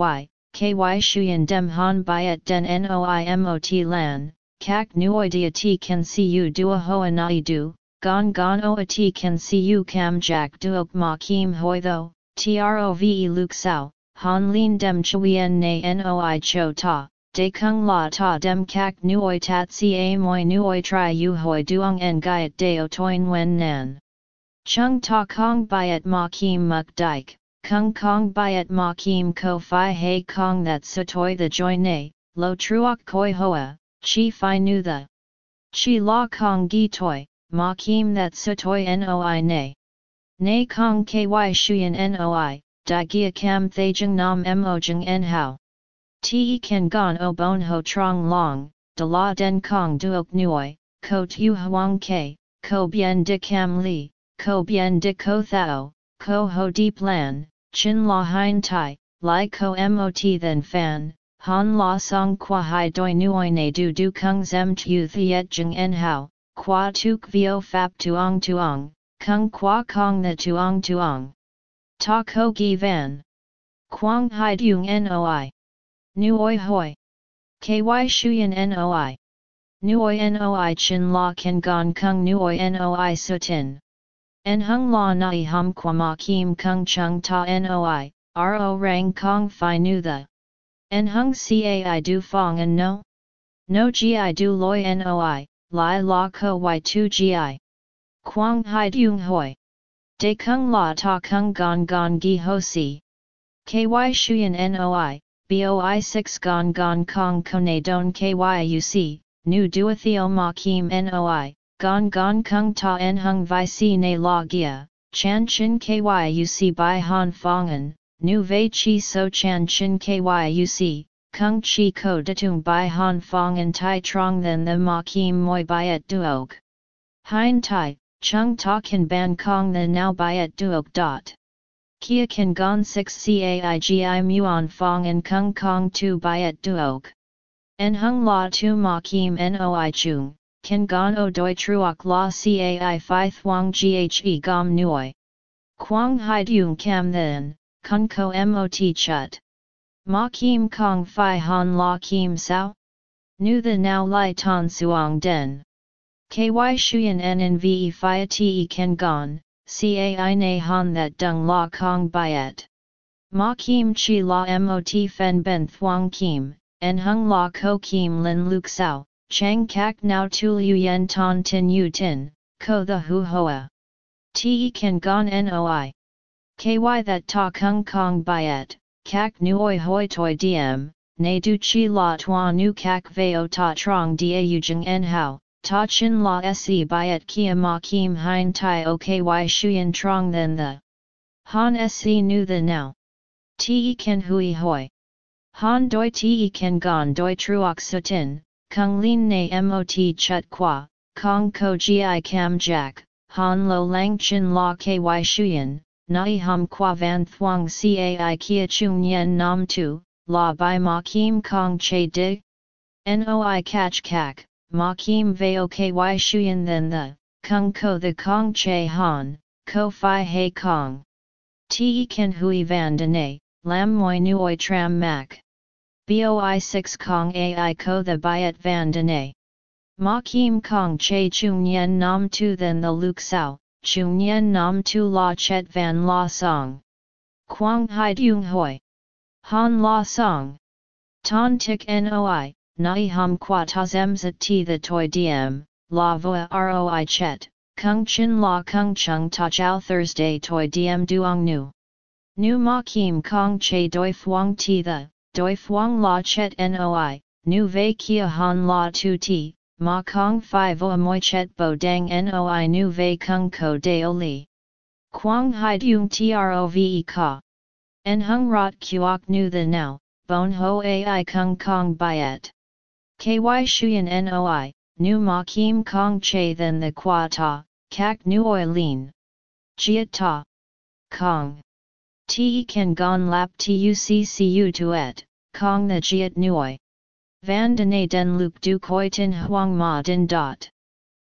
ky shuyen dem han byet den noi mot lan, kak nuoi dia ti can see you dua hoa nai du, gon gon oa ti can see you cam jack duok ma kim hoi tho, trove luk sao, han lin dem chuyen na noi cho ta, de kung la ta dem kak nuoi tat ca moi nuoi tri u hoi duong en gaiet deo toin wen nan. Chung ta kong byet ma kim muk dike, kung kong byet ma kim ko fi hei kong that sutoi the joy ne, lo truok koi hoa, chi fi nu the. Chi la kong gi toi, ma kim that sutoi noi ne. Ne kong ky shuyen noi, di gia cam thajeng nam mo jeng en hao. Te kan gon o bon ho trong long, de la den kong duok nuoi, ko tu huang ke, ko bien de cam li, ko bien de ko thao, ko ho deep lan, chin la hein tai, lai ko mot then fan, han la song qua hai doi nuoi ne du du kung zem tu thiet jeng en hao, qua tuk vio fap tuong tuong, kung qua kong the tuong tuong. Ta ko gi van. Quang hai dung noi. Nuoi hoi. Ky shuyen noi. Nuoi noi chin la kan gon kung nuoi noi sutin. En hung la nai hum qua ma kim kung chung ta noi, ro rang kong fi nu the. En hung cai du fong and no? No gi du loi noi, lai la ko y2 gi. Quang hai dung hoi. De kung la ta kung gon gon gi ho si. Ky shuyen noi, boi 6 gon gon kong kone don kyuc, nu duathio ma kim noi, gon gon kung ta en hung vi si ne la gia, chan chin kyuc by han fongen, nu vei chi so chan chin kyuc, kung chi ko datung by han fongen tai trong than the ma kim moi byet duog. Hein tai, Chung ta kan ban kong the now byet duok dot. Kia kan gon 6 caigi muon fong and kung kong tu byet duok. En hung la tu ma kim noi chung, kan gon o doi truok la cai fi thuang ghe gom nuoi. Quang hai dung cam then, kun ko mot chut. Ma kim kong fi han la kim sao? Nu the now lai ton suong den. KY Shuyan NNVE Phia Te Ken Gon, Cai Na Han That Dung La Kong Byet. Ma Kim Chi La Mot Fen Ben Thuong Kim, En Hung La Ko Kim Lin Luk Sao, Chang Kak Now Tu Lu Yen Ton Tin Yu Tin, Ko The Hu Hoa. Te Ken Gon Noi. KY That Ta Kung Kong Byet, Kak Nuoi Hoi Toi Diem, Ne Du Chi La Tua Nu Kak Veo Ta Trong Da Ujing En Hao. Ta chin la se byet kia ma kim hein tai o ky shuyen trong then the. Han se nu the now. Te ken hui hoi. Han doi te ken gon doi truok sutin, kung lin na mot chut qua, kong ko gi cam jack, han lo lang chin la ky shuyen, nai hum qua van thuang cai kia chung yen nam tu, la by ma kim kong che dig. Noi catch kak, ma kim veo ky shuyen then the, kung ko the kong che han, ko fi he kong. Te ken hui van de lam moi nuoi tram mak. Boi 6 kong ai ko the byet van de Ma kim kong che chung yen nam tu then the luk sao, chung yen nam tu la chet van la song. Quang hai dung hoi. Han la song. Ton tik noi, nai hum qua ta zemza ti the toi diem, la voa roi chet, kung chin la kung chung ta chow Thursday toi diem duong nu. Nu ma kim kong che doi fuang ti the, doi fuang la chet noi, nu ve kia han la tu ti, ma kong fi vo moi chet bo dang noi nu ve kung ko deo li. Quang hai dung trove ka. En hung rot kuok nu the now, bon ho ai kung kong byet. Ky shuyen noi, nu ma kim kong che then the qua ta, kak nu oi lin. Jiet ta. Kong. Te kan gon lap tuccu et, kong the jiet nuoi. Van den den lup du koi tin huang ma din dot.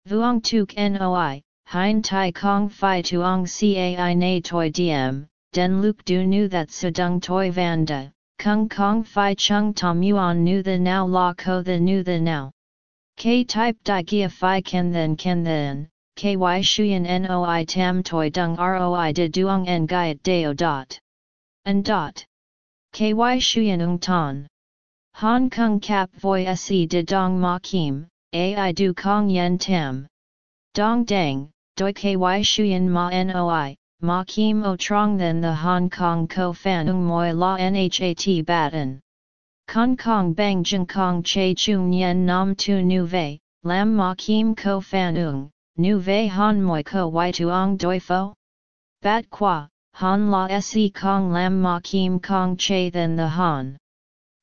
Vuong tuk noi, hein tai kong fi tuong cai na toi diem, den lup du nu that sudung toi vanda, kung kong fi chung tom yuan nu the now la ko the nu the now. K type di gia fi ken then ken then, ky shuyen noi tam toi dung roi de duong en gaiet deo dot. And dot. Ky shuyen ung ton. Hong Kong cap voi se de dong ma kim, ai du kong yen tam. Dong dang, doi ky shuyen ma noi, ma kim o trong then the Hong Kong ko fan ung moi la nhat batten. Kong Kong bang jeng kong che chung yen nam tu nu vei, lam ma kim ko fan ung, nu vei han moi ko y tuong doi fo? Bat qua, han la se kong lam ma kim kong che then the han.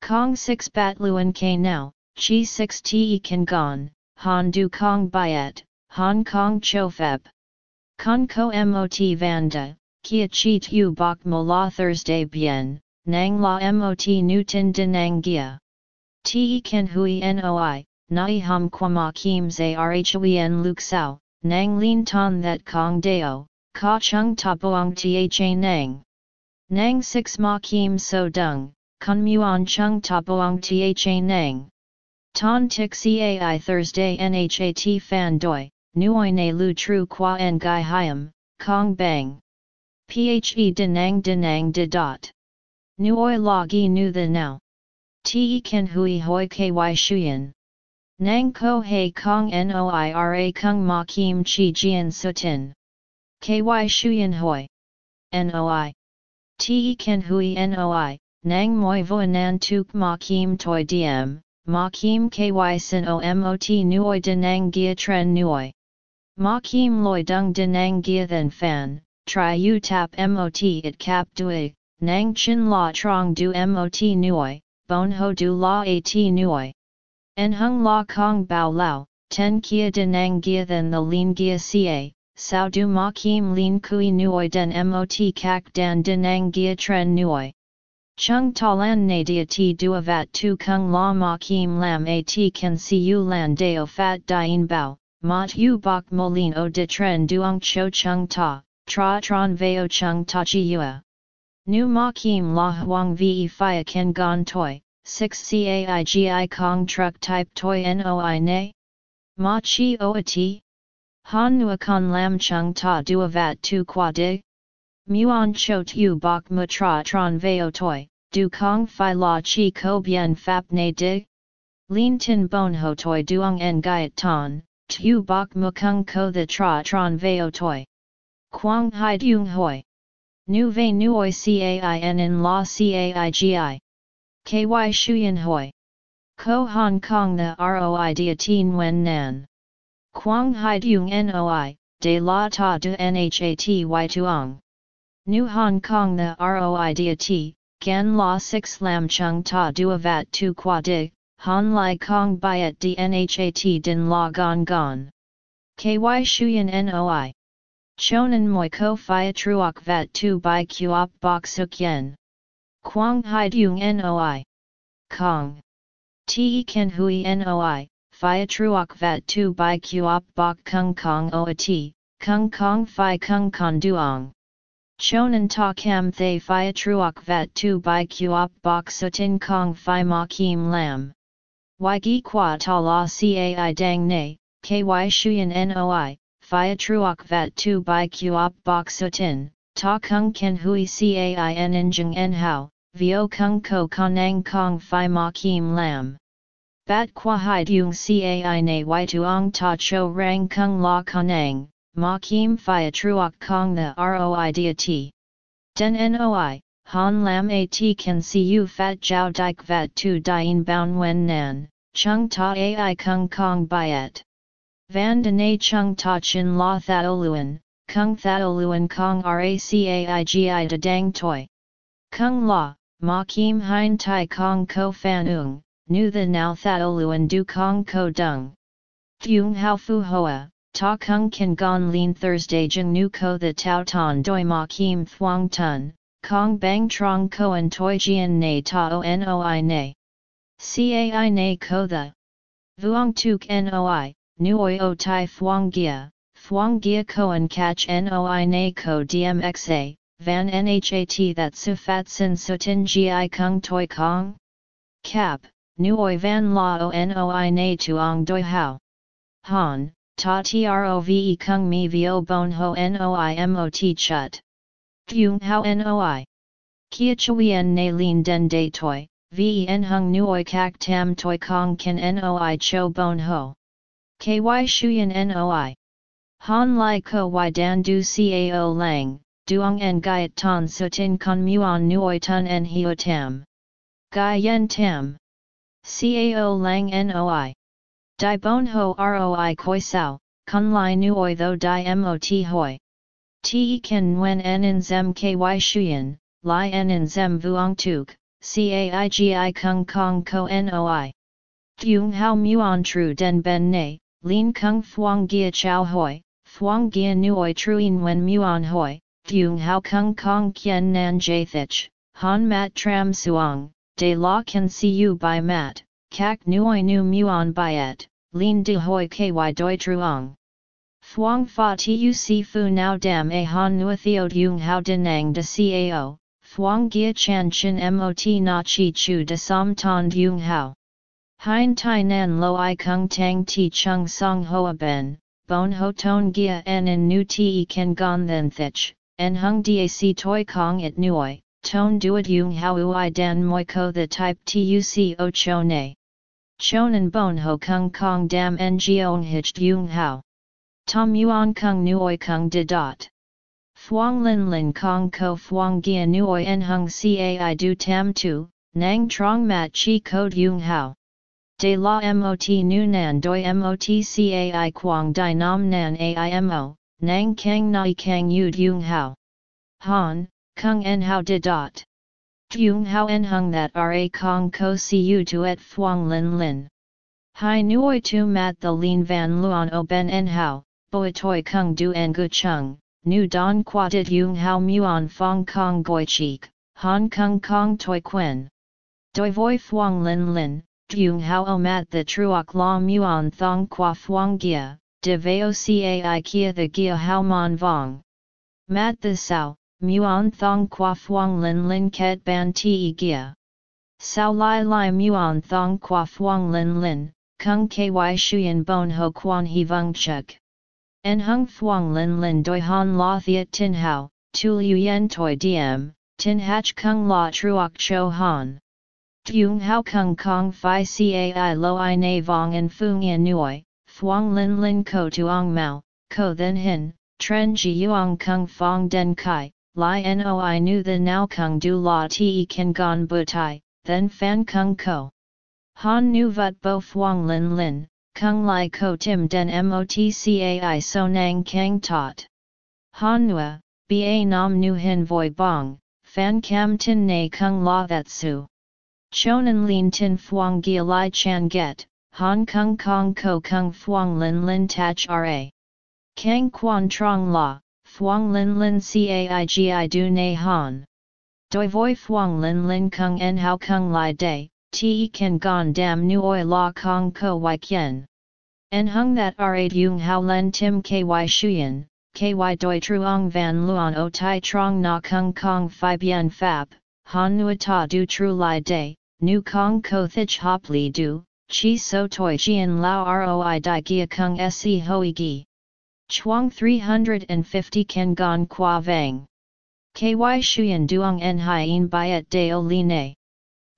Kong 6 bat luen k now, chi 6 te kan gon, han du kong byet, Hong Kong cho feb. Con ko mot vanda, kia chi tu bok mo la Thursday bien, nang la mot newton denang gia. Te kan hui noi, nai hum kwama kim zarhuyen luk sao, nang lin ton that kong deo, ka chung ta boang tha nang. Nang 6 ma kim so dung, kun muon chung ta boang tha nang. Ton tik cai Thursday nhat fan doi, nuoi ne lu tru qua en gai hiam, kong bang. Phe denang denang de dot. Nuoi la gi nu the now. Te ken hui hoi ky shuyen. Nang ko hei kong noira kung ma kim chi jian sutin. Ky shuyen hoi. Noi. Te ken hui noi, nang moi voanan tuk ma kim toi diem, ma kim ky sin o mot nuoi denang gia tren nuoi. Ma kim loi dung denang gia than fan, tri u tap mot it cap dui, nang chin la trong du mot nuoi, bon ho du la at nuoi. En hung la kong bao lao, ten kia de nang gia than the lin gia ca, sao du ma kim lin kui nuoi den mot kak dan de nang gia tren nuoi. Chung talan na dia ti duavat tu kung la ma kim lam at kan siu lan deo fat dien bao, mat u bok molin o de tren duong cho chung ta, tra tron veo chung ta chi yua. Nu ma kim la huang ve fia ken gon toi, 6 caigi kong truck type toy noi ne? Ma chi o a ti? Han nua lam chung ta dua vat tu qua dig? Muon cho tu bok mu tra tron veo toy, du kong fi la chi ko bien fap ne dig? Lin tin bon ho toi duong en gaiet ton, tu bok mu kung ko the tra tron veo toi. Quang hai dung hoi. Nu ve nuoi cain in la caigi. Ky Shuyan Hoi. Ko Hong Kong the ROI dia tin wen nan. Quang Hai Dung Noi, de la ta de Nhat y tuong. Nu Hong Kong the ROI dia ti, gan la 6 lam chung ta duavat tu qua dig, han lai kong byet de Nhat din la gon gon. Ky Shuyan Noi. Chonan moi ko fia truok vat tu by kuop bok suk yen. Quang hai dung noi. Kong. Te ken hui noi, Phia truok vat tu by kuop bok kung kong oa ti, kung kong phi kung kon duong. Chonan ta kam thay Phia truok vat tu by kuop bok sutin kong phi ma kim lam. Y gi qua ta la cai dang ne, ky shuyen noi, phia truok vat tu by kuop bok sutin, ta kung ken hui cain in jeng en hao, vio kung ko kanang kong phi ma kim lam. Bat qua hai dung cai na y tuong ta cho rang kung la kanang, ma kim phia truok kong the roi dia ti. Den noi, han lam at can see fat jiao dik vat tu dien boun wen nan, chung ta ai kung kong byet. Van de na chung ta chin la thatoluan, kung thatoluan kong racaigi de dang toi. Kung la, ma kim hein tai kong ko fan ung, nu the now thatoluan du kong ko dung. Thung hao fu hoa, ta kung kan gon lin Thursday jeng nu ko the tau ton doi ma kim thuang tun, kong bang trong koan toi jian na ta o noi na. Cai na ko the. Vuong tuk noi, nuoi o tai thuang gia, thuang gia koan catch noi na ko dmxa, van nhat that su fat sin sutin gi kung toi kong? Cap, nuoi van la o noi na tuong doi hao. Han, ta trove kung mi vio bon ho noi mot chut. Thuong hao noi. Kia chuyen na lin den de toi, ven hung nuoi kak tam toi kong ken noi cho bon ho. Ky shuyen noi. Han lai ko y dan du cao lang, duong en gaiet ton sutin con muon nuoi tun en hio tam. Gai yen tam. Cao lang noi. Di bon ho roi koi sao, kun lai nuoi tho di mot hoi. Te ken nguen en in zem ky shuyen, lai en in zem vuong tuk, caigi kung kong ko noi. Thuong hao muon tru den ben ne, lin kung thuong gia chow hoi, thuong gia nuoi truin wen muon hoi, thuong hao kung kong kien nan jathich, han mat tram suong, de la can see you by mat, kak nuoi nu muon byet, lin de hoi ky doi truong. Thuong fa tu si fu now dam a han nuathio yung hao denang de cao, thuong gia chan chin mot na chi chu de som ton yung hao. Hein tai nan lo i kung tang ti chung song hoa ben, bon ho ton gia en in nu ti ken gon then thich, en hung dac toi kong it nuoi, ton duet yung hao ui dan moi ko the type tuc o cho ne. Chonan bon ho kung kong dam ngoong hich yung hao. Tom Yuan Kung Nuoi Kung De Dot. Thuong Lin Lin Kong Ko Thuong Gia Nuoi En Hung Cai Du Tam Tu, Nang Trong Mat Chi Code Yung Hao. De La Mot Nu Nan Doi Mot Cai Quang Dai Nam Nan Aimo, Nang Kang Nai Kang Yud Yung Hao. Han, Kung En Hao De Dot. Yung Hao En Hung That Ra Kong Ko Cu Tu Et Thuong Lin Lin. Hai Nuoi Tu Mat The Lin Van Luon O Ben En Hao boi toi kung du en gu chung, nu don qua dit yung hao muon fong kong goi cheek, hong kong kong toi quen. Doi voi thuong lin lin, yung hao o mat the truok la muon thong qua thuong gia, de veo cai kia the gia hao mon vong. Mat the sao, muon thong qua thuong lin lin ket ban ti gia. Sao lai lai muon thong qua thuong lin lin, kung ky shuyen bon ho quan he vung chuk. En hung thuong lin lin doi han la thiet tin hao, tu liu yen toi diem, tin hach kung la truok cho han. Thuong hao kung kong fi cai lo i na vong en fung yen nuoi, thuong lin lin ko tuong mao, ko then hin, tren ji yuong kung fong den kai, li noi nu the now kung du la ti kan gon butai, then fan kung ko. Han nu vut bo thuong lin lin, Kung Lai Ko Tim Den Motcai So Nang Kang Tot. Hanua, Ba Nam Nu Hin Voi Bong, Fan Cam Tin Na Kung La That Su. Chonan Lin Tin Phuong Gia Lai Chan Get, Han Kong Kong Ko Kung Phuong Lin Lin Tach Ra. Kang Quan Trong La, Phuong Lin Lin Caigi Du Ne Han. Doi Voi Phuong Lin Lin Kung En How Kung Lai Day, te kan gon dam nuoi la kong ko y kien. En hung that ra yung hao len tim ky shuyen, ky doi truong van luon o tai trong na kung kong fi bien fab, han nuata du tru li day, nu kong ko thich hop li du, chi so toi chien lao roi di gia kung se hoi gi. Chuang 350 Ken Gon Qua Vang. KY Shuyan Duong En Hien Biat Deo Li Ne.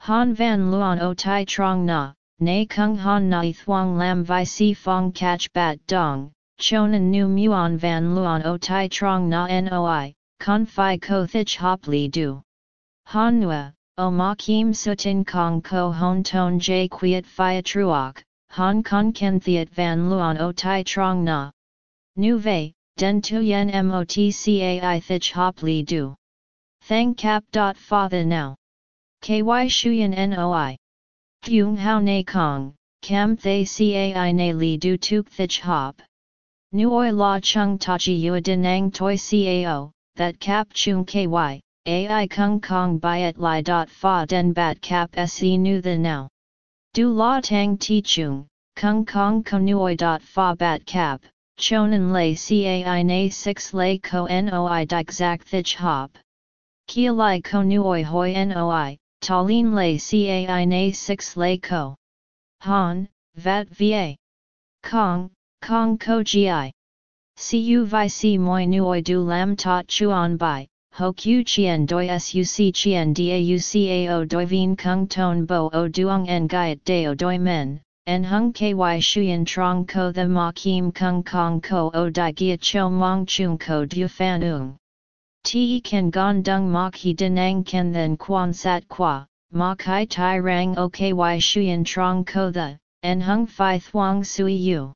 Han Van Luan O Tai Trong Na, Ne Kung Han Na Thuong Lam Vi Si Fong Catch Bat Dong, Chonan Nu Muon Van Luan O Tai Trong Na Noi, Con Phi Ko Thich Hop Li Du. Han Nua, O Ma Kim Sutin Kong Ko Hon Ton J Quiet Phia Truoc, Han Con Ken Thiet Van luon O Tai Trong Na. Nu Vei, den tu yen motcai thich hop li du. Thang cap dot fa the now. Ky shuyen noi. Thuong hao na kong, cam thay cai na li du tuk thich hop. Nuoi la chung tachi ua denang toi cao, that cap chung ky, ai kung kong byet li dot fa den bat cap se nu the now. Du la tang ti chung, kung kong konuoi dot fa bat cap, Chonan lay cai na 6 lay ko noi dik zak thich hop. Kia lai ko nuoi hoi noi, Tallinn lay cai na 6 lay ko. Han, vat va. Kong, kong ko gi. Cu vi moi nuoi du lam tot chuan bai, ho q chien doi suc chien daucao doi vien kung ton bo o duong en gaiet deo doi men, en hung ky shuyen trong ko the ma kim kung kong ko o di gia cho mong chung ko du fan ung. Te kan gong dung mok he denang ken then quan sat qua, ma kai tai rang o ky shuyen trong ko the, en hung fi thuang sui yu.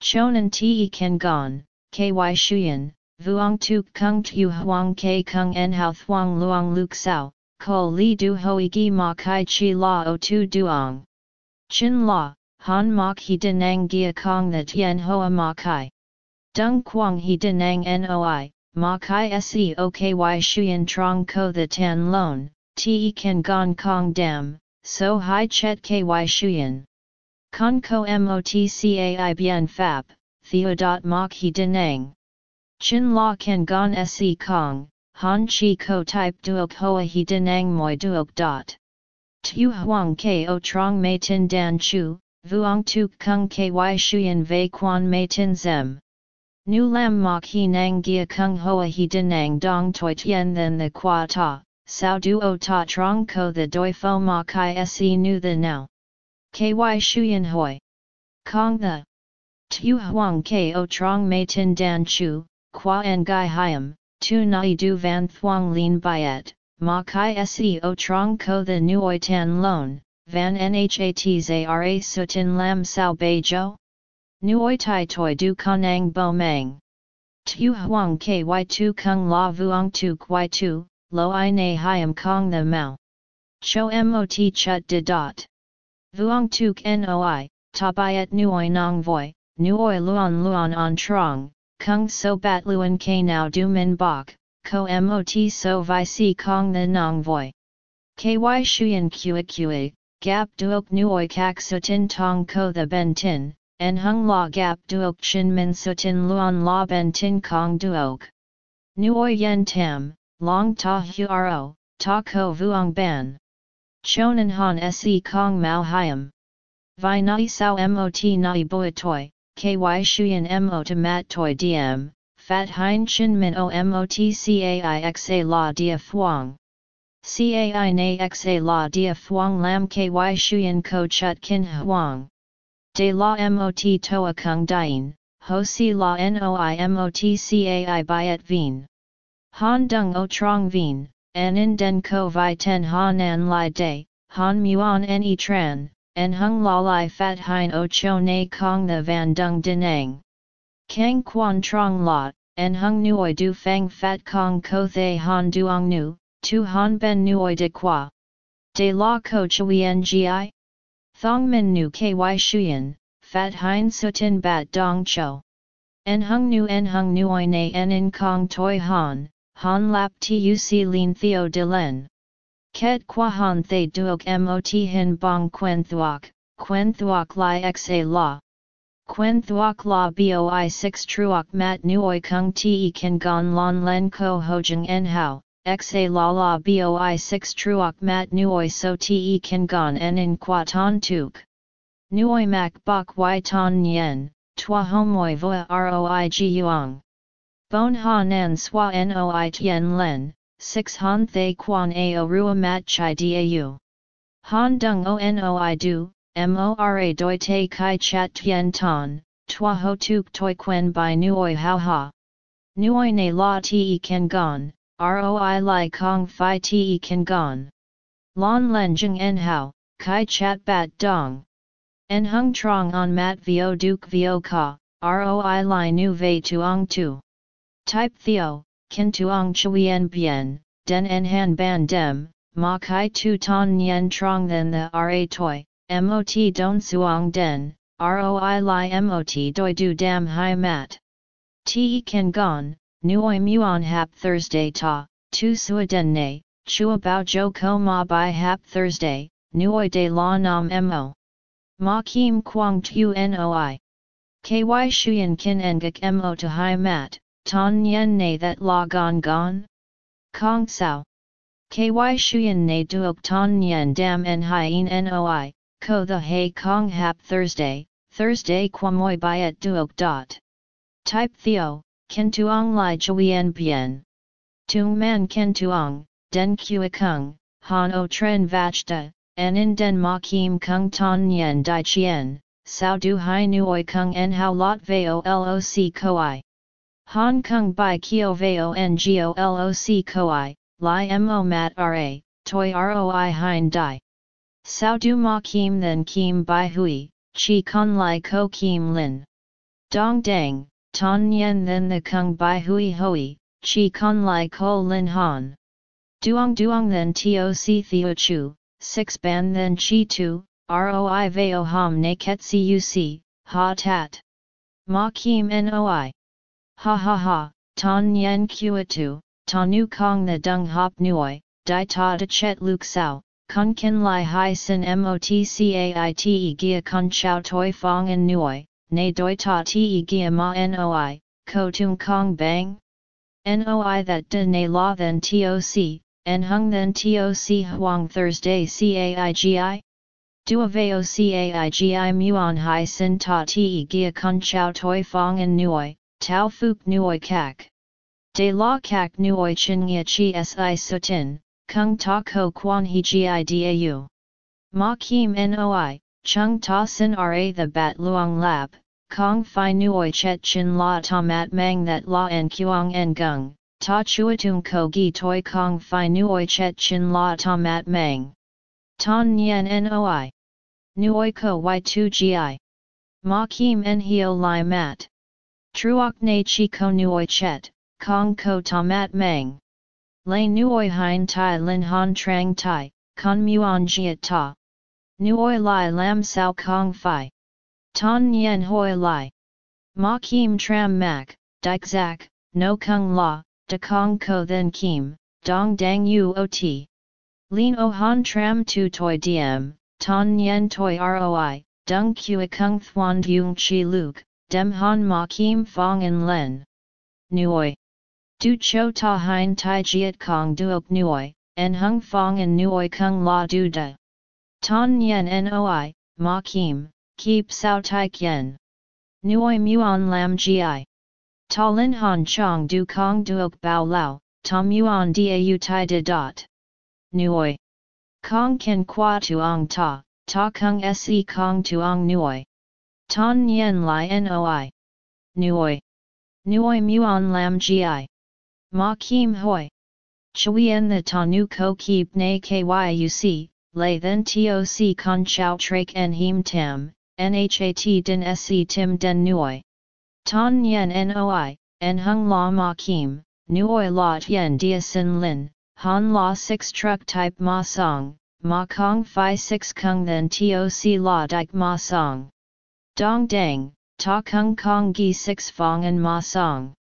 Chonan te kan gon, ky shuyen, vuong tuk kung tu huang ke kung en hao thuang luang luk sao, ko li du hoi gi ma kai chi la o tu duong. Chin la, Han mok he denang gia kong the tien hoa ma kai. Dung quang he denang noi, ma kai se oky shuyen trong ko the tan lon, te kan gong kong dam, so hai chet ky shuyen. Con ko motcai bien fap, theodot mok he denang. Chin la kan gon se kong, han chi ko type duok hoa he denang moi duok dot. Tu huang ko trong mei tin dan chu, vuong tuk kung ky shuyen vei quan mei tin zem. Nu lam mok he nang gia kung hoa he denang dong toi tien then the qua ta, sao duo ta trong ko the doi fo ma kai se nu the now. Ky shuyen hoi. Kong the. Tu huang ko trong mei tin dan chu, qua en gai hiam, tu nai du van thuang lin byet, ma kai se o trong ko the nuoi tan lon, van nhat zara sutin lam sao bei jo? Nuoi tai toi du konang bo mang. Tu huang ky tu kung la vuong tu kwai tu, lo i na hiam kong the mao. Cho mot chut de dot. Vuong tuk noi, ta byet nuoi nong voi, nuoi luon luon on trong, kung so bat luon k now du min bok, ko mot so vi si kong the nong voi. Ky shuyen kua kua, gap duok nuoi kak sutin tong ko the ben tin, en hung la gap duok chin min sutin luon la ben tin kong duok. Nuoi yen tam, long ta huaro, ta ko vuong ban. Chonan han se kong mao hiam. Vi nai sao mot nai boi toi, ky shuyen mo to mat toi diem, fat hein chin min o mot cai la dia thuong. Cai na xa la dia thuong lam ky shuyen ko chut kin huang. De la mot toa kung dien, ho si la noi mot cai byet vien. Han dung o trong vien, en in den ko vi ten han an li de, han muon en e tran, en hung la li fat hein o cho na kong the van dung denang. Kang quan trong lot, en hung nuoi du fang fat kong ko thay han duong nu, tu han ben nuoi de qua. De la ko chui ngi? Thong min nu ky shuyen, fat hein sutin bat dong cho. En hung nu en hung nuoi na en in kong toi han, han lap tuc lin theo de len. Ket qua han thay duok mot hin bong quen thuok, quen thuok li xa la. Quen thuok la boi 6 truok mat nuoi kung te kan gon lon len ko hojeng en hao, xa la la boi 6 truok mat nuoi so te kan gon en in qua ton tuk. Nuoi mak bok y ton nyen, tua homoi voa roi yuang. Bon ha nan swa noi tien len, 6 han thay quan ao rua mat chai dau. Han dung o noi du, mora doi te kai chat tien ton, tua ho tuk toi quen by nuoi hao ha. Nuoi ne la te kan gon, roi li kong fi te kan gon. Lon len jeng en hao, kai chat bat dong. En hung trong on mat vio duke vio ka, roi li nu ve tuong tu. Type theo, kin tuong chuyen bien, den en han ban dem, ma kai tu ton nyen trong then the ra toi, mot don suong den, roi li mot doi du dam hai mat. Te kan gon, nuoi muon hap Thursday ta, tu sua den ne, chua bao jo ko ma bai hap Thursday, nuoi de la nam mo. Ma kim quang tu noi. Ky shuyen kin engak mo to hai mat, ton yen ne that la gon gon? Kong sao. Ky shuyen ne duok ton yen dam en hien noi, ko the hay kong hap Thursday, Thursday quamoy byet duok dot. Type theo, ken tuong li chuyen bien. Tung man ken tuong, den kua kung, han o tren vachta, en in den ma kim kung ton yen dai chien, sao du hai nuoi kung en hao lot veo loc koi. Han kung bai kio veo ngo loc koi, li mo mat ra, toi roi hein dai. Sao du ma kim then kim bai hui, chi con li ko kim lin. Dong dang, ton yen then the kung bai hui hui, chi con li ko lin han. Duong duong then toc theo chu, 6 ban then chi tu, roi veo ham ne ket cuc, ha tat. Ma kim noi. Ha ha ha, ton yen kua tu, ta nu kong the dung hop nuoi, di ta de chet luk sao, kun kin lai hai sin motcaite gia kun chao toi fong en nuoi, ne doi ta te gia ma noi, ko tung kong bang? Noi that de ne la then toc, en hung then toc huang Thursday caigi? Dua veo caigi muon hai sin ta te gia kun chao toi fong en nuoi, tau fuk nuoi kak. De la kak nuoi chin ngia chi si sutin, kung ta ko quan he gi dau. Ma kim noi, chung ta sin ra the bat luang lap, kong fi nuoi chet chin la ta mat mang that la en kuang en gung, Ta chuatung ko gi toi kong fi nuoi chet chin la ta mat mang. Ton nyen noi. Nuoi ko y2 gi. Ma kim en hio li mat. Truok ne chi ko nuoi chet, kong ko ta mat mang. Lei nuoi hein tai lin han trang tai, con muon jiet ta. Nuoi li lam sao kong fi. Ton nyen hoi li. Ma kim tram mak, dik zak, no kung la, de kong ko then kim, dong dang u ot. Lin o han tram tu toi diem, ton yen toi roi, dung kua kung thuan dung chi luk, dem han ma kim fong en len. Nuoi. Du cho ta hein tai jiet kong duok nuoi, en hung fong en nuoi kung la du da. Ton yen noi, ma kim, keep sao tai kien. Nuoi muon lam gi. Ta lin han chong du kong duok bao lao, tom yuan dau tai de dot. Nuoi. Kong ken qua tuong ta, ta kung se kong tuong nuoi. Ton yen li noi. Nuoi. Nuoi muon lam gi. Ma kim hoi. Chuyen the ta nu ko keep na kyuc, lay then toc con chao trak en him tam, nhat din se tim den nuoi. Ton yen noi, en hung la ma kim, nuoi la tien dia sin lin, han la 6 truck type ma song, ma kong fi 6 kung then toc la dik ma song. Dong dang, ta kung kong gi 6 fong and ma song.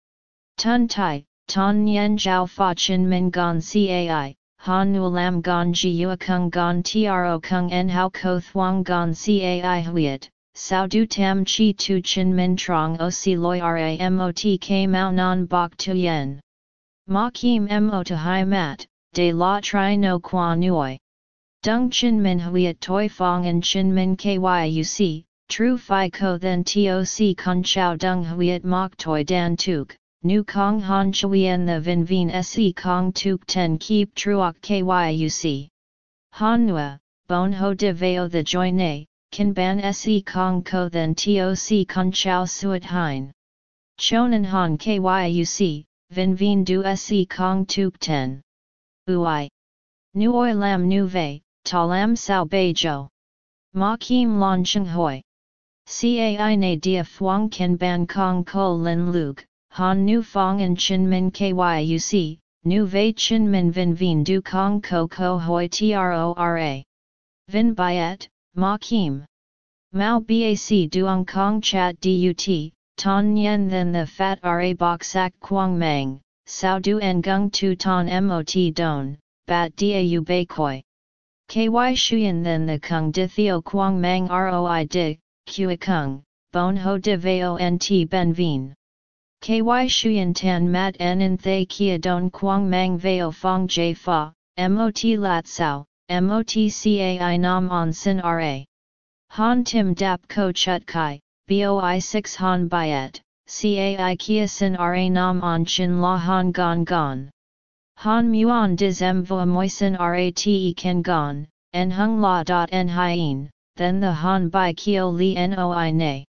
Tun tai, ton yen jiao fa chin min gon cai, han nu lam gon ji yua kung gon tro kung en hao ko thuang gon cai huiet, Sao du tam chi tu chin min trong o si loi ramot k mao non bok tu yen. Ma kim mo to hai mat, de la tri no qua nuoi. Dung chin min huiet toi fong and chin min kyuc, Tru Phi Ko then Toc Kun Chao Dung Huiet Mok Toi Dan Tuk, Nu Kong Han Chuyen the Vin Vin Se Kong Tuk Ten Keep Truok Kyuc. Han Nua, Bon Ho De Veo the Joy Ne, Kan Ban Se Kong Ko then Toc Kun Chao Suet Hein. Chonan Han Kyuc, Vin Vin Du Se Kong Tuk Ten. Ui. Nuoi Lam Nu Vei, Ta Lam Sao Bei Jo. Ma Kim Lon Chung Hoi. Cai Na Dia Phuong Ken Ban Kong Ko Lin Luke. Han Nu Fong and Chin Min Kyuc, Nu Vei Chin Min Vin Vin Du Kong Ko Ko Hoi Trora. Vin Biet, Ma Kim. Mao Bac Duong Kong Chat Dut, Ton Yen Then the Fat Ra Bok Sak Quang Mang, Sao Du Ngung Tu Ton Mot Don, Bat Dau Bei Koi. Ky Shuyan Then the Kung Di Theo Quang Mang Roi Di, Kua Kung, Bon Ho De Veo Nt Ben Vien. KY Shuyan Tan Mat In Thay Kia Don Quang Mang Veo Fong J Fa, MOT Lat Sao, MOT CAI Nam On Sin RA. Han Tim Dap Ko Chut Kai, BOI 6 Han Biet, CAI Kia Sin RA Nam On Chin La Han Gon Gon. Han Muon Diz M Vo Moisin RATE Ken Gon, En Hung La Dot En Hien, then the Han Bai Kio Li Noi Ne.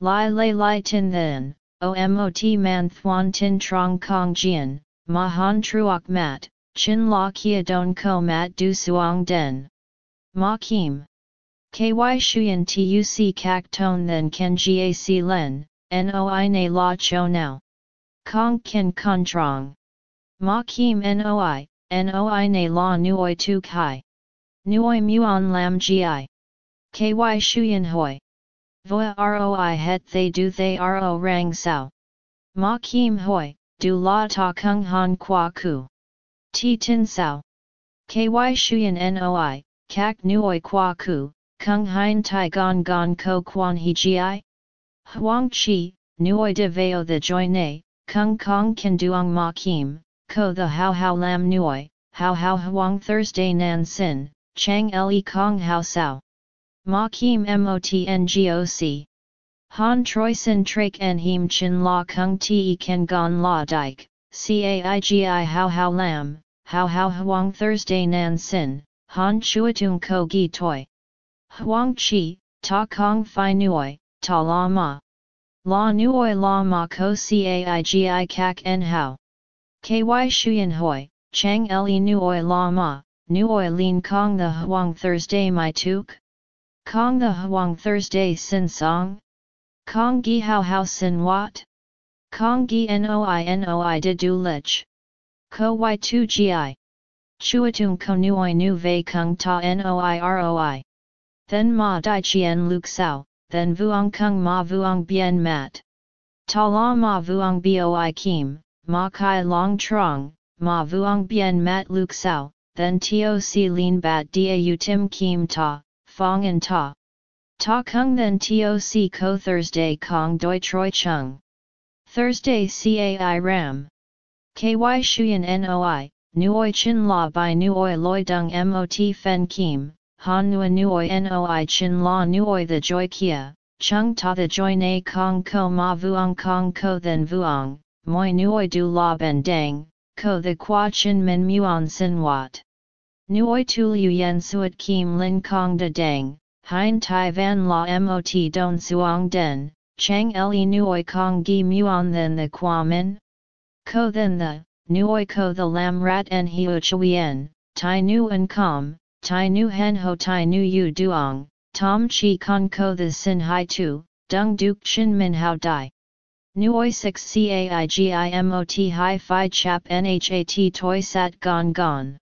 Lai Lai Lai Tin Then. OMOT man thuan tin trong kong jian, ma han truok mat, chin la kia don ko mat du suong den. Ma kim. KY shuyan tuc kak ton then ken gac len, noi na la cho now. Kong ken kon trong. Ma kim noi, noi na la nuoi tu kai. Nuoi muon lam gi. KY shuyan hoi. Voa roi het they do they ro rang sao. Ma kim hoi, du la ta kung han qua ku. Ti tin sao. Ky shuyan noi, kak nuoi qua ku, kung hein tai gon gon ko quan he gi? Huang chi, nuoi de veo the joy ne, kung kong kan duong ma kim, ko the how how lam nuoi, how how huang Thursday nan sin, chang le kong how sao. Ma Kim Motngoc. Han Troi Sin Trak En Him Chin La Kung Te Ken Gon La Dike, Caigi How How Lam, How How Huang Thursday Nan Sin, Han Chuatung Ko Gi Toi. Huang Chi, Ta Kong Phi Nuoi, Ta La Ma. La Nuoi La Ma Ko Caigi Kak En How. KY Shuyan Hoi, Chang Le Nuoi La Ma, Nuoi Lin Kong the Huang Thursday My Tuk? Kong the Huang Thursday Sin Song? Kong Gi Hao Hao Sin Wat? Kong Gi Noi Noi De Du Lich? Ko Y 2 Gi. Chuatung Ko Nuoi Nu Ve Kung Ta Noi Roi. Then Ma Dai Chien Luk Sao, then Vuong Kung Ma Vuong Bien Mat. Ta La Ma Vuong Boi Kim, Ma Kai Long Trong, Ma Vuong Bien Mat Luk Sao, then Toc Lin Bat Dau Tim Kim Ta, Fong and Ta. Ta Kung then Toc Ko Thursday Kong Doi Troi Chung. Thursday Cai Ram. KY Shuyan Noi, Nuoi Chin La by Nuoi Loi Dung Mot Fen Kim, Han Nua Nuoi Noi Chin La Nuoi the Joy Kia, Chung Ta the Joy Na Kong Ko Ma Vuong Kong Ko then Vuong, Moi Nuoi Du La Ben Dang, Ko the Qua Chin Min Muon Sin Wat. Nuoi tu liu yen suat kim lin kong de dang, hein tai van la mot don suong den, chang le nuoi kong gi muon then the min Ko then the, nuoi ko the lam rat en hiu chuyen, tai nu en com, tai nu hen ho tai nu yu duong, tom chi con ko the sin hai tu, dung duk chin min hao dai. Nuoi 6 caigimot hi fi chap nhat toi sat gon gon.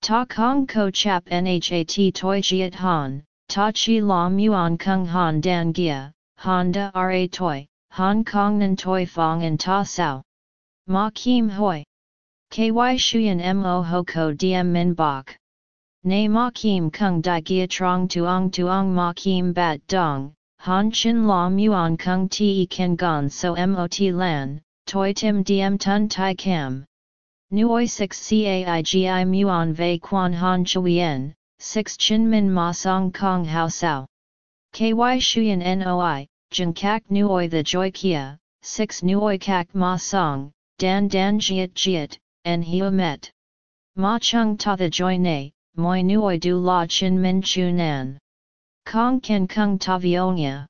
Ta Kong Ko Chap Nhat Toi Jiat Han, Ta Chi La Muon Kung Han Dan Gia, Honda Ra Toi, Hong Kong Nan Toi Fong and Ta Sao. Ma Kim Hoi. KY Shuyan Mo Ho Ko Diem Min Bok. Ne Ma Kim Kung Dai Gia Trong Tuong Tuong Ma Kim Bat Dong, Han Chin La Muon Kung Te Ken Gon So Mot Lan, Toi Tim Diem Tun Tai Cam. Nuoi 6 caigi muon vei quan han chuyen, 6 chin min ma song kong hao sao. KY Shuyan NOI, Jin Kak Nuoi the Joy Kia, 6 Nuoi Kak Ma Song, Dan Dan Jiet Jiet, and Hio Met. Ma Chung Ta the Joy Ne, Moi Nuoi Du La Chin Min Chu Nan. Kong Ken Kung Ta Vionia.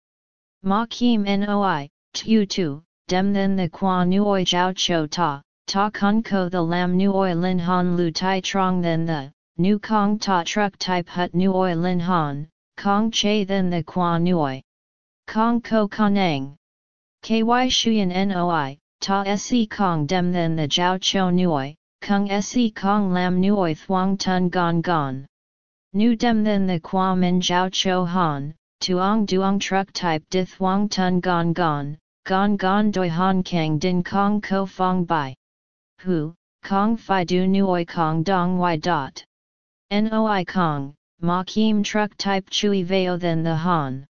Ma Kim Noi, Tu Tu, Dem Then the Qua Nuoi Jiao Cho Ta, Ta Kun Ko the Lam Nuoi Lin Han Lu Tai Trong Then the, Nu Kong Ta Truck Type Hut Nuoi Lin Han, Kong Che Then the Qua Nuoi. Kong Ko Kanang. KY Shuyan Noi, Ta Se Kong Dem Then the Jiao Cho Nuoi, Kung Se Kong Lam Nuoi Thuong Tun Gon Gon. Nu Dem Then the Qua Min Jiao Cho Han, Tuong Duong Truck Type Di Thuong Tun Gon Gon, Gon Gon Doi Han Kang Din Kong Ko Fong Bai. Hu, Kong Phi Du Nuoi Kong Dong Y Dot. Noi Kong, Ma Kim Truck Type Chui Veo Then the Han.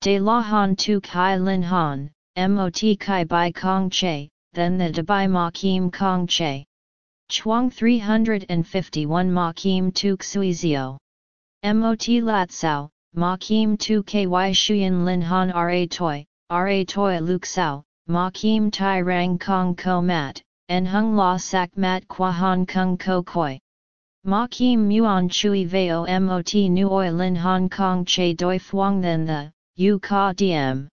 De La Han Tu Kai Lin Han, Mot Kai Bai Kong Che, then the Dubai Ma Kim Kong Che. Chuang 351 Ma Kim Tu Xuizio. Mot Latsao, Ma Kim Tu Ky Shuyan Lin Han Ra Toi, Ra Toi Luk Sao, Ma Kim Tai Rang Kong Ko Mat, En Hung La Sak Mat Kwa Han Kung Ko Koi. Ma Kim Muon Chui Veo Mot Nuoi Lin hong Kong Che Doi Phuong Then the, U Ka Diem.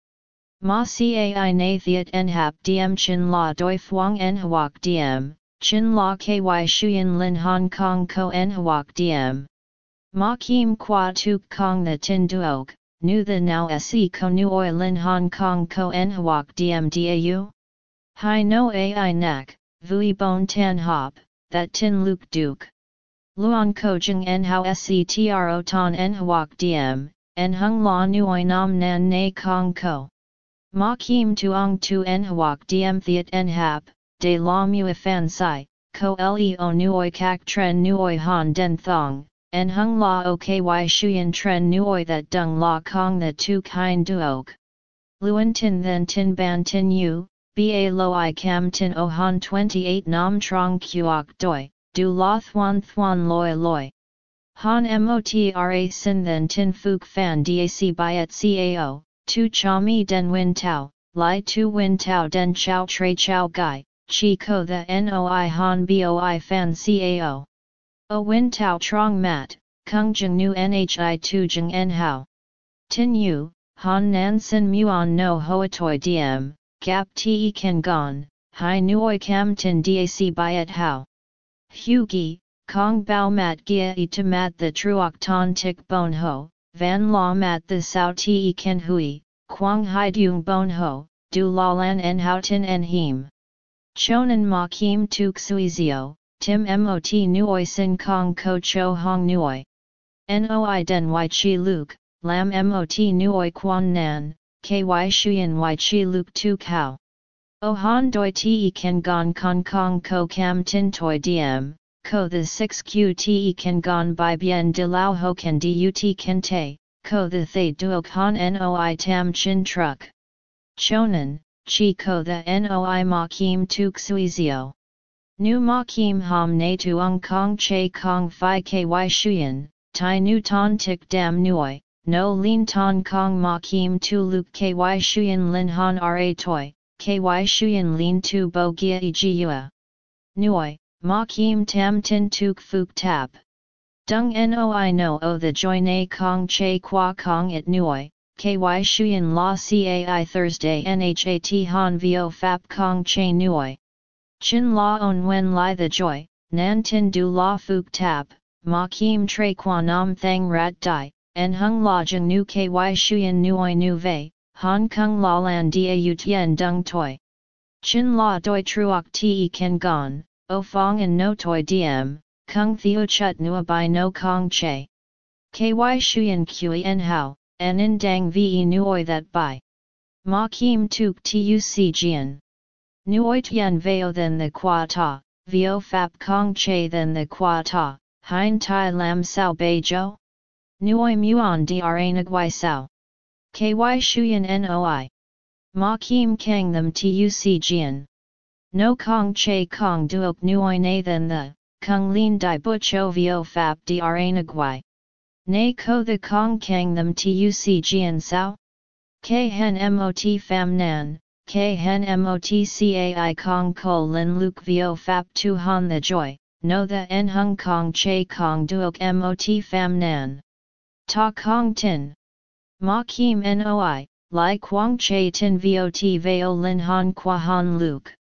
Ma Cai Na Thiat En Hap Diem Chin La Doi Phuong En Huok Diem, Chin La Ky Shuyan Lin hong Kong Ko En Huok Diem. Ma Kim Kwa Tuk Kong the Tin Duok, Nu the Now Se Ko Nuoi Lin hong Kong Ko En Huok Diem Dau? Hai No Ai Nak, Vui Bon Tan Hop, that Tin Luke Duke. Luan ko jing en hao sectro ton en huok diem, en hung la nuoi nam nan na kong ko. Ma kim tuong tu en huok diem thiet en hap, de la mu fan sai, ko leo nuoi kak tren nuoi han den thong, en hung la o ky shuyen tren nuoi that dung la kong the tu kind duok. Luan tin then tin ban tin yu, ba lo i cam tin o han 28 nam trong kuok doi du la thuan thuan loi loi. Han motra sin then tin fuk fan dac byet cao, tu cha mi den win tau, lai tu win tau den chao tre chao gai, chi ko the noi han boi fan cao. O win tau trong mat, kung jeng nu nhi tu jeng en hao. Tin yu, han nan sin muon no hoatoi diem, gap te kan gon, hai nuoi cam tin dac byet hao. Hugi, Kong Bao Mat Gia E to Mat the Truok Ton Tik Bon Ho, Van La Mat the Sao Ti Ken Hui, Quang Hai Dung Bon Ho, Du La Lan En Hao Tin En Him. Chonan Ma Kim Tuk Suizio, Tim Mot Nuoi Sin Kong Ko Cho Hong Nuoi. Noi Den Y Chi Luke, Lam Mot Nuoi Quan Nan, Ky Shuyan Y Chi Luke Tu Kao. O han doi te kan gon kong kong ko cam tin toi diem, ko the 6 q te kan gon by bien de lao ho kan dut kan te, ko the thay duok han noi tam chin truck. Chonan, chi ko the noi ma kim tuk suizio. Nu ma kim ham ne tuong kong che kong fi ky shuyen, tai nu ton tik dam nuoi, no lin ton kong ma kim tu luk ky shuyen lin han ra toi, ky shuyen lin tu bo gia e gua. Nuoi, ma kim tam tin tuk fuk tap. Dung noi no o the joy na kong che qua kong it nuoi, ky shuyen la cai Thursday nhat han vo fap kong che nuoi. Chin la on wen li the joy, nan tin du la fuk tap, ma kim tre qua nam thang rat dai, en hung la jeng nu ky shuyen nuoi nu vei, Hong Kong La Lan Dau Tien Dung Toi. Chin La Doi Truok Te Ken Gon, O Fong and No Toi Diem, Kung Theo Chut Nua Bai No Kong Che. KY Shuyan Kui En Hao, En In Dang Ve Nuoi That Bai. Ma Kim Tuk Tuc Jian. Nuoi Tien Veo Then The Qua Ta, Vio Fap Kong Che Then The Qua Ta, Hein Tai Lam Sao Bei Jo? Nuoi Muon Dra Nagwai Sao. KY Shuyan Noi. Ma Kim Kang them Tuc Jian. No Kong Che Kong Duok Nuoi Nathan the, Kung Lin Dai Butch Ovio Fap Dra Nagwai. Nay ko the kong kang them tuc jian sao? K hen mot fam nan, K hen mot cai kong ko lin luk vio fap tu han the joy, no the en hung kong che kong duok mot fam nan. Ta kong tin. Ma kim noi, Lai Quang Che Tin Vot Veo Lin Han Qua Han Luke.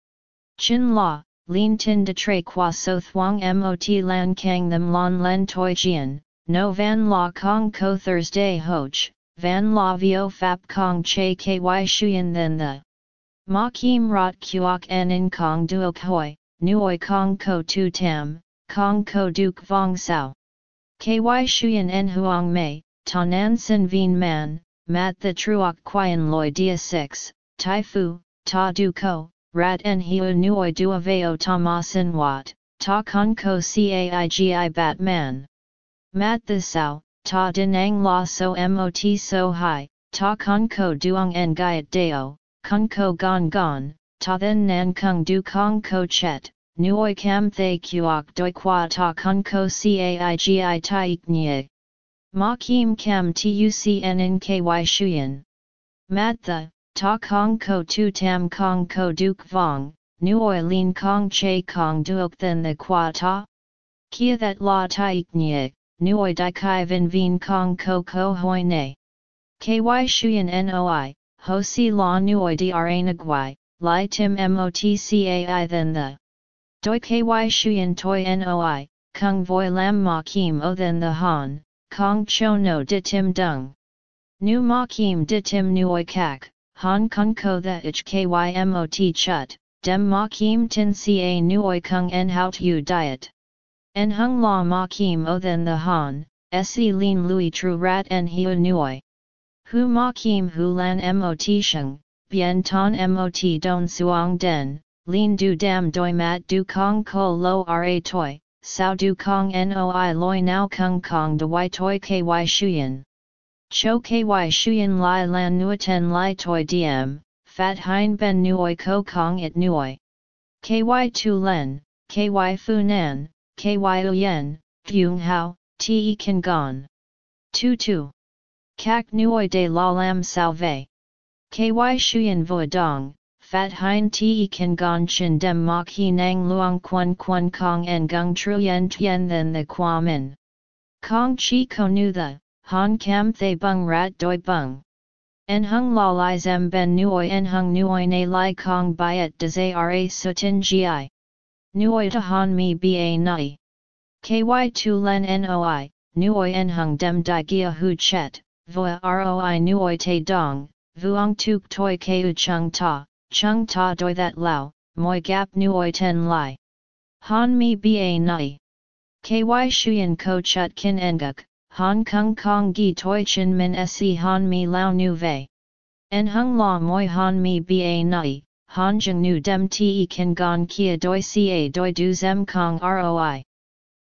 Chin La, Lin Tin De Tre Qua So Thuong Mot Lan Kang Them Lon Len Toi Jian, No Van La Kong Ko Thursday Hoch, Van La Vio Fap Kong Che Ky Shuyan Then The. Ma Kim Rot Kuok En In Kong Duok Hoi, Nuoi Kong Ko Tu Tam, Kong Ko Duke Vong Sao. Ky Shuyan En Huang Mei, Ta Nan Sin Vien Man, mat the truok quian loi dia 6, tai fu, ta du ko, rat en hiu nuoi dua veo ta ma sin wat, ta con ko caigi batman. Mat the sao, ta dinang la so mot so hai, ta con ko duong en gaiet deo, con ko gon gon, ta then nan kung du kong ko chet, nuoi cam thay kuok doi qua ta con ko caigi tai nye. Ma kim kam tucnnky shuyen. Mat the, ta kong ko tu tam kong ko duk vong, nuoi lin kong che kong duok then the qua ta? Kia that la taik nye, nuoi di kai vin vin kong ko ko hoi ne. Ky shuyen noi, ho si la nuoi dra nagwai, li tim motcai then the. Doi ky shuyen toi noi, kung voi lam ma kim o then the han, Kong cho no di tim dung. Nu ma kim di tim nuoi kak, han kung ko the ich kymot chut, dem ma kim tin ca nuoi kung en hout yu diet. En hung la ma kim o then the han, se lin lui tru rat en hiu nuoi. Hu ma kim hu lan mot sheng, bien ton mot don suong den, lin du dam doi mat du kong ko lo ra toi, sao du kong noi loi nao kung kong de y toi ky shuyen. Cho ky shuyen lai lan nuaten lai toi diem, fat hein ben nuoi ko kong it nuoi. Ky tu len, ky fu nan, ky uyen, thuong hao, te kan gon. Tu tu. Kak nuoi de la lam salve. Ky shuyen vo dong, fat hein te kan gon chin dem mok he nang luang quan quan kong en gung truyen tien then the min. Kong chi ko nu the, han kam thay bung rat doi bung. En hung la li zem ben nuoi en hung nuoi na li kong byet de ra sutin gi. Nuoi ta han mi ba nai. Ky tu len noi, nuoi en hung dem di gia hu chet, voa roi nuoi te dong, vuong tuk toi keu chung ta, chung ta doi that lao, moi gap nuoi ten lai. Han mi ba nai. Ky shuyen ko chut kin enguk, han kung kong gi toi chin min se han mi lao nu vei. En hung la moi han mi ba nai, han jeng nu dem te kin gon kia doi ca doi du zem kong roi.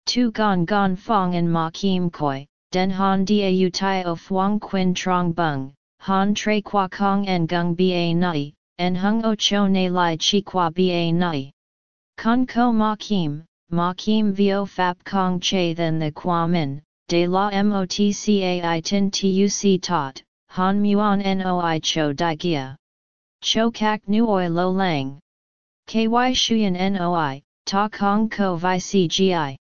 Tu gon gon fong en ma kim koi, den han da u tai o fuang quin trong bung, han tre qua kong en gung ba nai, en hung o cho ne lai chi qua ba nai. Con ko ma kim, ma kim vio fap kong che then the qua min, de la motcai tin tuc tot, han muon noi cho di gia. Cho kak nuoi lo lang. Ky shuyen noi, ta kong ko vi cgi.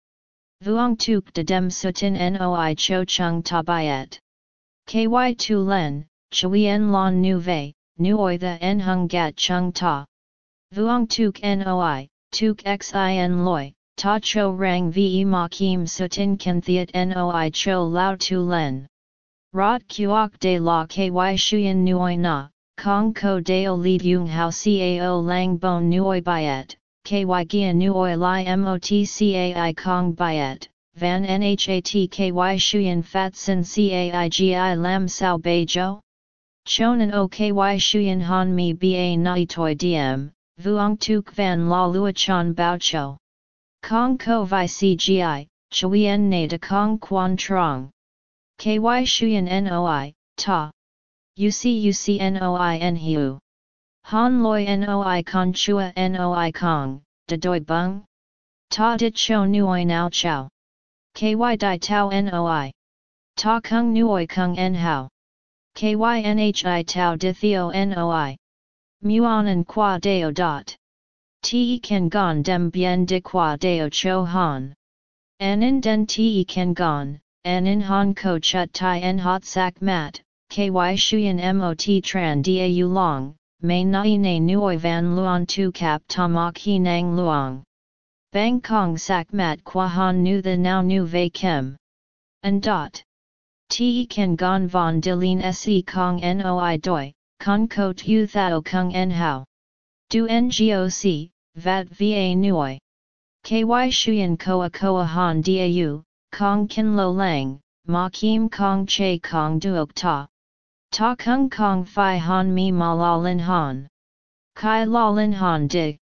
Vuong tuk de dem sutin noi cho chung tabayet. Ky tu len, chuyen lon nu vei, nuoi the en hung gat chung ta. Vuong tuk noi, tuk xin loi, ta cho rang ve ma kim sutin kan thiet noi cho lao tu len. Rot kuok de la ky shuyen nuoi na, kong ko deo li yung hao cao lang bon nuoi byet, ky gia nuoi li motcai kong byet. Van Nhat Ky Shuyen Fat Sin Caigi Lam Sao Bei? Chonan o ky shuyen han mi ba nai toi diem, vuong tuk van la luachan bao cho. Kong ko vi cgi, chuyen na de kong quan trong. Ky shuyen noi, ta. Uc uc noi en hiu. Han loi noi con chua noi kong, de doi bung? Ta dit cho nuoi nao chao. Ky di tau noi. Ta kung nuoi kung en hao. KYNHI tau di theo noi. Muon qua deo dot. Te kan gon dem bien de qua deo cho han. Anin den te kan gon, anin han ko chut tai en hot sak mat, ky shuyen mot tran dau long, may nai ne nuoi van luon tu cap tamak he nang luong. Bang kong sak mat qua han nu the now nu ve kem. And dot. Te kan gon von dilin se kong noi doi, con ko tu thao kung en hao. Du ngoc, vat va nuoi. Ky shuyen koa koa han dau, kong kin lo lang, ma kim kong che kong duok ta. Ta kung kong fi han mi ma la lin han. Kai la lin han dig.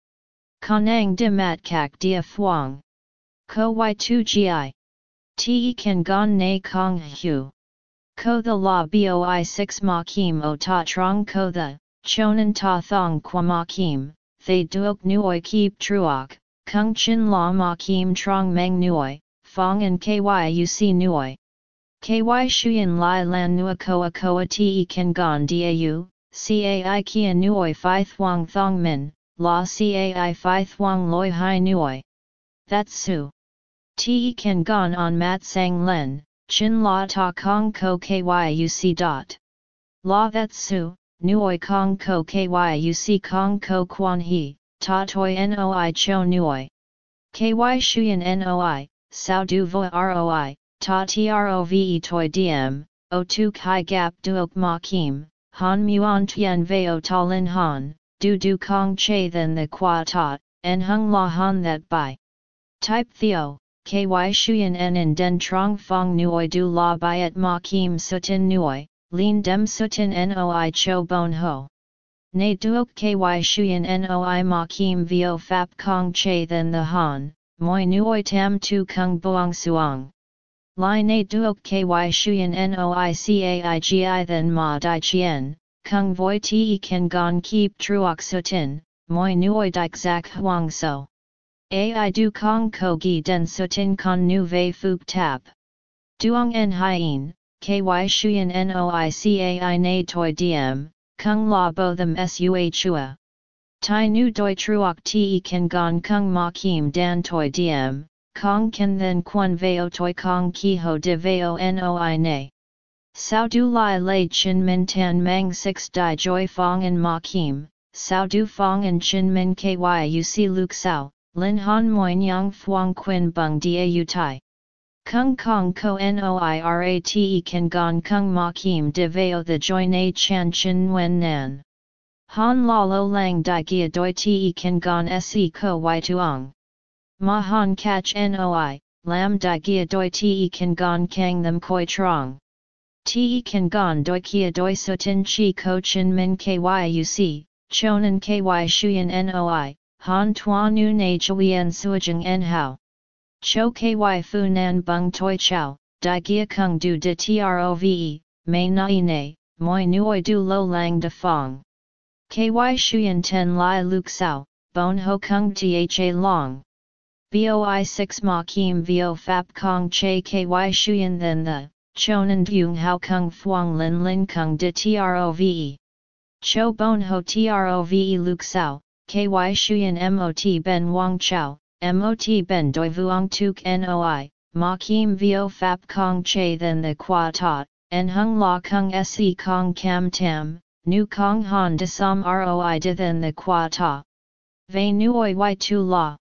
Kanang di mat kak dia fuang. Ko y tu gi. Te kan gon na kong hu. Ko the la boi 6 ma kim o ta trong ko the, chonan ta thong qua ma kim, they duok nuoi keep truok, kung chin la ma kim trong meng nuoi, fong and kyuc nuoi. Ky shuyen lai lan nua koa koa te kan gon dau, cai kia nuoi fi thuang thong min, la cai fi thuang loi hai nuoi. That's su. Te kan gon on mat sang len, Chin la ta kong ko kyuc dot. La su nuoi kong ko kyuc kong ko quan he, ta toi noi cho nuoi. Ky shuyen noi, sao du vo roi, ta trove toi diem, o tu kai gap duok ma kim, han muon tien veo ta lin han, du du kong che than the qua ta, en hung la han that by. Type theo. Ky shuyen en in den trong fong nuoi du la byet ma kim sutin nuoi, lin dem sutin noi cho bon ho. Ne duok ky shuyen noi ma kim vio fap kong che than the han, moi nuoi tam tu kung buang suang. Lai ne duok ky shuyen noi caigi than ma di chien, kung voi te kan gon keep truok sutin, moi nuoi dik zak huang so. Ai du kong ko gi den sutin con nu ve fup tap. Duong en hien, ky shuyen noi cai na toi diem, kung la bo them sua chua. Tai nu doi truok te kan gon kung ma kim dan toi diem, kong kan then quan veo toi kong ki ho de veo noi na. Sao du lai lei chin min tan mang six di joy fong en ma kim, sao du fong en chin min ky uc luk sao, Lin Han Moin Yang Phuong Quin Bung Da Tai. Kung Kong Ko Noirate Kan Gon Kung Ma Kim De Veo The Joy Na Chan Chin Wen Nan. Han La Lo Lang Dai Gia Doi Te Kan Gon Se Ko Y Tuong. Ma Han Catch Noi, Lam Dai Gia Doi Te Kan Gon Kang Them Koi Trong. Te Kan Gon Doi Kia Doi Sutin Chi Ko Chin Min Kyuc, Chonan Ky Shuyan Noi, Han tua nu na chuyen suijeng en hao. Cho ky fu nan bung toi chao, di gia kung du de trove, may nai ne, moi nuoi du lo lang de fong. Ky shuyen ten lai luk sao, bon ho kung tha long. Boi 6 ma kim vio fap kong che ky shuyen then the, chonan dung hao kung fuang lin lin kung de trove. Cho bon ho trove luk sao, ky shuyen mot ben wang chao, mot ben doi vuong tuk noi, ma kim vio fap kong che then the qua ta, en hung la kung se kong cam tam, nu kong han de som roi de then the qua ta. Ve nuoi y tu la.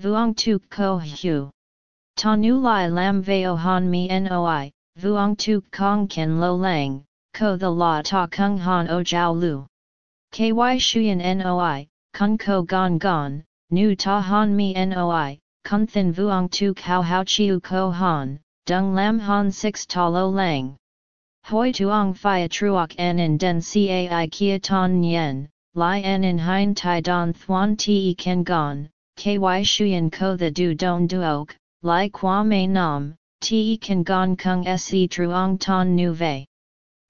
Vuong tuk ko hu. Ta nu lai lam veo han mi noi, vuong tuk kong ken lo lang, ko the la ta kung han o jiao lu. Ky shuyen noi, kun ko gon gon, nu ta han mi noi, kun thin vuong tu kao hao chiu ko han, dung lam han six ta lo lang. Hoi tuong fia truok en in den cai kia ton yen, li en in hein tai don thuan te ken gon, ky shuyen ko the du don duok, li me nam, te ken gon kung se truong ton nu ve.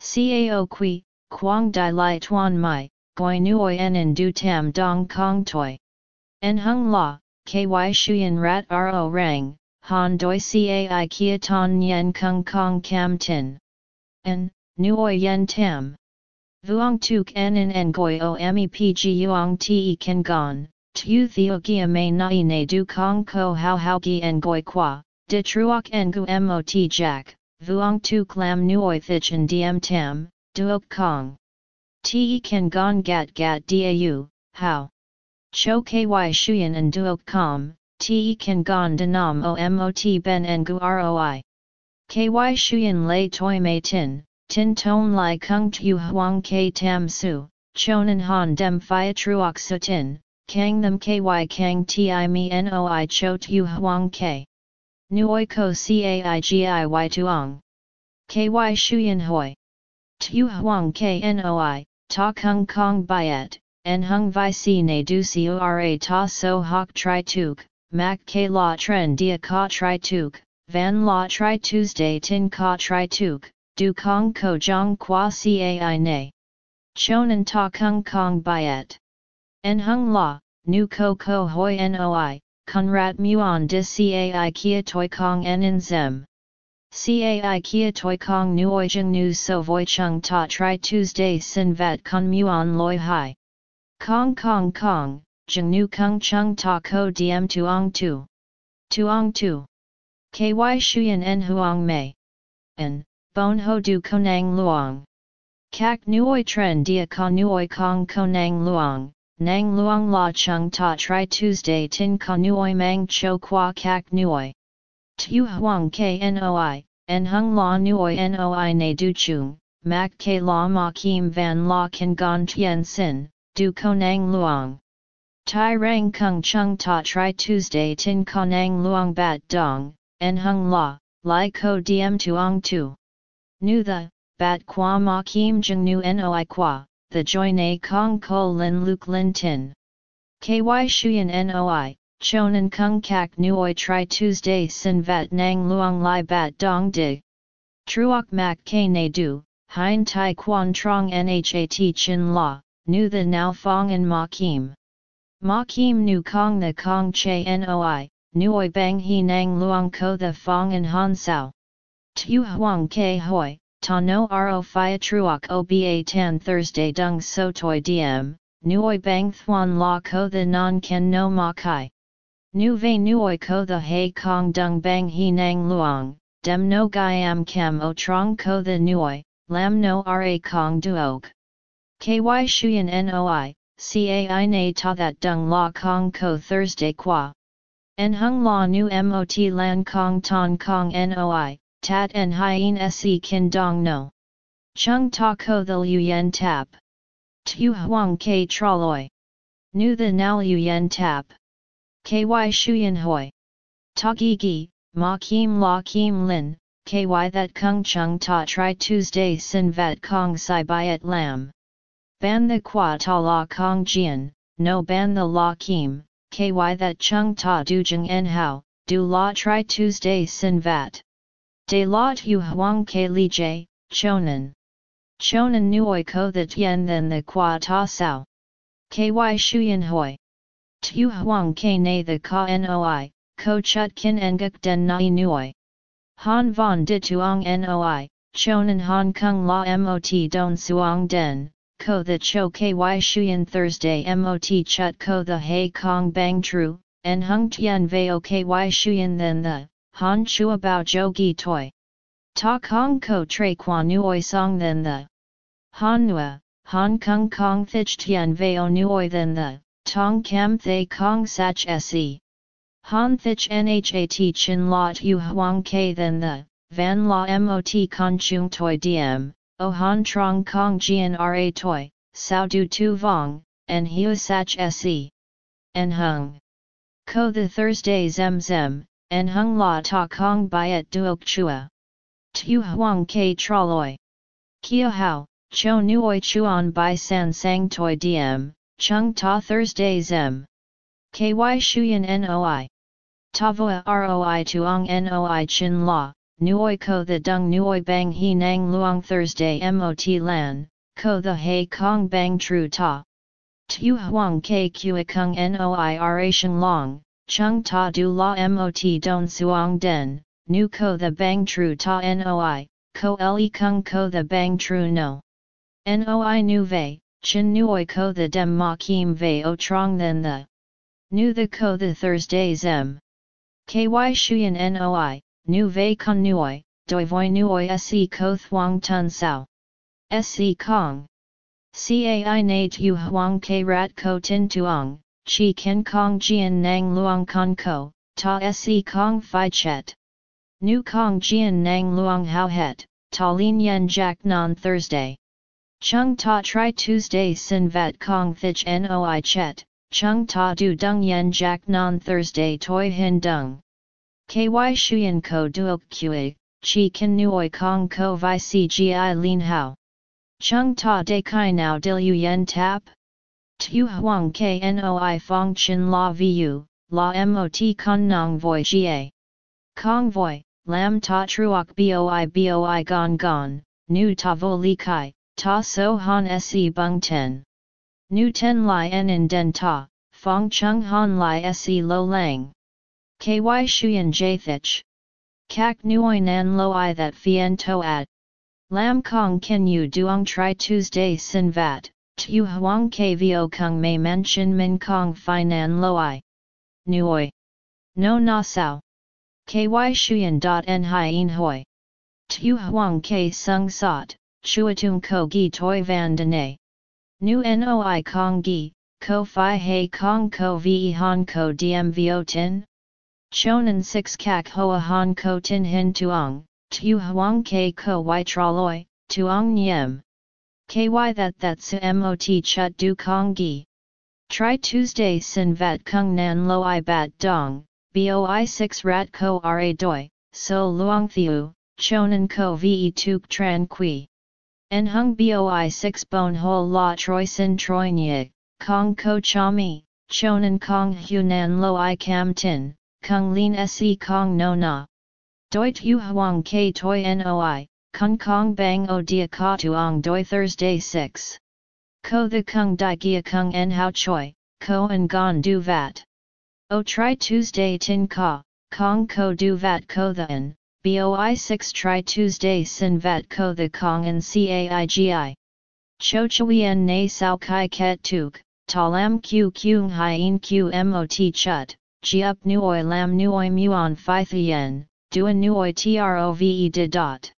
Cao qui, quang di li tuan mai, goi nuoi en in du tam dong kong toi. En hung la, ky shuyen rat ro rang, han doi cai kia ton yen kung kong cam tin. En, nuoi yen tam. Vuong tuk en en en goi o mepg yuong te kan gon, tu theo gia may nai ne du kong ko how how gi en goi qua, de truok en gu mot jack, vuong tuk lam nuoi thich en diem tam, duok kong. Te kan gon gat gat dau, how. Cho ky shuyen and duok com, te kan gon denam o mot ben en gu roi. Ky shuyen lay toi mei tin, tin ton lai kung tu huang ke tam su, chonan han dem phia truok su tin, kang them ky kang ti mi noi cho tu huang ke. Nuoi ko caigi tuong. Ky shuyen hoi. Tu huang ke noi, ta kung kong byet, en hung vi si ne du cura ta so hok tri tuk, mak ke la tren dia ka tri van la tri Tuesday tin ka tri tuk, du kong ko jong qua cai ne. Chonan ta kung kong byet. En hung la, nu ko ko hoi noi, kunrat muon di cai kia toi kong en in zem. Cai kia toi kong nuoi jeng nu so voi chung ta tri Tuesday sin vat kun muon loi hai. Kong kong kong, jeng nu kung chung ta ko diem tuong tu. Tuong tu. Ky shuyen en huang mei. En, bon ho du konang luong. Kak nuoi tren dia ka nuoi kong konang luong, nang luong la chung ta tri Tuesday tin ka nuoi mang cho qua kak nuoi. Tu huang knoi, en hung la nuoi noi ne du chung, mak ke la ma kim van la kan gon tien sin, du konang luong. Tai rang kung chung ta tri Tuesday tin konang luong bat dong, en hung la, lai ko diem tuong tu. Nu the, bat qua ma kim jung nu noi qua, the joy na kong ko lin luk lin tin. Ky shuyen noi, chonan kung kak nuoi tri Tuesday sin vat nang luang lai bat dong dig. Truok mak k na du, hein tai quan trong nhat chin la, nu the now fong and ma kim. Ma kim nu kong the kong che noi, nuoi bang he nang luang ko the fong and han sao. Tu huang ke hoi, ta no ro phia truok oba tan Thursday dung so toi diem, nuoi bang thuan la ko the non ken no ma kai. Nu ve nuoi ko the hei kong dung bang he nang luang, dem no gaiam kem o trong ko the nuoi, lam no ra kong duok. Ky shuyen noi, cai na ta that dung la kong ko Thursday qua. En hung la nu mot lan kong ton kong noi, tat en hien se kin dong no. Chung ta ko the lu yen tap. Tu huang ke troloi. Nu the now lu yen tap. Ky shuyen hoi. Ta gi ma kim la kim lin, ky that kung chung ta tri Tuesday sin vat kong sai byet lam. Ban the qua ta la kong jian, no ban the la kim, ky that chung ta du jeng en hao, du la tri Tuesday sin vat. De la tu huang ke li jie, chonan. Chonan nuoi ko the tien than the qua ta sao. Ky shuyen hoi. Tu huang ke na the ka noi, ko chut kin enguk den nai nuoi. Han von di tuong noi, chonan Hong Kong la mot don suong den, ko the cho ky shuyen Thursday mot chut ko the hei kong bang tru, en hung tien veo ky shuyen then the, Han chua bao jo gi toi. Ta kong ko tre qua nuoi song then the. Han nua, Han Kong kong thich tien veo nuoi then the, tong kam thay kong sach se. Han thich nhat chin la tu huang ke then the, van la mot con chung toi diem, o han trong kong jian ra toi, sao du tu vong, and hiu sach se. En hung. Ko the Thursday zem zem, en hung la ta kong byet duok chua. Tu huang ke troloi. Kia hao, cho nuoi chuan by san sang toi diem, chung ta Thursday zem. Ky shuyen noi. Ta voa roi tuong noi chin la, nuoi ko the dung nuoi bang he nang luong Thursday mot lan, ko the hei kong bang tru ta. Tu huang ke kua kung noi ration long, chung ta du la mot don suang den, nu ko the bang tru ta noi, ko le kung ko the bang tru no. Noi nu vei, chin nuoi ko the dem ma kim vei o trong then the. Nu the ko the Thursday zem. Ky shuyen noi, nu vei kun nuoi, doi voi nuoi se ko thuang tun sao. Se kong. Cai na tu huang ke rat ko tin tuong, chi ken kong jian nang luang con ko, ta se kong fi chet. Nu kong jian nang luang hao het, ta lin yen jack non Thursday. Chung ta tri Tuesday sin vat kong thich noi chet, chung ta du dung yen jack non Thursday toi hin dung. Ky shuyen ko duok kue, chi kin nuoi kong ko vi cgi lin hao. Chung ta de kai now dil yu yen tap? Tu huang knoi fong chin la vu, la mot con nong voi ga. Kong voi, lam ta truok boi boi gon gon, nu ta vo li kai, ta so han se bung ten. Nu ten li en in den ta, fong chung han li se lo lang. Ky shuyen jathich. Kak nuoi nan lo i that fien to at. Lam Kong Ken Yu Duong Tri Tuesday Sin Vat, Tu Huang Kvo Kung Mei Mention Min Kong Finan Loi. Nuoi. No Na Sao. Ky Shuyan dot en Hien Hoi. Tu Huang K Sung Sot, Chuatung Ko Gi Toi Van Dene. Nu Noi Kong Gi, Ko Phi He Kong Ko Ve Han Ko Dmvo Tin. Chonan 6 Kak Hoa Han Ko Tin Hin Tuong. Tu huang ke ko y traloi, tuong nyem. Ky that that su mot chut du kong gi. Try Tuesday sin vat kung nan lo i bat dong, boi 6 rat ko ra doi, so luang thiu, chonan ko ve tuk tran qui. En hung boi 6 bone ho la troi sin troi nye, kong ko cha mi, chonan kong hunan lo i cam tin, kung lin se kong no na. Doit yu huang ke toi noi, kung kong bang o dia ka tuong doi Thursday 6. Ko the kung di gia kung en hao choi, ko en gon du vat. O try Tuesday tin ka, kong ko du vat ko the en, boi 6 try Tuesday sin vat ko the kong en caigi. Cho chuyen na sao kai ket tuk, ta lam q kyung hien q mot chut, ji up nuoi lam nuoi muon phi thien Dua Nuoi Trove de dot.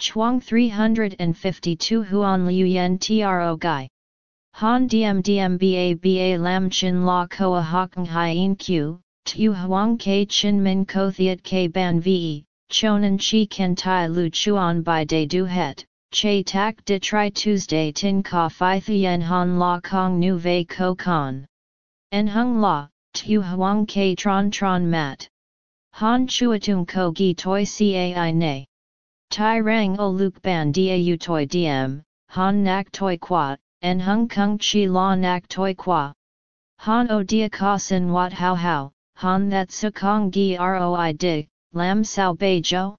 Chuang 352 Huan Liu Yen Tro Gai. Han Diem Diem Ba Ba Lam Chin La Koa Hokang Hien Q, Tu Huang K Chin Min Ko Thiet K Ban Ve, Chonan Chi Ken Tai Lu Chuan By De Du Het, Che Tak De Tri Tuesday Tin Ka Phi Thien Han La Kong Nu Ve Ko Kan. En Hung La, Tu Huang K Tron Tron Mat. Han chuatung ko gi toi cai ne. Tai rang o luk ban dia u toi diem, han nak toi qua, en hung kung chi la nak toi qua. Han o dia ka sin wat how how, han that su kong gi roi dig, lam sao bei jo?